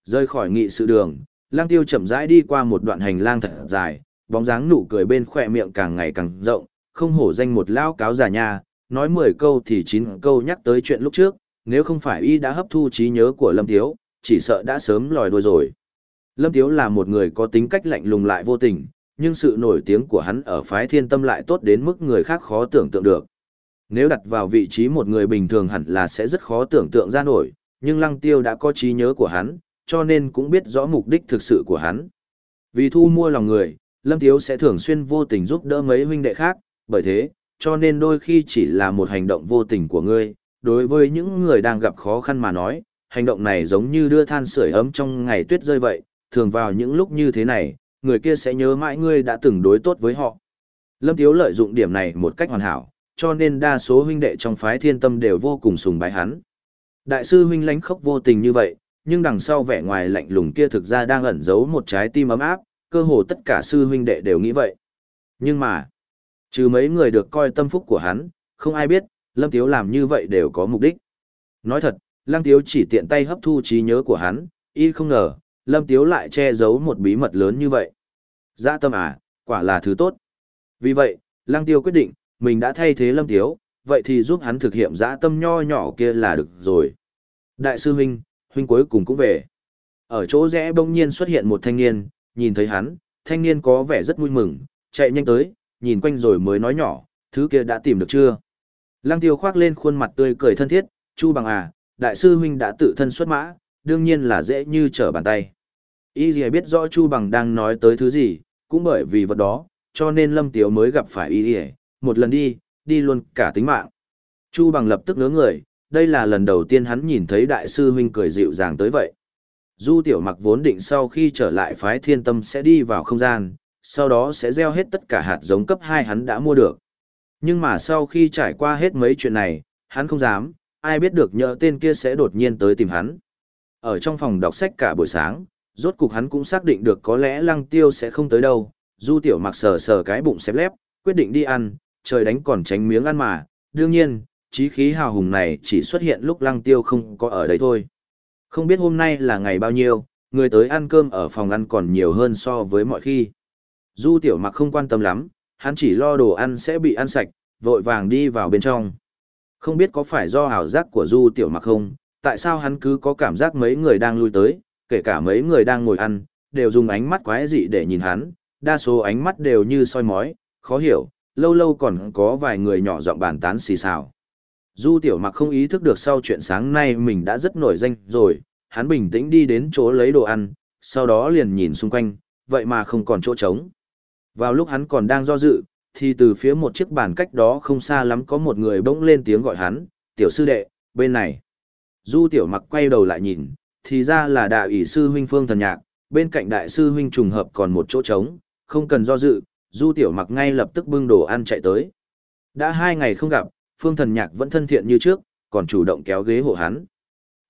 Rơi khỏi nghị sự đường, lăng tiêu chậm rãi đi qua một đoạn hành lang thật dài, bóng dáng nụ cười bên khỏe miệng càng ngày càng rộng, không hổ danh một lao cáo giả nhà. nói 10 câu thì 9 câu nhắc tới chuyện lúc trước, nếu không phải y đã hấp thu trí nhớ của Lâm Tiếu, chỉ sợ đã sớm lòi đuôi rồi. Lâm Tiếu là một người có tính cách lạnh lùng lại vô tình, nhưng sự nổi tiếng của hắn ở phái thiên tâm lại tốt đến mức người khác khó tưởng tượng được. Nếu đặt vào vị trí một người bình thường hẳn là sẽ rất khó tưởng tượng ra nổi, nhưng Lăng Tiêu đã có trí nhớ của hắn, cho nên cũng biết rõ mục đích thực sự của hắn. Vì thu mua lòng người, Lâm Tiếu sẽ thường xuyên vô tình giúp đỡ mấy huynh đệ khác, bởi thế, cho nên đôi khi chỉ là một hành động vô tình của ngươi, đối với những người đang gặp khó khăn mà nói, hành động này giống như đưa than sưởi ấm trong ngày tuyết rơi vậy, thường vào những lúc như thế này, người kia sẽ nhớ mãi ngươi đã từng đối tốt với họ. Lâm Tiếu lợi dụng điểm này một cách hoàn hảo, cho nên đa số huynh đệ trong phái thiên tâm đều vô cùng sùng bái hắn. Đại sư huynh lánh khốc vô tình như vậy, nhưng đằng sau vẻ ngoài lạnh lùng kia thực ra đang ẩn giấu một trái tim ấm áp, cơ hồ tất cả sư huynh đệ đều nghĩ vậy. Nhưng mà, trừ mấy người được coi tâm phúc của hắn, không ai biết, Lâm Tiếu làm như vậy đều có mục đích. Nói thật, Lâm Tiếu chỉ tiện tay hấp thu trí nhớ của hắn, y không ngờ, Lâm Tiếu lại che giấu một bí mật lớn như vậy. Dã tâm à, quả là thứ tốt. Vì vậy, Lăng Tiêu quyết định, mình đã thay thế Lâm Tiếu, vậy thì giúp hắn thực hiện dã tâm nho nhỏ kia là được rồi. Đại sư huynh, huynh cuối cùng cũng về. Ở chỗ rẽ bỗng nhiên xuất hiện một thanh niên, nhìn thấy hắn, thanh niên có vẻ rất vui mừng, chạy nhanh tới, nhìn quanh rồi mới nói nhỏ, thứ kia đã tìm được chưa? Lăng tiêu khoác lên khuôn mặt tươi cười thân thiết, Chu bằng à, đại sư huynh đã tự thân xuất mã, đương nhiên là dễ như trở bàn tay. Y gì biết rõ Chu bằng đang nói tới thứ gì, cũng bởi vì vật đó, cho nên Lâm Tiếu mới gặp phải Y gì, một lần đi, đi luôn cả tính mạng. Chu bằng lập tức ngớ người, đây là lần đầu tiên hắn nhìn thấy đại sư huynh cười dịu dàng tới vậy. Du tiểu mặc vốn định sau khi trở lại phái thiên tâm sẽ đi vào không gian, sau đó sẽ gieo hết tất cả hạt giống cấp 2 hắn đã mua được. Nhưng mà sau khi trải qua hết mấy chuyện này, hắn không dám, ai biết được nhỡ tên kia sẽ đột nhiên tới tìm hắn. Ở trong phòng đọc sách cả buổi sáng, rốt cục hắn cũng xác định được có lẽ lăng tiêu sẽ không tới đâu. Du tiểu mặc sờ sờ cái bụng xếp lép, quyết định đi ăn, trời đánh còn tránh miếng ăn mà. Đương nhiên, trí khí hào hùng này chỉ xuất hiện lúc lăng tiêu không có ở đấy thôi. Không biết hôm nay là ngày bao nhiêu, người tới ăn cơm ở phòng ăn còn nhiều hơn so với mọi khi. Du tiểu mặc không quan tâm lắm, hắn chỉ lo đồ ăn sẽ bị ăn sạch, vội vàng đi vào bên trong. Không biết có phải do ảo giác của Du Tiểu Mặc không, tại sao hắn cứ có cảm giác mấy người đang lui tới, kể cả mấy người đang ngồi ăn, đều dùng ánh mắt quái dị để nhìn hắn, đa số ánh mắt đều như soi mói, khó hiểu, lâu lâu còn có vài người nhỏ giọng bàn tán xì xào. Du Tiểu Mặc không ý thức được sau chuyện sáng nay mình đã rất nổi danh rồi, hắn bình tĩnh đi đến chỗ lấy đồ ăn, sau đó liền nhìn xung quanh, vậy mà không còn chỗ trống. Vào lúc hắn còn đang do dự, thì từ phía một chiếc bàn cách đó không xa lắm có một người bỗng lên tiếng gọi hắn, tiểu sư đệ, bên này. Du tiểu mặc quay đầu lại nhìn, thì ra là đại ủy sư huynh phương thần nhạc, bên cạnh đại sư huynh trùng hợp còn một chỗ trống, không cần do dự, du tiểu mặc ngay lập tức bưng đồ ăn chạy tới. Đã hai ngày không gặp, phương thần nhạc vẫn thân thiện như trước, còn chủ động kéo ghế hộ hắn.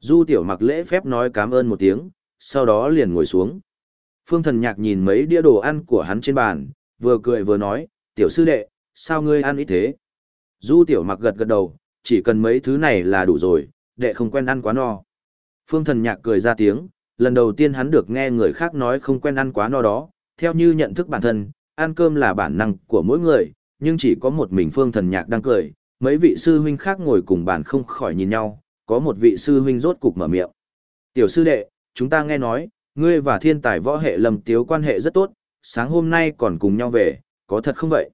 Du tiểu mặc lễ phép nói cảm ơn một tiếng, sau đó liền ngồi xuống. Phương thần nhạc nhìn mấy đĩa đồ ăn của hắn trên bàn, vừa cười vừa nói, tiểu sư đệ, sao ngươi ăn ít thế? Du tiểu mặc gật gật đầu, chỉ cần mấy thứ này là đủ rồi, đệ không quen ăn quá no. Phương thần nhạc cười ra tiếng, lần đầu tiên hắn được nghe người khác nói không quen ăn quá no đó, theo như nhận thức bản thân, ăn cơm là bản năng của mỗi người, nhưng chỉ có một mình phương thần nhạc đang cười, mấy vị sư huynh khác ngồi cùng bàn không khỏi nhìn nhau, có một vị sư huynh rốt cục mở miệng. Tiểu sư đệ, chúng ta nghe nói, ngươi và thiên tài võ hệ lầm tiếu quan hệ rất tốt, sáng hôm nay còn cùng nhau về, có thật không vậy?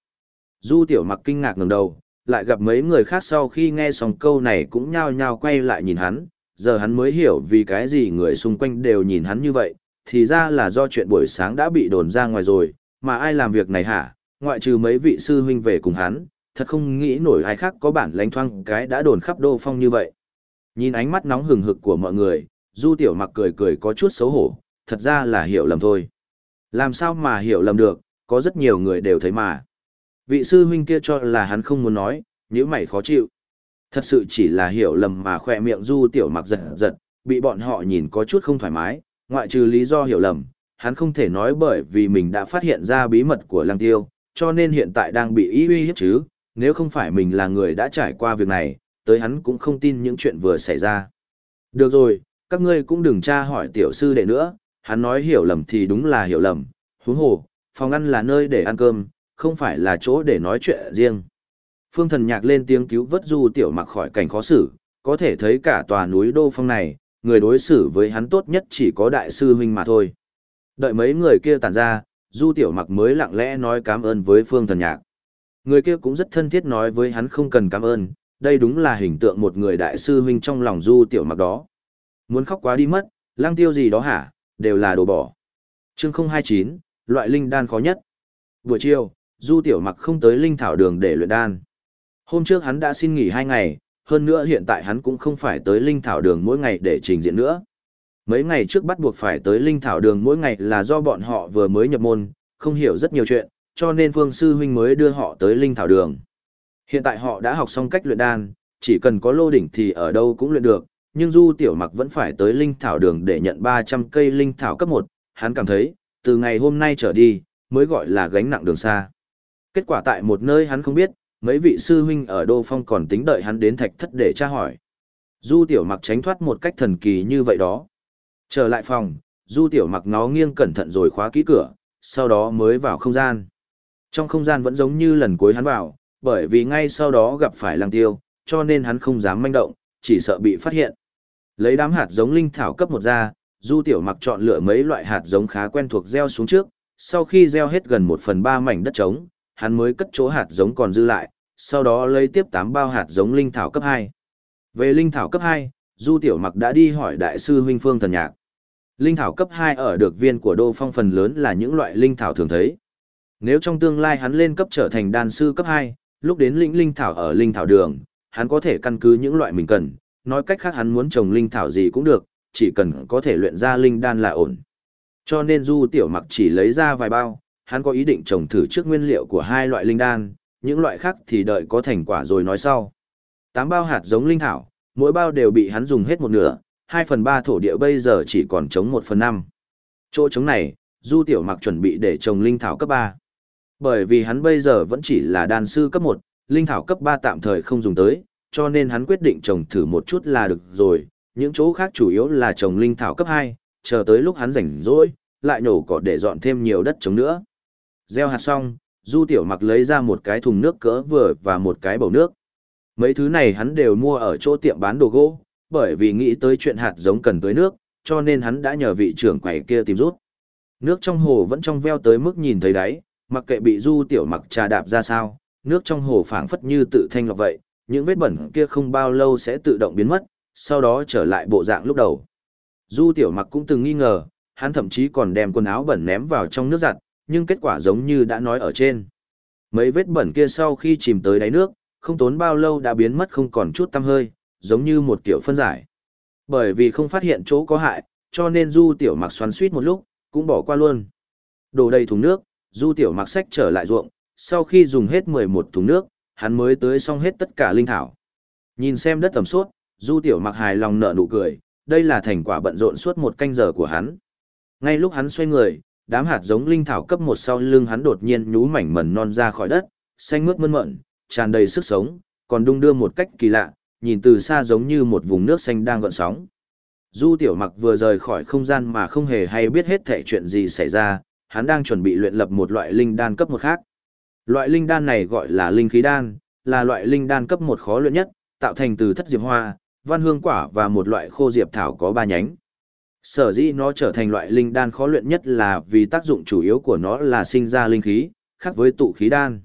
Du tiểu mặc kinh ngạc ngẩng đầu, lại gặp mấy người khác sau khi nghe xong câu này cũng nhao nhao quay lại nhìn hắn, giờ hắn mới hiểu vì cái gì người xung quanh đều nhìn hắn như vậy, thì ra là do chuyện buổi sáng đã bị đồn ra ngoài rồi, mà ai làm việc này hả, ngoại trừ mấy vị sư huynh về cùng hắn, thật không nghĩ nổi ai khác có bản lãnh thoang cái đã đồn khắp đô phong như vậy. Nhìn ánh mắt nóng hừng hực của mọi người, Du Tiểu Mặc cười cười có chút xấu hổ, thật ra là hiểu lầm thôi. Làm sao mà hiểu lầm được, có rất nhiều người đều thấy mà. Vị sư huynh kia cho là hắn không muốn nói, nếu mày khó chịu. Thật sự chỉ là hiểu lầm mà khỏe miệng Du Tiểu Mặc giật giật, bị bọn họ nhìn có chút không thoải mái, ngoại trừ lý do hiểu lầm, hắn không thể nói bởi vì mình đã phát hiện ra bí mật của Lăng Tiêu, cho nên hiện tại đang bị ý uy hiếp chứ, nếu không phải mình là người đã trải qua việc này, tới hắn cũng không tin những chuyện vừa xảy ra. Được rồi, các ngươi cũng đừng tra hỏi tiểu sư đệ nữa, hắn nói hiểu lầm thì đúng là hiểu lầm, huống hồ, phòng ăn là nơi để ăn cơm, không phải là chỗ để nói chuyện riêng. Phương thần nhạc lên tiếng cứu vớt du tiểu mặc khỏi cảnh khó xử, có thể thấy cả tòa núi đô phong này, người đối xử với hắn tốt nhất chỉ có đại sư huynh mà thôi. Đợi mấy người kia tàn ra, du tiểu mặc mới lặng lẽ nói cảm ơn với phương thần nhạc. Người kia cũng rất thân thiết nói với hắn không cần cảm ơn, đây đúng là hình tượng một người đại sư huynh trong lòng du tiểu mặc đó. Muốn khóc quá đi mất, lang tiêu gì đó hả, đều là đồ bỏ. Chương 029, loại linh đan khó nhất. Buổi chiều, du tiểu mặc không tới linh thảo đường để luyện đan. Hôm trước hắn đã xin nghỉ hai ngày, hơn nữa hiện tại hắn cũng không phải tới linh thảo đường mỗi ngày để trình diện nữa. Mấy ngày trước bắt buộc phải tới linh thảo đường mỗi ngày là do bọn họ vừa mới nhập môn, không hiểu rất nhiều chuyện, cho nên Phương Sư Huynh mới đưa họ tới linh thảo đường. Hiện tại họ đã học xong cách luyện đan, chỉ cần có lô đỉnh thì ở đâu cũng luyện được, nhưng Du Tiểu Mặc vẫn phải tới linh thảo đường để nhận 300 cây linh thảo cấp 1, hắn cảm thấy, từ ngày hôm nay trở đi, mới gọi là gánh nặng đường xa. Kết quả tại một nơi hắn không biết, mấy vị sư huynh ở Đô Phong còn tính đợi hắn đến thạch thất để tra hỏi. Du Tiểu Mặc tránh thoát một cách thần kỳ như vậy đó. Trở lại phòng, Du Tiểu Mặc nó nghiêng cẩn thận rồi khóa kỹ cửa, sau đó mới vào không gian. Trong không gian vẫn giống như lần cuối hắn vào, bởi vì ngay sau đó gặp phải lăng tiêu, cho nên hắn không dám manh động, chỉ sợ bị phát hiện. Lấy đám hạt giống linh thảo cấp một ra, Du Tiểu Mặc chọn lựa mấy loại hạt giống khá quen thuộc gieo xuống trước, sau khi gieo hết gần một phần ba mảnh đất trống, hắn mới cất chỗ hạt giống còn dư lại, sau đó lấy tiếp 8 bao hạt giống linh thảo cấp 2. Về linh thảo cấp 2, Du Tiểu Mặc đã đi hỏi đại sư huynh Phương Thần Nhạc. Linh thảo cấp 2 ở được viên của Đô Phong phần lớn là những loại linh thảo thường thấy. Nếu trong tương lai hắn lên cấp trở thành đan sư cấp 2, lúc đến lĩnh linh thảo ở linh thảo đường, hắn có thể căn cứ những loại mình cần, nói cách khác hắn muốn trồng linh thảo gì cũng được, chỉ cần có thể luyện ra linh đan là ổn. Cho nên Du Tiểu Mặc chỉ lấy ra vài bao, hắn có ý định trồng thử trước nguyên liệu của hai loại linh đan, những loại khác thì đợi có thành quả rồi nói sau. Tám bao hạt giống linh thảo, mỗi bao đều bị hắn dùng hết một nửa, 2 phần 3 thổ địa bây giờ chỉ còn trống 1 phần 5. Chỗ trống này, Du Tiểu Mặc chuẩn bị để trồng linh thảo cấp 3. Bởi vì hắn bây giờ vẫn chỉ là đan sư cấp 1, linh thảo cấp 3 tạm thời không dùng tới, cho nên hắn quyết định trồng thử một chút là được rồi, những chỗ khác chủ yếu là trồng linh thảo cấp 2, chờ tới lúc hắn rảnh rỗi, lại nổ cỏ để dọn thêm nhiều đất trống nữa. Gieo hạt xong, Du Tiểu Mặc lấy ra một cái thùng nước cỡ vừa và một cái bầu nước. Mấy thứ này hắn đều mua ở chỗ tiệm bán đồ gỗ, bởi vì nghĩ tới chuyện hạt giống cần tưới nước, cho nên hắn đã nhờ vị trưởng quầy kia tìm rút. Nước trong hồ vẫn trong veo tới mức nhìn thấy đáy, mặc kệ bị Du Tiểu Mặc trà đạp ra sao, nước trong hồ phảng phất như tự thanh lọc vậy, những vết bẩn kia không bao lâu sẽ tự động biến mất, sau đó trở lại bộ dạng lúc đầu. Du Tiểu Mặc cũng từng nghi ngờ, hắn thậm chí còn đem quần áo bẩn ném vào trong nước giặt, nhưng kết quả giống như đã nói ở trên. Mấy vết bẩn kia sau khi chìm tới đáy nước, không tốn bao lâu đã biến mất không còn chút tăm hơi, giống như một kiểu phân giải. Bởi vì không phát hiện chỗ có hại, cho nên Du Tiểu Mặc xoắn suýt một lúc, cũng bỏ qua luôn. Đổ đầy thùng nước, Du Tiểu Mặc sách trở lại ruộng, sau khi dùng hết 11 thùng nước, hắn mới tới xong hết tất cả linh thảo. Nhìn xem đất tầm suốt, Du Tiểu Mặc hài lòng nở nụ cười, đây là thành quả bận rộn suốt một canh giờ của hắn. Ngay lúc hắn xoay người, đám hạt giống linh thảo cấp một sau lưng hắn đột nhiên nhú mảnh mẩn non ra khỏi đất, xanh mướt mơn mởn, tràn đầy sức sống, còn đung đưa một cách kỳ lạ, nhìn từ xa giống như một vùng nước xanh đang gợn sóng. Du Tiểu Mặc vừa rời khỏi không gian mà không hề hay biết hết thảy chuyện gì xảy ra, hắn đang chuẩn bị luyện lập một loại linh đan cấp một khác. Loại linh đan này gọi là linh khí đan, là loại linh đan cấp một khó luyện nhất, tạo thành từ thất diệp hoa, văn hương quả và một loại khô diệp thảo có ba nhánh. Sở dĩ nó trở thành loại linh đan khó luyện nhất là vì tác dụng chủ yếu của nó là sinh ra linh khí, khác với tụ khí đan.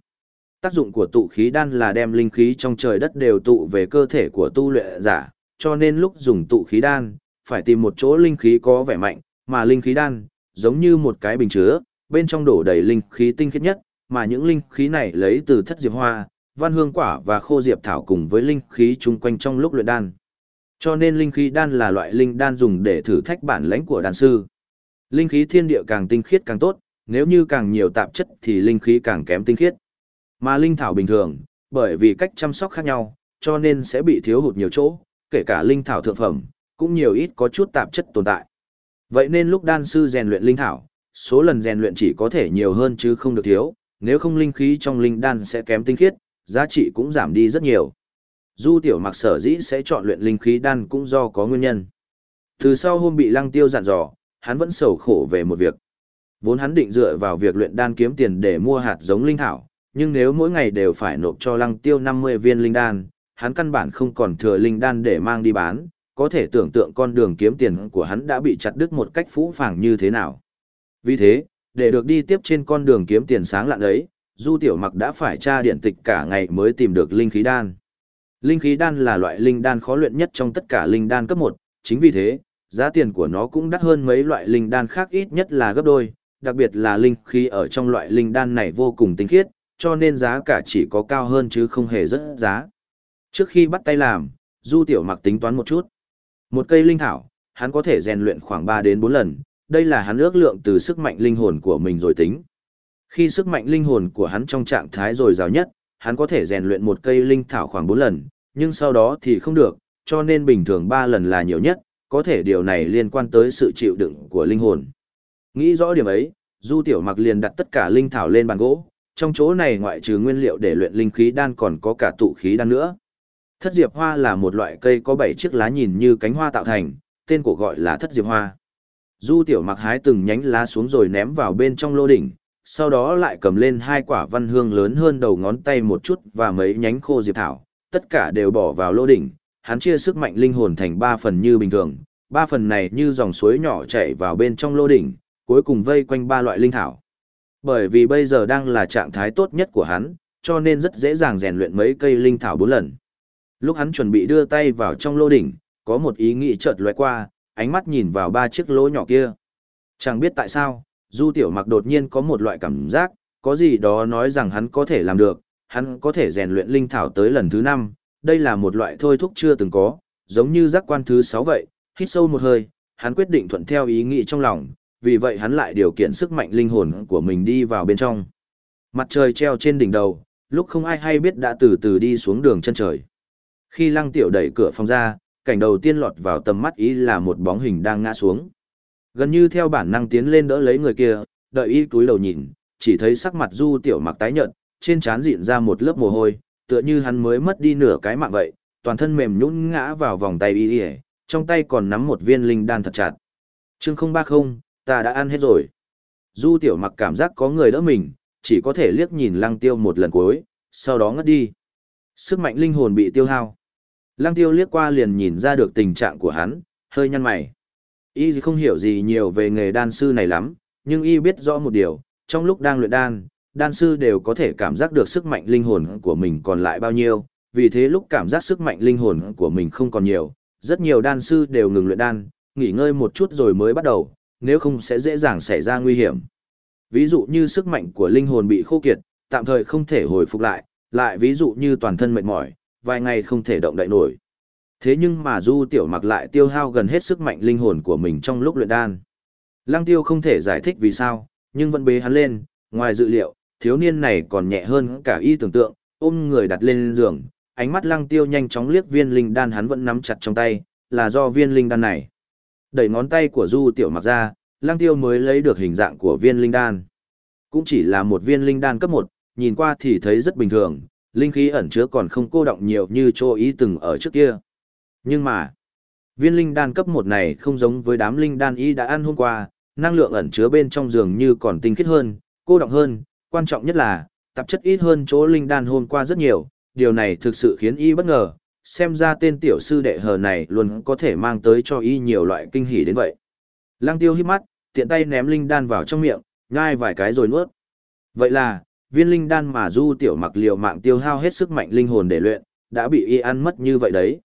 Tác dụng của tụ khí đan là đem linh khí trong trời đất đều tụ về cơ thể của tu luyện giả, cho nên lúc dùng tụ khí đan, phải tìm một chỗ linh khí có vẻ mạnh, mà linh khí đan, giống như một cái bình chứa, bên trong đổ đầy linh khí tinh khiết nhất, mà những linh khí này lấy từ thất diệp hoa, văn hương quả và khô diệp thảo cùng với linh khí chung quanh trong lúc luyện đan. Cho nên linh khí đan là loại linh đan dùng để thử thách bản lãnh của đan sư. Linh khí thiên địa càng tinh khiết càng tốt, nếu như càng nhiều tạp chất thì linh khí càng kém tinh khiết. Mà linh thảo bình thường, bởi vì cách chăm sóc khác nhau, cho nên sẽ bị thiếu hụt nhiều chỗ, kể cả linh thảo thượng phẩm, cũng nhiều ít có chút tạp chất tồn tại. Vậy nên lúc đan sư rèn luyện linh thảo, số lần rèn luyện chỉ có thể nhiều hơn chứ không được thiếu, nếu không linh khí trong linh đan sẽ kém tinh khiết, giá trị cũng giảm đi rất nhiều. Du tiểu mặc sở dĩ sẽ chọn luyện linh khí đan cũng do có nguyên nhân. Từ sau hôm bị lăng tiêu dặn dò, hắn vẫn sầu khổ về một việc. Vốn hắn định dựa vào việc luyện đan kiếm tiền để mua hạt giống linh thảo, nhưng nếu mỗi ngày đều phải nộp cho lăng tiêu 50 viên linh đan, hắn căn bản không còn thừa linh đan để mang đi bán, có thể tưởng tượng con đường kiếm tiền của hắn đã bị chặt đứt một cách phũ phàng như thế nào. Vì thế, để được đi tiếp trên con đường kiếm tiền sáng lạn ấy, Du Tiểu Mặc đã phải tra điện tịch cả ngày mới tìm được linh khí đan. Linh khí đan là loại linh đan khó luyện nhất trong tất cả linh đan cấp 1, chính vì thế, giá tiền của nó cũng đắt hơn mấy loại linh đan khác ít nhất là gấp đôi, đặc biệt là linh khí ở trong loại linh đan này vô cùng tinh khiết, cho nên giá cả chỉ có cao hơn chứ không hề rất giá. Trước khi bắt tay làm, Du Tiểu Mặc tính toán một chút. Một cây linh thảo, hắn có thể rèn luyện khoảng 3 đến 4 lần, đây là hắn ước lượng từ sức mạnh linh hồn của mình rồi tính. Khi sức mạnh linh hồn của hắn trong trạng thái dồi dào nhất, hắn có thể rèn luyện một cây linh thảo khoảng 4 lần, nhưng sau đó thì không được, cho nên bình thường 3 lần là nhiều nhất, có thể điều này liên quan tới sự chịu đựng của linh hồn. Nghĩ rõ điểm ấy, Du Tiểu Mặc liền đặt tất cả linh thảo lên bàn gỗ, trong chỗ này ngoại trừ nguyên liệu để luyện linh khí đan còn có cả tụ khí đan nữa. Thất diệp hoa là một loại cây có 7 chiếc lá nhìn như cánh hoa tạo thành, tên của gọi là thất diệp hoa. Du Tiểu Mặc hái từng nhánh lá xuống rồi ném vào bên trong lô đỉnh, sau đó lại cầm lên hai quả văn hương lớn hơn đầu ngón tay một chút và mấy nhánh khô diệp thảo, tất cả đều bỏ vào lô đỉnh, hắn chia sức mạnh linh hồn thành ba phần như bình thường, ba phần này như dòng suối nhỏ chảy vào bên trong lô đỉnh, cuối cùng vây quanh ba loại linh thảo. Bởi vì bây giờ đang là trạng thái tốt nhất của hắn, cho nên rất dễ dàng rèn luyện mấy cây linh thảo bốn lần. Lúc hắn chuẩn bị đưa tay vào trong lô đỉnh, có một ý nghĩ chợt lóe qua, ánh mắt nhìn vào ba chiếc lỗ nhỏ kia. Chẳng biết tại sao, Du Tiểu Mặc đột nhiên có một loại cảm giác, có gì đó nói rằng hắn có thể làm được, hắn có thể rèn luyện linh thảo tới lần thứ năm, đây là một loại thôi thúc chưa từng có, giống như giác quan thứ sáu vậy, hít sâu một hơi, hắn quyết định thuận theo ý nghĩ trong lòng, vì vậy hắn lại điều kiện sức mạnh linh hồn của mình đi vào bên trong. Mặt trời treo trên đỉnh đầu, lúc không ai hay biết đã từ từ đi xuống đường chân trời. Khi lăng tiểu đẩy cửa phòng ra, cảnh đầu tiên lọt vào tầm mắt ý là một bóng hình đang ngã xuống. Gần như theo bản năng tiến lên đỡ lấy người kia, đợi y túi đầu nhìn, chỉ thấy sắc mặt du tiểu mặc tái nhợt, trên trán rịn ra một lớp mồ hôi, tựa như hắn mới mất đi nửa cái mạng vậy, toàn thân mềm nhũn ngã vào vòng tay y trong tay còn nắm một viên linh đan thật chặt. Chương không ba không, ta đã ăn hết rồi. Du tiểu mặc cảm giác có người đỡ mình, chỉ có thể liếc nhìn lăng tiêu một lần cuối, sau đó ngất đi. Sức mạnh linh hồn bị tiêu hao. Lăng tiêu liếc qua liền nhìn ra được tình trạng của hắn, hơi nhăn mày. Y không hiểu gì nhiều về nghề đan sư này lắm, nhưng y biết rõ một điều, trong lúc đang luyện đan, đan sư đều có thể cảm giác được sức mạnh linh hồn của mình còn lại bao nhiêu, vì thế lúc cảm giác sức mạnh linh hồn của mình không còn nhiều, rất nhiều đan sư đều ngừng luyện đan, nghỉ ngơi một chút rồi mới bắt đầu, nếu không sẽ dễ dàng xảy ra nguy hiểm. Ví dụ như sức mạnh của linh hồn bị khô kiệt, tạm thời không thể hồi phục lại, lại ví dụ như toàn thân mệt mỏi, vài ngày không thể động đậy nổi. Thế nhưng mà Du Tiểu Mặc lại tiêu hao gần hết sức mạnh linh hồn của mình trong lúc luyện đan. Lăng Tiêu không thể giải thích vì sao, nhưng vẫn bế hắn lên, ngoài dự liệu, thiếu niên này còn nhẹ hơn cả y tưởng tượng, ôm người đặt lên giường, ánh mắt Lăng Tiêu nhanh chóng liếc viên linh đan hắn vẫn nắm chặt trong tay, là do viên linh đan này. Đẩy ngón tay của Du Tiểu Mặc ra, Lăng Tiêu mới lấy được hình dạng của viên linh đan. Cũng chỉ là một viên linh đan cấp 1, nhìn qua thì thấy rất bình thường, linh khí ẩn chứa còn không cô động nhiều như chỗ ý từng ở trước kia. Nhưng mà, viên linh đan cấp 1 này không giống với đám linh đan y đã ăn hôm qua, năng lượng ẩn chứa bên trong dường như còn tinh khiết hơn, cô động hơn, quan trọng nhất là, tạp chất ít hơn chỗ linh đan hôm qua rất nhiều, điều này thực sự khiến y bất ngờ, xem ra tên tiểu sư đệ hờ này luôn có thể mang tới cho y nhiều loại kinh hỉ đến vậy. Lăng tiêu hít mắt, tiện tay ném linh đan vào trong miệng, nhai vài cái rồi nuốt. Vậy là, viên linh đan mà du tiểu mặc liều mạng tiêu hao hết sức mạnh linh hồn để luyện, đã bị y ăn mất như vậy đấy.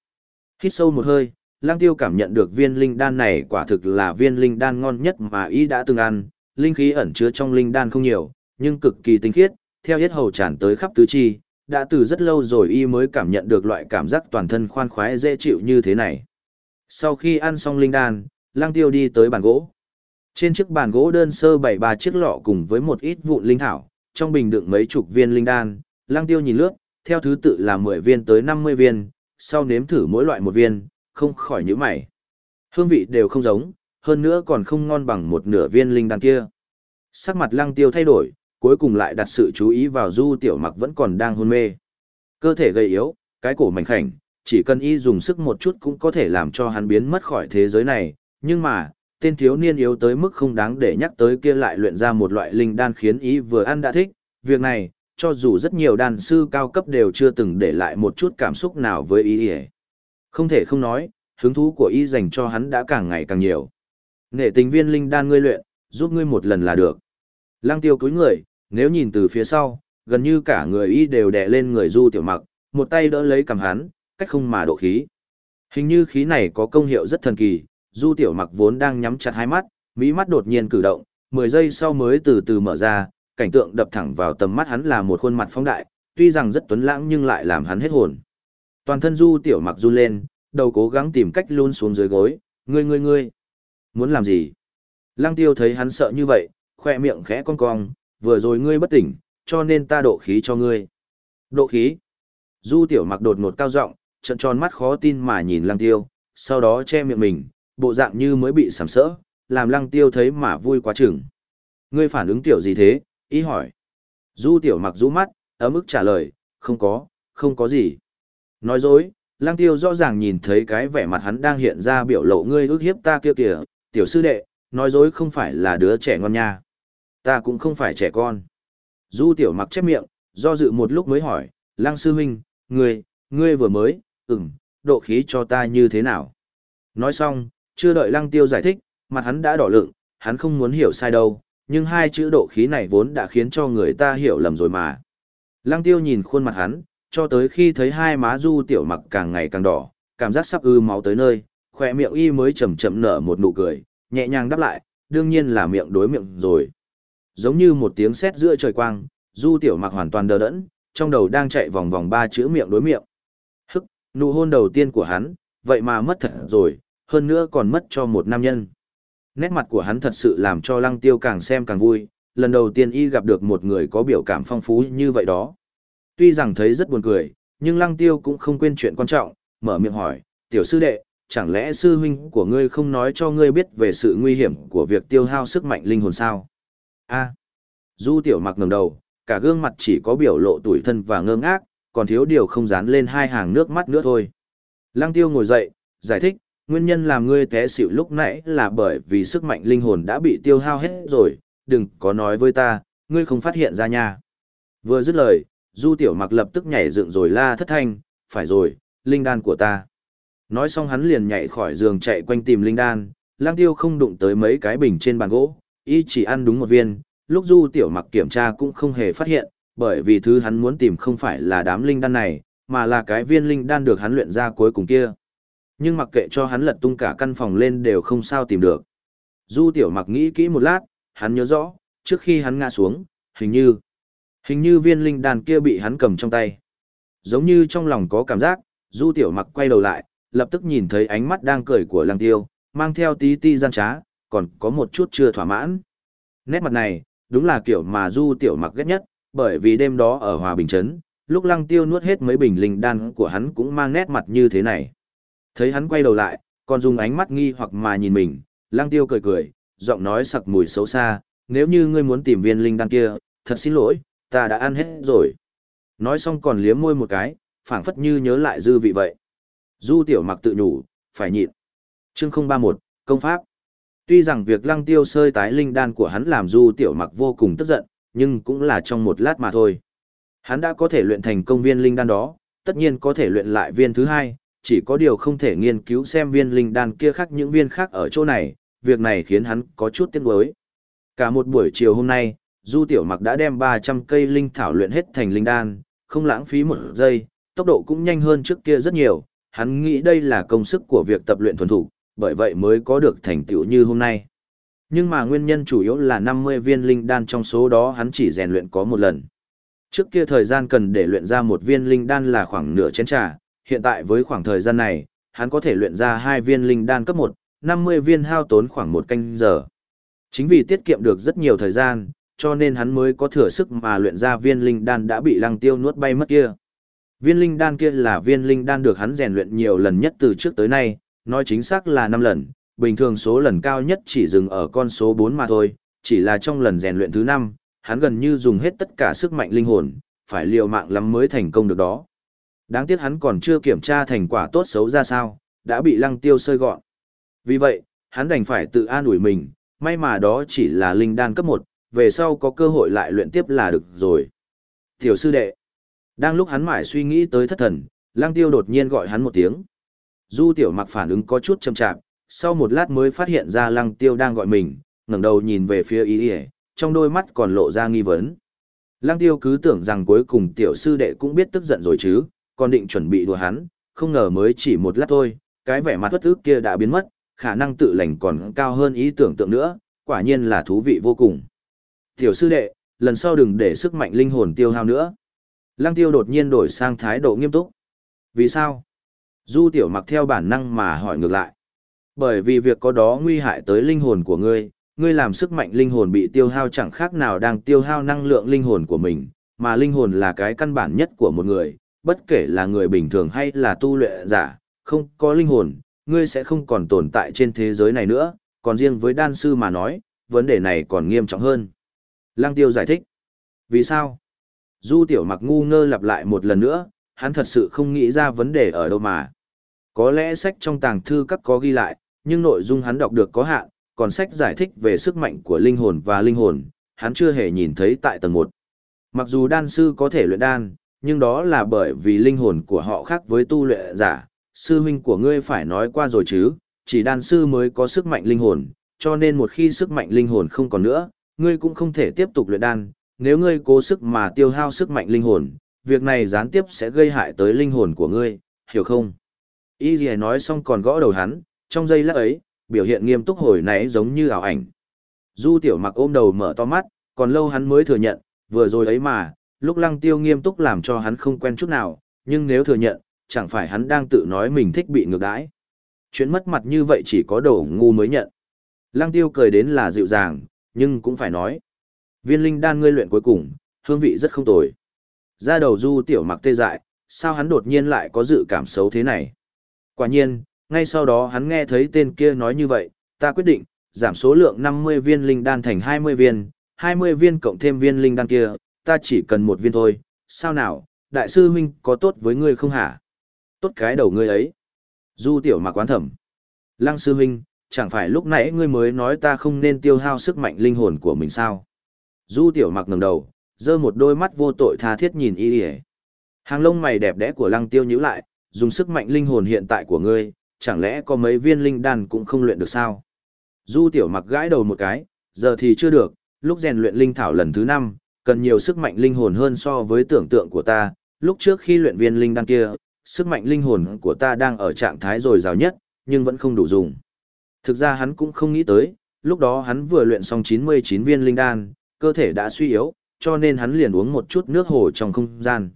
Hít sâu một hơi, lang tiêu cảm nhận được viên linh đan này quả thực là viên linh đan ngon nhất mà y đã từng ăn, linh khí ẩn chứa trong linh đan không nhiều, nhưng cực kỳ tinh khiết, theo yết hầu tràn tới khắp tứ chi, đã từ rất lâu rồi y mới cảm nhận được loại cảm giác toàn thân khoan khoái dễ chịu như thế này. Sau khi ăn xong linh đan, lang tiêu đi tới bàn gỗ. Trên chiếc bàn gỗ đơn sơ bày ba chiếc lọ cùng với một ít vụn linh thảo, trong bình đựng mấy chục viên linh đan, lang tiêu nhìn lướt, theo thứ tự là 10 viên tới 50 viên, sau nếm thử mỗi loại một viên, không khỏi nhíu mày. Hương vị đều không giống, hơn nữa còn không ngon bằng một nửa viên linh đan kia. Sắc mặt lăng tiêu thay đổi, cuối cùng lại đặt sự chú ý vào du tiểu mặc vẫn còn đang hôn mê. Cơ thể gầy yếu, cái cổ mảnh khảnh, chỉ cần y dùng sức một chút cũng có thể làm cho hắn biến mất khỏi thế giới này, nhưng mà, tên thiếu niên yếu tới mức không đáng để nhắc tới kia lại luyện ra một loại linh đan khiến y vừa ăn đã thích, việc này, cho dù rất nhiều đan sư cao cấp đều chưa từng để lại một chút cảm xúc nào với y không thể không nói, hứng thú của y dành cho hắn đã càng ngày càng nhiều. Nghệ tình viên linh đan ngươi luyện, giúp ngươi một lần là được. Lăng tiêu cúi người, nếu nhìn từ phía sau, gần như cả người y đều đè lên người du tiểu mặc, một tay đỡ lấy cầm hắn, cách không mà độ khí. Hình như khí này có công hiệu rất thần kỳ, du tiểu mặc vốn đang nhắm chặt hai mắt, mỹ mắt đột nhiên cử động, 10 giây sau mới từ từ mở ra, cảnh tượng đập thẳng vào tầm mắt hắn là một khuôn mặt phong đại, tuy rằng rất tuấn lãng nhưng lại làm hắn hết hồn. Toàn thân du tiểu mặc run lên, đầu cố gắng tìm cách luôn xuống dưới gối, ngươi ngươi ngươi. Muốn làm gì? Lăng tiêu thấy hắn sợ như vậy, khoe miệng khẽ cong cong, vừa rồi ngươi bất tỉnh, cho nên ta độ khí cho ngươi. Độ khí? Du tiểu mặc đột ngột cao giọng, trận tròn mắt khó tin mà nhìn lăng tiêu, sau đó che miệng mình, bộ dạng như mới bị sầm sỡ, làm lăng tiêu thấy mà vui quá chừng. Ngươi phản ứng tiểu gì thế? Ý hỏi. Du tiểu mặc rũ mắt, ấm ức trả lời, không có, không có gì. Nói dối, lang tiêu rõ ràng nhìn thấy cái vẻ mặt hắn đang hiện ra biểu lộ ngươi ước hiếp ta kia kìa, tiểu sư đệ, nói dối không phải là đứa trẻ ngon nha. Ta cũng không phải trẻ con. Du tiểu mặc chép miệng, do dự một lúc mới hỏi, lang sư huynh, ngươi, ngươi vừa mới, ừm, độ khí cho ta như thế nào? Nói xong, chưa đợi lăng tiêu giải thích, mặt hắn đã đỏ lượng, hắn không muốn hiểu sai đâu, nhưng hai chữ độ khí này vốn đã khiến cho người ta hiểu lầm rồi mà. Lăng tiêu nhìn khuôn mặt hắn, cho tới khi thấy hai má du tiểu mặc càng ngày càng đỏ, cảm giác sắp ư máu tới nơi, khỏe miệng y mới chậm chậm nở một nụ cười, nhẹ nhàng đáp lại, đương nhiên là miệng đối miệng rồi. Giống như một tiếng sét giữa trời quang, du tiểu mặc hoàn toàn đờ đẫn, trong đầu đang chạy vòng vòng ba chữ miệng đối miệng. Hức, nụ hôn đầu tiên của hắn, vậy mà mất thật rồi, hơn nữa còn mất cho một nam nhân. Nét mặt của hắn thật sự làm cho lăng tiêu càng xem càng vui, lần đầu tiên y gặp được một người có biểu cảm phong phú như vậy đó. Tuy rằng thấy rất buồn cười, nhưng lăng tiêu cũng không quên chuyện quan trọng, mở miệng hỏi, tiểu sư đệ, chẳng lẽ sư huynh của ngươi không nói cho ngươi biết về sự nguy hiểm của việc tiêu hao sức mạnh linh hồn sao? A. Du tiểu mặc ngẩng đầu, cả gương mặt chỉ có biểu lộ tủi thân và ngơ ngác, còn thiếu điều không dán lên hai hàng nước mắt nữa thôi. Lăng tiêu ngồi dậy, giải thích, nguyên nhân làm ngươi té xỉu lúc nãy là bởi vì sức mạnh linh hồn đã bị tiêu hao hết rồi, đừng có nói với ta, ngươi không phát hiện ra nha. Vừa dứt lời, Du Tiểu Mặc lập tức nhảy dựng rồi la thất thanh, phải rồi, linh đan của ta. Nói xong hắn liền nhảy khỏi giường chạy quanh tìm linh đan, lang tiêu không đụng tới mấy cái bình trên bàn gỗ, y chỉ ăn đúng một viên, lúc Du Tiểu Mặc kiểm tra cũng không hề phát hiện, bởi vì thứ hắn muốn tìm không phải là đám linh đan này, mà là cái viên linh đan được hắn luyện ra cuối cùng kia. Nhưng mặc kệ cho hắn lật tung cả căn phòng lên đều không sao tìm được. Du Tiểu Mặc nghĩ kỹ một lát, hắn nhớ rõ, trước khi hắn ngã xuống, hình như Hình như viên linh đan kia bị hắn cầm trong tay. Giống như trong lòng có cảm giác, Du Tiểu Mặc quay đầu lại, lập tức nhìn thấy ánh mắt đang cười của lăng tiêu, mang theo tí ti gian trá, còn có một chút chưa thỏa mãn. Nét mặt này, đúng là kiểu mà du tiểu mặc ghét nhất, bởi vì đêm đó ở Hòa Bình Trấn, lúc lăng tiêu nuốt hết mấy bình linh đan của hắn cũng mang nét mặt như thế này. Thấy hắn quay đầu lại, còn dùng ánh mắt nghi hoặc mà nhìn mình, lăng tiêu cười cười, giọng nói sặc mùi xấu xa, nếu như ngươi muốn tìm viên linh đan kia, thật xin lỗi, ta đã ăn hết rồi. Nói xong còn liếm môi một cái, phảng phất như nhớ lại dư vị vậy. Du tiểu mặc tự nhủ, phải nhịn. Chương 031, Công Pháp. Tuy rằng việc lăng tiêu sơi tái linh đan của hắn làm du tiểu mặc vô cùng tức giận, nhưng cũng là trong một lát mà thôi. Hắn đã có thể luyện thành công viên linh đan đó, tất nhiên có thể luyện lại viên thứ hai, chỉ có điều không thể nghiên cứu xem viên linh đan kia khác những viên khác ở chỗ này, việc này khiến hắn có chút tiếc nuối. Cả một buổi chiều hôm nay, Du Tiểu Mặc đã đem 300 cây linh thảo luyện hết thành linh đan, không lãng phí một giây, tốc độ cũng nhanh hơn trước kia rất nhiều, hắn nghĩ đây là công sức của việc tập luyện thuần thủ, bởi vậy mới có được thành tựu như hôm nay. Nhưng mà nguyên nhân chủ yếu là 50 viên linh đan trong số đó hắn chỉ rèn luyện có một lần. Trước kia thời gian cần để luyện ra một viên linh đan là khoảng nửa chén trà, hiện tại với khoảng thời gian này, hắn có thể luyện ra hai viên linh đan cấp 1, 50 viên hao tốn khoảng một canh giờ. Chính vì tiết kiệm được rất nhiều thời gian, cho nên hắn mới có thừa sức mà luyện ra viên linh đan đã bị lăng tiêu nuốt bay mất kia. Viên linh đan kia là viên linh đan được hắn rèn luyện nhiều lần nhất từ trước tới nay, nói chính xác là 5 lần, bình thường số lần cao nhất chỉ dừng ở con số 4 mà thôi, chỉ là trong lần rèn luyện thứ 5, hắn gần như dùng hết tất cả sức mạnh linh hồn, phải liều mạng lắm mới thành công được đó. Đáng tiếc hắn còn chưa kiểm tra thành quả tốt xấu ra sao, đã bị lăng tiêu sơi gọn. Vì vậy, hắn đành phải tự an ủi mình, may mà đó chỉ là linh đan cấp 1, về sau có cơ hội lại luyện tiếp là được rồi. Tiểu sư đệ, đang lúc hắn mải suy nghĩ tới thất thần, lăng tiêu đột nhiên gọi hắn một tiếng. Du tiểu mặc phản ứng có chút chậm chạp, sau một lát mới phát hiện ra lăng tiêu đang gọi mình, ngẩng đầu nhìn về phía ý ỉa trong đôi mắt còn lộ ra nghi vấn lăng tiêu cứ tưởng rằng cuối cùng tiểu sư đệ cũng biết tức giận rồi chứ còn định chuẩn bị đùa hắn không ngờ mới chỉ một lát thôi cái vẻ mặt bất ức kia đã biến mất khả năng tự lành còn cao hơn ý tưởng tượng nữa quả nhiên là thú vị vô cùng. Tiểu sư đệ lần sau đừng để sức mạnh linh hồn tiêu hao nữa. Lăng tiêu đột nhiên đổi sang thái độ nghiêm túc. Vì sao? Du tiểu mặc theo bản năng mà hỏi ngược lại. Bởi vì việc có đó nguy hại tới linh hồn của ngươi, ngươi làm sức mạnh linh hồn bị tiêu hao chẳng khác nào đang tiêu hao năng lượng linh hồn của mình, mà linh hồn là cái căn bản nhất của một người, bất kể là người bình thường hay là tu luyện giả, không có linh hồn, ngươi sẽ không còn tồn tại trên thế giới này nữa, còn riêng với đan sư mà nói, vấn đề này còn nghiêm trọng hơn. Lăng tiêu giải thích. Vì sao? Du tiểu mặc ngu ngơ lặp lại một lần nữa, hắn thật sự không nghĩ ra vấn đề ở đâu mà. Có lẽ sách trong tàng thư các có ghi lại, nhưng nội dung hắn đọc được có hạn, còn sách giải thích về sức mạnh của linh hồn và linh hồn, hắn chưa hề nhìn thấy tại tầng 1. Mặc dù đan sư có thể luyện đan, nhưng đó là bởi vì linh hồn của họ khác với tu luyện giả, sư huynh của ngươi phải nói qua rồi chứ, chỉ đan sư mới có sức mạnh linh hồn, cho nên một khi sức mạnh linh hồn không còn nữa, ngươi cũng không thể tiếp tục luyện đan, nếu ngươi cố sức mà tiêu hao sức mạnh linh hồn, việc này gián tiếp sẽ gây hại tới linh hồn của ngươi, hiểu không? Y gì nói xong còn gõ đầu hắn, trong giây lát ấy, biểu hiện nghiêm túc hồi nãy giống như ảo ảnh. Du tiểu mặc ôm đầu mở to mắt, còn lâu hắn mới thừa nhận, vừa rồi ấy mà, lúc lăng tiêu nghiêm túc làm cho hắn không quen chút nào, nhưng nếu thừa nhận, chẳng phải hắn đang tự nói mình thích bị ngược đãi. Chuyện mất mặt như vậy chỉ có đồ ngu mới nhận. Lăng tiêu cười đến là dịu dàng, nhưng cũng phải nói. Viên linh đan ngươi luyện cuối cùng, hương vị rất không tồi. Ra đầu du tiểu mặc tê dại, sao hắn đột nhiên lại có dự cảm xấu thế này? Quả nhiên, ngay sau đó hắn nghe thấy tên kia nói như vậy, ta quyết định, giảm số lượng 50 viên linh đan thành 20 viên, 20 viên cộng thêm viên linh đan kia, ta chỉ cần một viên thôi, sao nào, đại sư huynh có tốt với ngươi không hả? Tốt cái đầu ngươi ấy. Du tiểu mặc quán thẩm. Lăng sư huynh, chẳng phải lúc nãy ngươi mới nói ta không nên tiêu hao sức mạnh linh hồn của mình sao? Du tiểu mặc ngẩng đầu, giơ một đôi mắt vô tội tha thiết nhìn y y Hàng lông mày đẹp đẽ của lăng tiêu nhíu lại, dùng sức mạnh linh hồn hiện tại của ngươi, chẳng lẽ có mấy viên linh đan cũng không luyện được sao? Du tiểu mặc gãi đầu một cái, giờ thì chưa được, lúc rèn luyện linh thảo lần thứ năm, cần nhiều sức mạnh linh hồn hơn so với tưởng tượng của ta, lúc trước khi luyện viên linh đan kia, sức mạnh linh hồn của ta đang ở trạng thái dồi dào nhất, nhưng vẫn không đủ dùng. Thực ra hắn cũng không nghĩ tới, lúc đó hắn vừa luyện xong 99 viên linh đan, cơ thể đã suy yếu, cho nên hắn liền uống một chút nước hồ trong không gian.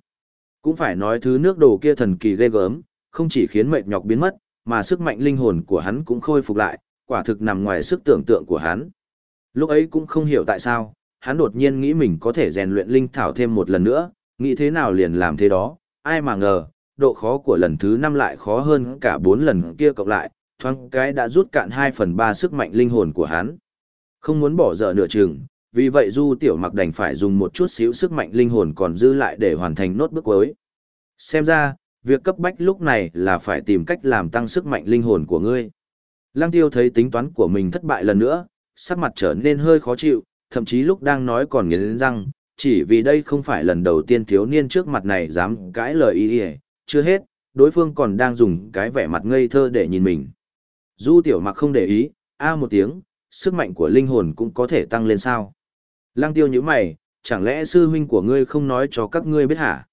Cũng phải nói thứ nước đồ kia thần kỳ ghê gớm, không chỉ khiến mệt nhọc biến mất, mà sức mạnh linh hồn của hắn cũng khôi phục lại, quả thực nằm ngoài sức tưởng tượng của hắn. Lúc ấy cũng không hiểu tại sao, hắn đột nhiên nghĩ mình có thể rèn luyện linh thảo thêm một lần nữa, nghĩ thế nào liền làm thế đó, ai mà ngờ, độ khó của lần thứ năm lại khó hơn cả bốn lần kia cộng lại, thoáng cái đã rút cạn 2 phần 3 sức mạnh linh hồn của hắn. Không muốn bỏ dở nửa chừng, vì vậy Du Tiểu Mặc đành phải dùng một chút xíu sức mạnh linh hồn còn dư lại để hoàn thành nốt bước cuối. Xem ra, việc cấp bách lúc này là phải tìm cách làm tăng sức mạnh linh hồn của ngươi. Lăng Tiêu thấy tính toán của mình thất bại lần nữa, sắc mặt trở nên hơi khó chịu, thậm chí lúc đang nói còn nghiến răng, chỉ vì đây không phải lần đầu tiên thiếu niên trước mặt này dám cãi lời ý ý, chưa hết, đối phương còn đang dùng cái vẻ mặt ngây thơ để nhìn mình. Du tiểu mặc không để ý, a một tiếng, sức mạnh của linh hồn cũng có thể tăng lên sao. Lăng tiêu như mày, chẳng lẽ sư huynh của ngươi không nói cho các ngươi biết hả?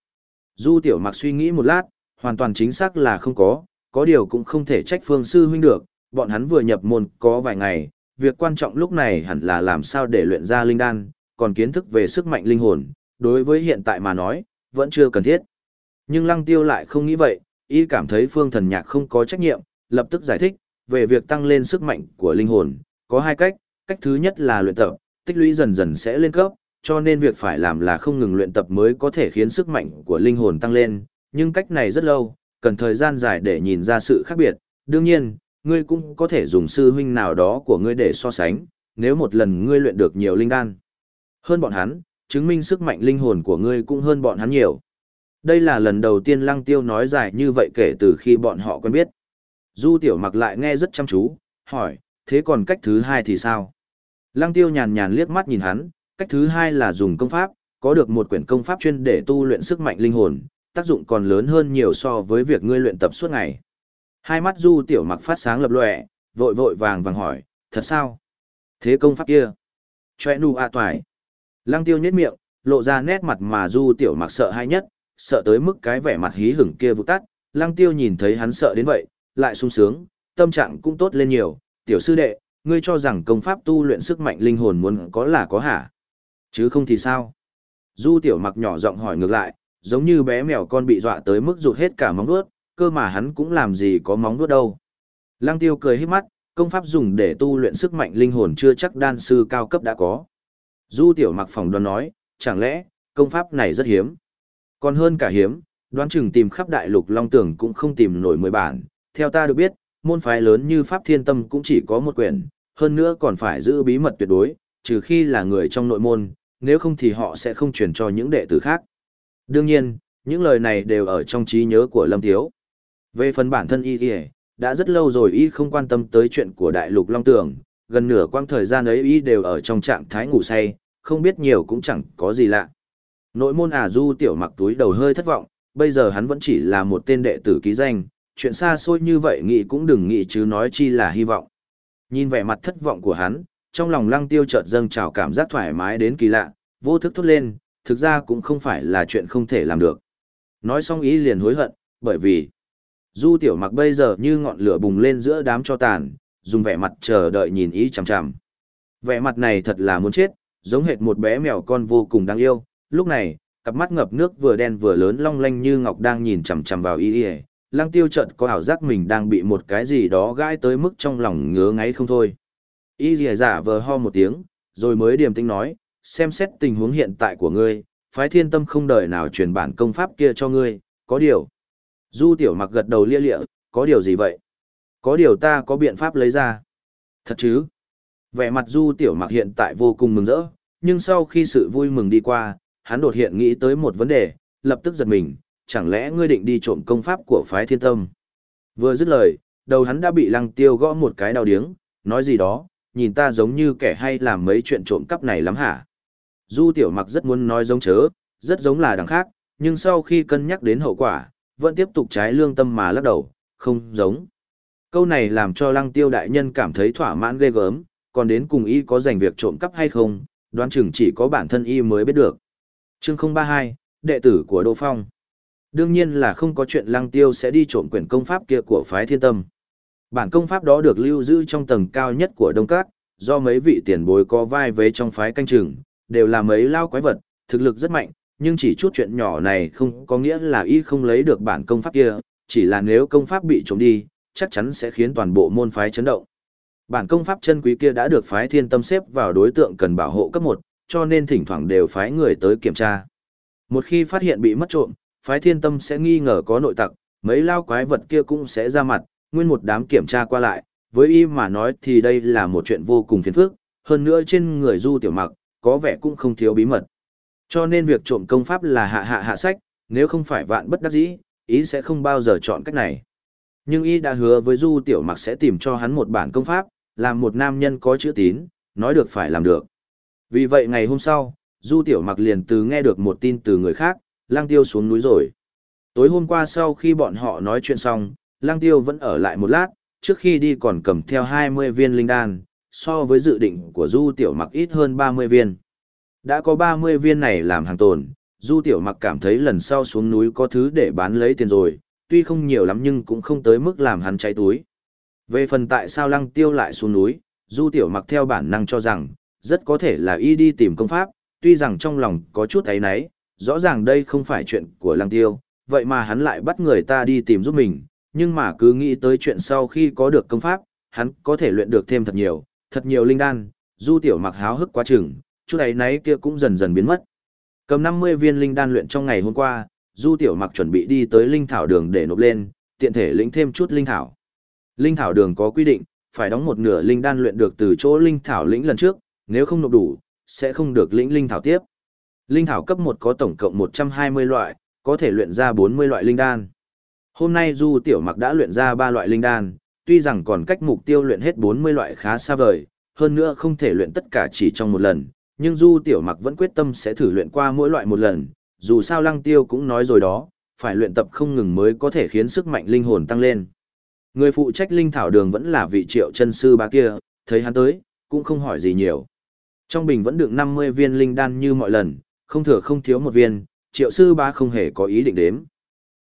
Du tiểu mặc suy nghĩ một lát, hoàn toàn chính xác là không có, có điều cũng không thể trách phương sư huynh được, bọn hắn vừa nhập môn có vài ngày, việc quan trọng lúc này hẳn là làm sao để luyện ra linh đan, còn kiến thức về sức mạnh linh hồn, đối với hiện tại mà nói, vẫn chưa cần thiết. Nhưng lăng tiêu lại không nghĩ vậy, y cảm thấy phương thần nhạc không có trách nhiệm, lập tức giải thích, về việc tăng lên sức mạnh của linh hồn, có hai cách, cách thứ nhất là luyện tập, tích lũy dần dần sẽ lên cấp, cho nên việc phải làm là không ngừng luyện tập mới có thể khiến sức mạnh của linh hồn tăng lên, nhưng cách này rất lâu, cần thời gian dài để nhìn ra sự khác biệt. Đương nhiên, ngươi cũng có thể dùng sư huynh nào đó của ngươi để so sánh, nếu một lần ngươi luyện được nhiều linh đan. Hơn bọn hắn, chứng minh sức mạnh linh hồn của ngươi cũng hơn bọn hắn nhiều. Đây là lần đầu tiên Lăng Tiêu nói dài như vậy kể từ khi bọn họ quen biết. Du Tiểu Mặc lại nghe rất chăm chú, hỏi, thế còn cách thứ hai thì sao? Lăng Tiêu nhàn nhàn liếc mắt nhìn hắn, cách thứ hai là dùng công pháp, có được một quyển công pháp chuyên để tu luyện sức mạnh linh hồn, tác dụng còn lớn hơn nhiều so với việc ngươi luyện tập suốt ngày. Hai mắt Du Tiểu Mặc phát sáng lập lòe, vội vội vàng vàng hỏi, thật sao? Thế công pháp kia? Chòe nụ a à toài. Lăng Tiêu nhếch miệng, lộ ra nét mặt mà Du Tiểu Mặc sợ hãi nhất, sợ tới mức cái vẻ mặt hí hửng kia vụt tắt. Lăng Tiêu nhìn thấy hắn sợ đến vậy, lại sung sướng, tâm trạng cũng tốt lên nhiều. Tiểu sư đệ, ngươi cho rằng công pháp tu luyện sức mạnh linh hồn muốn có là có hả? Chứ không thì sao? Du Tiểu Mặc nhỏ giọng hỏi ngược lại, giống như bé mèo con bị dọa tới mức rụt hết cả móng vuốt, cơ mà hắn cũng làm gì có móng vuốt đâu. Lăng Tiêu cười hết mắt, công pháp dùng để tu luyện sức mạnh linh hồn chưa chắc đan sư cao cấp đã có. Du Tiểu Mặc phòng đoán nói, chẳng lẽ, công pháp này rất hiếm. Còn hơn cả hiếm, đoán chừng tìm khắp đại lục Long Tưởng cũng không tìm nổi mười bản. Theo ta được biết, môn phái lớn như Pháp Thiên Tâm cũng chỉ có một quyển, hơn nữa còn phải giữ bí mật tuyệt đối, trừ khi là người trong nội môn, nếu không thì họ sẽ không truyền cho những đệ tử khác. Đương nhiên, những lời này đều ở trong trí nhớ của Lâm Thiếu. Về phần bản thân y y, đã rất lâu rồi y không quan tâm tới chuyện của đại lục Long Tường, gần nửa quãng thời gian ấy y đều ở trong trạng thái ngủ say, không biết nhiều cũng chẳng có gì lạ. Nội môn ả du tiểu mặc túi đầu hơi thất vọng, bây giờ hắn vẫn chỉ là một tên đệ tử ký danh, chuyện xa xôi như vậy nghĩ cũng đừng nghĩ chứ nói chi là hy vọng. Nhìn vẻ mặt thất vọng của hắn, trong lòng lăng tiêu chợt dâng trào cảm giác thoải mái đến kỳ lạ, vô thức thốt lên, thực ra cũng không phải là chuyện không thể làm được. Nói xong ý liền hối hận, bởi vì Du tiểu mặc bây giờ như ngọn lửa bùng lên giữa đám cho tàn, dùng vẻ mặt chờ đợi nhìn ý chằm chằm. Vẻ mặt này thật là muốn chết, giống hệt một bé mèo con vô cùng đáng yêu. Lúc này, cặp mắt ngập nước vừa đen vừa lớn long lanh như ngọc đang nhìn chằm chằm vào y y. Lăng tiêu chợt có ảo giác mình đang bị một cái gì đó gãi tới mức trong lòng ngứa ngáy không thôi. Y y giả vờ ho một tiếng, rồi mới điềm tĩnh nói, xem xét tình huống hiện tại của ngươi, phái thiên tâm không đợi nào truyền bản công pháp kia cho ngươi, có điều. Du tiểu mặc gật đầu lia lịa, có điều gì vậy? Có điều ta có biện pháp lấy ra. Thật chứ? Vẻ mặt du tiểu mặc hiện tại vô cùng mừng rỡ, nhưng sau khi sự vui mừng đi qua, hắn đột hiện nghĩ tới một vấn đề, lập tức giật mình, chẳng lẽ ngươi định đi trộm công pháp của phái thiên tâm? Vừa dứt lời, đầu hắn đã bị lăng tiêu gõ một cái đau điếng, nói gì đó, nhìn ta giống như kẻ hay làm mấy chuyện trộm cắp này lắm hả? Du tiểu mặc rất muốn nói giống chớ, rất giống là đằng khác, nhưng sau khi cân nhắc đến hậu quả, vẫn tiếp tục trái lương tâm mà lắc đầu, không giống. Câu này làm cho lăng tiêu đại nhân cảm thấy thỏa mãn ghê gớm, còn đến cùng y có giành việc trộm cắp hay không, đoán chừng chỉ có bản thân y mới biết được. Chương 032, đệ tử của Đô Phong. Đương nhiên là không có chuyện lăng tiêu sẽ đi trộm quyển công pháp kia của phái thiên tâm. Bản công pháp đó được lưu giữ trong tầng cao nhất của Đông Cát, do mấy vị tiền bối có vai vế trong phái canh chừng, đều là mấy lao quái vật, thực lực rất mạnh, nhưng chỉ chút chuyện nhỏ này không có nghĩa là y không lấy được bản công pháp kia, chỉ là nếu công pháp bị trộm đi, chắc chắn sẽ khiến toàn bộ môn phái chấn động. Bản công pháp chân quý kia đã được phái thiên tâm xếp vào đối tượng cần bảo hộ cấp 1, cho nên thỉnh thoảng đều phái người tới kiểm tra. Một khi phát hiện bị mất trộm, phái thiên tâm sẽ nghi ngờ có nội tặc, mấy lao quái vật kia cũng sẽ ra mặt, nguyên một đám kiểm tra qua lại, với y mà nói thì đây là một chuyện vô cùng phiền phức, hơn nữa trên người du tiểu mặc, có vẻ cũng không thiếu bí mật. Cho nên việc trộm công pháp là hạ hạ hạ sách, nếu không phải vạn bất đắc dĩ, ý sẽ không bao giờ chọn cách này. Nhưng y đã hứa với du tiểu mặc sẽ tìm cho hắn một bản công pháp, làm một nam nhân có chữ tín, nói được phải làm được. Vì vậy ngày hôm sau, du tiểu mặc liền từ nghe được một tin từ người khác, lang tiêu xuống núi rồi. Tối hôm qua sau khi bọn họ nói chuyện xong, lang tiêu vẫn ở lại một lát, trước khi đi còn cầm theo 20 viên linh đan, so với dự định của du tiểu mặc ít hơn 30 viên. Đã có 30 viên này làm hàng tồn, du tiểu mặc cảm thấy lần sau xuống núi có thứ để bán lấy tiền rồi, tuy không nhiều lắm nhưng cũng không tới mức làm hắn cháy túi. Về phần tại sao lăng tiêu lại xuống núi, du tiểu mặc theo bản năng cho rằng, rất có thể là y đi tìm công pháp, tuy rằng trong lòng có chút ấy nấy, rõ ràng đây không phải chuyện của lăng tiêu, vậy mà hắn lại bắt người ta đi tìm giúp mình, nhưng mà cứ nghĩ tới chuyện sau khi có được công pháp, hắn có thể luyện được thêm thật nhiều, thật nhiều linh đan, du tiểu mặc háo hức quá chừng, chút ấy náy kia cũng dần dần biến mất. Cầm 50 viên linh đan luyện trong ngày hôm qua, du tiểu mặc chuẩn bị đi tới linh thảo đường để nộp lên, tiện thể lĩnh thêm chút linh thảo. Linh thảo đường có quy định, phải đóng một nửa linh đan luyện được từ chỗ linh thảo lĩnh lần trước, nếu không nộp đủ, sẽ không được lĩnh linh thảo tiếp. Linh thảo cấp 1 có tổng cộng 120 loại, có thể luyện ra 40 loại linh đan. Hôm nay Du Tiểu Mặc đã luyện ra 3 loại linh đan, tuy rằng còn cách mục tiêu luyện hết 40 loại khá xa vời, hơn nữa không thể luyện tất cả chỉ trong một lần, nhưng Du Tiểu Mặc vẫn quyết tâm sẽ thử luyện qua mỗi loại một lần, dù sao Lăng Tiêu cũng nói rồi đó, phải luyện tập không ngừng mới có thể khiến sức mạnh linh hồn tăng lên. Người phụ trách linh thảo đường vẫn là vị triệu chân sư ba kia, thấy hắn tới, cũng không hỏi gì nhiều. Trong bình vẫn đựng 50 viên linh đan như mọi lần, không thừa không thiếu một viên, triệu sư ba không hề có ý định đếm.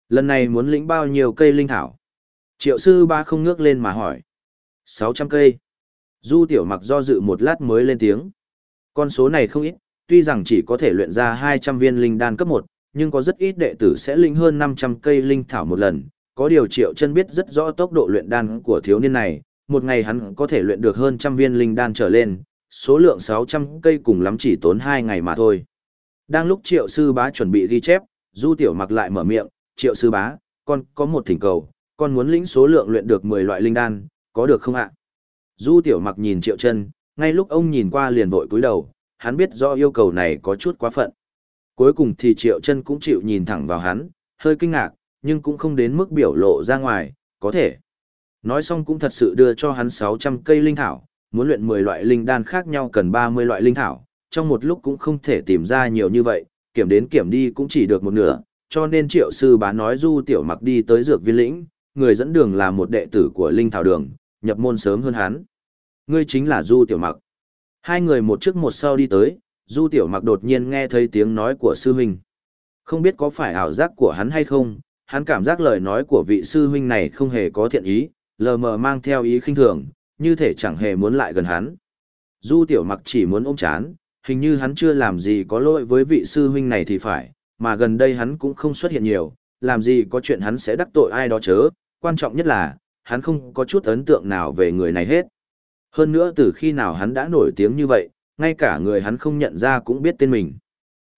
Lần này muốn lĩnh bao nhiêu cây linh thảo? Triệu sư ba không ngước lên mà hỏi. 600 cây. Du tiểu mặc do dự một lát mới lên tiếng. Con số này không ít, tuy rằng chỉ có thể luyện ra 200 viên linh đan cấp 1, nhưng có rất ít đệ tử sẽ linh hơn 500 cây linh thảo một lần. Có điều triệu chân biết rất rõ tốc độ luyện đan của thiếu niên này, một ngày hắn có thể luyện được hơn trăm viên linh đan trở lên, số lượng 600 cây cùng lắm chỉ tốn 2 ngày mà thôi. Đang lúc triệu sư bá chuẩn bị ghi chép, du tiểu mặc lại mở miệng, triệu sư bá, con có một thỉnh cầu, con muốn lĩnh số lượng luyện được 10 loại linh đan, có được không ạ? Du tiểu mặc nhìn triệu chân, ngay lúc ông nhìn qua liền vội cúi đầu, hắn biết do yêu cầu này có chút quá phận. Cuối cùng thì triệu chân cũng chịu nhìn thẳng vào hắn, hơi kinh ngạc, nhưng cũng không đến mức biểu lộ ra ngoài, có thể. Nói xong cũng thật sự đưa cho hắn 600 cây linh thảo, muốn luyện 10 loại linh đan khác nhau cần 30 loại linh thảo, trong một lúc cũng không thể tìm ra nhiều như vậy, kiểm đến kiểm đi cũng chỉ được một nửa, cho nên triệu sư bá nói du tiểu mặc đi tới dược viên lĩnh, người dẫn đường là một đệ tử của linh thảo đường, nhập môn sớm hơn hắn. Ngươi chính là du tiểu mặc. Hai người một trước một sau đi tới, du tiểu mặc đột nhiên nghe thấy tiếng nói của sư huynh. Không biết có phải ảo giác của hắn hay không, hắn cảm giác lời nói của vị sư huynh này không hề có thiện ý, lờ mờ mang theo ý khinh thường, như thể chẳng hề muốn lại gần hắn. Du tiểu mặc chỉ muốn ôm chán, hình như hắn chưa làm gì có lỗi với vị sư huynh này thì phải, mà gần đây hắn cũng không xuất hiện nhiều, làm gì có chuyện hắn sẽ đắc tội ai đó chớ, quan trọng nhất là, hắn không có chút ấn tượng nào về người này hết. Hơn nữa từ khi nào hắn đã nổi tiếng như vậy, ngay cả người hắn không nhận ra cũng biết tên mình.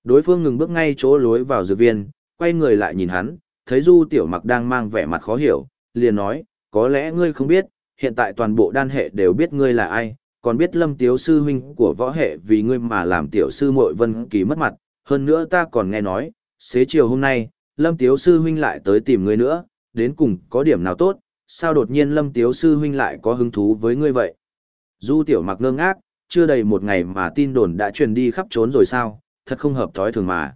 Đối phương ngừng bước ngay chỗ lối vào dược viên, quay người lại nhìn hắn, thấy Du Tiểu Mặc đang mang vẻ mặt khó hiểu, liền nói, có lẽ ngươi không biết, hiện tại toàn bộ đan hệ đều biết ngươi là ai, còn biết lâm tiếu sư huynh của võ hệ vì ngươi mà làm tiểu sư muội vân kỳ mất mặt, hơn nữa ta còn nghe nói, xế chiều hôm nay, lâm tiếu sư huynh lại tới tìm ngươi nữa, đến cùng có điểm nào tốt, sao đột nhiên lâm tiếu sư huynh lại có hứng thú với ngươi vậy? Du tiểu mặc ngơ ngác, chưa đầy một ngày mà tin đồn đã truyền đi khắp trốn rồi sao, thật không hợp thói thường mà.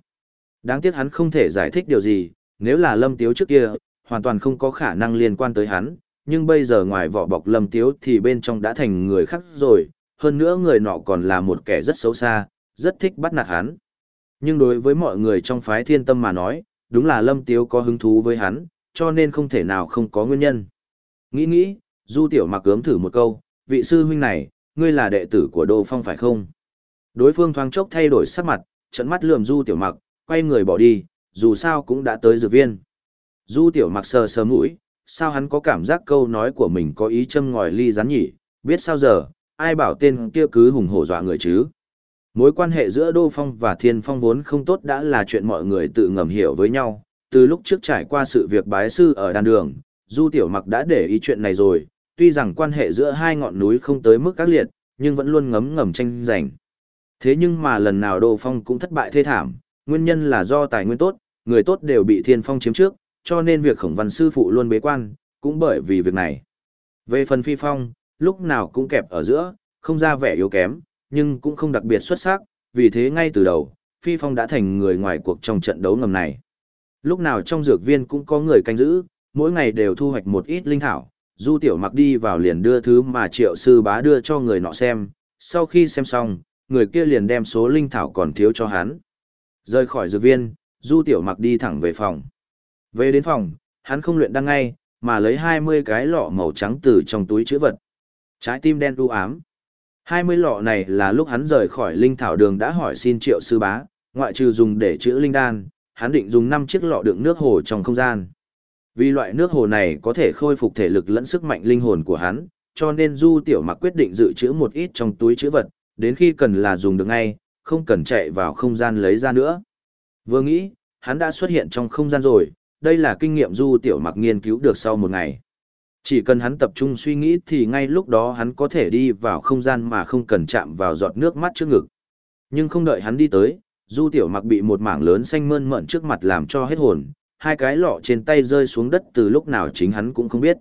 Đáng tiếc hắn không thể giải thích điều gì, nếu là lâm tiếu trước kia, hoàn toàn không có khả năng liên quan tới hắn, nhưng bây giờ ngoài vỏ bọc lâm tiếu thì bên trong đã thành người khác rồi, hơn nữa người nọ còn là một kẻ rất xấu xa, rất thích bắt nạt hắn. Nhưng đối với mọi người trong phái thiên tâm mà nói, đúng là lâm tiếu có hứng thú với hắn, cho nên không thể nào không có nguyên nhân. Nghĩ nghĩ, du tiểu mặc ướm thử một câu, vị sư huynh này, ngươi là đệ tử của Đô Phong phải không? Đối phương thoáng chốc thay đổi sắc mặt, trận mắt lườm du tiểu mặc, quay người bỏ đi, dù sao cũng đã tới dược viên. Du tiểu mặc sờ sờ mũi, sao hắn có cảm giác câu nói của mình có ý châm ngòi ly rán nhỉ, biết sao giờ, ai bảo tên kia cứ hùng hổ dọa người chứ. Mối quan hệ giữa Đô Phong và Thiên Phong vốn không tốt đã là chuyện mọi người tự ngầm hiểu với nhau, từ lúc trước trải qua sự việc bái sư ở đàn đường, Du Tiểu Mặc đã để ý chuyện này rồi, tuy rằng quan hệ giữa hai ngọn núi không tới mức các liệt, nhưng vẫn luôn ngấm ngầm tranh giành. Thế nhưng mà lần nào Đô Phong cũng thất bại thê thảm, nguyên nhân là do tài nguyên tốt, người tốt đều bị Thiên Phong chiếm trước, cho nên việc khổng văn sư phụ luôn bế quan, cũng bởi vì việc này. Về phần Phi Phong, lúc nào cũng kẹp ở giữa, không ra vẻ yếu kém, nhưng cũng không đặc biệt xuất sắc, vì thế ngay từ đầu, Phi Phong đã thành người ngoài cuộc trong trận đấu ngầm này. Lúc nào trong dược viên cũng có người canh giữ, mỗi ngày đều thu hoạch một ít linh thảo, Du Tiểu Mặc đi vào liền đưa thứ mà triệu sư bá đưa cho người nọ xem, sau khi xem xong, người kia liền đem số linh thảo còn thiếu cho hắn. Rời khỏi dược viên, Du Tiểu Mặc đi thẳng về phòng. Về đến phòng, hắn không luyện đăng ngay, mà lấy 20 cái lọ màu trắng từ trong túi chữ vật. Trái tim đen u ám. 20 lọ này là lúc hắn rời khỏi linh thảo đường đã hỏi xin triệu sư bá, ngoại trừ dùng để chữa linh đan, hắn định dùng 5 chiếc lọ đựng nước hồ trong không gian. Vì loại nước hồ này có thể khôi phục thể lực lẫn sức mạnh linh hồn của hắn, cho nên Du Tiểu Mặc quyết định dự trữ một ít trong túi chữ vật, đến khi cần là dùng được ngay, không cần chạy vào không gian lấy ra nữa. Vừa nghĩ, hắn đã xuất hiện trong không gian rồi, đây là kinh nghiệm Du Tiểu Mặc nghiên cứu được sau một ngày. Chỉ cần hắn tập trung suy nghĩ thì ngay lúc đó hắn có thể đi vào không gian mà không cần chạm vào giọt nước mắt trước ngực. Nhưng không đợi hắn đi tới, Du Tiểu Mặc bị một mảng lớn xanh mơn mởn trước mặt làm cho hết hồn, hai cái lọ trên tay rơi xuống đất từ lúc nào chính hắn cũng không biết.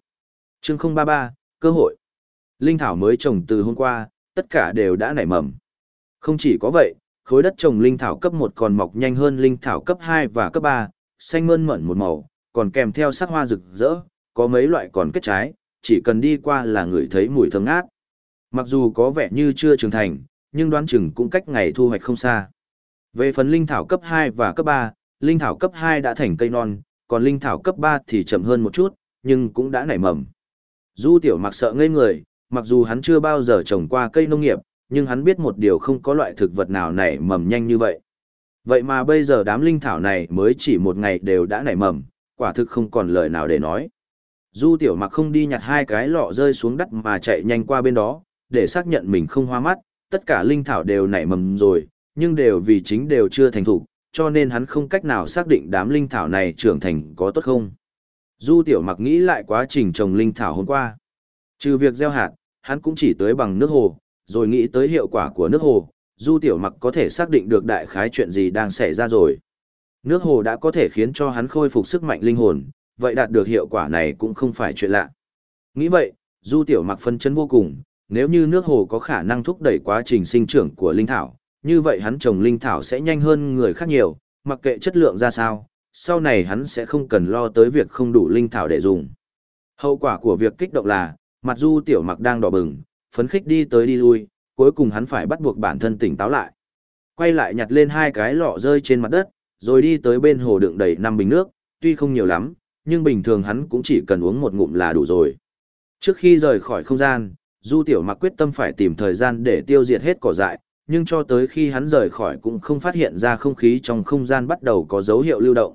Chương 033, cơ hội. Linh thảo mới trồng từ hôm qua, tất cả đều đã nảy mầm. Không chỉ có vậy, khối đất trồng linh thảo cấp 1 còn mọc nhanh hơn linh thảo cấp 2 và cấp 3, xanh mơn mởn một màu, còn kèm theo sắc hoa rực rỡ, có mấy loại còn kết trái, chỉ cần đi qua là người thấy mùi thơm ngát. Mặc dù có vẻ như chưa trưởng thành, nhưng đoán chừng cũng cách ngày thu hoạch không xa. Về phần linh thảo cấp 2 và cấp 3, linh thảo cấp 2 đã thành cây non, còn linh thảo cấp 3 thì chậm hơn một chút, nhưng cũng đã nảy mầm. Du tiểu mặc sợ ngây người, mặc dù hắn chưa bao giờ trồng qua cây nông nghiệp, nhưng hắn biết một điều không có loại thực vật nào nảy mầm nhanh như vậy. Vậy mà bây giờ đám linh thảo này mới chỉ một ngày đều đã nảy mầm, quả thực không còn lời nào để nói. Du tiểu mặc không đi nhặt hai cái lọ rơi xuống đất mà chạy nhanh qua bên đó, để xác nhận mình không hoa mắt, tất cả linh thảo đều nảy mầm rồi, nhưng đều vì chính đều chưa thành thủ, cho nên hắn không cách nào xác định đám linh thảo này trưởng thành có tốt không. Du tiểu mặc nghĩ lại quá trình trồng linh thảo hôm qua. Trừ việc gieo hạt, hắn cũng chỉ tới bằng nước hồ, rồi nghĩ tới hiệu quả của nước hồ, du tiểu mặc có thể xác định được đại khái chuyện gì đang xảy ra rồi. Nước hồ đã có thể khiến cho hắn khôi phục sức mạnh linh hồn, vậy đạt được hiệu quả này cũng không phải chuyện lạ. Nghĩ vậy, du tiểu mặc phân chân vô cùng, nếu như nước hồ có khả năng thúc đẩy quá trình sinh trưởng của linh thảo, như vậy hắn trồng linh thảo sẽ nhanh hơn người khác nhiều, mặc kệ chất lượng ra sao, sau này hắn sẽ không cần lo tới việc không đủ linh thảo để dùng. Hậu quả của việc kích động là, mặt du tiểu mặc đang đỏ bừng, phấn khích đi tới đi lui, cuối cùng hắn phải bắt buộc bản thân tỉnh táo lại. Quay lại nhặt lên hai cái lọ rơi trên mặt đất, rồi đi tới bên hồ đựng đầy năm bình nước, tuy không nhiều lắm, nhưng bình thường hắn cũng chỉ cần uống một ngụm là đủ rồi. Trước khi rời khỏi không gian, Du Tiểu Mặc quyết tâm phải tìm thời gian để tiêu diệt hết cỏ dại, nhưng cho tới khi hắn rời khỏi cũng không phát hiện ra không khí trong không gian bắt đầu có dấu hiệu lưu động.